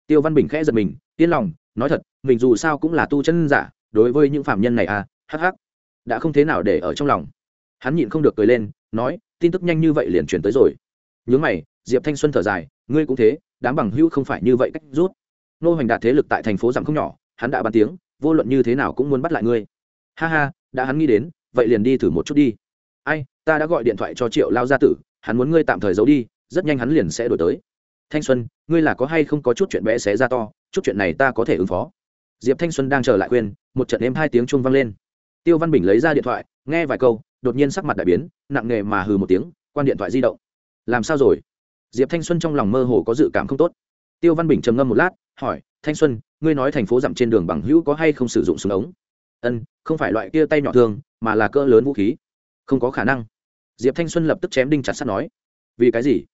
tiêu văn bình khẽ giật mình, yên lòng, nói thật, mình dù sao cũng là tu chân giả đối với những phạm nhân này à, a hh đã không thế nào để ở trong lòng. Hắn nhịn không được cười lên, nói, tin tức nhanh như vậy liền chuyển tới rồi. Nhớ mày, diệp thanh xuân thở dài, ngươi cũng thế, đám bằng hữu không phải như vậy cách rút. Nô hoành đạt thế lực tại thành phố giảm không nhỏ, hắn đã bàn tiếng, vô luận như thế nào cũng muốn bắt lại ngươi. Ha ha, đã hắn nghĩ đến, vậy liền đi thử một chút đi. Ai, ta đã gọi điện thoại cho triệu lao gia tử, hắn muốn ngươi tạm thời giấu đi, rất nhanh hắn liền sẽ đổi tới. Thanh xuân, ngươi là có hay không có chút chuyện bé xé ra to, chút chuyện này ta có thể ứng phó diệp thanh xuân đang chờ lại khuyên, một trận êm hai tiếng chuông vang lên. Tiêu văn bình lấy ra điện thoại, nghe vài câu, đột nhiên sắc mặt đại biến, nặng nề mà hừ một tiếng, quan điện thoại di động. Làm sao rồi? Diệp thanh xuân trong lòng mơ hồ có dự cảm không tốt. Tiêu văn bình trầm ngâm một lát, hỏi, thanh xuân, ngươi nói thành phố dặm trên đường bằng hữu có hay không sử dụng súng ống? Ân, không phải loại kia tay nhỏ thường, mà là cỡ lớn vũ khí. Không có khả năng. Diệp thanh xuân lập tức chém đinh chặt sắt nói, vì cái gì?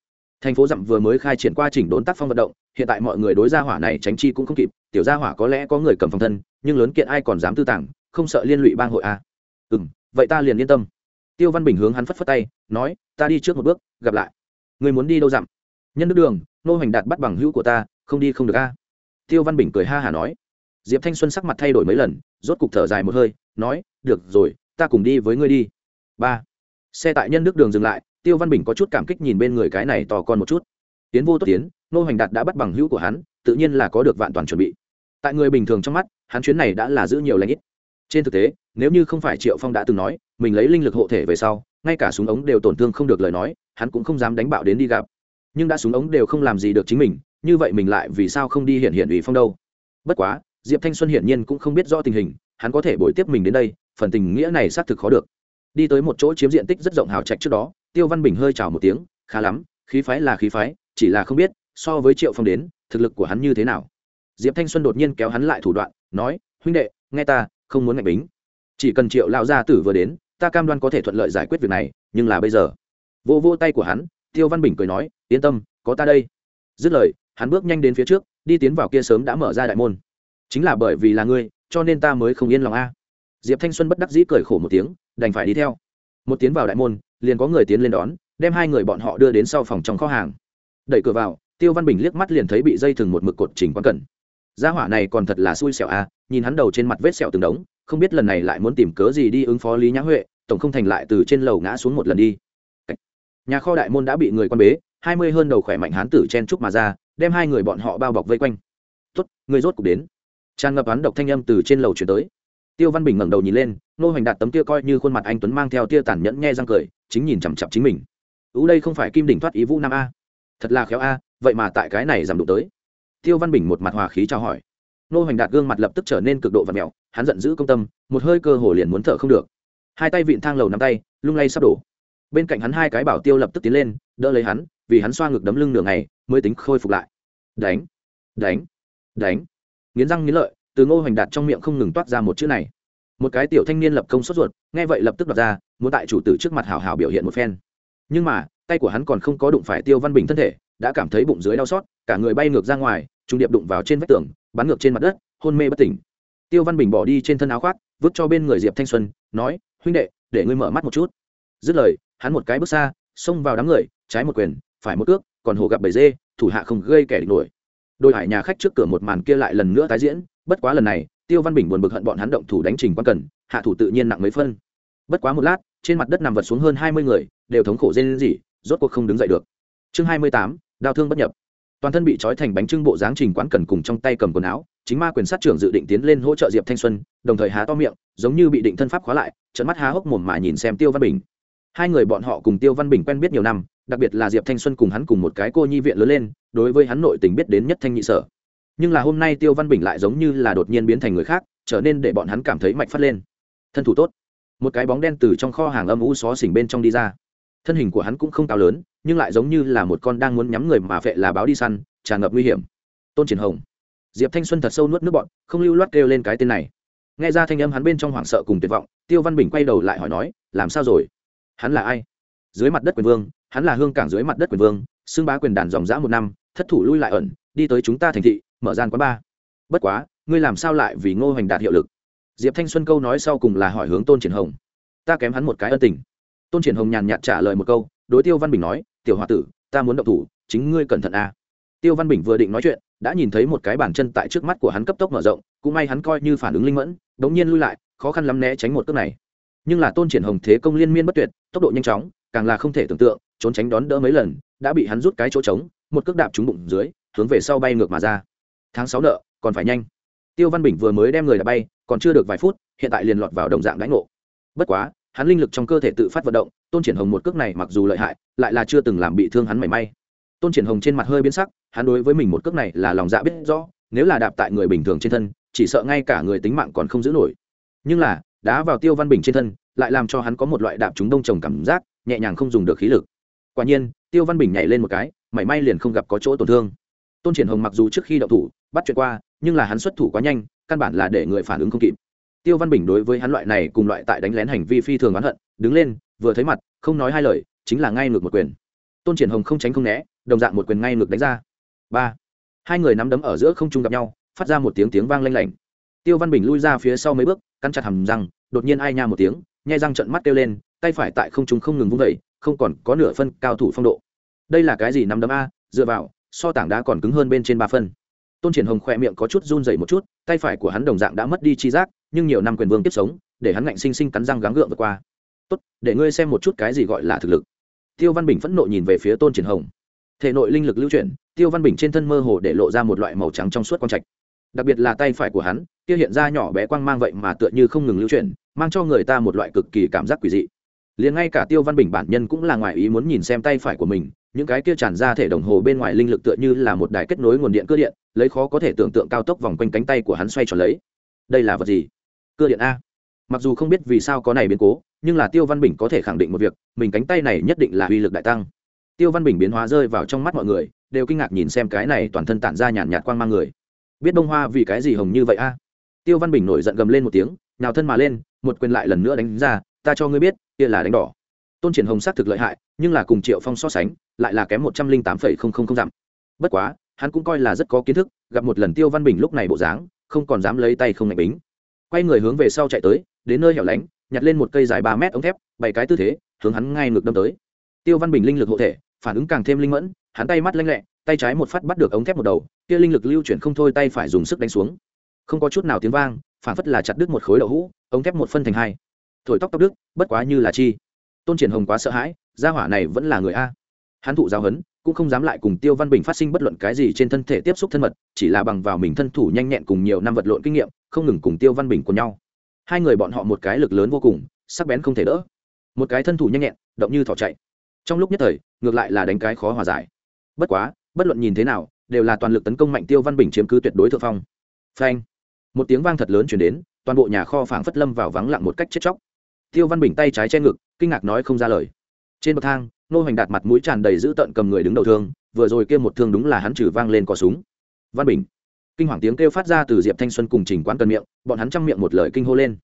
Thành phố dặm vừa mới khai triển qua chỉnh đốn tác phong vận động, hiện tại mọi người đối gia hỏa này tránh chi cũng không kịp tiểu gia hỏa có lẽ có người cầm phòng thân, nhưng lớn kiện ai còn dám tư tảng không sợ liên lụy bang hội à. ừ m vậy ta liền yên tâm. Tiêu văn bình hướng hắn phất phất tay, nói, ta đi trước một bước, gặp lại. Người muốn đi đâu dặm? Nhân đức đường, nô hoành đạt bắt bằng hữu của ta, không đi không được a tiêu văn bình cười ha hả nói. Diệp thanh xuân sắc mặt thay đổi mấy lần, rốt cục thở dài một hơi, nói, được rồi, ta cùng đi với ngươi đi. Ba. Xe tại nhân đức đường dừng lại, tiêu văn bình có chút cảm kích nhìn bên người cái này to con một chút. Tiến vô tốt tiến, nô hoành đạt đã bắt bằng hữu của hắn tự nhiên là có được vạn toàn chuẩn bị. Tại người bình thường trong mắt, hắn chuyến này đã là giữ nhiều lãnh ít. Trên thực tế, nếu như không phải triệu phong đã từng nói, mình lấy linh lực hộ thể về sau, ngay cả súng ống đều tổn thương không được lời nói, hắn cũng không dám đánh bạo đến đi gặp. Nhưng đã súng ống đều không làm gì được chính mình, như vậy mình lại vì sao không đi hiện hiện ủy phong đâu? Bất quá, diệp thanh xuân hiển nhiên cũng không biết rõ tình hình, hắn có thể bồi tiếp mình đến đây, phần tình nghĩa này xác thực khó được. Đi tới một chỗ chiếm diện tích rất rộng hào trạch trước đó, tiêu văn bình hơi chào một tiếng, khá lắm, khí phái là khí phái, chỉ là không biết, so với triệu phong đến thực lực của hắn như thế nào? Diệp thanh xuân đột nhiên kéo hắn lại thủ đoạn, nói, huynh đệ, nghe ta, không muốn ngạch bính. Chỉ cần triệu Lão gia tử vừa đến, ta cam đoan có thể thuận lợi giải quyết việc này, nhưng là bây giờ. Vô vô tay của hắn, tiêu văn bình cười nói, yên tâm, có ta đây. Dứt lời, hắn bước nhanh đến phía trước, đi tiến vào kia sớm đã mở ra đại môn. Chính là bởi vì là ngươi, cho nên ta mới không yên lòng a. Diệp thanh xuân bất đắc dĩ cười khổ một tiếng, đành phải đi theo. Một tiến vào đại môn, liền có người tiến lên đón, đem hai người bọn họ đưa đến sau phòng trong kho hàng. Đẩy cửa vào tiêu văn bình liếc mắt liền thấy bị dây thừng một mực cột trình quan cẩn. Gia hỏa này còn thật là xui xẻo a nhìn hắn đầu trên mặt vết sẹo từng đống, không biết lần này lại muốn tìm cớ gì đi ứng phó lý nhã huệ, tổng không thành lại từ trên lầu ngã xuống một lần đi. Nhà kho đại môn đã bị người quan bế, hai mươi hơn đầu khỏe mạnh hán tử chen trúc mà ra, đem hai người bọn họ bao bọc vây quanh. Tốt, người rốt cục đến. Tràn ngập án độc thanh âm từ trên lầu chuyển tới. Tiêu văn bình ngẩng đầu nhìn lên, nô hoành đạt tấm kia coi như khuôn mặt anh tuấn mang theo tia tản nhẫn nhe răng cười, chính nhìn chằm chặp chính mình. Ú đây không phải kim đỉnh thoát ý vũ nam a? Thật là khéo a vậy mà tại cái này giảm đụng tới. Tiêu văn bình một mặt hòa khí trao hỏi. Nô hoành đạt gương mặt lập tức trở nên cực độ và mẹo hắn giận dữ công tâm, một hơi cơ hồ liền muốn thở không được. Hai tay vịn thang lầu nắm tay, lung lay sắp đổ. Bên cạnh hắn hai cái bảo tiêu lập tức tiến lên, đỡ lấy hắn, vì hắn xoa ngực đấm lưng nửa ngày, mới tính khôi phục lại. Đánh đánh đánh. Nghiến răng nghiến lợi, từ ngô hoành đạt trong miệng không ngừng toát ra một chữ này. Một cái tiểu thanh niên lập công sốt ruột, nghe vậy lập tức đặt ra, muốn tại chủ tử trước mặt hào hào biểu hiện một phen. Nhưng mà, tay của hắn còn không có đụng phải tiêu văn bình thân thể đã cảm thấy bụng dưới đau xót, cả người bay ngược ra ngoài trung điệp đụng vào trên vách tường, bắn ngược trên mặt đất, hôn mê bất tỉnh. Tiêu văn bình bỏ đi trên thân áo khoác, vứt cho bên người diệp thanh xuân, nói, huynh đệ, để ngươi mở mắt một chút. Dứt lời, hắn một cái bước xa, xông vào đám người, trái một quyền, phải một cước, còn hồ gặp bầy dê, thủ hạ không gây kẻ địch nổi. Đôi hải nhà khách trước cửa một màn kia lại lần nữa tái diễn, bất quá lần này, tiêu văn bình buồn bực hận bọn hắn động thủ đánh trình quan cần, hạ thủ tự nhiên nặng mấy phân. Bất quá một lát, trên mặt đất nằm vật xuống hơn hai mươi người, đều thống khổ dê lên gì rốt cuộc không đứng dậy được. Chương hai mươi tám đau thương bất nhập. Toàn thân bị trói thành bánh trưng bộ dáng trình quán cần cùng trong tay cầm quần áo, chính ma quyền sát trưởng dự định tiến lên hỗ trợ diệp thanh xuân, đồng thời há to miệng, giống như bị định thân pháp khóa lại trận mắt há hốc mồm mà nhìn xem tiêu văn bình. Hai người bọn họ cùng tiêu văn bình quen biết nhiều năm, đặc biệt là diệp thanh xuân cùng hắn cùng một cái cô nhi viện lớn lên, đối với hắn nội tình biết đến nhất thanh nhị sở. Nhưng là hôm nay tiêu văn bình lại giống như là đột nhiên biến thành người khác, trở nên để bọn hắn cảm thấy mạch phát lên. Thân thủ tốt. Một cái bóng đen từ trong kho hàng âm u xó xỉnh bên trong đi ra thân hình của hắn cũng không cao lớn, nhưng lại giống như là một con đang muốn nhắm người mà vệ là báo đi săn, tràn ngập nguy hiểm. Tôn triển hồng. Diệp thanh xuân thật sâu nuốt nước bọn không lưu loát kêu lên cái tên này. Nghe ra thanh âm hắn bên trong hoảng sợ cùng tuyệt vọng, tiêu văn bình quay đầu lại hỏi nói, làm sao rồi? Hắn là ai? Dưới mặt đất quyền vương, hắn là hương cảng dưới mặt đất quyền vương, xưng bá quyền đàn dòng dã một năm, thất thủ lui lại ẩn, đi tới chúng ta thành thị, mở gian quán ba. Bất quá, ngươi làm sao lại vì ngô hoành đạt hiệu lực? Diệp thanh xuân câu nói sau cùng là hỏi hướng tôn triển hồng. Ta kém hắn một cái ân tình tôn triển hồng nhàn nhạt trả lời một câu, đối tiêu văn bình nói, tiểu h o a tử, ta muốn động thủ, chính ngươi cẩn thận a tiêu văn bình vừa định nói chuyện, đã nhìn thấy một cái bàn chân tại trước mắt của hắn cấp tốc mở rộng, cũng may hắn coi như phản ứng linh mẫn đ ố n g nhiên lui lại, khó khăn lắm né tránh một cước này. Nhưng là tôn triển hồng thế công liên miên bất tuyệt, tốc độ nhanh chóng, càng là không thể tưởng tượng, trốn tránh đón đỡ mấy lần, đã bị hắn rút cái chỗ trống, một cước đạp trúng bụng dưới, hướng về sau bay ngược mà ra. Tháng sáu nợ, còn phải nhanh. Tiêu văn bình vừa mới đem người đã bay, còn chưa được vài phút, hiện tại liền lọt vào đồng dạng đánh ngộ. Bất quá hắn linh lực trong cơ thể tự phát vận động, tôn triển hồng một cước này mặc dù lợi hại, lại là chưa từng làm bị thương hắn mảy may. Tôn triển hồng trên mặt hơi biến sắc, hắn đối với mình một cước này là lòng dạ biết rõ, nếu là đạp tại người bình thường trên thân, chỉ sợ ngay cả người tính mạng còn không giữ nổi. Nhưng là, đá vào tiêu văn bình trên thân, lại làm cho hắn có một loại đạp chúng đông trồng cảm giác, nhẹ nhàng không dùng được khí lực. Quả nhiên, tiêu văn bình nhảy lên một cái, mảy may liền không gặp có chỗ tổn thương. Tôn triển hồng mặc dù trước khi đậu thủ, bắt chuyện qua, nhưng là hắn xuất thủ quá nhanh, căn bản là để người phản ứng không kịp tiêu văn bình đối với hắn loại này cùng loại tại đánh lén hành vi phi thường oán hận, đứng lên, vừa thấy mặt, không nói hai lời, chính là ngay ngược một quyền. Tôn triển hồng không tránh không né, đồng dạng một quyền ngay ngược đánh ra. Ba. Hai người nắm đấm ở giữa không trung gặp nhau, phát ra một tiếng tiếng vang lanh lảnh. Tiêu văn bình lui ra phía sau mấy bước căn chặt hầm răng, đột nhiên ai nha một tiếng nhai răng trận mắt kêu lên, tay phải tại không trung không ngừng vung vẩy không còn có nửa phân cao thủ phong độ. Đây là cái gì nắm đấm a? Dựa vào, so tảng đá còn cứng hơn bên trên ba phân. Tôn triển hồng khỏe miệng có chút run dày một chút, tay phải của hắn đồng dạng đã mất đi chi giác nhưng nhiều năm quyền vương tiếp sống, để hắn ngạnh sinh sinh cắn răng gắng gượng vượt qua. Tốt, để ngươi xem một chút cái gì gọi là thực lực. Tiêu văn bình phẫn nộ nhìn về phía tôn triển hồng. Thể nội linh lực lưu chuyển, tiêu văn bình trên thân mơ hồ để lộ ra một loại màu trắng trong suốt quang trạch. Đặc biệt là tay phải của hắn, kia hiện ra nhỏ bé quang mang vậy mà tựa như không ngừng lưu chuyển, mang cho người ta một loại cực kỳ cảm giác quỷ dị. Liền ngay cả tiêu văn bình bản nhân cũng là ngoài ý muốn nhìn xem tay phải của mình, những cái kia tràn ra thể đồng hồ bên ngoài linh lực tựa như là một đài kết nối nguồn điện cơ điện, lấy khó có thể tưởng tượng cao tốc vòng quanh cánh tay của hắn xoay tròn lấy. Đây là vật gì? Cơ điện a. Mặc dù không biết vì sao có này biến cố, nhưng là tiêu văn bình có thể khẳng định một việc, mình cánh tay này nhất định là uy lực đại tăng. Tiêu văn bình biến hóa rơi vào trong mắt mọi người, đều kinh ngạc nhìn xem cái này toàn thân tản ra nhàn nhạt quang mang người. Biết bông hoa vì cái gì hồng như vậy a? Tiêu văn bình nổi giận gầm lên một tiếng nào thân mà lên, một quyền lại lần nữa đánh ra, ta cho ngươi biết, kia là đánh đỏ. Tôn triển hồng xác thực lợi hại, nhưng là cùng triệu phong so sánh, lại là kém một trăm linh tám phẩy không không không dặm. Bất quá, hắn cũng coi là rất có kiến thức, gặp một lần tiêu văn bình lúc này bộ dáng, không còn dám lấy tay không ngạch bính quay người hướng về sau chạy tới, đến nơi hẻo lánh, nhặt lên một cây dài ba mét ống thép bảy cái tư thế, hướng hắn ngay ngược đâm tới. Tiêu văn bình linh lực hộ thể, phản ứng càng thêm linh mẫn, hắn tay mắt lanh lẹ, tay trái một phát bắt được ống thép một đầu, kia linh lực lưu chuyển không thôi tay phải dùng sức đánh xuống. Không có chút nào tiếng vang, phản phất là chặt đứt một khối đậu hũ, ống thép một phân thành hai. Thổi tóc tóc đức bất quá như là chi. Tôn triển hồng quá sợ hãi, gia hỏa này vẫn là người a hắn thụ giáo hấn, cũng không dám lại cùng tiêu văn bình phát sinh bất luận cái gì trên thân thể tiếp xúc thân mật, chỉ là bằng vào mình thân thủ nhanh nhẹn cùng nhiều năm vật lộn kinh nghiệm, không ngừng cùng tiêu văn bình cùng nhau. Hai người bọn họ một cái lực lớn vô cùng, sắc bén không thể đỡ. Một cái thân thủ nhanh nhẹn, động như thỏ chạy. Trong lúc nhất thời, ngược lại là đánh cái khó hòa giải. Bất quá, bất luận nhìn thế nào, đều là toàn lực tấn công mạnh tiêu văn bình chiếm cứ tuyệt đối thượng phong. Phanh! Một tiếng vang thật lớn chuyển đến, toàn bộ nhà kho phảng phất lâm vào vắng lặng một cách chết chóc. Tiêu văn bình tay trái che ngực, kinh ngạc nói không ra lời. Trên bậc thang nô hoành đạt mặt mũi tràn đầy dữ tợn cầm người đứng đầu thương, vừa rồi kia một thương đúng là hắn trừ vang lên cò súng. Văn bình. Kinh hoàng tiếng kêu phát ra từ diệp thanh xuân cùng trình quán cân miệng, bọn hắn chăm miệng một lời kinh hô lên.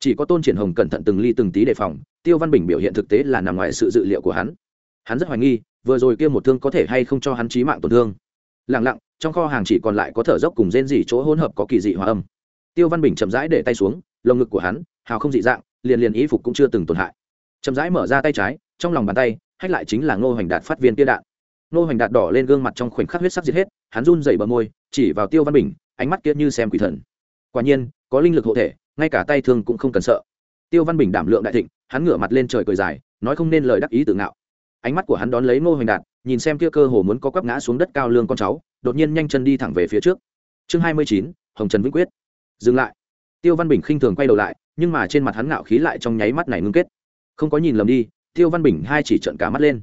Chỉ có tôn triển hồng cẩn thận từng ly từng tí đề phòng, tiêu văn bình biểu hiện thực tế là nằm ngoài sự dự liệu của hắn. Hắn rất hoài nghi, vừa rồi kia một thương có thể hay không cho hắn trí mạng tổn thương. Lẳng lặng, trong kho hàng chỉ còn lại có thở dốc cùng rên dỉ chỗ hỗn hợp có kỳ dị hòa âm. Tiêu văn bình chậm rãi để tay xuống, lồng ngực của hắn, hào không dị dạng, liền liền ý phục cũng chưa từng tổn hại. Chậm rãi mở ra tay trái, trong lòng bàn tay hách lại chính là ngô hoành đạt phát viên tia đạn. Ngô hoành đạt đỏ lên gương mặt trong khoảnh khắc huyết sắc diệt hết, hắn run dậy bờ môi, chỉ vào tiêu văn bình, ánh mắt kia như xem quỷ thần. Quả nhiên, có linh lực hộ thể, ngay cả tay thương cũng không cần sợ. Tiêu văn bình đảm lượng đại thịnh, hắn ngửa mặt lên trời cười dài, nói không nên lời đắc ý tự ngạo. Ánh mắt của hắn đón lấy ngô hoành đạt, nhìn xem kia cơ hồ muốn có quắp ngã xuống đất cao lương con cháu, đột nhiên nhanh chân đi thẳng về phía trước. Chương hai mươi chín, hồng trần vĩnh quyết. Dừng lại. Tiêu văn bình khinh thường quay đầu lại, nhưng mà trên mặt hắn ngạo khí lại trong nháy mắt này ngưng kết. Không có nhìn lầm đi tiêu văn bình hai chỉ trận cả mắt lên.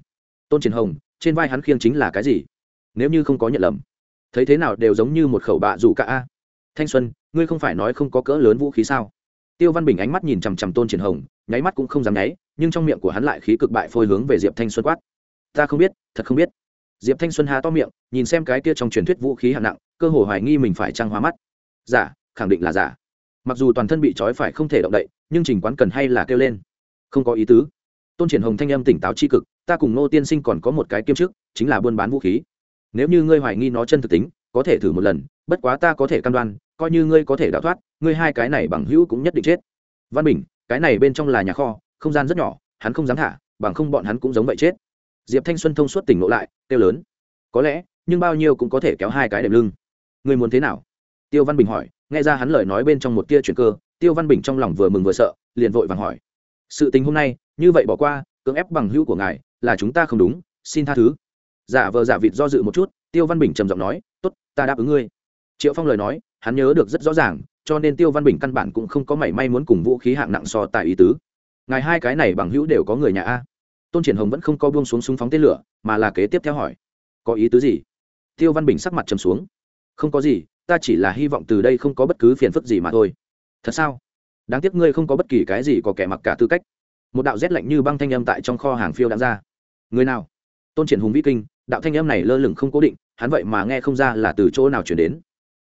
Tôn triển hồng, trên vai hắn khiêng chính là cái gì? Nếu như không có nhận lầm, thấy thế nào đều giống như một khẩu bạ dù cả a. Thanh xuân, ngươi không phải nói không có cỡ lớn vũ khí sao? Tiêu văn bình ánh mắt nhìn chằm chằm tôn triển hồng, nháy mắt cũng không dám nháy, nhưng trong miệng của hắn lại khí cực bại phôi hướng về diệp thanh xuân quát. Ta không biết, thật không biết. Diệp thanh xuân há to miệng, nhìn xem cái kia trong truyền thuyết vũ khí hạng nặng, cơ hồ hoài nghi mình phải trăng hóa mắt. Giả khẳng định là giả mặc dù toàn thân bị trói phải không thể động đậy, nhưng trình quán cần hay là kêu lên. Không có ý tứ tôn triển hồng thanh âm tỉnh táo c h i cực, ta cùng nô tiên sinh còn có một cái kiêm chức, chính là buôn bán vũ khí. Nếu như ngươi hoài nghi nó chân thực tính, có thể thử một lần, bất quá ta có thể cam đoan, coi như ngươi có thể đào thoát, ngươi hai cái này bằng hữu cũng nhất định chết. Văn bình, cái này bên trong là nhà kho, không gian rất nhỏ, hắn không dám thả, bằng không bọn hắn cũng giống vậy chết. Diệp thanh xuân thông suốt tỉnh ngộ lại, kêu lớn. Có lẽ, nhưng bao nhiêu cũng có thể kéo hai cái đệm lưng. Ngươi muốn thế nào? Tiêu văn bình hỏi, nghe ra hắn lời nói bên trong một tia chuyện cơ, tiêu văn bình trong lòng vừa mừng vừa sợ, liền vội vàng hỏi. Sự tình hôm nay như vậy bỏ qua, cưỡng ép bằng hữu của ngài, là chúng ta không đúng, xin tha thứ. Giả vờ giả vịt do dự một chút, tiêu văn bình trầm giọng nói t ố t ta đáp ứng ngươi. Triệu phong lời nói, hắn nhớ được rất rõ ràng, cho nên tiêu văn bình căn bản cũng không có mảy may muốn cùng vũ khí hạng nặng so tại ý tứ. Ngài hai cái này bằng hữu đều có người nhà a. Tôn triển hồng vẫn không co buông xuống súng phóng tên lửa, mà là kế tiếp theo hỏi, có ý tứ gì? Tiêu văn bình sắc mặt trầm xuống, không có gì, ta chỉ là hy vọng từ đây không có bất cứ phiền phức gì mà thôi. Thật sao? Đáng tiếc ngươi không có bất kỳ cái gì có kẻ mặc cả tư cách một đạo rét lạnh như băng thanh âm tại trong kho hàng phiêu đã ra. Người nào? Tôn triển hùng vĩ kinh, đạo thanh âm này lơ lửng không cố định, hắn vậy mà nghe không ra là từ chỗ nào chuyển đến.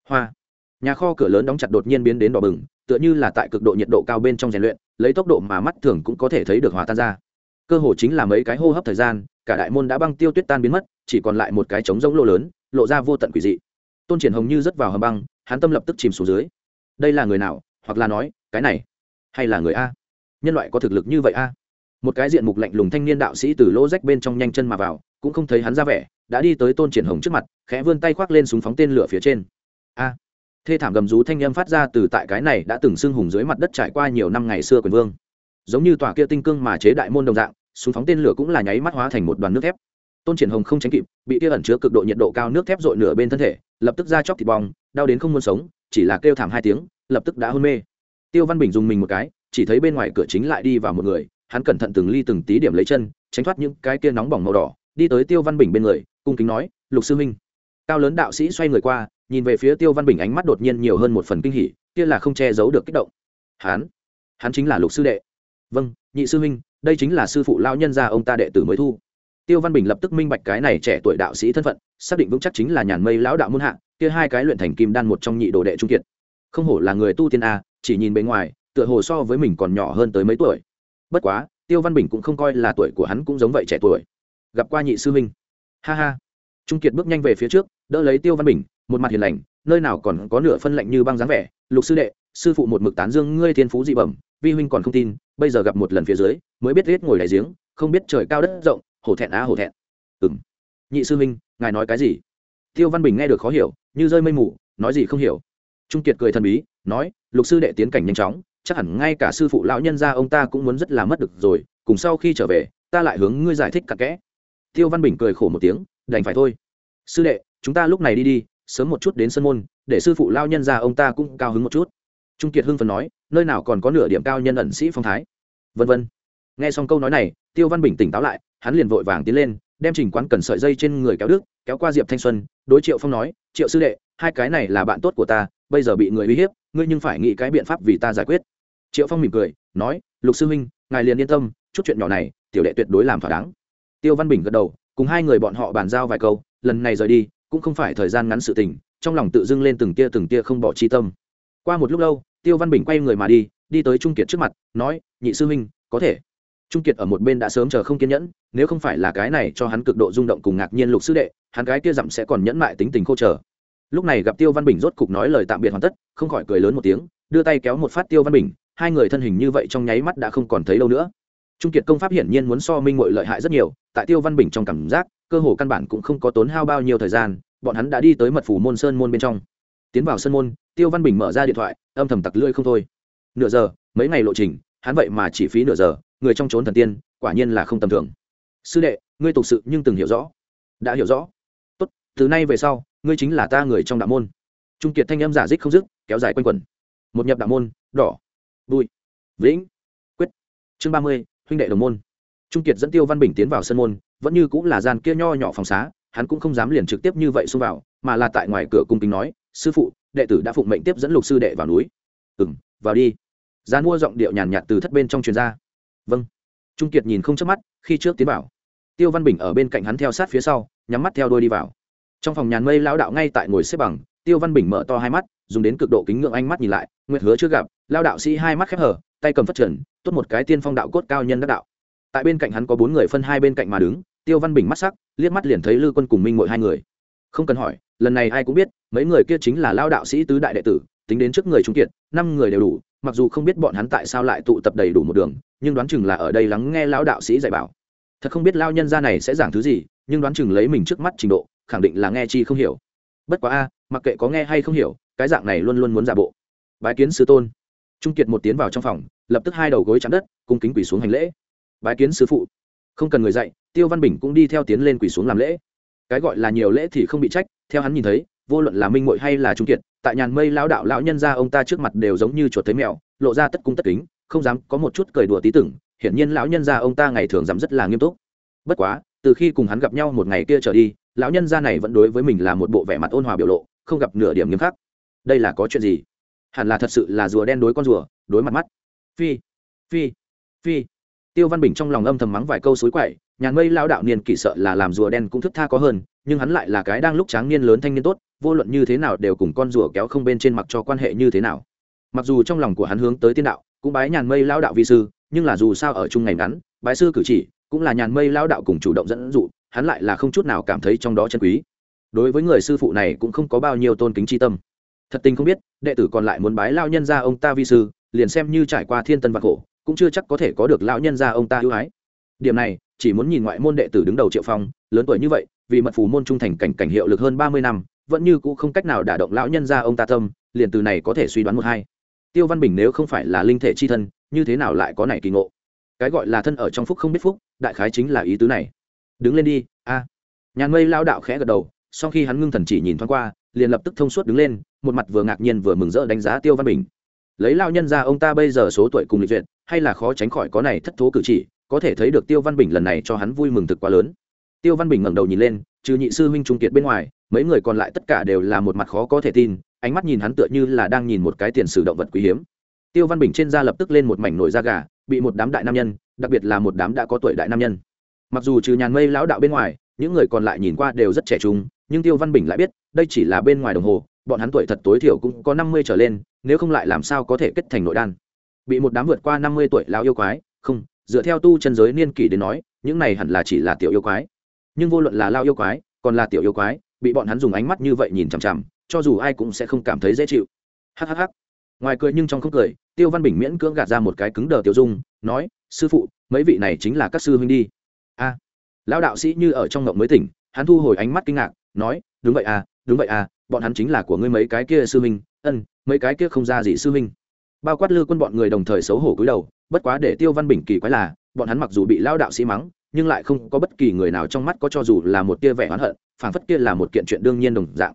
Hoa. Nhà kho cửa lớn đóng chặt đột nhiên biến đến đỏ bừng, tựa như là tại cực độ nhiệt độ cao bên trong rèn luyện, lấy tốc độ mà mắt thường cũng có thể thấy được hòa tan ra. Cơ hồ chính là mấy cái hô hấp thời gian, cả đại môn đã băng tiêu tuyết tan biến mất, chỉ còn lại một cái trống rỗng lô lớn, lộ ra vô tận quỷ dị. Tôn triển hồng như rớt vào hầm băng, hắn tâm lập tức chìm xuống dưới. Đây là người nào? Hoặc là nói, cái này? Hay là người a? Nhân loại có thực lực như vậy a? Một cái diện mục lạnh lùng thanh niên đạo sĩ từ lỗ rách bên trong nhanh chân mà vào, cũng không thấy hắn ra vẻ, đã đi tới tôn triển hồng trước mặt, khẽ vươn tay khoác lên súng phóng tên lửa phía trên. A! Thê thảm gầm rú thanh â m phát ra từ tại cái này đã từng xưng hùng dưới mặt đất trải qua nhiều năm ngày xưa quyền vương. Giống như tòa kia tinh cương mà chế đại môn đồng dạng, súng phóng tên lửa cũng là nháy mắt hóa thành một đoàn nước thép. Tôn triển hồng không tránh kịp, bị kia ẩn chứa cực độ nhiệt độ cao nước thép dội nửa bên thân thể, lập tức ra chóc thịt bong, đau đến không muốn sống, chỉ là kêu thảm hai tiếng, lập tức đã hôn mê. Tiêu văn bình dùng mình một cái chỉ thấy bên ngoài cửa chính lại đi vào một người, hắn cẩn thận từng ly từng tí điểm lấy chân, tránh thoát những cái kia nóng bỏng màu đỏ, đi tới tiêu văn bình bên người, cung kính nói, lục sư huynh. Cao lớn đạo sĩ xoay người qua, nhìn về phía tiêu văn bình ánh mắt đột nhiên nhiều hơn một phần kinh hỉ, kia là không che giấu được kích động. Hắn? Hắn chính là lục sư đệ. Vâng nhị sư huynh, đây chính là sư phụ lao nhân gia ông ta đệ tử mới thu. Tiêu văn bình lập tức minh bạch cái này trẻ tuổi đạo sĩ thân phận, xác định vững chắc chính là nhàn mây lão đạo muôn hạ, kia hai cái luyện thành kim đan một trong nhị đồ đệ trung kiệt. Không hổ là người tu tiên a, chỉ nhìn bề ngoài tựa hồ so với mình còn nhỏ hơn tới mấy tuổi. Bất quá, tiêu văn bình cũng không coi là tuổi của hắn cũng giống vậy trẻ tuổi. Gặp qua nhị sư huynh. Ha ha. Trung kiệt bước nhanh về phía trước, đỡ lấy tiêu văn bình, một mặt hiền lành, nơi nào còn có nửa phân lạnh như băng dáng vẻ. Lục sư đệ, sư phụ một mực tán dương ngươi thiên phú dị bẩm, vi huynh còn không tin, bây giờ gặp một lần phía dưới, mới biết riết ngồi đại giếng, không biết trời cao đất rộng, hổ thẹn á hổ thẹn. Ừng nhị sư huynh, ngài nói cái gì? Tiêu văn bình nghe được khó hiểu, như rơi mây mù, nói gì không hiểu. Trung kiệt cười thần bí, nói, lục sư đệ tiến cảnh nhanh chóng chắc hẳn ngay cả sư phụ lão nhân gia ông ta cũng muốn rất là mất được rồi, cùng sau khi trở về, ta lại hướng ngươi giải thích cặn kẽ. Tiêu văn bình cười khổ một tiếng, đành phải thôi. Sư đệ, chúng ta lúc này đi đi, sớm một chút đến sân môn, để sư phụ lao nhân gia ông ta cũng cao hứng một chút. Trung kiệt hưng phần nói, nơi nào còn có nửa điểm cao nhân ẩn sĩ phong thái? Vân vân. Nghe xong câu nói này, tiêu văn bình tỉnh táo lại, hắn liền vội vàng tiến lên, đem trình quán cần sợi dây trên người kéo đức kéo qua diệp thanh xuân, đối triệu phong nói, triệu sư đệ, hai cái này là bạn tốt của ta, bây giờ bị người uy hiếp, ngươi nhưng phải nghĩ cái biện pháp vì ta giải quyết triệu phong mỉm cười, nói, lục sư huynh, ngài liền yên tâm, chút chuyện nhỏ này, tiểu đệ tuyệt đối làm thỏa đáng. Tiêu văn bình gật đầu, cùng hai người bọn họ bàn giao vài câu, lần này rời đi, cũng không phải thời gian ngắn sự tình, trong lòng tự dưng lên từng tia từng tia không bỏ chi tâm. Qua một lúc lâu, tiêu văn bình quay người mà đi đi tới trung kiệt trước mặt, nói, nhị sư huynh, có thể. Trung kiệt ở một bên đã sớm chờ không kiên nhẫn, nếu không phải là cái này cho hắn cực độ rung động cùng ngạc nhiên lục sư đệ, hắn cái kia dặm sẽ còn nhẫn mại tính tình khô chờ lúc này gặp tiêu văn bình rốt cục nói lời tạm biệt hoàn tất, không khỏi cười lớn một tiếng, đưa tay kéo một phát tiêu văn bình hai người thân hình như vậy trong nháy mắt đã không còn thấy lâu nữa. Trung kiệt công pháp hiển nhiên muốn so minh ngội lợi hại rất nhiều, tại tiêu văn bình trong cảm giác, cơ hồ căn bản cũng không có tốn hao bao nhiêu thời gian, bọn hắn đã đi tới mật phủ môn sơn môn bên trong. Tiến vào sơn môn, tiêu văn bình mở ra điện thoại, âm thầm tặc lưỡi không thôi. Nửa giờ, mấy ngày lộ trình, hắn vậy mà chỉ phí nửa giờ, người trong trốn thần tiên, quả nhiên là không tầm thường. Sư đệ, ngươi tục sự nhưng từng hiểu rõ. Đã hiểu rõ. Tốt, từ nay về sau, ngươi chính là ta người trong đạo môn. Trung kiệt thanh âm giả dích không dứt, kéo dài quanh quẩn. Một nhập đạo môn, đỏ bụi vĩnh. Quyết. Chương ba mươi, huynh đệ đồng môn. Trung kiệt dẫn tiêu văn bình tiến vào sân môn, vẫn như cũng là gian kia nho nhỏ phòng xá, hắn cũng không dám liền trực tiếp như vậy xông vào, mà là tại ngoài cửa cung kính nói, sư phụ, đệ tử đã phụng mệnh tiếp dẫn lục sư đệ vào núi. Ừ m vào đi. Gian mua giọng điệu nhàn nhạt từ thất bên trong truyền ra. Vâng. Trung kiệt nhìn không chớp mắt, khi trước tiến vào, tiêu văn bình ở bên cạnh hắn theo sát phía sau, nhắm mắt theo đôi đi vào. Trong phòng nhàn mây lão đạo ngay tại ngồi xếp bằng tiêu văn bình mở to hai mắt, dùng đến cực độ kính ngưỡng ánh mắt nhìn lại, nguyệt hứa chưa gặp, lao đạo sĩ hai mắt khép hở tay cầm phát trần, tốt một cái tiên phong đạo cốt cao nhân đắc đạo. Tại bên cạnh hắn có bốn người phân hai bên cạnh mà đứng, tiêu văn bình mắt sắc, liếc mắt liền thấy lư quân cùng minh ngội hai người. Không cần hỏi, lần này ai cũng biết, mấy người kia chính là lao đạo sĩ tứ đại đệ tử, tính đến trước người trung kiệt, năm người đều đủ, mặc dù không biết bọn hắn tại sao lại tụ tập đầy đủ một đường, nhưng đoán chừng là ở đây lắng nghe lão đạo sĩ dạy bảo. Thật không biết lao nhân gia này sẽ giảng thứ gì, nhưng đoán chừng lấy mình trước mắt trình độ, khẳng định là nghe chi không hiểu bất quá a, mặc kệ có nghe hay không hiểu, cái dạng này luôn luôn muốn giả bộ. Bái kiến sư tôn. Trung kiệt một tiến vào trong phòng, lập tức hai đầu gối chạm đất, cung kính quỳ xuống hành lễ. Bái kiến sư phụ. Không cần người dạy, tiêu văn bình cũng đi theo tiến lên quỳ xuống làm lễ. Cái gọi là nhiều lễ thì không bị trách, theo hắn nhìn thấy, vô luận là minh mội hay là trung kiệt, tại nhàn mây lão đạo lão nhân ra ông ta trước mặt đều giống như chuột thấy mèo, lộ ra tất cung tất kính, không dám có một chút cười đùa tí tưởng hiển nhiên lão nhân gia ông ta ngày thường dám rất là nghiêm túc. Bất quá, từ khi cùng hắn gặp nhau một ngày kia trở đi lão nhân gia này vẫn đối với mình là một bộ vẻ mặt ôn hòa biểu lộ, không gặp nửa điểm nghiêm khắc. Đây là có chuyện gì? Hẳn là thật sự là rùa đen đối con rùa, đối mặt mắt. Phi phi phi. Tiêu văn bình trong lòng âm thầm mắng vài câu xối quậy, nhàn mây lao đạo niên kỷ sợ là làm rùa đen cũng thức tha có hơn, nhưng hắn lại là cái đang lúc tráng niên lớn thanh niên tốt, vô luận như thế nào đều cùng con rùa kéo không bên trên mặc cho quan hệ như thế nào. Mặc dù trong lòng của hắn hướng tới tiên đạo, cũng bái nhàn mây lao đạo vi sư, nhưng là dù sao ở chung ngày ngắn, bái sư cử chỉ, cũng là nhàn mây lao đạo cùng chủ động dẫn dụ hắn lại là không chút nào cảm thấy trong đó chân quý. Đối với người sư phụ này cũng không có bao nhiêu tôn kính tri tâm. Thật tình không biết, đệ tử còn lại muốn bái lao nhân ra ông ta vi sư, liền xem như trải qua thiên tân vạc khổ, cũng chưa chắc có thể có được lão nhân ra ông ta ưu ái. Điểm này, chỉ muốn nhìn ngoại môn đệ tử đứng đầu triệu phong, lớn tuổi như vậy, vì mật phù môn trung thành cảnh cảnh hiệu lực hơn ba mươi năm, vẫn như cũ không cách nào đả động lão nhân ra ông ta tâm, liền từ này có thể suy đoán một hai. Tiêu văn bình nếu không phải là linh thể c h i thân, như thế nào lại có này kỳ ngộ? Cái gọi là thân ở trong phúc không biết phúc, đại khái chính là ý tứ này đứng lên đi, a. Nhàn mây lao đạo khẽ gật đầu, sau khi hắn ngưng thần chỉ nhìn thoáng qua, liền lập tức thông suốt đứng lên, một mặt vừa ngạc nhiên vừa mừng rỡ đánh giá tiêu văn bình. Lấy lao nhân ra, ông ta bây giờ số tuổi cùng lịch duyệt, hay là khó tránh khỏi có này thất thố cử chỉ, có thể thấy được tiêu văn bình lần này cho hắn vui mừng thực quá lớn. Tiêu văn bình ngẩng đầu nhìn lên, trừ nhị sư huynh trung kiệt bên ngoài, mấy người còn lại tất cả đều là một mặt khó có thể tin, ánh mắt nhìn hắn tựa như là đang nhìn một cái tiền sử động vật quý hiếm. Tiêu văn bình trên da lập tức lên một mảnh nổi da gà, bị một đám đại nam nhân, đặc biệt là một đám đã có tuổi đại nam nhân mặc dù trừ nhàn mây lão đạo bên ngoài, những người còn lại nhìn qua đều rất trẻ trung, nhưng tiêu văn bình lại biết, đây chỉ là bên ngoài đồng hồ, bọn hắn tuổi thật tối thiểu cũng có năm mươi trở lên, nếu không lại làm sao có thể kết thành nội đan. Bị một đám vượt qua năm mươi tuổi lão yêu quái, không, dựa theo tu chân giới niên kỷ đến nói, những này hẳn là chỉ là tiểu yêu quái. Nhưng vô luận là lao yêu quái, còn là tiểu yêu quái, bị bọn hắn dùng ánh mắt như vậy nhìn chằm chằm, cho dù ai cũng sẽ không cảm thấy dễ chịu. Hhh ngoài cười nhưng trong không cười, tiêu văn bình miễn cưỡng gạt ra một cái cứng đờ tiểu dung, nói, sư phụ, mấy vị này chính là các sư huynh đi a lão đạo sĩ như ở trong ngộng mới tỉnh hắn thu hồi ánh mắt kinh ngạc nói đúng vậy à đúng vậy à bọn hắn chính là của ngươi mấy cái kia sư minh, ân mấy cái kia không ra gì sư minh. bao quát lư quân bọn người đồng thời xấu hổ cúi đầu bất quá để tiêu văn bình kỳ quái là bọn hắn mặc dù bị lao đạo sĩ mắng nhưng lại không có bất kỳ người nào trong mắt có cho dù là một tia vẻ oán hận phảng phất kia là một kiện chuyện đương nhiên đồng dạng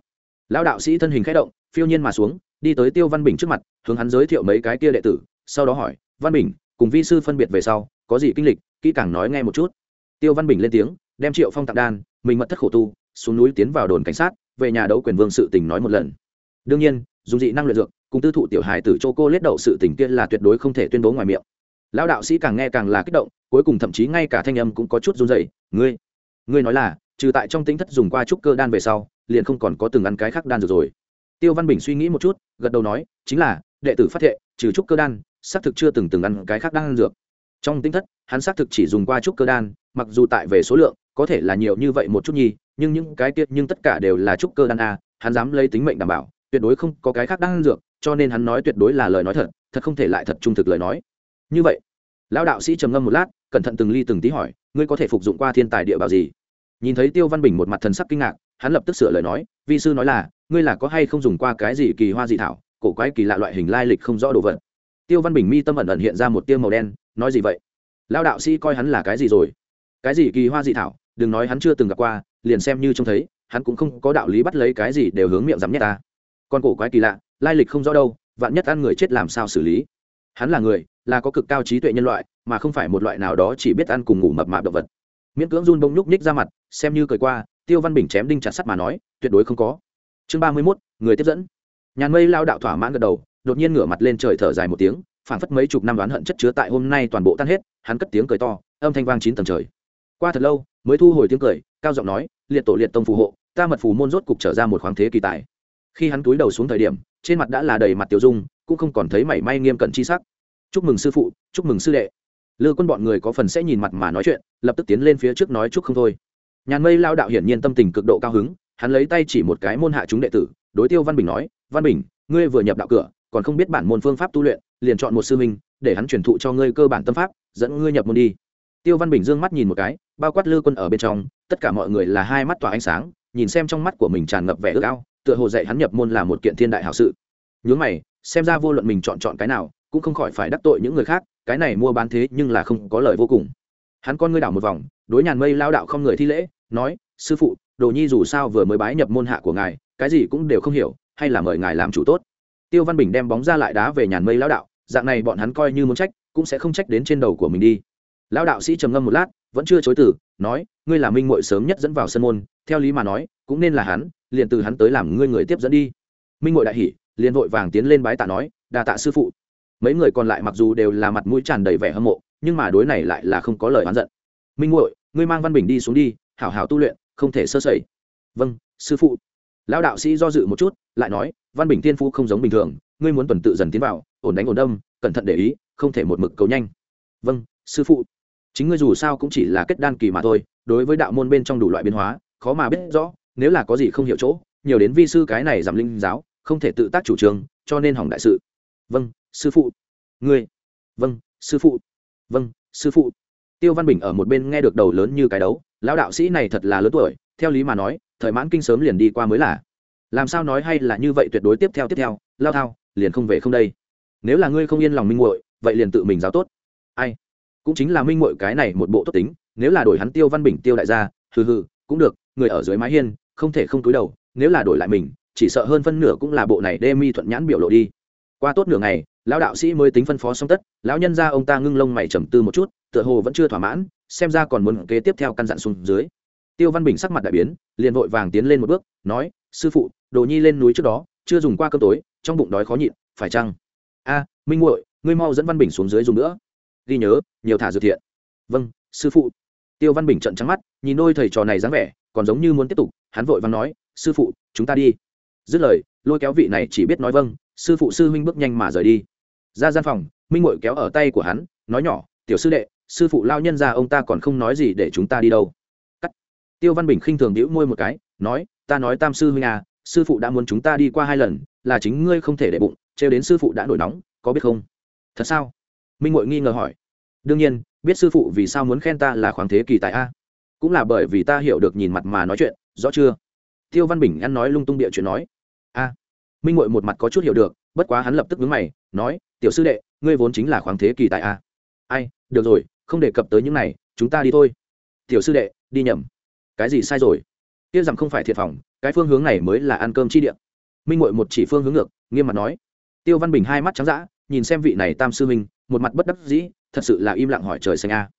lao đạo sĩ thân hình khẽ động phiêu nhiên mà xuống đi tới tiêu văn bình trước mặt hướng hắn giới thiệu mấy cái kia đệ tử sau đó hỏi văn bình cùng vi sư phân biệt về sau có gì kinh lịch kỹ càng nói nghe một chút tiêu văn bình lên tiếng, đem triệu phong tặng đan, mình mật thất khổ tu, xuống núi tiến vào đồn cảnh sát, về nhà đấu quyền vương sự tình nói một lần. Đương nhiên, dùng dị năng luyện dược, cùng tư thụ tiểu hài tử châu cô lết đậu sự tình kia là tuyệt đối không thể tuyên bố ngoài miệng. Lão đạo sĩ càng nghe càng là kích động, cuối cùng thậm chí ngay cả thanh âm cũng có chút run rẩy. ngươi ngươi nói là, trừ tại trong tính thất dùng qua trúc cơ đan về sau, liền không còn có từng ăn cái khác đan dược rồi. Tiêu văn bình suy nghĩ một chút, gật đầu nói, chính là, đệ tử phát thệ, trừ trúc cơ đan, xác thực chưa từng từng ăn cái khác đan dược. Trong tính thất, hắn xác thực chỉ dùng qua trúc cơ đan mặc dù tại về số lượng, có thể là nhiều như vậy một chút nhi nhưng những cái tiết nhưng tất cả đều là trúc cơ đan a, hắn dám lấy tính mệnh đảm bảo, tuyệt đối không có cái khác đan dược, cho nên hắn nói tuyệt đối là lời nói thật thật không thể lại thật trung thực lời nói. Như vậy, lão đạo sĩ trầm ngâm một lát, cẩn thận từng ly từng tí hỏi, ngươi có thể phục dụng qua thiên tài địa bảo gì? Nhìn thấy tiêu văn bình một mặt thần sắc kinh ngạc, hắn lập tức sửa lời nói, vi sư nói là, ngươi là có hay không dùng qua cái gì kỳ hoa dị thảo, cổ quái kỳ lạ loại hình lai lịch không rõ đồ vật? Tiêu văn bình mi tâm ẩn ẩn hiện ra một tiêu màu đen, nói gì vậy? Lao đạo sĩ coi hắn là cái gì rồi? Cái gì kỳ hoa dị thảo, đừng nói hắn chưa từng gặp qua, liền xem như trông thấy, hắn cũng không có đạo lý bắt lấy cái gì đều hướng miệng dám nhét ta. Con cổ quái kỳ lạ, lai lịch không rõ đâu, vạn nhất ăn người chết làm sao xử lý? Hắn là người, là có cực cao trí tuệ nhân loại, mà không phải một loại nào đó chỉ biết ăn cùng ngủ mập mạp động vật. Miễn cưỡng run bông nhúc nhích ra mặt, xem như cười qua, tiêu văn bình chém đinh chặt sắt mà nói, tuyệt đối không có. Chương ba mươi mốt, người tiếp dẫn. Nhàn mây lao đạo thỏa mãn gật đầu, đột nhiên ngửa mặt lên trời thở dài một tiếng, phảng phất mấy chục năm đoán hận chất chứa tại hôm nay toàn bộ tan hết, hắn cất tiếng cười to, âm thanh vang chín tầng trời qua thật lâu, mới thu hồi tiếng cười, cao giọng nói, liệt tổ liệt tông phù hộ, ta mật phù môn rốt cục trở ra một khoáng thế kỳ tài. Khi hắn túi đầu xuống thời điểm, trên mặt đã là đầy mặt tiểu dung, cũng không còn thấy mảy may nghiêm cẩn chi sắc. Chúc mừng sư phụ, chúc mừng sư đệ. Lư quân bọn người có phần sẽ nhìn mặt mà nói chuyện, lập tức tiến lên phía trước nói chúc không thôi. Nhàn mây lao đạo hiển nhiên tâm tình cực độ cao hứng, hắn lấy tay chỉ một cái môn hạ chúng đệ tử, đối tiêu văn bình nói, văn bình, ngươi vừa nhập đạo cửa, còn không biết bản môn phương pháp tu luyện, liền chọn một sư minh để hắn truyền thụ cho ngươi cơ bản tâm pháp, dẫn ngươi nhập môn đi. Tiêu văn bình dương mắt nhìn một cái bao quát lư quân ở bên trong, tất cả mọi người là hai mắt tỏa ánh sáng, nhìn xem trong mắt của mình tràn ngập vẻ ước ao, tựa hồ dạy hắn nhập môn là một kiện thiên đại hảo sự. Nhướng mày, xem ra vô luận mình chọn chọn cái nào, cũng không khỏi phải đắc tội những người khác, cái này mua bán thế nhưng là không có lời vô cùng. Hắn con ngươi đảo một vòng, đối nhàn mây lao đạo không người thi lễ, nói, sư phụ, đồ nhi dù sao vừa mới bái nhập môn hạ của ngài, cái gì cũng đều không hiểu, hay là mời ngài làm chủ tốt. Tiêu văn bình đem bóng ra lại đá về nhàn mây lao đạo, dạng này bọn hắn coi như muốn trách, cũng sẽ không trách đến trên đầu của mình đi. Lao đạo sĩ trầm ngâm một lát vẫn chưa chối từ, nói, ngươi là minh muội sớm nhất dẫn vào sân môn, theo lý mà nói, cũng nên là hắn, liền từ hắn tới làm ngươi người tiếp dẫn đi. Minh muội đại hỉ, liền vội vàng tiến lên bái tạ nói, đa tạ sư phụ. Mấy người còn lại mặc dù đều là mặt mũi tràn đầy vẻ hâm mộ, nhưng mà đối này lại là không có lời oán giận. Minh muội, ngươi mang văn bình đi xuống đi, hảo hảo tu luyện, không thể sơ sẩy. Vâng sư phụ. Lão đạo sĩ do dự một chút, lại nói, văn bình tiên phu không giống bình thường, ngươi muốn tuần tự dần tiến vào, ổn đánh ổn đâm, cẩn thận để ý, không thể một mực cầu nhanh. Vâng sư phụ chính ngươi dù sao cũng chỉ là kết đan kỳ mà thôi, đối với đạo môn bên trong đủ loại biến hóa, khó mà biết rõ, nếu là có gì không hiểu chỗ, nhiều đến vi sư cái này giảm linh giáo, không thể tự tác chủ trương, cho nên hỏng đại sự. Vâng sư phụ. Ngươi. Vâng sư phụ. Vâng sư phụ. Tiêu văn bình ở một bên nghe được đầu lớn như cái đấu, lão đạo sĩ này thật là lớn tuổi, theo lý mà nói, thời mãn kinh sớm liền đi qua mới là. Làm sao nói hay là như vậy tuyệt đối tiếp theo tiếp theo, lao thao, liền không về không đây. Nếu là ngươi không yên lòng minh muội, vậy liền tự mình giáo tốt. Ai? Cũng chính là minh muội cái này một bộ tốt tính, nếu là đổi hắn tiêu văn bình, tiêu đại gia, hừ hừ, cũng được, người ở dưới mái hiên, không thể không túi đầu, nếu là đổi lại mình, chỉ sợ hơn phân nửa cũng là bộ này đê mi thuận nhãn biểu lộ đi. Qua tốt nửa ngày, lão đạo sĩ mới tính phân phó xong tất, lão nhân ra ông ta ngưng lông mày trầm tư một chút, tựa hồ vẫn chưa thỏa mãn, xem ra còn muốn kế tiếp theo căn dặn xuống dưới. Tiêu văn bình sắc mặt đại biến, liền vội vàng tiến lên một bước, nói, sư phụ, đồ nhi lên núi trước đó, chưa dùng qua cơm tối, trong bụng đói khó nhịn, phải chăng? A, minh muội, ngươi mau dẫn văn bình xuống dưới dùng nữa ghi nhớ, nhiều thả dược thiện. Vâng sư phụ. Tiêu văn bình trận trắng mắt, nhìn đôi thầy trò này dáng vẻ, còn giống như muốn tiếp tục, hắn vội vàng nói, sư phụ, chúng ta đi. Dứt lời, lôi kéo vị này chỉ biết nói vâng sư phụ, sư huynh bước nhanh mà rời đi. Ra gian phòng, minh ngội kéo ở tay của hắn, nói nhỏ, tiểu sư đệ, sư phụ lao nhân ra ông ta còn không nói gì để chúng ta đi đâu. Cắt. Tiêu văn bình khinh thường đĩu môi một cái, nói, ta nói tam sư huynh à sư phụ đã muốn chúng ta đi qua hai lần, là chính ngươi không thể để bụng, trêu đến sư phụ đã nổi nóng, có biết không? Thật sao? Minh ngội nghi ngờ hỏi. Đương nhiên, biết sư phụ vì sao muốn khen ta là khoáng thế kỳ tại a. Cũng là bởi vì ta hiểu được nhìn mặt mà nói chuyện, rõ chưa? Tiêu văn bình ăn nói lung tung địa chuyện nói. A. Minh ngội một mặt có chút hiểu được, bất quá hắn lập tức vướng mày, nói, tiểu sư đệ, ngươi vốn chính là khoáng thế kỳ tại a. Ai, được rồi, không đề cập tới những này, chúng ta đi thôi. Tiểu sư đệ, đi nhầm. Cái gì sai rồi? Tiếc rằng không phải thiệt phòng, cái phương hướng này mới là ăn cơm chi điện minh ngội một chỉ phương hướng ngược, nghiêm mặt nói. Tiêu văn bình hai mắt trắng d ã nhìn xem vị này tam sư minh một mặt bất đắc dĩ thật sự là im lặng hỏi trời xanh a.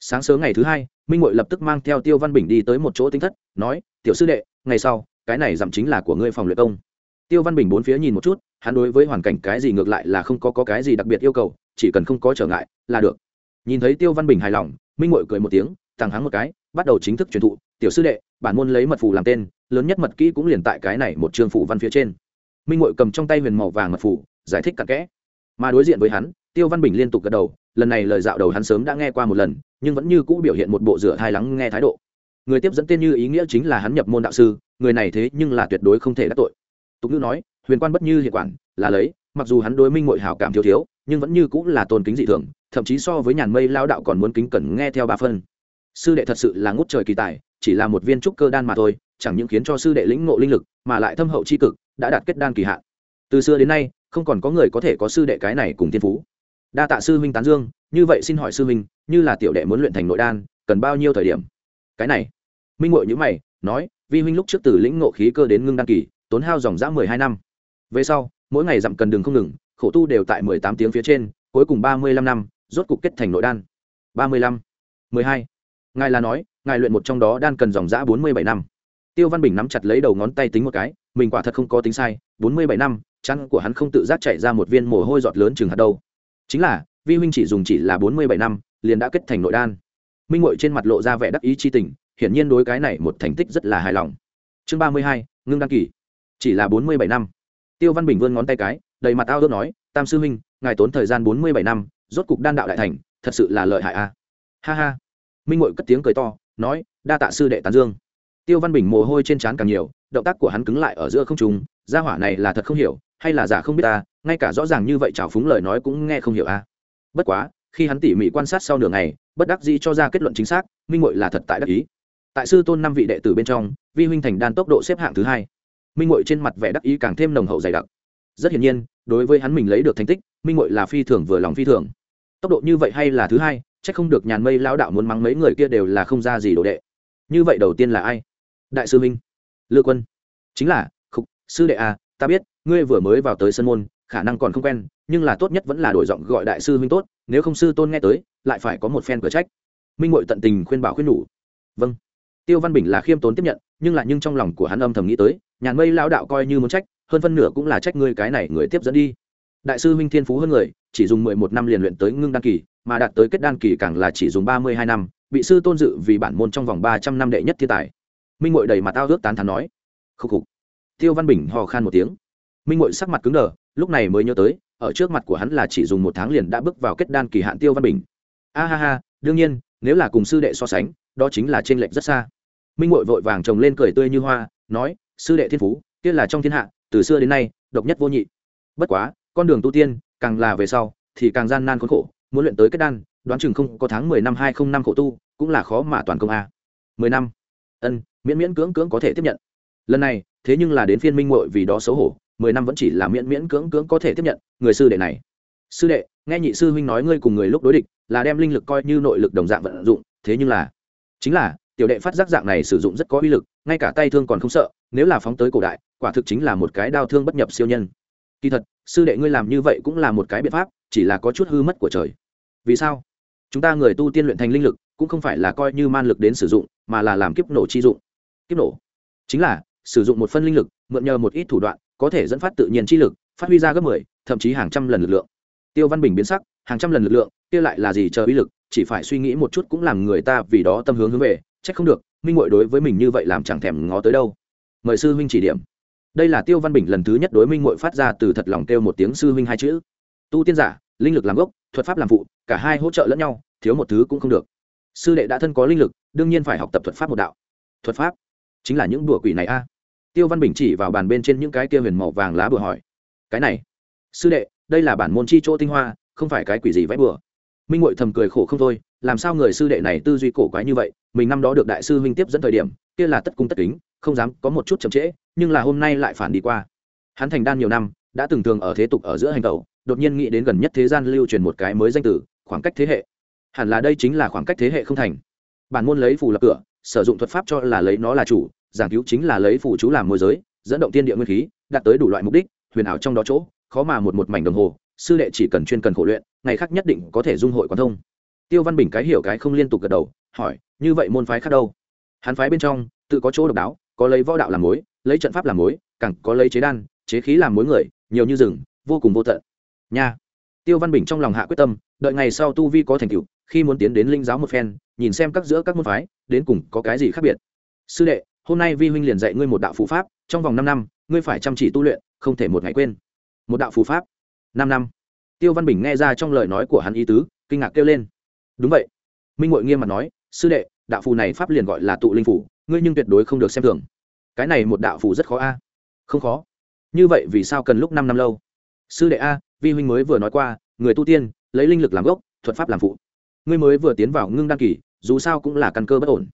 Sáng sớm ngày thứ hai minh ngội lập tức mang theo tiêu văn bình đi tới một chỗ tính thất nói tiểu sư đệ ngày sau cái này dặm chính là của ngươi phòng luyện công. Tiêu văn bình bốn phía nhìn một chút hắn đối với hoàn cảnh cái gì ngược lại là không có, có cái gì đặc biệt yêu cầu chỉ cần không có trở ngại là được. Nhìn thấy tiêu văn bình hài lòng minh ngội cười một tiếng thẳng hắn một cái bắt đầu chính thức truyền thụ tiểu sư đệ bản môn lấy mật phù làm tên lớn nhất mật kỹ cũng liền tại cái này một trường phủ văn phía trên. Minh ngội cầm trong tay huyền màu vàng mật phù giải thích cặn kẽ mà đối diện với hắn, tiêu văn bình liên tục gật đầu, lần này lời dạo đầu hắn sớm đã nghe qua một lần, nhưng vẫn như cũ biểu hiện một bộ rửa thai lắng nghe thái độ. Người tiếp dẫn tên như ý nghĩa chính là hắn nhập môn đạo sư, người này thế nhưng là tuyệt đối không thể đắc tội. Tục ngữ nói, huyền quan bất như hiệu quản, là lấy, mặc dù hắn đối minh mội hảo cảm thiếu thiếu, nhưng vẫn như cũng là tôn kính dị thường, thậm chí so với nhàn mây lao đạo còn muốn kính cẩn nghe theo ba phân. Sư đệ thật sự là ngút trời kỳ tài, chỉ là một viên trúc cơ đan mà thôi, chẳng những khiến cho sư đệ lĩnh ngộ linh lực, mà lại thâm hậu c h i cực, đã đạt kết đan kỳ hạn. Từ xưa đến nay không còn có người có thể có sư đệ cái này cùng thiên phú. Đa tạ sư huynh tán dương, như vậy xin hỏi sư huynh, như là tiểu đệ muốn luyện thành nội đan, cần bao nhiêu thời điểm? Cái này. Minh ngội nhữ mày, nói, vi huynh lúc trước từ lĩnh ngộ khí cơ đến ngưng đan kỳ, tốn hao dòng dã mười hai năm. Về sau, mỗi ngày dặm cần đường không ngừng, khổ tu đều tại mười tám tiếng phía trên, cuối cùng ba mươi lăm năm, rốt cục kết thành nội đan. Ba mươi lăm, mười hai. Ngài là nói, ngài luyện một trong đó đan cần dòng dã bốn mươi bảy năm. Tiêu văn bình nắm chặt lấy đầu ngón tay tính một cái, mình quả thật không có tính sai, bốn mươi bảy năm chăn của hắn không tự giác chạy ra một viên mồ hôi giọt lớn chừng hạt đâu. Chính là, vi huynh chỉ dùng chỉ là bốn mươi bảy năm, liền đã kết thành nội đan. Minh ngội trên mặt lộ ra vẻ đắc ý chi tình, hiển nhiên đối cái này một thành tích rất là hài lòng. Chương ba mươi hai, ngưng đăng kỳ chỉ là bốn mươi bảy năm. Tiêu văn bình vươn ngón tay cái, đầy mặt ao ước nói, tam sư huynh, ngài tốn thời gian bốn mươi bảy năm, rốt cục đan đạo đại thành, thật sự là lợi hại a ha ha. Minh ngội cất tiếng cười to, nói, đa tạ sư đệ tán dương. Tiêu văn bình mồ hôi trên trán càng nhiều, động tác của hắn cứng lại ở giữa không trùng gia hỏa này là thật không hiểu hay là giả không biết ta, ngay cả rõ ràng như vậy trào phúng lời nói cũng nghe không hiểu a. Bất quá, khi hắn tỉ mỉ quan sát sau nửa ngày, bất đắc dĩ cho ra kết luận chính xác, minh ngội là thật tại đắc ý. Tại sư tôn năm vị đệ tử bên trong, vi huynh thành đan tốc độ xếp hạng thứ hai. Minh ngội trên mặt vẻ đắc ý càng thêm nồng hậu dày đặc. Rất hiển nhiên, đối với hắn mình lấy được thành tích, minh ngội là phi thường vừa lòng phi thường. Tốc độ như vậy hay là thứ hai c h ắ c không được nhàn mây lão đạo muốn mắng mấy người kia đều là không ra gì đồ đệ. Như vậy đầu tiên là ai? Đại sư minh. Lư quân. Chính là, khục, sư đệ à ta biết ngươi vừa mới vào tới sân môn, khả năng còn không quen, nhưng là tốt nhất vẫn là đổi giọng gọi đại sư huynh tốt, nếu không sư tôn nghe tới, lại phải có một phen cửa trách. Minh ngội tận tình khuyên bảo khuyên nhủ. Vâng. Tiêu văn bình là khiêm tốn tiếp nhận, nhưng lại nhưng trong lòng của hắn âm thầm nghĩ tới, nhàn mây lao đạo coi như muốn trách, hơn phân nửa cũng là trách ngươi cái này người tiếp dẫn đi. Đại sư huynh thiên phú hơn người, chỉ dùng mười một năm liền luyện tới ngưng đan kỳ, mà đạt tới kết đan kỳ càng là chỉ dùng ba mươi hai năm, bị sư tôn dự vì bản môn trong vòng ba trăm năm đệ nhất thiên tài. Minh ngội đầy mặt tao ước tán thán nói. Khúc khục. Tiêu văn bình hò khan một tiếng minh ngội sắc mặt cứng đờ, lúc này mới nhớ tới, ở trước mặt của hắn là chỉ dùng một tháng liền đã bước vào kết đan kỳ hạn tiêu văn bình. A ha ha, đương nhiên, nếu là cùng sư đệ so sánh, đó chính là t r ê n lệch rất xa. Minh ngội vội vàng trồng lên cười tươi như hoa, nói, sư đệ thiên phú, kia là trong thiên hạ, từ xưa đến nay, độc nhất vô nhị. Bất quá, con đường tu tiên, càng là về sau, thì càng gian nan khốn khổ, muốn luyện tới kết đan, đoán chừng không có tháng mười năm hai không năm khổ tu, cũng là khó mà toàn công a. Mười năm. Ân, miễn miễn cưỡng cưỡng có thể tiếp nhận. Lần này, thế nhưng là đến phiên minh mội vì đó xấu hổ mười năm vẫn chỉ là miễn miễn cưỡng cưỡng có thể tiếp nhận, người sư đệ này. Sư đệ, nghe nhị sư huynh nói ngươi cùng người lúc đối địch, là đem linh lực coi như nội lực đồng dạng vận dụng, thế nhưng là, chính là, tiểu đệ phát giác dạng này sử dụng rất có uy lực, ngay cả tay thương còn không sợ, nếu là phóng tới cổ đại, quả thực chính là một cái đao thương bất nhập siêu nhân. Kỳ thật, sư đệ ngươi làm như vậy cũng là một cái biện pháp, chỉ là có chút hư mất của trời. Vì sao? Chúng ta người tu tiên luyện thành linh lực, cũng không phải là coi như man lực đến sử dụng, mà là làm kiếp nổ chi dụng. Kiếp nổ? Chính là, sử dụng một phân linh lực, mượn nhờ một ít thủ đoạn có thể dẫn phát tự nhiên chi lực, phát huy ra gấp mười, thậm chí hàng trăm lần lực lượng. Tiêu văn bình biến sắc, hàng trăm lần lực lượng, kia lại là gì chờ uy lực, chỉ phải suy nghĩ một chút cũng làm người ta vì đó tâm hướng hướng về trách không được, minh ngội đối với mình như vậy làm chẳng thèm ngó tới đâu. Mời sư huynh chỉ điểm. Đây là tiêu văn bình lần thứ nhất đối minh ngội phát ra từ thật lòng kêu một tiếng sư huynh hai chữ. Tu tiên giả, linh lực làm gốc, thuật pháp làm phụ, cả hai hỗ trợ lẫn nhau, thiếu một thứ cũng không được. Sư đệ đã thân có linh lực, đương nhiên phải học tập thuật pháp một đạo. Thuật pháp chính là những đùa quỷ này a tiêu văn bình chỉ vào bàn bên trên những cái kia huyền màu vàng lá bừa hỏi, cái này, sư đệ, đây là bản môn chi chỗ tinh hoa, không phải cái quỷ gì vẽ bừa minh ngội thầm cười khổ không thôi, làm sao người sư đệ này tư duy cổ quái như vậy, mình năm đó được đại sư huynh tiếp dẫn thời điểm, kia là tất cung tất kính, không dám có một chút chậm trễ, nhưng là hôm nay lại phản đi qua. Hắn thành đan nhiều năm, đã từng thường ở thế tục ở giữa hành tẩu, đột nhiên nghĩ đến gần nhất thế gian lưu truyền một cái mới danh tử khoảng cách thế hệ. Hẳn là đây chính là khoảng cách thế hệ không thành. Bản môn lấy phù lập cửa, sử dụng thuật pháp cho là lấy nó là chủ giảng cứu chính là lấy phụ chú làm môi giới, dẫn động tiên địa nguyên khí, đạt tới đủ loại mục đích, huyền ảo trong đó chỗ, khó mà một một mảnh đồng hồ, sư đệ chỉ cần chuyên cần khổ luyện, ngày khác nhất định có thể dung hội quan thông. Tiêu văn bình cái hiểu cái không liên tục gật đầu, hỏi, như vậy môn phái khác đâu? Hắn phái bên trong, tự có chỗ độc đáo, có lấy võ đạo làm mối, lấy trận pháp làm mối, càng có lấy chế đan, chế khí làm mối người, nhiều như rừng, vô cùng vô tận. Nha. Tiêu văn bình trong lòng hạ quyết tâm, đợi ngày sau tu vi có thành tựu, khi muốn tiến đến linh giáo một phen, nhìn xem các giữa các môn phái, đến cùng có cái gì khác biệt. Sư đệ hôm nay vi huynh liền dạy ngươi một đạo phù pháp, trong vòng năm năm, ngươi phải chăm chỉ tu luyện, không thể một ngày quên. Một đạo phù pháp. Năm năm. Tiêu văn bình nghe ra trong lời nói của hắn ý tứ, kinh ngạc kêu lên. Đúng vậy. Minh ngội nghiêm mặt nói, sư đệ, đạo phù này pháp liền gọi là tụ linh phủ ngươi nhưng tuyệt đối không được xem thường. Cái này một đạo phù rất khó a. Không khó. Như vậy vì sao cần lúc năm năm lâu? Sư đệ a, vi huynh mới vừa nói qua, người tu tiên, lấy linh lực làm gốc, thuật pháp làm phụ. Ngươi mới vừa tiến vào ngưng đăng kỳ, dù sao cũng là căn cơ bất ổn.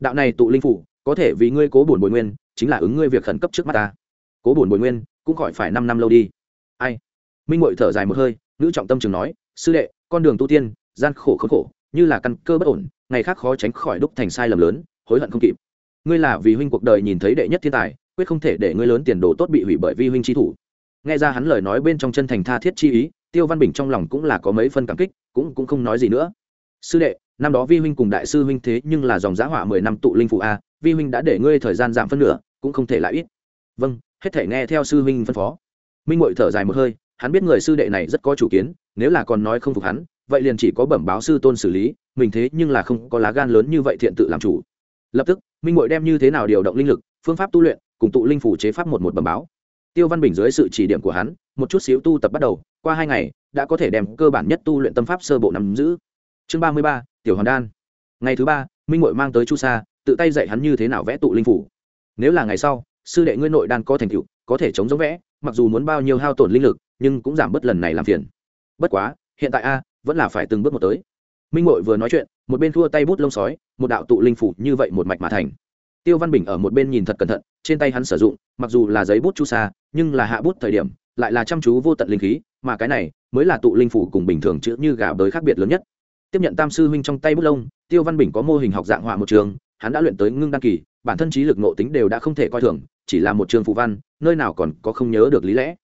Đạo này tụ linh phủ có thể vì ngươi cố bổn bồi nguyên, chính là ứng ngươi việc khẩn cấp trước mắt ta. Cố bổn bồi nguyên, cũng khỏi phải năm năm lâu đi. Ai? Minh ngội thở dài một hơi, nữ trọng tâm trường nói, sư đệ, con đường tu tiên, gian khổ khốn khổ, như là căn cơ bất ổn, ngày khác khó tránh khỏi đúc thành sai lầm lớn, hối hận không kịp. Ngươi là vì huynh cuộc đời nhìn thấy đệ nhất thiên tài, quyết không thể để ngươi lớn tiền đồ tốt bị hủy bởi vi huynh chi thủ. Nghe ra hắn lời nói bên trong chân thành tha thiết chi ý, tiêu văn bình trong lòng cũng là có mấy phân cảm kích, cũng cũng không nói gì nữa. Sư đệ năm đó vi huynh cùng đại sư huynh thế nhưng là dòng giã hỏa mười năm tụ linh phụ a, vi huynh đã để ngươi thời gian giảm phân nửa, cũng không thể lại ít. Vâng hết thể nghe theo sư huynh phân phó. Minh ngội thở dài một hơi, hắn biết người sư đệ này rất có chủ kiến, nếu là còn nói không phục hắn, vậy liền chỉ có bẩm báo sư tôn xử lý, mình thế nhưng là không có lá gan lớn như vậy thiện tự làm chủ. Lập tức, minh ngội đem như thế nào điều động linh lực, phương pháp tu luyện, cùng tụ linh phủ chế pháp một một bẩm báo. Tiêu văn bình dưới sự chỉ điểm của hắn, một chút xíu tu tập bắt đầu, qua hai ngày, đã có thể đem cơ bản nhất tu luyện tâm pháp sơ bộ nắm giữ chương ba mươi ba, tiểu hoàn đan. Ngày thứ ba, minh ngội mang tới chu sa, tự tay dạy hắn như thế nào vẽ tụ linh phủ. Nếu là ngày sau, sư đệ ngươi nội đan có thành tựu, có thể chống giống vẽ, mặc dù muốn bao nhiêu hao tổn linh lực, nhưng cũng giảm bớt lần này làm phiền. Bất quá, hiện tại a, vẫn là phải từng bước một tới. Minh ngội vừa nói chuyện, một bên thua tay bút lông sói, một đạo tụ linh phủ như vậy một mạch mà thành. Tiêu văn bình ở một bên nhìn thật cẩn thận, trên tay hắn sử dụng, mặc dù là giấy bút chu sa, nhưng là hạ bút thời điểm, lại là chăm chú vô tận linh khí, mà cái này mới là tụ linh phủ cùng bình thường chữ như gà bới khác biệt lớn nhất tiếp nhận tam sư huynh trong tay bút lông, tiêu văn bình có mô hình học dạng họa một trường, hắn đã luyện tới ngưng đăng kỳ, bản thân trí lực nộ tính đều đã không thể coi thường, chỉ là một trường phụ văn, nơi nào còn có không nhớ được lý lẽ.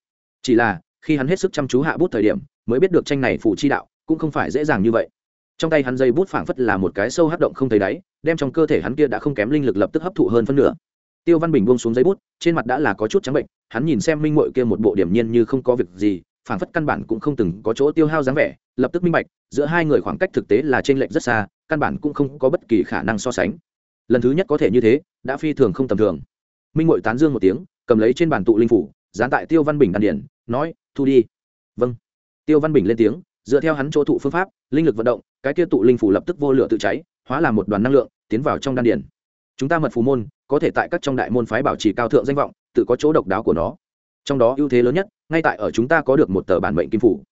Chỉ là, khi hắn hết sức chăm chú hạ bút thời điểm, mới biết được tranh này phụ chi đạo, cũng không phải dễ dàng như vậy. Trong tay hắn dây bút phảng phất là một cái sâu hấp động không thấy đáy, đem trong cơ thể hắn kia đã không kém linh lực lập tức hấp thụ hơn phân nửa. Tiêu văn bình buông xuống giấy bút, trên mặt đã là có chút trắng bệnh, hắn nhìn xem minh mội kia một bộ điểm nhiên như không có việc gì, phảng phất căn bản cũng không từng có chỗ tiêu hao dáng vẻ lập tức minh bạch, giữa hai người khoảng cách thực tế là trên lệch rất xa, căn bản cũng không có bất kỳ khả năng so sánh. Lần thứ nhất có thể như thế, đã phi thường không tầm thường. Minh ngội tán dương một tiếng, cầm lấy trên bàn tụ linh phủ, dán tại tiêu văn bình đan điển nói, thu đi. Vâng. Tiêu văn bình lên tiếng, dựa theo hắn chỗ thụ phương pháp, linh lực vận động, cái kia tụ linh phủ lập tức vô lửa tự cháy, hóa làm một đoàn năng lượng, tiến vào trong đan điển chúng ta mật phù môn, có thể tại các trong đại môn phái bảo trì cao thượng danh vọng, tự có chỗ độc đáo của nó. Trong đó ưu thế lớn nhất, ngay tại ở chúng ta có được một tờ bản mệnh kim phủ.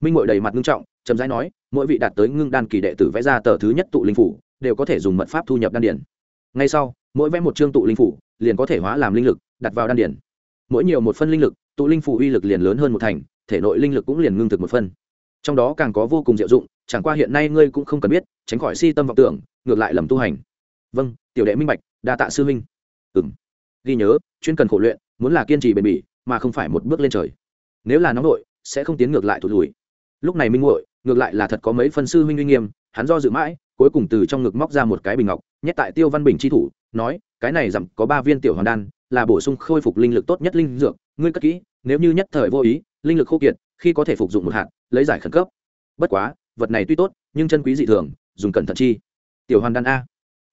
Minh ngội đầy mặt ngưng trọng chậm rãi nói, mỗi vị đạt tới ngưng đan kỳ đệ tử vẽ ra tờ thứ nhất tụ linh phủ, đều có thể dùng mật pháp thu nhập đan điển ngay sau, mỗi vẽ một chương tụ linh phủ, liền có thể hóa làm linh lực, đặt vào đan điển mỗi nhiều một phân linh lực, tụ linh phủ uy lực liền lớn hơn một thành, thể nội linh lực cũng liền ngưng thực một phân. Trong đó càng có vô cùng diệu dụng, chẳng qua hiện nay ngươi cũng không cần biết, tránh khỏi si tâm vọng tưởng, ngược lại lầm tu hành. Vâng tiểu đệ minh bạch, đa tạ sư huynh. Ừ m ghi nhớ, chuyên cần khổ luyện, muốn là kiên trì bền bỉ, mà không phải một bước lên trời. Nếu là nóng nội, sẽ không tiến ngược lại thụt lùi. Lúc này minh nguội ngược lại là thật có mấy phân sư huynh uy nghiêm, hắn do dự mãi, cuối cùng từ trong ngực móc ra một cái bình ngọc, nhét tại tiêu văn bình tri thủ, nói, cái này dặm có ba viên tiểu hoàn đan, là bổ sung khôi phục linh lực tốt nhất linh dược, ngươi cất kỹ, nếu như nhất thời vô ý, linh lực khô kiệt, khi có thể phục dụng một hạt, lấy giải khẩn cấp. Bất quá, vật này tuy tốt, nhưng chân quý dị thường, dùng cẩn thận chi. Tiểu hoàn đan a.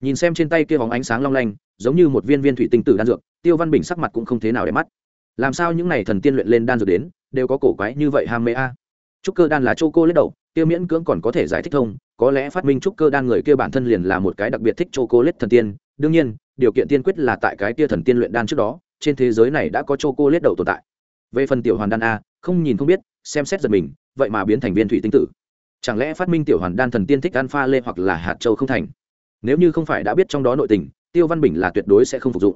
Nhìn xem trên tay kia bóng ánh sáng long lanh, giống như một viên viên thủy tinh tử đan dược, tiêu văn bình sắc mặt cũng không thế nào để mắt. Làm sao những n à y thần tiên luyện lên đan dược đến, đều có cổ quái như vậy ham mê a? Trúc cơ đan là chô cô lết đầu, kia miễn cưỡng còn có thể giải thích thông, có lẽ phát minh trúc cơ đan người kia bản thân liền là một cái đặc biệt thích chô cô lết thần tiên. Đương nhiên, điều kiện tiên quyết là tại cái kia thần tiên luyện đan trước đó, trên thế giới này đã có chô cô lết đầu tồn tại. Về phần tiểu hoàn đan a, không nhìn không biết, xem xét giật mình, vậy mà biến thành viên thủy tinh tử. Chẳng lẽ phát minh tiểu hoàn đan thần tiên thích ăn pha lê hoặc là hạt châu không thành? Nếu như không phải đã biết trong đó nội tình, tiêu văn bình là tuyệt đối sẽ không phục dụng.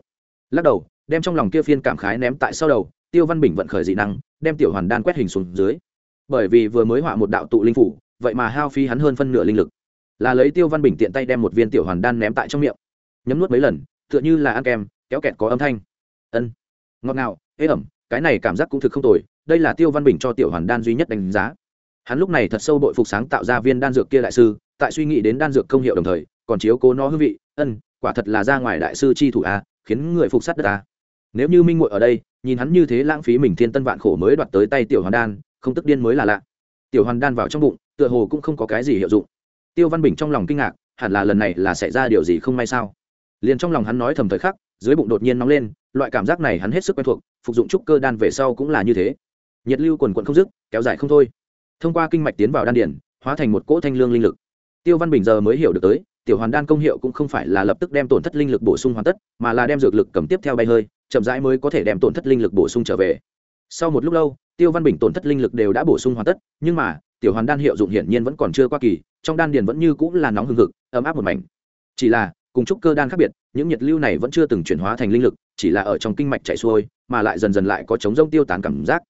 Lắc đầu, đem trong lòng kia phiên cảm khái ném tại sau đầu, tiêu văn bình vận khởi dị năng, đem tiểu hoàn đan quét hình xuống dưới bởi vì vừa mới họa một đạo tụ linh phủ, vậy mà hao phí hắn hơn phân nửa linh lực. Là lấy tiêu văn bình tiện tay đem một viên tiểu hoàn đan ném tại trong miệng. Nhấm nuốt mấy lần, tựa như là ăn kem, kéo kẹt có âm thanh. Ân, ngọt ngào, ế ẩm, cái này cảm giác cũng thực không tồi, đây là tiêu văn bình cho tiểu hoàn đan duy nhất đánh giá. Hắn lúc này thật sâu bội phục sáng tạo ra viên đan dược kia đại sư, tại suy nghĩ đến đan dược công hiệu đồng thời, còn chiếu cố nó hương vị. Ân, quả thật là ra ngoài đại sư chi thủ a, khiến người phục sát đất a. Nếu như minh muội ở đây, nhìn hắn như thế lãng phí mình thiên tân vạn khổ mới đoạt tới tay tiểu hoàn đan không tức điên mới là lạ. Tiểu hoàn đan vào trong bụng, tựa hồ cũng không có cái gì hiệu dụng. Tiêu văn bình trong lòng kinh ngạc, hẳn là lần này là xảy ra điều gì không may sao? Liền trong lòng hắn nói thầm thời khắc, dưới bụng đột nhiên nóng lên, loại cảm giác này hắn hết sức quen thuộc, phục dụng trúc cơ đan về sau cũng là như thế. Nhiệt lưu quần quận không dứt, kéo dài không thôi. Thông qua kinh mạch tiến vào đan điển hóa thành một cỗ thanh lương linh lực. Tiêu văn bình giờ mới hiểu được tới, tiểu hoàn đan công hiệu cũng không phải là lập tức đem tổn thất linh lực bổ sung hoàn tất, mà là đem dược lực cầm tiếp theo bay hơi, chậm rãi mới có thể đem tổn thất linh lực bổ sung trở về. Sau một lúc lâu tiêu văn bình tổn thất linh lực đều đã bổ sung hoàn tất, nhưng mà, tiểu hoàn đan hiệu dụng hiển nhiên vẫn còn chưa qua kỳ, trong đan điền vẫn như cũng là nóng hừng hực, ấm áp một mảnh. Chỉ là, cùng trúc cơ đan khác biệt, những nhiệt lưu này vẫn chưa từng chuyển hóa thành linh lực, chỉ là ở trong kinh mạch chạy xuôi, mà lại dần dần lại có chống rông tiêu tán cảm giác.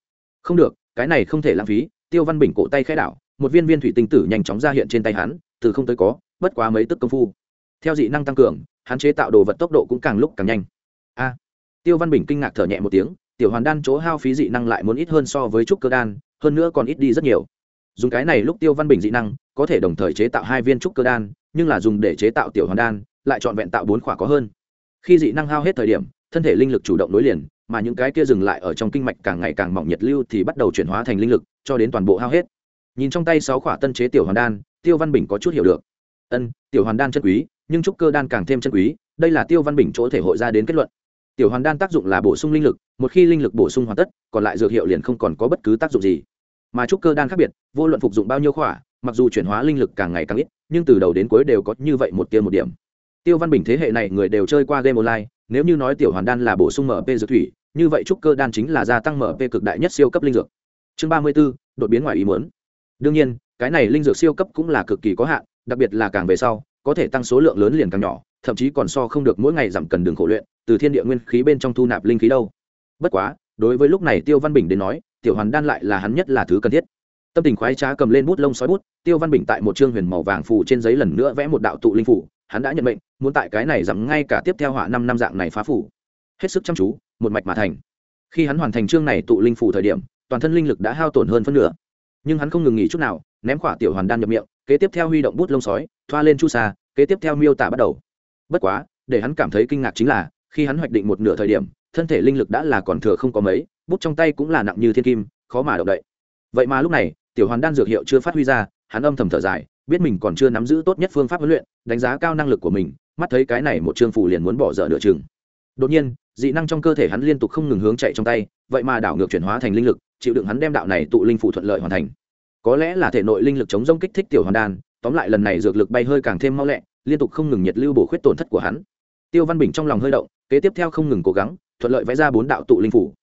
Không được, cái này không thể lãng phí, tiêu văn bình cổ tay khẽ đảo, một viên viên thủy tinh tử nhanh chóng ra hiện trên tay hắn, từ không tới có, bất quá mấy tức công phu. Theo dị năng tăng cường, hắn chế tạo đồ vật tốc độ cũng càng lúc càng nhanh. A, tiêu văn bình kinh ngạc thở nhẹ một tiếng tiểu hoàn đan chỗ hao phí dị năng lại muốn ít hơn so với trúc cơ đan, hơn nữa còn ít đi rất nhiều. Dùng cái này lúc tiêu văn bình dị năng, có thể đồng thời chế tạo hai viên trúc cơ đan, nhưng là dùng để chế tạo tiểu hoàn đan, lại trọn vẹn tạo bốn khỏa có hơn. Khi dị năng hao hết thời điểm, thân thể linh lực chủ động nối liền, mà những cái kia dừng lại ở trong kinh mạch càng ngày càng mỏng nhiệt lưu thì bắt đầu chuyển hóa thành linh lực, cho đến toàn bộ hao hết. Nhìn trong tay sáu khỏa tân chế tiểu hoàn đan, tiêu văn bình có chút hiểu được. Ân, tiểu hoàn đan chân quý, nhưng trúc cơ đan càng thêm chân quý, đây là tiêu văn bình chỗ thể hội ra đến kết luận tiểu hoàn đan tác dụng là bổ sung linh lực, một khi linh lực bổ sung hoàn tất, còn lại dược hiệu liền không còn có bất cứ tác dụng gì. Mà trúc cơ đan khác biệt, vô luận phục dụng bao nhiêu khỏa, mặc dù chuyển hóa linh lực càng ngày càng ít, nhưng từ đầu đến cuối đều có như vậy một tiêu một điểm. Tiêu văn bình thế hệ này người đều chơi qua game online, nếu như nói tiểu hoàn đan là bổ sung mp dược thủy, như vậy trúc cơ đan chính là gia tăng mp cực đại nhất siêu cấp linh dược. Chương ba mươi b ố đột biến ngoài ý muốn. Đương nhiên, cái này linh dược siêu cấp cũng là cực kỳ có hạn, đặc biệt là càng về sau, có thể tăng số lượng lớn liền càng nhỏ thậm chí còn so không được mỗi ngày giảm cần đường khổ luyện, từ thiên địa nguyên khí bên trong thu nạp linh khí đâu. Bất quá, đối với lúc này tiêu văn bình đến nói, tiểu hoàn đan lại là hắn nhất là thứ cần thiết. Tâm tình khoái trá cầm lên bút lông sói bút, tiêu văn bình tại một chương huyền màu vàng phủ trên giấy lần nữa vẽ một đạo tụ linh phủ hắn đã nhận mệnh, muốn tại cái này giảm ngay cả tiếp theo họa năm năm dạng này phá phủ hết sức chăm chú, một mạch mà thành. Khi hắn hoàn thành chương này tụ linh phủ thời điểm, toàn thân linh lực đã hao tổn hơn phân nửa. Nhưng hắn không ngừng nghỉ chút nào, ném khỏa tiểu hoàn đan nhập miệng, kế tiếp theo huy động bút lông sói, thoa lên chu sa, kế tiếp theo miêu tả bắt đầu bất quá, để hắn cảm thấy kinh ngạc chính là, khi hắn hoạch định một nửa thời điểm, thân thể linh lực đã là còn thừa không có mấy, bút trong tay cũng là nặng như thiên kim, khó mà động đậy. Vậy mà lúc này, tiểu hoàn đan dược hiệu chưa phát huy ra, hắn âm thầm thở dài, biết mình còn chưa nắm giữ tốt nhất phương pháp huấn luyện, đánh giá cao năng lực của mình, mắt thấy cái này một chương phủ liền muốn bỏ dở nửa chừng. Đột nhiên, dị năng trong cơ thể hắn liên tục không ngừng hướng chạy trong tay, vậy mà đảo ngược chuyển hóa thành linh lực, chịu đựng hắn đem đạo này tụ linh phủ thuận lợi hoàn thành. Có lẽ là thể nội linh lực chống rông kích thích tiểu hoàn đan tóm lại lần này dược lực bay hơi càng thêm mau lẹ, liên tục không ngừng nhiệt lưu bổ khuyết tổn thất của hắn. Tiêu văn bình trong lòng hơi động, kế tiếp theo không ngừng cố gắng, thuận lợi vẽ ra bốn đạo tụ linh phủ.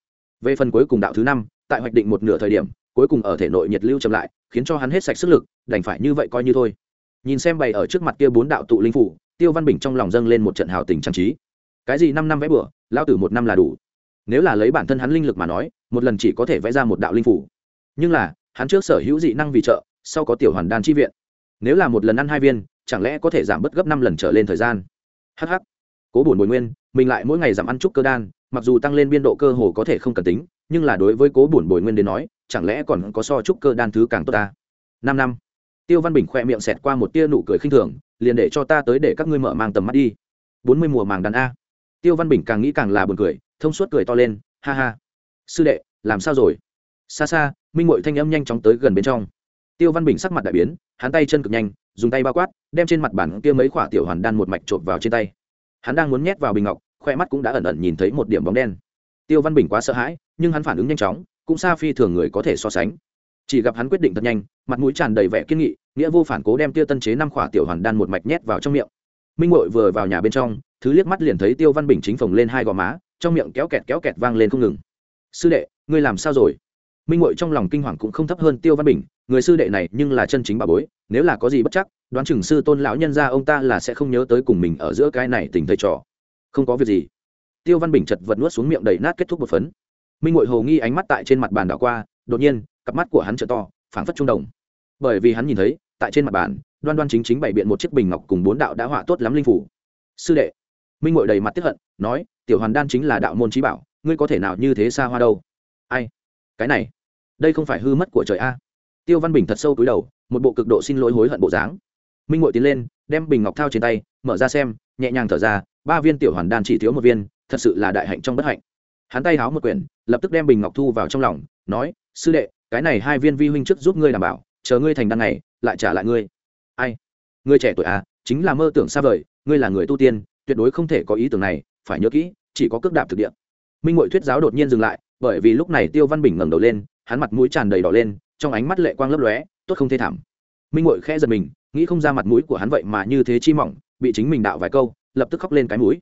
Về phần cuối cùng đạo thứ năm, tại hoạch định một nửa thời điểm, cuối cùng ở thể nội nhiệt lưu chậm lại, khiến cho hắn hết sạch sức lực, đành phải như vậy coi như thôi. Nhìn xem bày ở trước mặt kia bốn đạo tụ linh phủ, tiêu văn bình trong lòng dâng lên một trận hào tình trang trí. Cái gì năm năm vẽ bừa lao tử một năm là đủ. Nếu là lấy bản thân hắn linh lực mà nói, một lần chỉ có thể vẽ ra một đạo linh phủ. Nhưng là, hắn trước sở hữu dị năng vì trợ, sau có tiểu hoàn đan chi viện nếu là một lần ăn hai viên, chẳng lẽ có thể giảm bớt gấp năm lần trở lên thời gian? Hh cố bổn bồi nguyên, mình lại mỗi ngày giảm ăn chút cơ đan, mặc dù tăng lên biên độ cơ hồ có thể không cần tính, nhưng là đối với cố bổn bồi nguyên đến nói, chẳng lẽ còn có so chút cơ đan thứ càng tốt ta? Năm năm. Tiêu văn bình khoe miệng xẹt qua một tia nụ cười khinh thường, liền để cho ta tới để các ngươi mở mang tầm mắt đi. Bốn mươi mùa màng đàn a. Tiêu văn bình càng nghĩ càng là buồn cười, thông suốt cười to lên, ha ha. Sư đệ, làm sao rồi? Xa xa, minh mội thanh âm nhanh chóng tới gần bên trong tiêu văn bình sắc mặt đại biến, hắn tay chân cực nhanh, dùng tay bao quát, đem trên mặt bản kia mấy khỏa tiểu hoàn đan một mạch trộm vào trên tay. Hắn đang muốn nhét vào bình ngọc khoe mắt cũng đã ẩn ẩn nhìn thấy một điểm bóng đen. Tiêu văn bình quá sợ hãi, nhưng hắn phản ứng nhanh chóng, cũng xa phi thường người có thể so sánh. Chỉ gặp hắn quyết định thật nhanh, mặt mũi tràn đầy vẻ kiên nghị, nghĩa vô phản cố đem tiêu tân chế năm khỏa tiểu hoàn đan một mạch nhét vào trong miệng. Minh Ngụy vừa vào nhà bên trong, thứ liếc mắt liền thấy tiêu văn bình chính phồng lên hai gò má, trong miệng kéo kẹt kéo kẹt vang lên không ngừng. Sư đệ, ngươi làm sao rồi? Minh ngội trong lòng kinh hoàng cũng không thấp hơn tiêu văn bình người sư đệ này nhưng là chân chính bà bối nếu là có gì bất chắc đoán chừng sư tôn lão nhân ra ông ta là sẽ không nhớ tới cùng mình ở giữa cái này tình thầy trò không có việc gì tiêu văn bình chật vật nuốt xuống miệng đầy nát kết thúc một phấn minh ngội hồ nghi ánh mắt tại trên mặt bàn đảo qua đột nhiên cặp mắt của hắn t to phảng phất trung đồng bởi vì hắn nhìn thấy tại trên mặt bàn đoan đoan chính chính bày biện một chiếc bình ngọc cùng bốn đạo đã họa tốt lắm linh phủ sư đệ minh ngội đầy mặt tiếp hận nói tiểu hoàn đan chính là đạo môn trí bảo ngươi có thể nào như thế xa hoa đâu ai cái này đây không phải hư mất của trời a. Tiêu văn bình thật sâu túi đầu, một bộ cực độ xin lỗi hối hận bộ dáng. Minh ngội tiến lên, đem bình ngọc thao trên tay, mở ra xem, nhẹ nhàng thở ra, ba viên tiểu hoàn đan chỉ thiếu một viên, thật sự là đại hạnh trong bất hạnh. Hắn tay háo một quyển, lập tức đem bình ngọc thu vào trong lòng, nói, sư đệ, cái này hai viên vi huynh trước giúp ngươi đảm bảo, chờ ngươi thành đăng này lại trả lại ngươi. Ai? Ngươi trẻ tuổi à chính là mơ tưởng xa vời, ngươi là người tu tiên, tuyệt đối không thể có ý tưởng này, phải nhớ kỹ, chỉ có cước đạp thực địa. Minh ngội thuyết giáo đột nhiên dừng lại, bởi vì lúc này tiêu văn bình ngẩng đầu lên hắn mặt mũi tràn đầy đỏ lên, trong ánh mắt lệ quang lấp lóe, tốt không thê thảm. Minh ngội khẽ giật mình, nghĩ không ra mặt mũi của hắn vậy mà như thế chi mỏng, bị chính mình đạo vài câu, lập tức khóc lên cái mũi.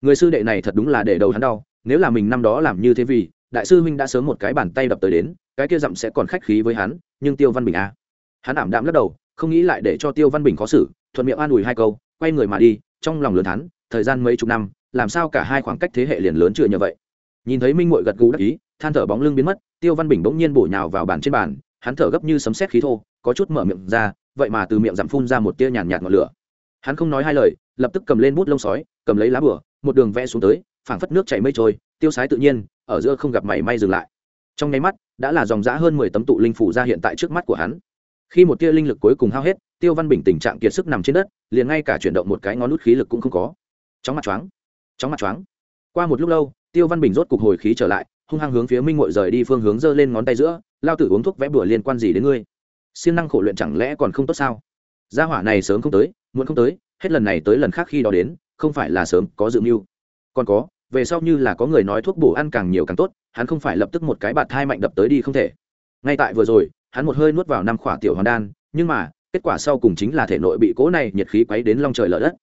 Người sư đệ này thật đúng là để đầu hắn đau, nếu là mình năm đó làm như thế vì, đại sư huynh đã sớm một cái bàn tay đập tới đến, cái kia dặm sẽ còn khách khí với hắn, nhưng tiêu văn bình a à. hắn ảm đạm lắc đầu, không nghĩ lại để cho tiêu văn bình khó xử, thuận miệng an ủi hai câu, quay người mà đi, trong lòng lớn thắn thời gian mấy chục năm, làm sao cả hai khoảng cách thế hệ liền lớn chưa như vậy nhìn thấy minh mội gật gù đắc ý, than thở bóng lưng biến mất, tiêu văn bình bỗng nhiên bổ nhào vào bàn trên bàn, hắn thở gấp như sấm sét khí thô, có chút mở miệng ra, vậy mà từ miệng giảm phun ra một tia nhàn nhạt ngọn lửa. Hắn không nói hai lời, lập tức cầm lên bút lông sói, cầm lấy lá bửa một đường vẽ xuống tới, phảng phất nước chảy mây trôi, tiêu sái tự nhiên, ở giữa không gặp mảy may dừng lại. Trong nháy mắt, đã là dòng dã hơn mười tấm tụ linh phủ ra hiện tại trước mắt của hắn. Khi một tia linh lực cuối cùng hao hết, tiêu văn bình tình trạng kiệt sức nằm trên đất, liền ngay cả chuyển động một cái ngón nút khí lực cũng không có. Chóng mặt choáng, chóng mặt choáng. Qua một lúc lâu tiêu văn bình rốt cục hồi khí trở lại, hung hăng hướng phía minh ngội rời đi phương hướng giơ lên ngón tay giữa, lao tử uống thuốc vẽ bửa liên quan gì đến ngươi? Siêng năng khổ luyện chẳng lẽ còn không tốt sao? Gia hỏa này sớm không tới, muộn không tới, hết lần này tới lần khác khi đó đến, không phải là sớm có dự mưu. Còn có, về sau như là có người nói thuốc bổ ăn càng nhiều càng tốt, hắn không phải lập tức một cái bạt thai mạnh đập tới đi không thể. Ngay tại vừa rồi, hắn một hơi nuốt vào năm khỏa tiểu hoàn đan, nhưng mà, kết quả sau cùng chính là thể nội bị cố này nhiệt khí quấy đến long trời lở đất.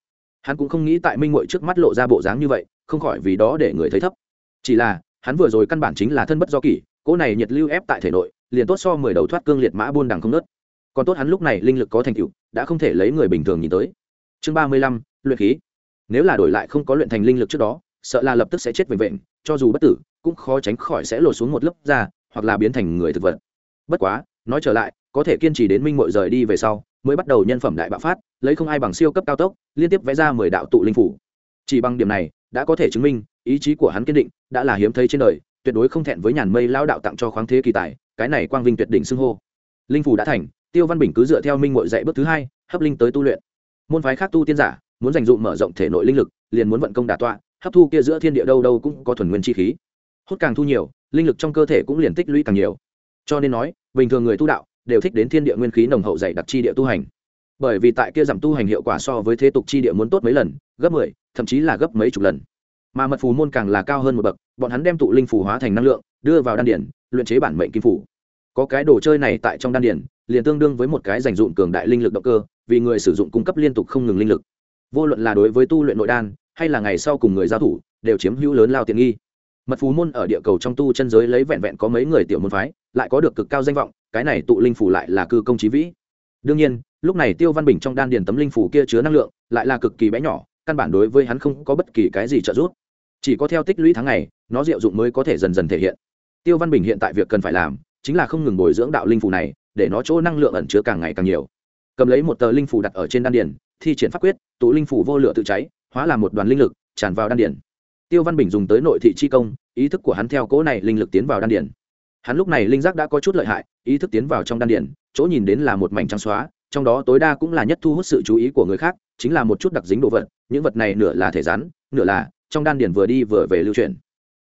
Hắn cũng không nghĩ tại minh mội trước mắt lộ ra bộ dáng như vậy không khỏi vì đó để người thấy thấp. Chỉ là, hắn vừa rồi căn bản chính là thân bất do kỷ, cỗ này nhiệt lưu ép tại thể nội, liền tốt so mười đầu thoát cương liệt mã buôn đằng không nớt. Còn tốt hắn lúc này linh lực có thành tựu, đã không thể lấy người bình thường nhìn tới. Chương ba mươi lăm, luyện khí. Nếu là đổi lại không có luyện thành linh lực trước đó, sợ là lập tức sẽ chết vệnh vệnh cho dù bất tử, cũng khó tránh khỏi sẽ lột xuống một lớp da, hoặc là biến thành người thực vật. Bất quá, nói trở lại, có thể kiên trì đến minh mội rời đi về sau, mới bắt đầu nhân phẩm đại bạo phát, lấy không ai bằng siêu cấp cao tốc, liên tiếp vẽ ra mười đạo tụ linh phủ. Chỉ bằng điểm này đã có thể chứng minh, ý chí của hắn kiên định, đã là hiếm thấy trên đời, tuyệt đối không thẹn với nhàn mây lao đạo tặng cho khoáng thế kỳ tài, cái này quang vinh tuyệt đỉnh xưng hô. Linh phủ đã thành, tiêu văn bình cứ dựa theo minh mội dạy bước thứ hai, hấp linh tới tu luyện. Môn phái khác tu tiên giả, muốn dành dụ mở rộng thể nội linh lực, liền muốn vận công đả tọa, hấp thu kia giữa thiên địa đâu đâu cũng có thuần nguyên chi khí. Hút càng thu nhiều, linh lực trong cơ thể cũng liền tích lũy càng nhiều. Cho nên nói, bình thường người tu đạo đều thích đến thiên địa nguyên khí nồng hậu dày đặc chi địa tu hành. Bởi vì tại kia giảm tu hành hiệu quả so với thế tục chi địa muốn tốt mấy lần, gấp mười thậm chí là gấp mấy chục lần. Mà mật phù môn càng là cao hơn một bậc, bọn hắn đem tụ linh phù hóa thành năng lượng, đưa vào đan điển, luyện chế bản mệnh kim phủ có cái đồ chơi này tại trong đan điển, liền tương đương với một cái dành dụng cường đại linh lực động cơ, vì người sử dụng cung cấp liên tục không ngừng linh lực. Vô luận là đối với tu luyện nội đan, hay là ngày sau cùng người giao thủ, đều chiếm hữu lớn lao tiện nghi. Mật phù môn ở địa cầu trong tu chân giới lấy vẹn vẹn có mấy người tiểu môn phái, lại có được cực cao danh vọng, cái này tụ linh phủ lại là cư công trí vĩ. Đương nhiên, lúc này tiêu văn bình trong đan điền tấm linh phủ kia chứa năng lượng, lại là cực kỳ bé nhỏ căn bản đối với hắn không có bất kỳ cái gì trợ giúp. Chỉ có theo tích lũy tháng ngày, nó diệu dụng mới có thể dần dần thể hiện. Tiêu văn bình hiện tại việc cần phải làm, chính là không ngừng bồi dưỡng đạo linh phủ này, để nó chỗ năng lượng ẩn chứa càng ngày càng nhiều. Cầm lấy một tờ linh phủ đặt ở trên đan điền, thi triển pháp quyết, tụ linh phủ vô lửa tự cháy, hóa làm một đoàn linh lực, tràn vào đan điền. Tiêu văn bình dùng tới nội thị chi công, ý thức của hắn theo cỗ này linh lực tiến vào đan điền. Hắn lúc này linh giác đã có chút lợi hại, ý thức tiến vào trong đan điền, chỗ nhìn đến là một mảnh trắng xóa, trong đó tối đa cũng là nhất thu hút sự chú ý của người khác, chính là một chút đặc dính đồ vật những vật này nửa là thể rắn, nửa là, trong đan điền vừa đi vừa về lưu chuyển.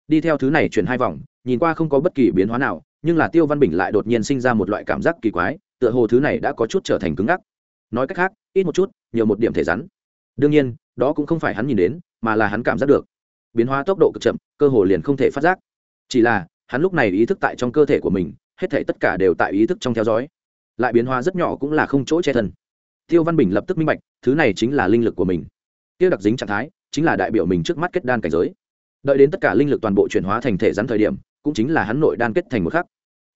Đi theo thứ này chuyển hai vòng, nhìn qua không có bất kỳ biến hóa nào, nhưng là tiêu văn bình lại đột nhiên sinh ra một loại cảm giác kỳ quái, tựa hồ thứ này đã có chút trở thành cứng ngắc. Nói cách khác, ít một chút, nhiều một điểm thể rắn. Đương nhiên, đó cũng không phải hắn nhìn đến, mà là hắn cảm giác được. Biến hóa tốc độ cực chậm, cơ hồ liền không thể phát giác. Chỉ là, hắn lúc này ý thức tại trong cơ thể của mình, hết thể tất cả đều tại ý thức trong theo dõi. Lại biến hóa rất nhỏ cũng là không chỗ che thân. Tiêu văn bình lập tức minh bạch, thứ này chính là linh lực của mình tiêu đặc dính trạng thái chính là đại biểu mình trước mắt kết đan cảnh giới. Đợi đến tất cả linh lực toàn bộ chuyển hóa thành thể rắn thời điểm, cũng chính là hắn nội đan kết thành một khắc.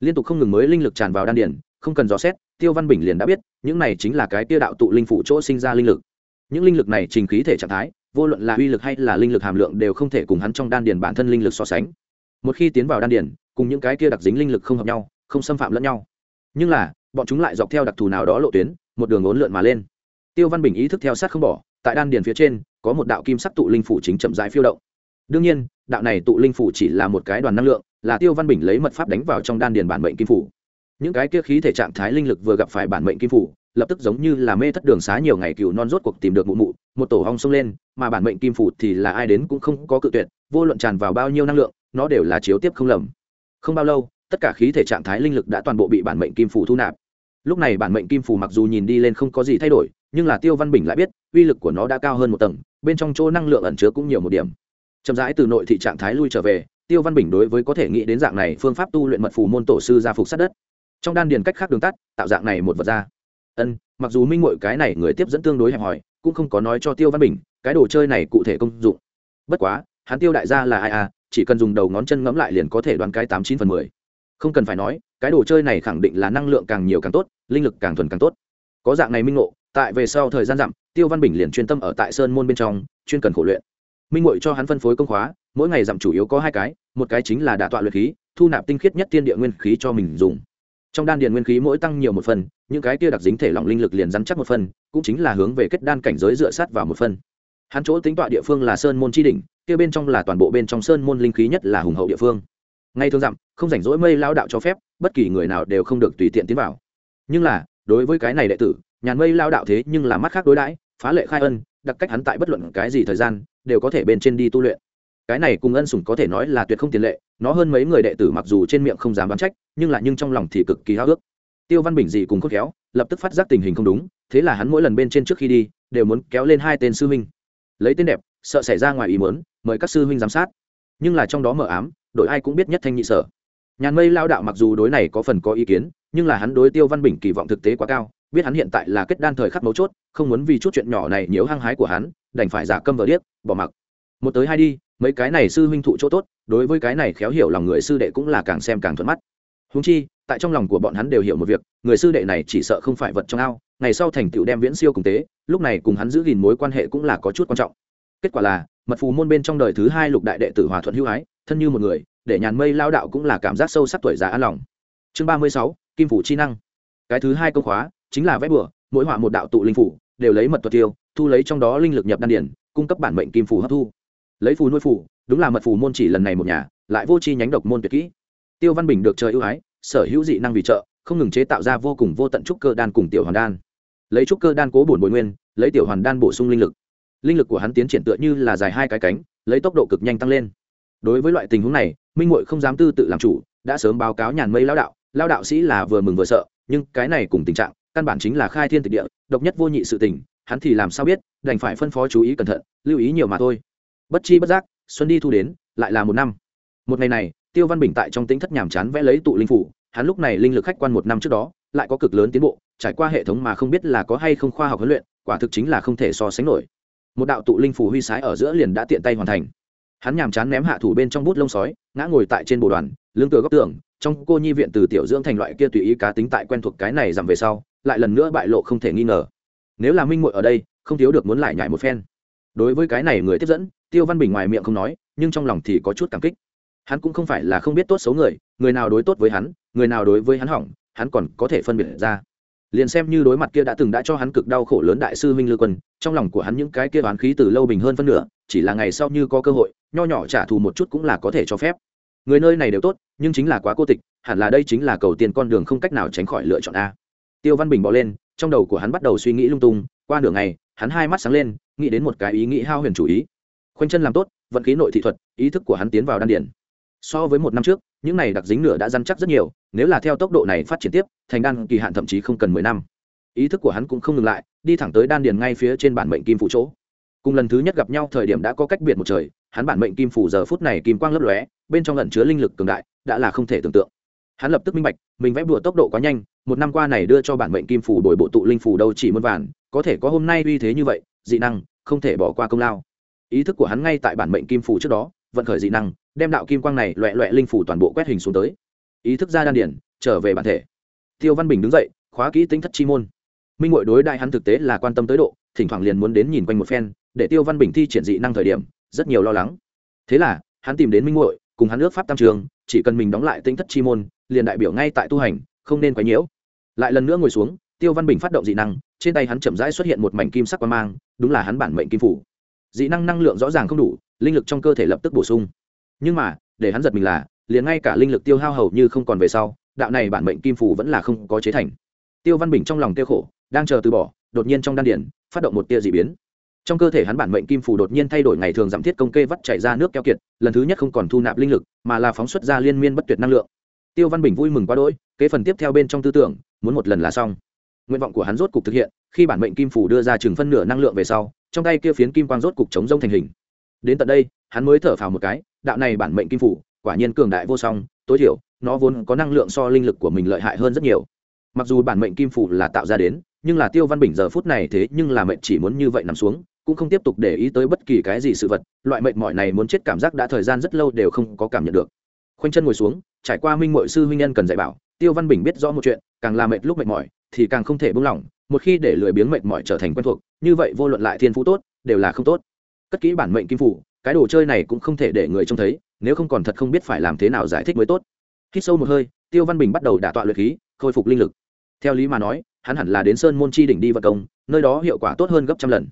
Liên tục không ngừng mới linh lực tràn vào đan điển không cần dò xét, tiêu văn bình liền đã biết, những này chính là cái tiêu đạo tụ linh phụ chỗ sinh ra linh lực. Những linh lực này trình khí thể trạng thái, vô luận là uy lực hay là linh lực hàm lượng đều không thể cùng hắn trong đan điền bản thân linh lực so sánh. Một khi tiến vào đan điền, cùng những cái kia đặc dính linh lực không hợp nhau, không xâm phạm lẫn nhau. Nhưng là, bọn chúng lại dọc theo đặc thù nào đó lộ tuyến, một đường ốn lượn mà lên. Tiêu văn bình ý thức theo sát không bỏ tại đan điền phía trên, có một đạo kim sắc tụ linh phủ chính chậm rãi phiêu động. Đương nhiên, đạo này tụ linh phủ chỉ là một cái đoàn năng lượng, là tiêu văn bình lấy mật pháp đánh vào trong đan điền bản mệnh kim phủ. Những cái kia khí thể trạng thái linh lực vừa gặp phải bản mệnh kim phủ, lập tức giống như là mê thất đường xá nhiều ngày cừu non rốt cuộc tìm được mụ mụ, một tổ hong xông lên, mà bản mệnh kim phủ thì là ai đến cũng không có cự tuyệt, vô luận tràn vào bao nhiêu năng lượng, nó đều là chiếu tiếp không lầm. Không bao lâu, tất cả khí thể trạng thái linh lực đã toàn bộ bị bản mệnh kim phủ thu nạp lúc này bản mệnh kim phù mặc dù nhìn đi lên không có gì thay đổi, nhưng là tiêu văn bình lại biết, uy lực của nó đã cao hơn một tầng, bên trong chỗ năng lượng ẩn chứa cũng nhiều một điểm. Chậm rãi từ nội thị trạng thái lui trở về, tiêu văn bình đối với có thể nghĩ đến dạng này phương pháp tu luyện mật phù môn tổ sư gia phục sát đất. Trong đan điền cách khác đường tắt, tạo dạng này một vật ra. Ân, mặc dù minh mội cái này người tiếp dẫn tương đối hẹp hòi, cũng không có nói cho tiêu văn bình, cái đồ chơi này cụ thể công dụng. Bất quá, hắn tiêu đại gia là ai à chỉ cần dùng đầu ngón chân ngẫm lại liền có thể đoán cái tám chín phần mười không cần phải nói, cái đồ chơi này khẳng định là năng lượng càng nhiều càng tốt, linh lực càng thuần càng tốt. Có dạng này minh ngộ, tại về sau thời gian dặm, tiêu văn bình liền chuyên tâm ở tại sơn môn bên trong, chuyên cần khổ luyện. Minh ngội cho hắn phân phối công khóa, mỗi ngày dặm chủ yếu có hai cái, một cái chính là đả tọa luyện khí, thu nạp tinh khiết nhất thiên địa nguyên khí cho mình dùng. Trong đan điền nguyên khí mỗi tăng nhiều một phần, những cái kia đặc dính thể lỏng linh lực liền dắn chắc một phần, cũng chính là hướng về kết đan cảnh giới dựa sát vào một phần. Hắn chỗ tính tọa địa phương là sơn môn chi đỉnh, kia bên trong là toàn bộ bên trong sơn môn linh khí nhất là hùng hậu địa phương. Ngay thường dặm không rảnh rỗi mây lao đạo cho phép, bất kỳ người nào đều không được tùy tiện tiến vào. Nhưng là, đối với cái này đệ tử, nhàn mây lao đạo thế nhưng là mắt khác đối đãi, phá lệ khai ân, đặc cách hắn tại bất luận cái gì thời gian, đều có thể bên trên đi tu luyện. Cái này cùng ân sủng có thể nói là tuyệt không tiền lệ, nó hơn mấy người đệ tử mặc dù trên miệng không dám đoán trách, nhưng là nhưng trong lòng thì cực kỳ háo ước tiêu văn bình dị cùng khốt khéo, lập tức phát giác tình hình không đúng, thế là hắn mỗi lần bên trên trước khi đi, đều muốn kéo lên hai tên sư huynh. Lấy tên đẹp, sợ xảy ra ngoài ý muốn, mời các sư huynh giám sát. Nhưng là trong đó mờ ám, đội ai cũng biết nhất thanh nhị sở nhàn mây lao đạo mặc dù đối này có phần có ý kiến, nhưng là hắn đối tiêu văn bình kỳ vọng thực tế quá cao, biết hắn hiện tại là kết đan thời khắc mấu chốt, không muốn vì chút chuyện nhỏ này nhiễu hăng hái của hắn, đành phải giả câm vờ điếc, bỏ mặc. Một tới hai đi, mấy cái này sư huynh thụ chỗ tốt, đối với cái này khéo hiểu lòng người sư đệ cũng là càng xem càng thuận mắt. Húng chi, tại trong lòng của bọn hắn đều hiểu một việc, người sư đệ này chỉ sợ không phải vật trong ao, ngày sau thành tựu đem viễn siêu cùng tế, lúc này cùng hắn giữ gìn mối quan hệ cũng là có chút quan trọng. Kết quả là, mật phù môn bên trong đời thứ hai lục đại đệ tử hòa thuận hữu ái thân như một người, để nhàn mây lao đạo cũng là cảm giác sâu sắc tuổi già an lòng. Chương ba mươi sáu, kim phủ chi năng. Cái thứ hai công khóa, chính là vẽ bừa, mỗi họa một đạo tụ linh phủ, đều lấy mật thuật tiêu, thu lấy trong đó linh lực nhập đan điển cung cấp bản mệnh kim phủ hấp thu. Lấy phù nuôi phù đúng là mật phù môn chỉ lần này một nhà, lại vô chi nhánh độc môn tuyệt kỹ. Tiêu văn bình được trời ưu ái, sở hữu dị năng vì trợ, không ngừng chế tạo ra vô cùng vô tận trúc cơ đan cùng tiểu hoàn đan. Lấy trúc cơ đan cố bổn bồi nguyên, lấy tiểu hoàn đan bổ sung linh lực. Linh lực của hắn tiến triển tựa như là dài hai cái cánh, lấy tốc độ cực nhanh tăng lên đối với loại tình huống này, minh Ngụy không dám tư tự làm chủ, đã sớm báo cáo nhàn mây lao đạo lao đạo sĩ là vừa mừng vừa sợ, nhưng cái này cùng tình trạng, căn bản chính là khai thiên tịch địa, độc nhất vô nhị sự tình, hắn thì làm sao biết, đành phải phân phó chú ý cẩn thận, lưu ý nhiều mà thôi. Bất chi bất giác, xuân đi thu đến, lại là một năm. Một ngày này, tiêu văn bình tại trong tính thất nhàm chán vẽ lấy tụ linh phủ, hắn lúc này linh lực khách quan một năm trước đó, lại có cực lớn tiến bộ, trải qua hệ thống mà không biết là có hay không khoa học huấn luyện, quả thực chính là không thể so sánh nổi. Một đạo tụ linh phủ huy sái ở giữa liền đã tiện tay hoàn thành hắn nhàm chán ném hạ thủ bên trong bút lông sói, ngã ngồi tại trên bồ đoàn, lưng tựa góc tường, trong cô nhi viện từ tiểu dưỡng thành loại kia tùy ý cá tính tại quen thuộc cái này giảm về sau, lại lần nữa bại lộ không thể nghi ngờ. Nếu là minh muội ở đây, không thiếu được muốn lại nhảy một phen. Đối với cái này người tiếp dẫn, tiêu văn bình ngoài miệng không nói, nhưng trong lòng thì có chút cảm kích. Hắn cũng không phải là không biết tốt xấu người người nào đối tốt với hắn, người nào đối với hắn hỏng, hắn còn có thể phân biệt ra. Liền xem như đối mặt kia đã từng đã cho hắn cực đau khổ lớn đại sư minh lư quân, trong lòng của hắn những cái kia oán khí từ lâu bình hơn phân nửa, chỉ là ngày sau như có cơ hội nho nhỏ trả thù một chút cũng là có thể cho phép. Người nơi này đều tốt, nhưng chính là quá cô tịch, hẳn là đây chính là cầu tiền con đường không cách nào tránh khỏi lựa chọn a. Tiêu văn bình bỏ lên, trong đầu của hắn bắt đầu suy nghĩ lung tung, qua nửa ngày, hắn hai mắt sáng lên, nghĩ đến một cái ý nghĩ hao huyền chủ ý. Khoanh chân làm tốt, vận khí nội thị thuật, ý thức của hắn tiến vào đan điển so với một năm trước, những này đặc dính nửa đã dăn chắc rất nhiều, nếu là theo tốc độ này phát triển tiếp, thành đan kỳ hạn thậm chí không cần mười năm. Ý thức của hắn cũng không ngừng lại, đi thẳng tới đan điền ngay phía trên bản mệnh kim phụ chỗ. Cùng lần thứ nhất gặp nhau thời điểm đã có cách biệt một trời hắn bản mệnh kim phủ giờ phút này kim quang lấp lóe, bên trong lẩn chứa linh lực cường đại, đã là không thể tưởng tượng. Hắn lập tức minh bạch, mình vẽ bùa tốc độ quá nhanh, một năm qua này đưa cho bản mệnh kim phủ đổi bộ tụ linh phủ đâu chỉ muôn vàn, có thể có hôm nay uy thế như vậy, dị năng, không thể bỏ qua công lao. Ý thức của hắn ngay tại bản mệnh kim phủ trước đó, vận khởi dị năng, đem đạo kim quang này loẹ loẹ linh phủ toàn bộ quét hình xuống tới. Ý thức ra đan điển, trở về bản thể. Tiêu văn bình đứng dậy, khóa kỹ tính thất chi môn. Minh ngội đối đại hắn thực tế là quan tâm tới độ, thỉnh thoảng liền muốn đến nhìn quanh một phen, để tiêu văn bình thi triển dị năng thời điểm rất nhiều lo lắng. Thế là hắn tìm đến minh Ngụy, cùng hắn ước pháp tam trường chỉ cần mình đóng lại tinh thất chi môn liền đại biểu ngay tại tu hành không nên quấy nhiễu. Lại lần nữa ngồi xuống tiêu văn bình phát động dị năng trên tay hắn chậm rãi xuất hiện một mảnh kim sắc quang mang đúng là hắn bản mệnh kim phủ. Dị năng năng lượng rõ ràng không đủ linh lực trong cơ thể lập tức bổ sung. Nhưng mà để hắn giật mình là liền ngay cả linh lực tiêu hao hầu như không còn về sau đạo này bản mệnh kim phủ vẫn là không có chế thành. Tiêu văn bình trong lòng tiêu khổ đang chờ từ bỏ đột nhiên trong đan điển phát động một tia dị biến trong cơ thể hắn bản mệnh kim phủ đột nhiên thay đổi ngày thường giảm thiết công kê vắt chảy ra nước keo kiệt, lần thứ nhất không còn thu nạp linh lực, mà là phóng xuất ra liên miên bất tuyệt năng lượng. Tiêu văn bình vui mừng quá đỗi, kế phần tiếp theo bên trong tư tưởng, muốn một lần là xong. Nguyện vọng của hắn rốt cục thực hiện, khi bản mệnh kim phủ đưa ra chừng phân nửa năng lượng về sau, trong tay kia phiến kim quang rốt cục chống rông thành hình. Đến tận đây, hắn mới thở phào một cái, đạo này bản mệnh kim phủ quả nhiên cường đại vô song, tối thiểu, nó vốn có năng lượng so linh lực của mình lợi hại hơn rất nhiều. Mặc dù bản mệnh kim phủ là tạo ra đến, nhưng là tiêu văn bình giờ phút này thế nhưng là mệnh chỉ muốn như vậy nằm xuống cũng không tiếp tục để ý tới bất kỳ cái gì sự vật, loại mệnh mỏi này muốn chết cảm giác đã thời gian rất lâu đều không có cảm nhận được. Khoanh chân ngồi xuống, trải qua minh mội sư huynh nhân cần dạy bảo, tiêu văn bình biết rõ một chuyện, càng là mệt lúc mệt mỏi, thì càng không thể buông lỏng, một khi để lười biếng mệt mỏi trở thành quen thuộc, như vậy vô luận lại thiên phú tốt, đều là không tốt. Cất kỹ bản mệnh kim phủ, cái đồ chơi này cũng không thể để người trông thấy, nếu không còn thật không biết phải làm thế nào giải thích mới tốt. Khi sâu một hơi, tiêu văn bình bắt đầu đả tọa luyện khí, khôi phục linh lực. Theo lý mà nói, hắn hẳn là đến sơn môn chi đỉnh đi vận công, nơi đó hiệu quả tốt hơn gấp trăm lần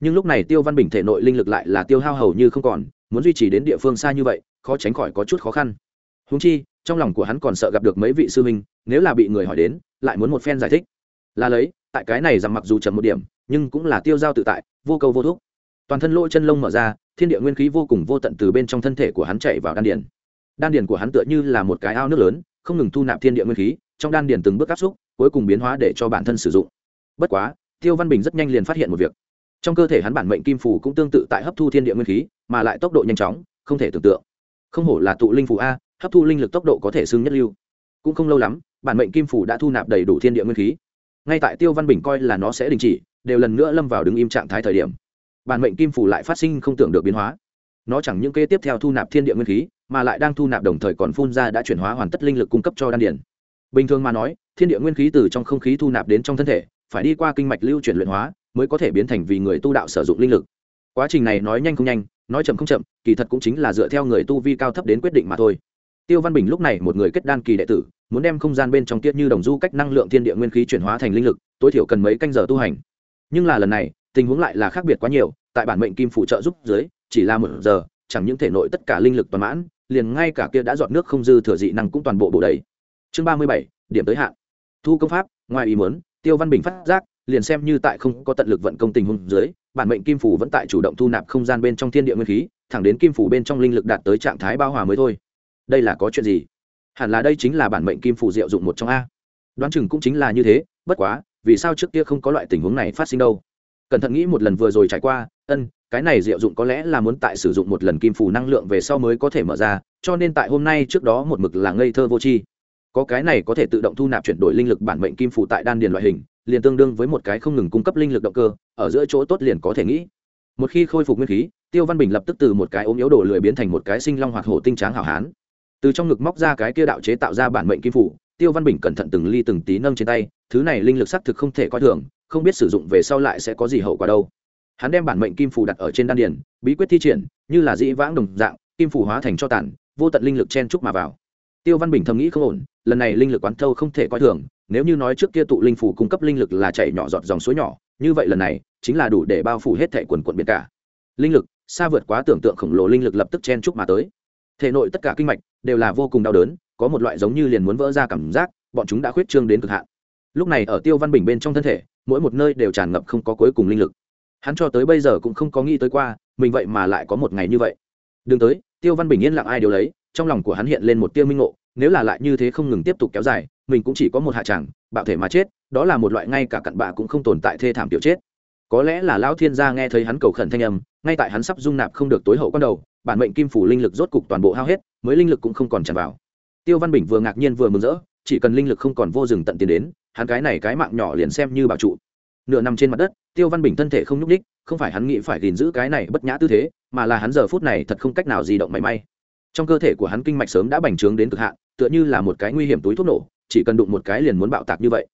nhưng lúc này tiêu văn bình thể nội linh lực lại là tiêu hao hầu như không còn, muốn duy trì đến địa phương xa như vậy, khó tránh khỏi có chút khó khăn. Húng chi, trong lòng của hắn còn sợ gặp được mấy vị sư minh nếu là bị người hỏi đến, lại muốn một phen giải thích. Là lấy, tại cái này rằng mặc dù chậm một điểm, nhưng cũng là tiêu giao tự tại, vô câu vô thuốc toàn thân lỗ chân lông mở ra, thiên địa nguyên khí vô cùng vô tận từ bên trong thân thể của hắn chạy vào đan điền. Đan điền của hắn tựa như là một cái ao nước lớn, không ngừng thu nạp thiên địa nguyên khí, trong đan điền từng bước áp xúc, cuối cùng biến hóa để cho bản thân sử dụng. Bất quá, tiêu văn bình rất nhanh liền phát hiện một việc trong cơ thể hắn bản mệnh kim phủ cũng tương tự tại hấp thu thiên địa nguyên khí, mà lại tốc độ nhanh chóng, không thể tưởng tượng. Không hổ là tụ linh phủ a, hấp thu linh lực tốc độ có thể xưng nhất lưu. Cũng không lâu lắm, bản mệnh kim phủ đã thu nạp đầy đủ thiên địa nguyên khí. Ngay tại tiêu văn bình coi là nó sẽ đình chỉ, đều lần nữa lâm vào đứng im trạng thái thời điểm. Bản mệnh kim phủ lại phát sinh không tưởng được biến hóa. Nó chẳng những kế tiếp theo thu nạp thiên địa nguyên khí, mà lại đang thu nạp đồng thời còn phun ra đã chuyển hóa hoàn tất linh lực cung cấp cho đan điển bình thường mà nói, thiên địa nguyên khí từ trong không khí thu nạp đến trong thân thể, phải đi qua kinh mạch lưu chuyển luyện hóa mới có thể biến thành vì người tu đạo sử dụng linh lực. Quá trình này nói nhanh không nhanh, nói chậm không chậm, kỳ thật cũng chính là dựa theo người tu vi cao thấp đến quyết định mà thôi. Tiêu văn bình lúc này một người kết đan kỳ đệ tử, muốn đem không gian bên trong tiết như đồng du cách năng lượng thiên địa nguyên khí chuyển hóa thành linh lực, tối thiểu cần mấy canh giờ tu hành. Nhưng là lần này, tình huống lại là khác biệt quá nhiều, tại bản mệnh kim phụ trợ giúp dưới, chỉ là một giờ, chẳng những thể nội tất cả linh lực toàn mãn, liền ngay cả kia đã dọn nước không dư thừa dị năng cũng toàn bộ bổ đầy. Chương ba mươi bảy, điểm tới hạn. Thu công pháp, ngoài ý muốn, tiêu văn bình phát giác liền xem như tại không có tận lực vận công tình huống dưới, bản mệnh kim phủ vẫn tại chủ động thu nạp không gian bên trong thiên địa nguyên khí, thẳng đến kim phủ bên trong linh lực đạt tới trạng thái bao hòa mới thôi. Đây là có chuyện gì? Hẳn là đây chính là bản mệnh kim phủ diệu dụng một trong a. Đoán chừng cũng chính là như thế, bất quá, vì sao trước kia không có loại tình huống này phát sinh đâu? Cẩn thận nghĩ một lần vừa rồi trải qua, ân, cái này diệu dụng có lẽ là muốn tại sử dụng một lần kim phủ năng lượng về sau mới có thể mở ra, cho nên tại hôm nay trước đó một mực là ngây thơ vô tri. Có cái này có thể tự động thu nạp chuyển đổi linh lực bản mệnh kim phủ tại đan điền loại hình liền tương đương với một cái không ngừng cung cấp linh lực động cơ, ở giữa chỗ tốt liền có thể nghĩ. Một khi khôi phục nguyên khí, tiêu văn bình lập tức từ một cái ốm yếu đổ lười biến thành một cái sinh long hoạt hổ tinh tráng hảo hán. Từ trong ngực móc ra cái kia đạo chế tạo ra bản mệnh kim phủ, tiêu văn bình cẩn thận từng ly từng tí nâng trên tay, thứ này linh lực xác thực không thể coi thường, không biết sử dụng về sau lại sẽ có gì hậu quả đâu. Hắn đem bản mệnh kim phủ đặt ở trên đan điền, bí quyết thi triển, như là dĩ vãng đồng dạng, kim phủ hóa thành cho tản vô tận linh lực chen trúc mà vào. Tiêu văn bình thầm nghĩ không ổn, lần này linh lực quán thâu không thể coi thường nếu như nói trước kia tụ linh phủ cung cấp linh lực là chảy nhỏ giọt dòng suối nhỏ, như vậy lần này chính là đủ để bao phủ hết thẻ quần quận biển cả. Linh lực, xa vượt quá tưởng tượng khổng lồ linh lực lập tức chen chúc mà tới. Thể nội tất cả kinh mạch đều là vô cùng đau đớn, có một loại giống như liền muốn vỡ ra cảm giác, bọn chúng đã khuyết trương đến cực hạn. Lúc này ở tiêu văn bình bên trong thân thể, mỗi một nơi đều tràn ngập không có cuối cùng linh lực. Hắn cho tới bây giờ cũng không có nghĩ tới qua, mình vậy mà lại có một ngày như vậy. Đừng tới, tiêu văn bình yên lặng ai điều lấy, trong lòng của hắn hiện lên một tiêu minh ngộ, nếu là lại như thế không ngừng tiếp tục kéo dài mình cũng chỉ có một hạ tràng, bạo thể mà chết, đó là một loại ngay cả cặn bạ cũng không tồn tại thê thảm tiểu chết. Có lẽ là lão thiên gia nghe thấy hắn cầu khẩn thanh âm, ngay tại hắn sắp dung nạp không được tối hậu con đầu, bản mệnh kim phủ linh lực rốt cục toàn bộ hao hết, mới linh lực cũng không còn tràn vào. Tiêu văn bình vừa ngạc nhiên vừa mừng rỡ, chỉ cần linh lực không còn vô dừng tận tiền đến, hắn cái này cái mạng nhỏ liền xem như bảo trụ. Nửa nằm trên mặt đất, tiêu văn bình thân thể không nhúc ních không phải hắn nghĩ phải gìn giữ cái này bất nhã tư thế, mà là hắn giờ phút này thật không cách nào di động mảy may. Trong cơ thể của hắn kinh mạch sớm đã bành trướng đến cực hạn, tựa như là một cái nguy hiểm túi thuốc nổ chỉ cần đụng một cái liền muốn bạo tạc như vậy.